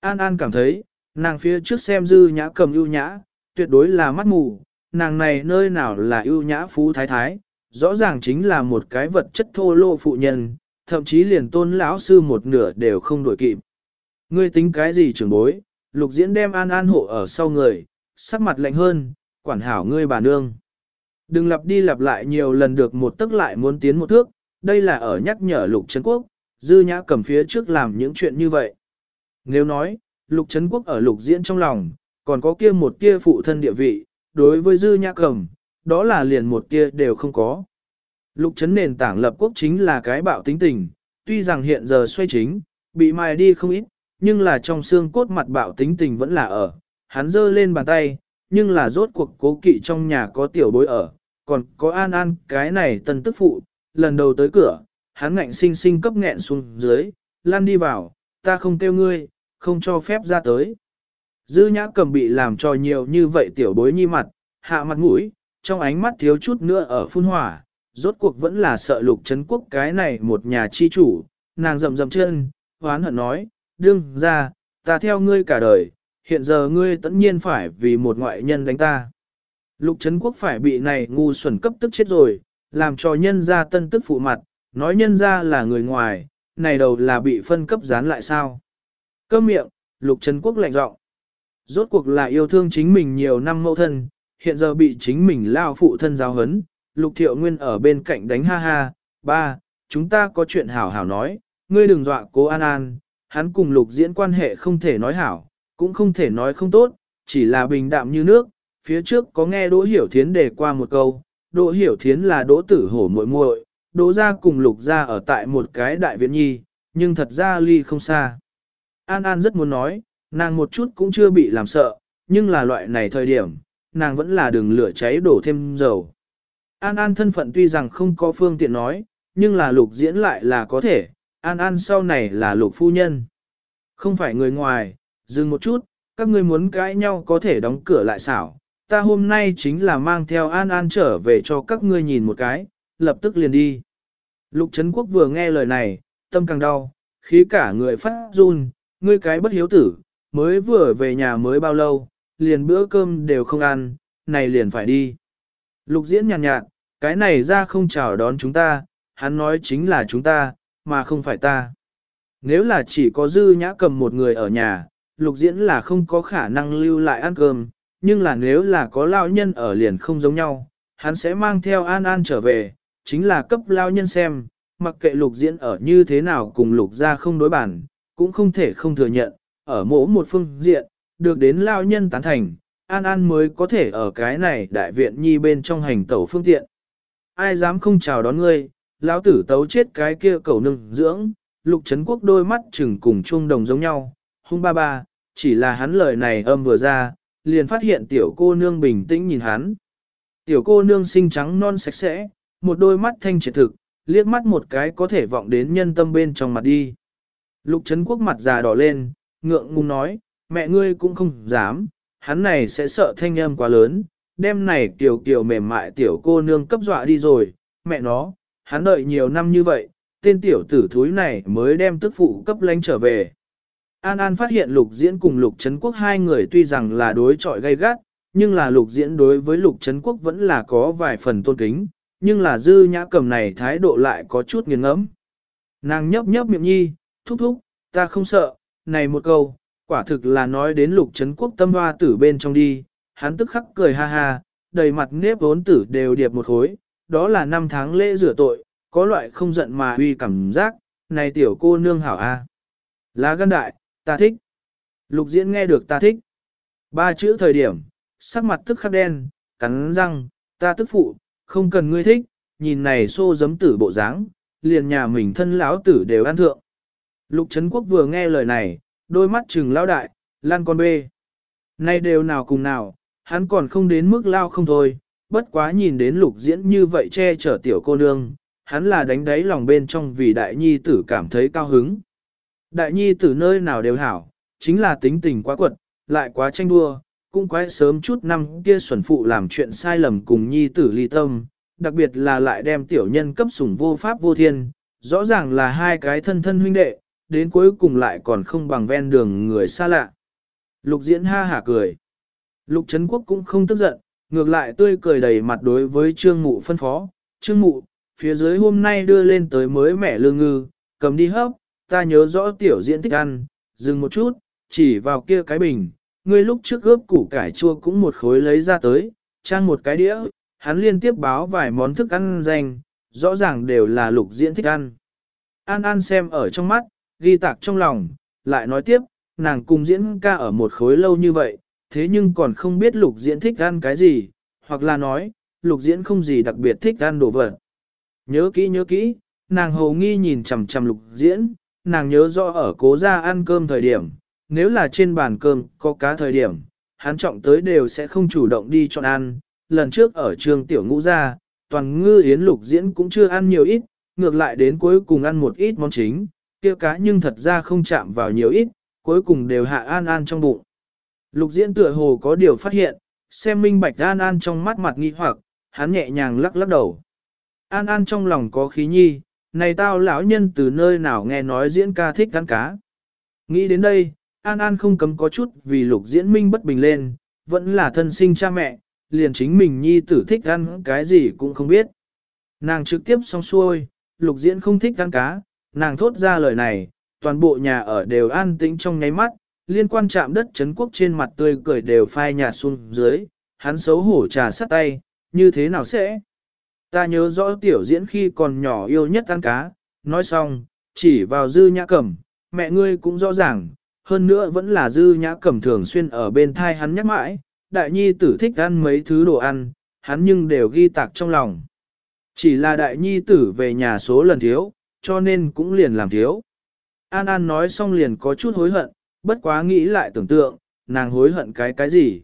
An An cảm thấy, nàng phía trước xem dư nhã cầm ưu nhã, tuyệt đối là mắt mù, nàng này nơi nào là ưu nhã phú thái thái, rõ ràng chính là một cái vật chất thô lô phụ nhân, thậm chí liền tôn lão sư một nửa đều không đổi kịp. Ngươi tính cái gì trưởng bối, lục diễn đem an an hộ ở sau người, sắc mặt lạnh hơn, quản hảo ngươi bà nương. Đừng lặp đi lặp lại nhiều lần được một tức lại muốn tiến một thước, đây là ở nhắc nhở lục Trấn quốc, dư nhã cầm phía trước làm những chuyện như vậy. Nếu nói, lục Trấn quốc ở lục diễn trong lòng, còn có kia một kia phụ thân địa vị, đối với dư nhã cầm, đó là liền một kia đều không có. Lục Trấn nền tảng lập quốc chính là cái bạo tính tình, tuy rằng hiện giờ xoay chính, bị mài đi không ít, nhưng là trong xương cốt mặt bạo tính tình vẫn là ở. Hắn giơ lên bàn tay, nhưng là rốt cuộc cố kỵ trong nhà có tiểu bối ở, còn có an an cái này tân tức phụ, lần đầu tới cửa, hắn ngạnh sinh sinh cấp nghẹn xuống dưới, lan đi vào, ta không kêu ngươi, không cho phép ra tới. Dư nhã cầm bị làm cho nhiều như vậy tiểu bối nhi mặt, hạ mặt mũi, trong ánh mắt thiếu chút nữa ở phun hỏa, rốt cuộc vẫn là sợ lục chấn quốc cái này một nhà chi chủ, nàng rầm rầm chân, hoán hận nói, đương ra, ta theo ngươi cả đời, hiện giờ ngươi tất nhiên phải vì một ngoại nhân đánh ta. Lục chấn quốc phải bị này ngu xuẩn cấp tức chết rồi, làm cho nhân ra tân tức phụ mặt, nói nhân ra là người ngoài, này đầu là bị phân cấp dán lại sao. Câm miệng, lục chấn quốc lạnh giọng Rốt cuộc là yêu thương chính mình nhiều năm mẫu thân, hiện giờ bị chính mình lao phụ thân giáo hấn, lục thiệu nguyên ở bên cạnh đánh ha ha, ba, chúng ta có chuyện hảo hảo nói, ngươi đừng dọa cố an an, hắn cùng lục diễn quan hệ không thể nói hảo, cũng không thể nói không tốt, chỉ là bình đạm như nước, phía trước có nghe Đỗ Hiểu Thiến đề qua một câu, Đỗ Hiểu Thiến là Đỗ Tử Hổ muội muội, Đỗ gia cùng Lục gia ở tại một cái đại viện nhi, nhưng thật ra ly không xa. An An rất muốn nói, nàng một chút cũng chưa bị làm sợ, nhưng là loại này thời điểm, nàng vẫn là đừng lửa cháy đổ thêm dầu. An An thân phận tuy rằng không có phương tiện nói, nhưng là lục diễn lại là có thể, An An sau này là lục phu nhân. Không phải người ngoài, dừng một chút, các ngươi muốn cãi nhau có thể đóng cửa lại xảo. Ta hôm nay chính là mang theo An An trở về cho các ngươi nhìn một cái, lập tức liền đi. Lục Trấn Quốc vừa nghe lời này, tâm càng đau, khí cả người phát run, ngươi cái bất hiếu tử, mới vừa về nhà mới bao lâu, liền bữa cơm đều không ăn, này liền phải đi. Lục diễn nhàn nhạt, nhạt, cái này ra không chào đón chúng ta, hắn nói chính là chúng ta, mà không phải ta. Nếu là chỉ có dư nhã cầm một người ở nhà, lục diễn là không có khả năng lưu lại ăn cơm, nhưng là nếu là có lao nhân ở liền không giống nhau, hắn sẽ mang theo an an trở về, chính là cấp lao nhân xem, mặc kệ lục diễn ở như thế nào cùng lục ra không đối bản, cũng không thể không thừa nhận, ở mỗi một phương diện, được đến lao nhân tán thành, an an mới có thể ở cái này đại viện nhi bên trong hành tẩu phương tiện. Ai dám không chào đón ngươi, lão tử tấu chết cái kia cầu nương dưỡng, lục chấn quốc đôi mắt chừng cùng chuông đồng giống nhau, hung ba ba, chỉ là hắn lời này âm vừa ra, liền phát hiện tiểu cô nương bình tĩnh nhìn hắn. Tiểu cô nương xinh trắng non sạch sẽ, một đôi mắt thanh triệt thực, liếc mắt một cái có thể vọng đến nhân tâm bên trong mặt đi. Lục chấn quốc mặt già đỏ lên, ngượng ngùng nói, mẹ ngươi cũng không dám, hắn này sẽ sợ thanh âm quá lớn, đêm này tiểu kiểu mềm mại tiểu cô nương cấp dọa đi rồi, mẹ nó, hắn đợi nhiều năm như vậy, tên tiểu tử thúi này mới đem tức phụ cấp lánh trở về. An An phát hiện lục diễn cùng lục Trấn quốc hai người tuy rằng là đối trọi gay gắt, nhưng là lục diễn đối với lục Trấn quốc vẫn là có vài phần tôn kính, nhưng là dư nhã cầm này thái độ lại có chút nghiêng ngẫm. Nàng nhấp nhấp miệng nhi, thúc thúc, ta không sợ, này một câu, quả thực là nói đến lục Trấn quốc tâm hoa tử bên trong đi, hắn tức khắc cười ha ha, đầy mặt nếp vốn tử đều điệp một khối, đó là năm tháng lễ rửa tội, có loại không giận mà uy cảm giác, này tiểu cô nương hảo a. Lá gan đại, ta thích. Lục diễn nghe được ta thích. Ba chữ thời điểm, sắc mặt tức khắc đen, cắn răng, ta tức phụ, không cần ngươi thích, nhìn này xô giấm tử bộ dáng, liền nhà mình thân lão tử đều ăn thượng. Lục Trấn Quốc vừa nghe lời này, đôi mắt trừng lão đại, lan con bê. Nay đều nào cùng nào, hắn còn không đến mức lao không thôi, bất quá nhìn đến lục diễn như vậy che chở tiểu cô nương, hắn là đánh đáy lòng bên trong vì đại nhi tử cảm thấy cao hứng. Đại nhi tử nơi nào đều hảo, chính là tính tình quá quật, lại quá tranh đua, cũng quái sớm chút năm kia xuẩn phụ làm chuyện sai lầm cùng nhi tử ly tâm, đặc biệt là lại đem tiểu nhân cấp sủng vô pháp vô thiên, rõ ràng là hai cái thân thân huynh đệ, đến cuối cùng lại còn không bằng ven đường người xa lạ. Lục diễn ha hả cười. Lục Trấn Quốc cũng không tức giận, ngược lại tươi cười đầy mặt đối với trương mụ phân phó. Trương mụ, phía dưới hôm nay đưa lên tới mới mẻ lương ngư, cầm đi hấp, ta nhớ rõ tiểu diễn thích ăn, dừng một chút, chỉ vào kia cái bình, ngươi lúc trước gớp củ cải chua cũng một khối lấy ra tới, trang một cái đĩa, hắn liên tiếp báo vài món thức ăn danh, rõ ràng đều là lục diễn thích ăn. An An xem ở trong mắt, ghi tạc trong lòng, lại nói tiếp, nàng cùng diễn ca ở một khối lâu như vậy, thế nhưng còn không biết lục diễn thích ăn cái gì, hoặc là nói, lục diễn không gì đặc biệt thích ăn đồ vật. Nhớ kỹ nhớ kỹ, nàng hầu nghi nhìn chằm chằm lục diễn, nàng nhớ rõ ở cố gia ăn cơm thời điểm, nếu là trên bàn cơm có cá thời điểm, hắn trọng tới đều sẽ không chủ động đi chọn ăn. Lần trước ở trường tiểu ngũ gia, toàn ngư yến lục diễn cũng chưa ăn nhiều ít, ngược lại đến cuối cùng ăn một ít món chính, kia cá nhưng thật ra không chạm vào nhiều ít, cuối cùng đều hạ an an trong bụng. Lục diễn tựa hồ có điều phát hiện, xem minh bạch an an trong mắt mặt nghi hoặc, hắn nhẹ nhàng lắc lắc đầu. An an trong lòng có khí nhi, này tao lão nhân từ nơi nào nghe nói diễn ca thích ăn cá. Nghĩ đến đây, An An không cấm có chút vì lục diễn minh bất bình lên, vẫn là thân sinh cha mẹ, liền chính mình nhi tử thích ăn cái gì cũng không biết. Nàng trực tiếp xong xuôi, lục diễn không thích ăn cá, nàng thốt ra lời này, toàn bộ nhà ở đều an tĩnh trong nháy mắt, liên quan chạm đất chấn quốc trên mặt tươi cười đều phai nhạt xuống dưới, hắn xấu hổ trà sắt tay, như thế nào sẽ? Ta nhớ rõ tiểu diễn khi còn nhỏ yêu nhất ăn cá, nói xong, chỉ vào dư nhã cẩm, mẹ ngươi cũng rõ ràng, hơn nữa vẫn là dư nhã cẩm thường xuyên ở bên thai hắn nhắc mãi, đại nhi tử thích ăn mấy thứ đồ ăn, hắn nhưng đều ghi tạc trong lòng. Chỉ là đại nhi tử về nhà số lần thiếu, cho nên cũng liền làm thiếu. An An nói xong liền có chút hối hận, bất quá nghĩ lại tưởng tượng, nàng hối hận cái cái gì.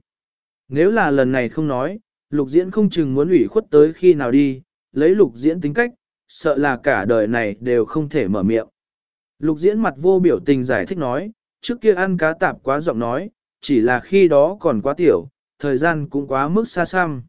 Nếu là lần này không nói, lục diễn không chừng muốn ủy khuất tới khi nào đi, lấy lục diễn tính cách, sợ là cả đời này đều không thể mở miệng. Lục diễn mặt vô biểu tình giải thích nói, trước kia ăn cá tạp quá giọng nói, chỉ là khi đó còn quá tiểu, thời gian cũng quá mức xa xăm.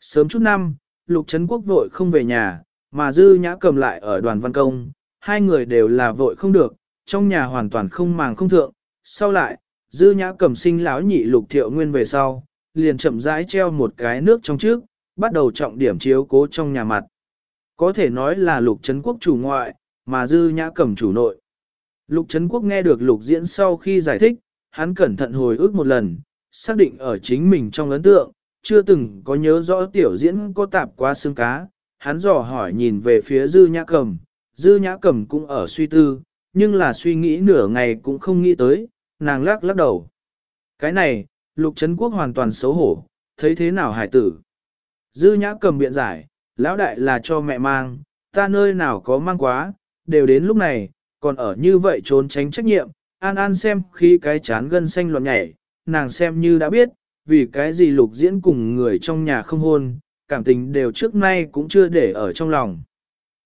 Sớm chút năm, lục trấn quốc vội không về nhà, mà dư nhã cầm lại ở đoàn văn công, hai người đều là vội không được, trong nhà hoàn toàn không màng không thượng. Sau lại, dư nhã cầm sinh lão nhị lục thiệu nguyên về sau, liền chậm rãi treo một cái nước trong trước, bắt đầu trọng điểm chiếu cố trong nhà mặt. Có thể nói là lục trấn quốc chủ ngoại, mà dư nhã cầm chủ nội. Lục trấn quốc nghe được lục diễn sau khi giải thích, hắn cẩn thận hồi ức một lần, xác định ở chính mình trong ấn tượng, chưa từng có nhớ rõ tiểu diễn có tạp qua xương cá. Hắn dò hỏi nhìn về phía dư nhã cầm, dư nhã cầm cũng ở suy tư, nhưng là suy nghĩ nửa ngày cũng không nghĩ tới, nàng lắc lắc đầu. Cái này, lục trấn quốc hoàn toàn xấu hổ, thấy thế nào hải tử. Dư nhã cầm biện giải, lão đại là cho mẹ mang, ta nơi nào có mang quá, đều đến lúc này, còn ở như vậy trốn tránh trách nhiệm, an an xem khi cái chán gân xanh loạn nhảy, nàng xem như đã biết, vì cái gì lục diễn cùng người trong nhà không hôn, cảm tình đều trước nay cũng chưa để ở trong lòng.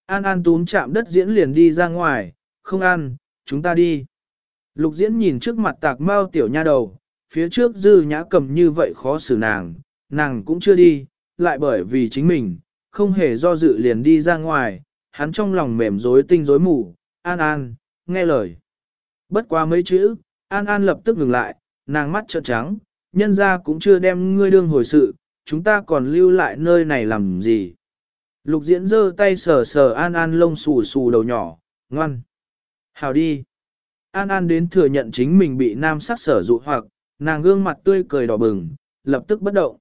An An túm chạm đất diễn liền đi ra ngoài, không ăn, chúng ta đi. Lục diễn nhìn trước mặt tạc mau tiểu nha đầu, phía trước dư nhã cầm như vậy khó xử nàng, nàng cũng chưa đi, lại bởi vì chính mình, không hề do dự liền đi ra ngoài, hắn trong lòng mềm rối tinh rối mù, An An, nghe lời. Bất qua mấy chữ, An An lập tức ngừng lại, nàng mắt trợn trắng, nhân ra cũng chưa đem ngươi đương hồi sự, chúng ta còn lưu lại nơi này làm gì. Lục diễn giơ tay sờ sờ An An lông xù xù đầu nhỏ, ngoan. Hào đi. An An đến thừa nhận chính mình bị nam sắc sở dụ hoặc, nàng gương mặt tươi cười đỏ bừng, lập tức bất động.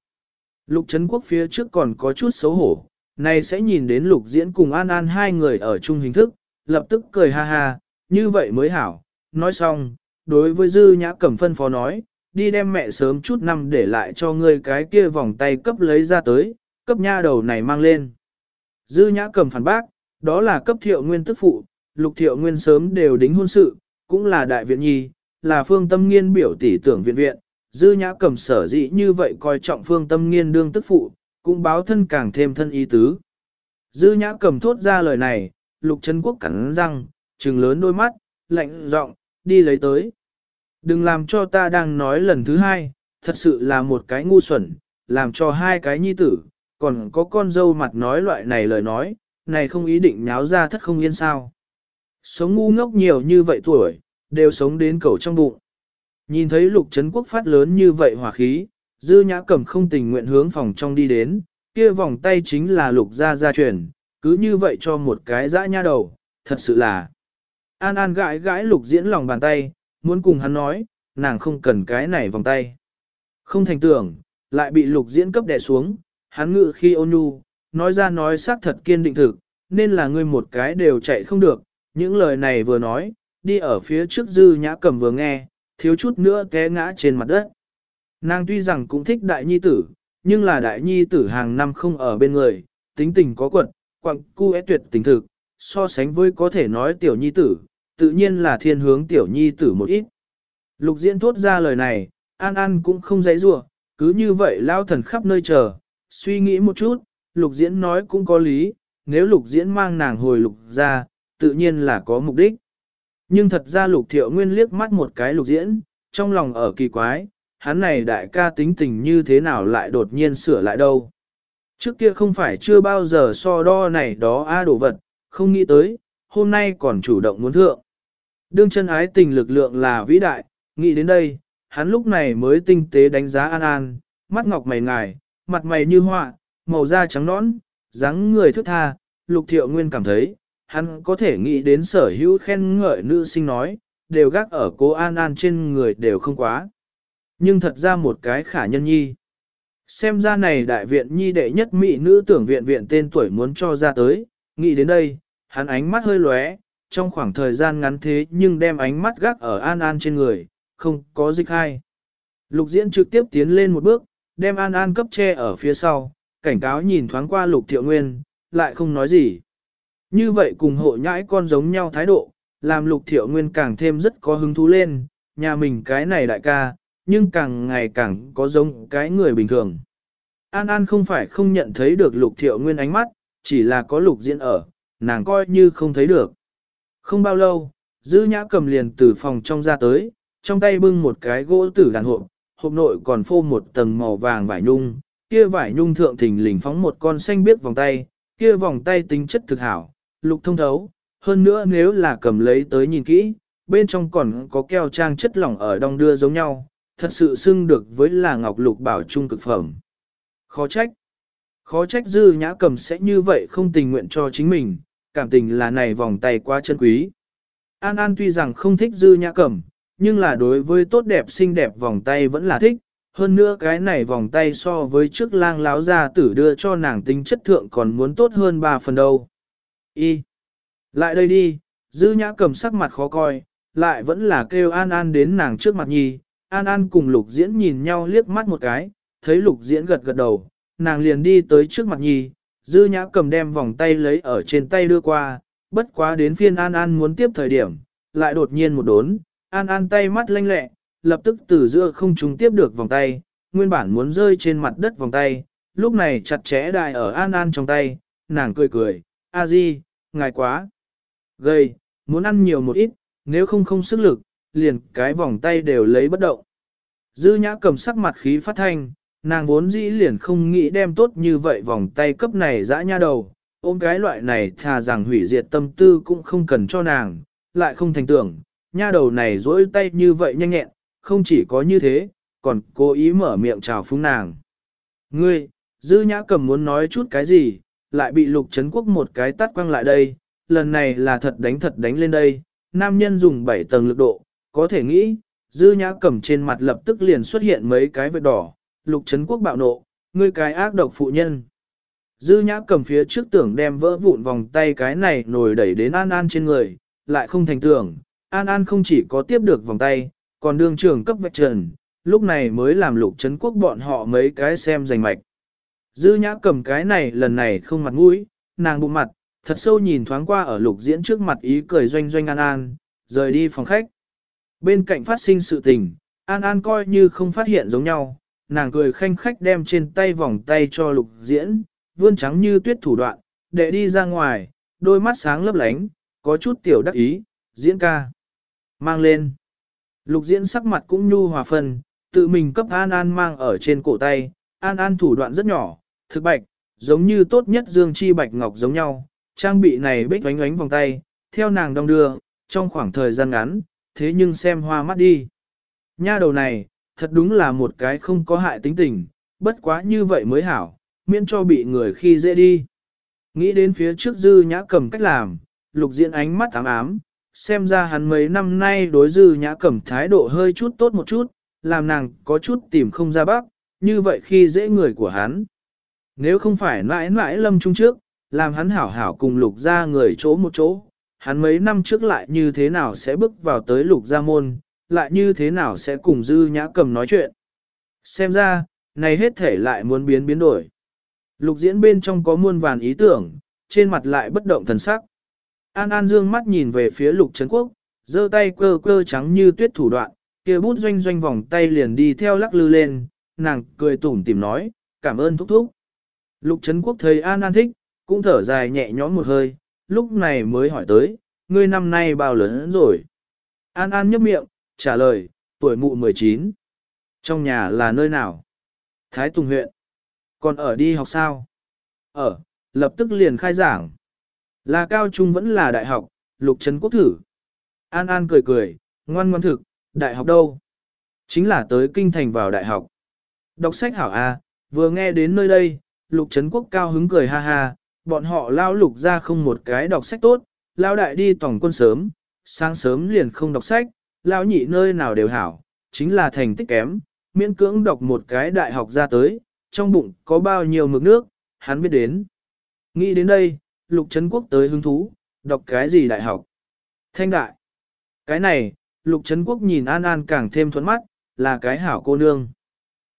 Lục Trấn Quốc phía trước còn có chút xấu hổ, này sẽ nhìn đến lục diễn cùng An An hai người ở chung hình thức, lập tức cười ha ha, như vậy mới hảo. Nói xong, đối với Dư Nhã Cẩm phân phó nói, đi đem mẹ sớm chút năm để lại cho ngươi cái kia vòng tay cấp lấy ra tới, cấp nha đầu này mang lên. Dư Nhã Cẩm phản bác, đó là cấp thiệu nguyên tức phụ, lục thiệu nguyên sớm đều đính hôn sự, cũng là đại viện nhi, là phương tâm nghiên biểu tỷ tưởng viện viện, dư nhã cầm sở dĩ như vậy coi trọng phương tâm nghiên đương tức phụ, cũng báo thân càng thêm thân ý tứ. Dư nhã cầm thốt ra lời này, lục chân quốc cắn răng, trừng lớn đôi mắt, lạnh giọng đi lấy tới. Đừng làm cho ta đang nói lần thứ hai, thật sự là một cái ngu xuẩn, làm cho hai cái nhi tử, còn có con dâu mặt nói loại này lời nói, này không ý định nháo ra thất không yên sao. Sống ngu ngốc nhiều như vậy tuổi, đều sống đến cầu trong bụng. Nhìn thấy lục trấn quốc phát lớn như vậy hỏa khí, dư nhã cầm không tình nguyện hướng phòng trong đi đến, kia vòng tay chính là lục gia gia truyền, cứ như vậy cho một cái dã nha đầu, thật sự là. An An gãi gãi lục diễn lòng bàn tay, muốn cùng hắn nói, nàng không cần cái này vòng tay. Không thành tưởng, lại bị lục diễn cấp đè xuống, hắn ngự khi ôn nhu, nói ra nói xác thật kiên định thực, nên là ngươi một cái đều chạy không được, những lời này vừa nói, đi ở phía trước dư nhã cầm vừa nghe, thiếu chút nữa té ngã trên mặt đất. Nàng tuy rằng cũng thích đại nhi tử, nhưng là đại nhi tử hàng năm không ở bên người, tính tình có quật, quặng cu é tuyệt tình thực, so sánh với có thể nói tiểu nhi tử, tự nhiên là thiên hướng tiểu nhi tử một ít. Lục diễn thốt ra lời này, An An cũng không dãy rủa cứ như vậy lao thần khắp nơi chờ, suy nghĩ một chút, lục diễn nói cũng có lý, nếu lục diễn mang nàng hồi lục ra, tự nhiên là có mục đích. Nhưng thật ra lục thiệu nguyên liếc mắt một cái lục diễn, trong lòng ở kỳ quái, hắn này đại ca tính tình như thế nào lại đột nhiên sửa lại đâu. Trước kia không phải chưa bao giờ so đo này đó a đồ vật, không nghĩ tới, hôm nay còn chủ động muốn thượng. Đương chân ái tình lực lượng là vĩ đại, nghĩ đến đây, hắn lúc này mới tinh tế đánh giá An An, mắt ngọc mày ngài, mặt mày như họa, màu da trắng nõn, dáng người thức tha, lục thiệu nguyên cảm thấy, hắn có thể nghĩ đến sở hữu khen ngợi nữ sinh nói, đều gác ở cố An An trên người đều không quá. Nhưng thật ra một cái khả nhân nhi. Xem ra này đại viện nhi đệ nhất mỹ nữ tưởng viện viện tên tuổi muốn cho ra tới, nghĩ đến đây, hắn ánh mắt hơi lóe, trong khoảng thời gian ngắn thế nhưng đem ánh mắt gác ở An An trên người, không có dịch hay. Lục diễn trực tiếp tiến lên một bước, đem An An cấp che ở phía sau, cảnh cáo nhìn thoáng qua lục thiệu nguyên, lại không nói gì. Như vậy cùng hộ nhãi con giống nhau thái độ, làm lục thiệu nguyên càng thêm rất có hứng thú lên, nhà mình cái này đại ca, nhưng càng ngày càng có giống cái người bình thường. An An không phải không nhận thấy được lục thiệu nguyên ánh mắt, chỉ là có lục diễn ở, nàng coi như không thấy được. Không bao lâu, dư nhã cầm liền từ phòng trong ra tới, trong tay bưng một cái gỗ tử đàn hộp, hộp nội còn phô một tầng màu vàng vải nhung, kia vải nhung thượng thình lình phóng một con xanh biếc vòng tay, kia vòng tay tính chất thực hảo, lục thông thấu, hơn nữa nếu là cầm lấy tới nhìn kỹ, bên trong còn có keo trang chất lỏng ở đong đưa giống nhau, thật sự xưng được với là ngọc lục bảo trung cực phẩm. Khó trách. Khó trách dư nhã cầm sẽ như vậy không tình nguyện cho chính mình, cảm tình là này vòng tay quá chân quý. An An tuy rằng không thích dư nhã cầm, nhưng là đối với tốt đẹp xinh đẹp vòng tay vẫn là thích. Hơn nữa cái này vòng tay so với trước lang láo ra tử đưa cho nàng tính chất thượng còn muốn tốt hơn ba phần đâu. Y. Lại đây đi, dư nhã cầm sắc mặt khó coi, lại vẫn là kêu An An đến nàng trước mặt nhi. An An cùng lục diễn nhìn nhau liếc mắt một cái, thấy lục diễn gật gật đầu, nàng liền đi tới trước mặt nhi, dư nhã cầm đem vòng tay lấy ở trên tay đưa qua, bất quá đến phiên An An muốn tiếp thời điểm, lại đột nhiên một đốn, An An tay mắt lanh lẹ, lập tức từ giữa không trung tiếp được vòng tay, nguyên bản muốn rơi trên mặt đất vòng tay, lúc này chặt chẽ đài ở An An trong tay, nàng cười cười, a di, ngài quá. Gầy, muốn ăn nhiều một ít, nếu không không sức lực, liền cái vòng tay đều lấy bất động. Dư nhã cầm sắc mặt khí phát thanh, nàng vốn dĩ liền không nghĩ đem tốt như vậy vòng tay cấp này dã nha đầu, ôm cái loại này thà rằng hủy diệt tâm tư cũng không cần cho nàng, lại không thành tưởng, nha đầu này dỗi tay như vậy nhanh nhẹn, không chỉ có như thế, còn cố ý mở miệng chào phúng nàng. Ngươi, dư nhã cầm muốn nói chút cái gì, lại bị lục chấn quốc một cái tắt quăng lại đây, lần này là thật đánh thật đánh lên đây, nam nhân dùng 7 tầng lực độ, có thể nghĩ, dư nhã cầm trên mặt lập tức liền xuất hiện mấy cái vết đỏ, lục chấn quốc bạo nộ, ngươi cái ác độc phụ nhân. Dư nhã cầm phía trước tưởng đem vỡ vụn vòng tay cái này nổi đẩy đến An An trên người, lại không thành tưởng, An An không chỉ có tiếp được vòng tay, còn đương trường cấp vạch trần, lúc này mới làm lục chấn quốc bọn họ mấy cái xem giành mạch. Dư nhã cầm cái này lần này không mặt mũi, nàng bụng mặt, thật sâu nhìn thoáng qua ở lục diễn trước mặt ý cười doanh doanh An An, rời đi phòng khách. Bên cạnh phát sinh sự tình, An An coi như không phát hiện giống nhau, nàng cười khanh khách đem trên tay vòng tay cho lục diễn, vươn trắng như tuyết thủ đoạn, để đi ra ngoài, đôi mắt sáng lấp lánh, có chút tiểu đắc ý, diễn ca. Mang lên. Lục diễn sắc mặt cũng nhu hòa phần, tự mình cấp An An mang ở trên cổ tay, An An thủ đoạn rất nhỏ, thực bạch, giống như tốt nhất dương chi bạch ngọc giống nhau, trang bị này bích oánh oánh vòng tay, theo nàng đong đưa, trong khoảng thời gian ngắn, thế nhưng xem hoa mắt đi. Nha đầu này, thật đúng là một cái không có hại tính tình, bất quá như vậy mới hảo, miễn cho bị người khi dễ đi. Nghĩ đến phía trước dư nhã cầm cách làm, lục diện ánh mắt ám ám, xem ra hắn mấy năm nay đối dư nhã cầm thái độ hơi chút tốt một chút, làm nàng có chút tìm không ra bác, như vậy khi dễ người của hắn. Nếu không phải mãi mãi lâm trung trước, làm hắn hảo hảo cùng lục ra người chỗ một chỗ, hắn mấy năm trước lại như thế nào sẽ bước vào tới lục gia môn, lại như thế nào sẽ cùng dư nhã cầm nói chuyện. Xem ra, này hết thể lại muốn biến biến đổi. Lục diễn bên trong có muôn vàn ý tưởng, trên mặt lại bất động thần sắc. An An dương mắt nhìn về phía lục Trấn quốc, giơ tay cơ cơ trắng như tuyết thủ đoạn, kia bút doanh doanh vòng tay liền đi theo lắc lư lên, nàng cười tủm tìm nói, cảm ơn thúc thúc. Lục Trấn quốc thấy An An thích, cũng thở dài nhẹ nhõm một hơi, lúc này mới hỏi tới, ngươi năm nay bao lớn rồi? An An nhấp miệng, trả lời, tuổi mụ 19. Trong nhà là nơi nào? Thái Tùng huyện. Còn ở đi học sao? Ở, lập tức liền khai giảng. Là cao trung vẫn là đại học, lục trấn quốc thử. An An cười cười, ngoan ngoan thực, đại học đâu? Chính là tới kinh thành vào đại học. Đọc sách hảo A, vừa nghe đến nơi đây, lục trấn quốc cao hứng cười ha ha, bọn họ lao lục ra không một cái đọc sách tốt, lao đại đi tổng quân sớm, sáng sớm liền không đọc sách, lao nhị nơi nào đều hảo, chính là thành tích kém, miễn cưỡng đọc một cái đại học ra tới, trong bụng có bao nhiêu mực nước, hắn biết đến. Nghĩ đến đây, lục trấn quốc tới hứng thú, đọc cái gì đại học? Thanh đại. Cái này, lục trấn quốc nhìn An An càng thêm thuẫn mắt, là cái hảo cô nương.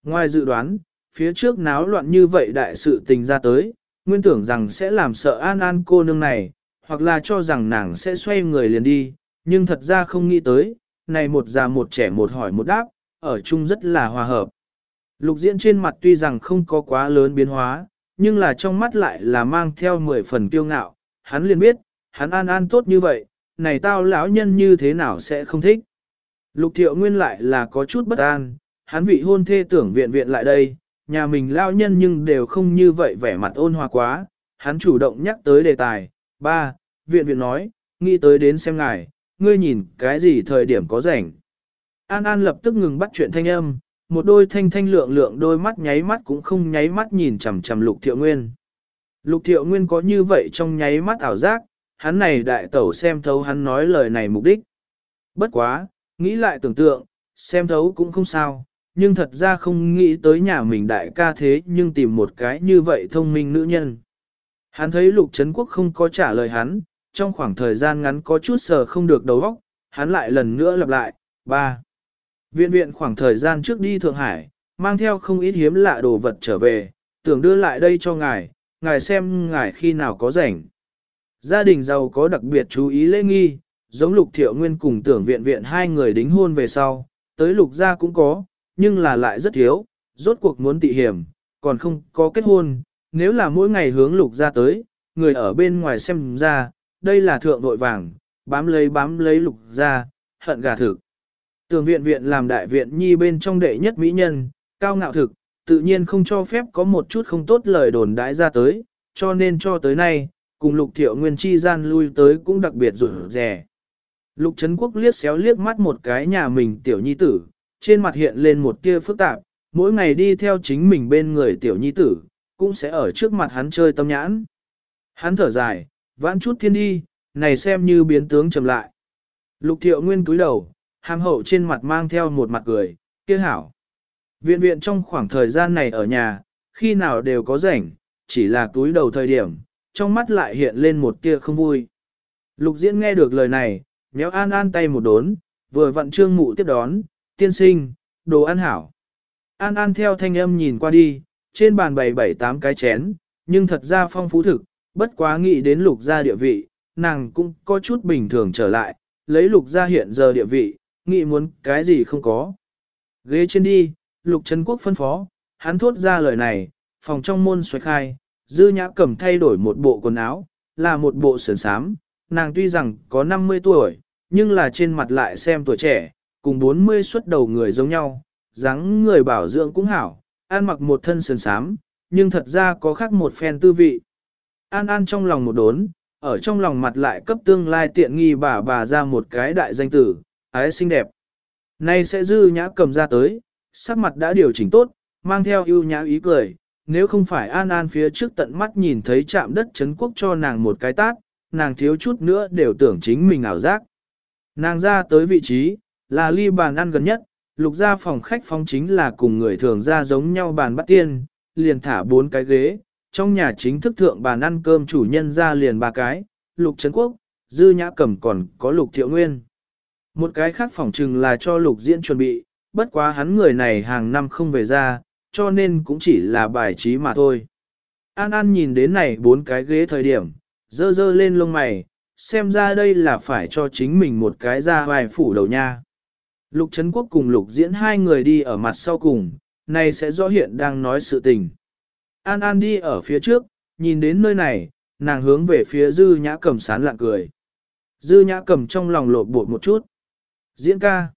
Ngoài dự đoán, phía trước náo loạn như vậy đại sự tình ra tới, nguyên tưởng rằng sẽ làm sợ An An cô nương này, hoặc là cho rằng nàng sẽ xoay người liền đi, nhưng thật ra không nghĩ tới, này một già một trẻ một hỏi một đáp, ở chung rất là hòa hợp. Lục diễn trên mặt tuy rằng không có quá lớn biến hóa, nhưng là trong mắt lại là mang theo mười phần kiêu ngạo, hắn liền biết, hắn an an tốt như vậy, này tao lão nhân như thế nào sẽ không thích. Lục thiệu nguyên lại là có chút bất an, hắn vị hôn thê tưởng viện viện lại đây, nhà mình lao nhân nhưng đều không như vậy vẻ mặt ôn hòa quá, hắn chủ động nhắc tới đề tài, ba, viện viện nói, nghĩ tới đến xem ngài, ngươi nhìn cái gì thời điểm có rảnh. An An lập tức ngừng bắt chuyện thanh âm, một đôi thanh thanh lượng lượng đôi mắt nháy mắt cũng không nháy mắt nhìn chằm chằm lục thiệu nguyên. Lục thiệu nguyên có như vậy trong nháy mắt ảo giác, hắn này đại tẩu xem thấu hắn nói lời này mục đích. Bất quá, nghĩ lại tưởng tượng, xem thấu cũng không sao, nhưng thật ra không nghĩ tới nhà mình đại ca thế nhưng tìm một cái như vậy thông minh nữ nhân. Hắn thấy lục Trấn quốc không có trả lời hắn, trong khoảng thời gian ngắn có chút sờ không được đầu óc, hắn lại lần nữa lặp lại, ba. Viện viện khoảng thời gian trước đi Thượng Hải, mang theo không ít hiếm lạ đồ vật trở về, tưởng đưa lại đây cho ngài, ngài xem ngài khi nào có rảnh. Gia đình giàu có đặc biệt chú ý lễ nghi, giống lục thiệu nguyên cùng tưởng viện viện hai người đính hôn về sau, tới lục gia cũng có, nhưng là lại rất thiếu, rốt cuộc muốn tị hiểm, còn không có kết hôn, nếu là mỗi ngày hướng lục gia tới, người ở bên ngoài xem ra, đây là thượng đội vàng, bám lấy bám lấy lục gia, hận gà thực. Tường viện viện làm đại viện nhi bên trong đệ nhất mỹ nhân, cao ngạo thực, tự nhiên không cho phép có một chút không tốt lời đồn đãi ra tới, cho nên cho tới nay, cùng lục thiệu nguyên chi gian lui tới cũng đặc biệt rủi rẻ. Lục Trấn Quốc liếc xéo liếc mắt một cái nhà mình tiểu nhi tử, trên mặt hiện lên một tia phức tạp, mỗi ngày đi theo chính mình bên người tiểu nhi tử, cũng sẽ ở trước mặt hắn chơi tâm nhãn. Hắn thở dài, vãn chút thiên đi, này xem như biến tướng trầm lại. Lục thiệu nguyên cúi đầu, hàm hậu trên mặt mang theo một mặt cười, kia hảo. Viện viện trong khoảng thời gian này ở nhà, khi nào đều có rảnh, chỉ là túi đầu thời điểm, trong mắt lại hiện lên một tia không vui. Lục diễn nghe được lời này, méo an an tay một đốn, vừa vặn trương mụ tiếp đón, tiên sinh, đồ ăn hảo. An an theo thanh âm nhìn qua đi, trên bàn bày bảy tám cái chén, nhưng thật ra phong phú thực, bất quá nghĩ đến lục gia địa vị, nàng cũng có chút bình thường trở lại, lấy lục gia hiện giờ địa vị, nghĩ muốn cái gì không có. Ghế trên đi, Lục Trấn Quốc phân phó, hắn thốt ra lời này, phòng trong môn xoay khai, dư nhã cầm thay đổi một bộ quần áo, là một bộ sườn sám, nàng tuy rằng có 50 tuổi, nhưng là trên mặt lại xem tuổi trẻ, cùng 40 xuất đầu người giống nhau, dáng người bảo dưỡng cũng hảo, ăn mặc một thân sườn sám, nhưng thật ra có khác một phen tư vị. An An trong lòng một đốn, ở trong lòng mặt lại cấp tương lai tiện nghi bà bà ra một cái đại danh tử, ái xinh đẹp. Nay sẽ dư nhã cầm ra tới, sắc mặt đã điều chỉnh tốt, mang theo ưu nhã ý cười, nếu không phải An An phía trước tận mắt nhìn thấy chạm đất chấn quốc cho nàng một cái tát, nàng thiếu chút nữa đều tưởng chính mình ảo giác. Nàng ra tới vị trí, là ly bàn ăn gần nhất, lục ra phòng khách phóng chính là cùng người thường ra giống nhau bàn bắt tiên, liền thả bốn cái ghế, trong nhà chính thức thượng bàn ăn cơm chủ nhân ra liền ba cái, lục trấn quốc, dư nhã cẩm còn có lục thiệu nguyên. Một cái khác phòng trừng là cho lục diễn chuẩn bị, bất quá hắn người này hàng năm không về ra, cho nên cũng chỉ là bài trí mà thôi. An An nhìn đến này bốn cái ghế thời điểm, dơ dơ lên lông mày, xem ra đây là phải cho chính mình một cái ra vài phủ đầu nha. Lục Trấn Quốc cùng Lục Diễn hai người đi ở mặt sau cùng, này sẽ rõ hiện đang nói sự tình. An An đi ở phía trước, nhìn đến nơi này, nàng hướng về phía Dư Nhã Cầm sán lạng cười. Dư Nhã Cầm trong lòng lột bột một chút. Diễn ca.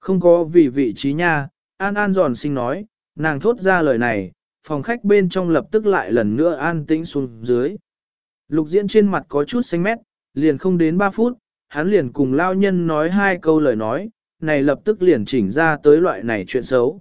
Không có vì vị trí nha, An An giòn xinh nói, nàng thốt ra lời này, phòng khách bên trong lập tức lại lần nữa an tĩnh xuống dưới. Lục diễn trên mặt có chút xanh mét, liền không đến 3 phút, hắn liền cùng lao nhân nói hai câu lời nói, này lập tức liền chỉnh ra tới loại này chuyện xấu.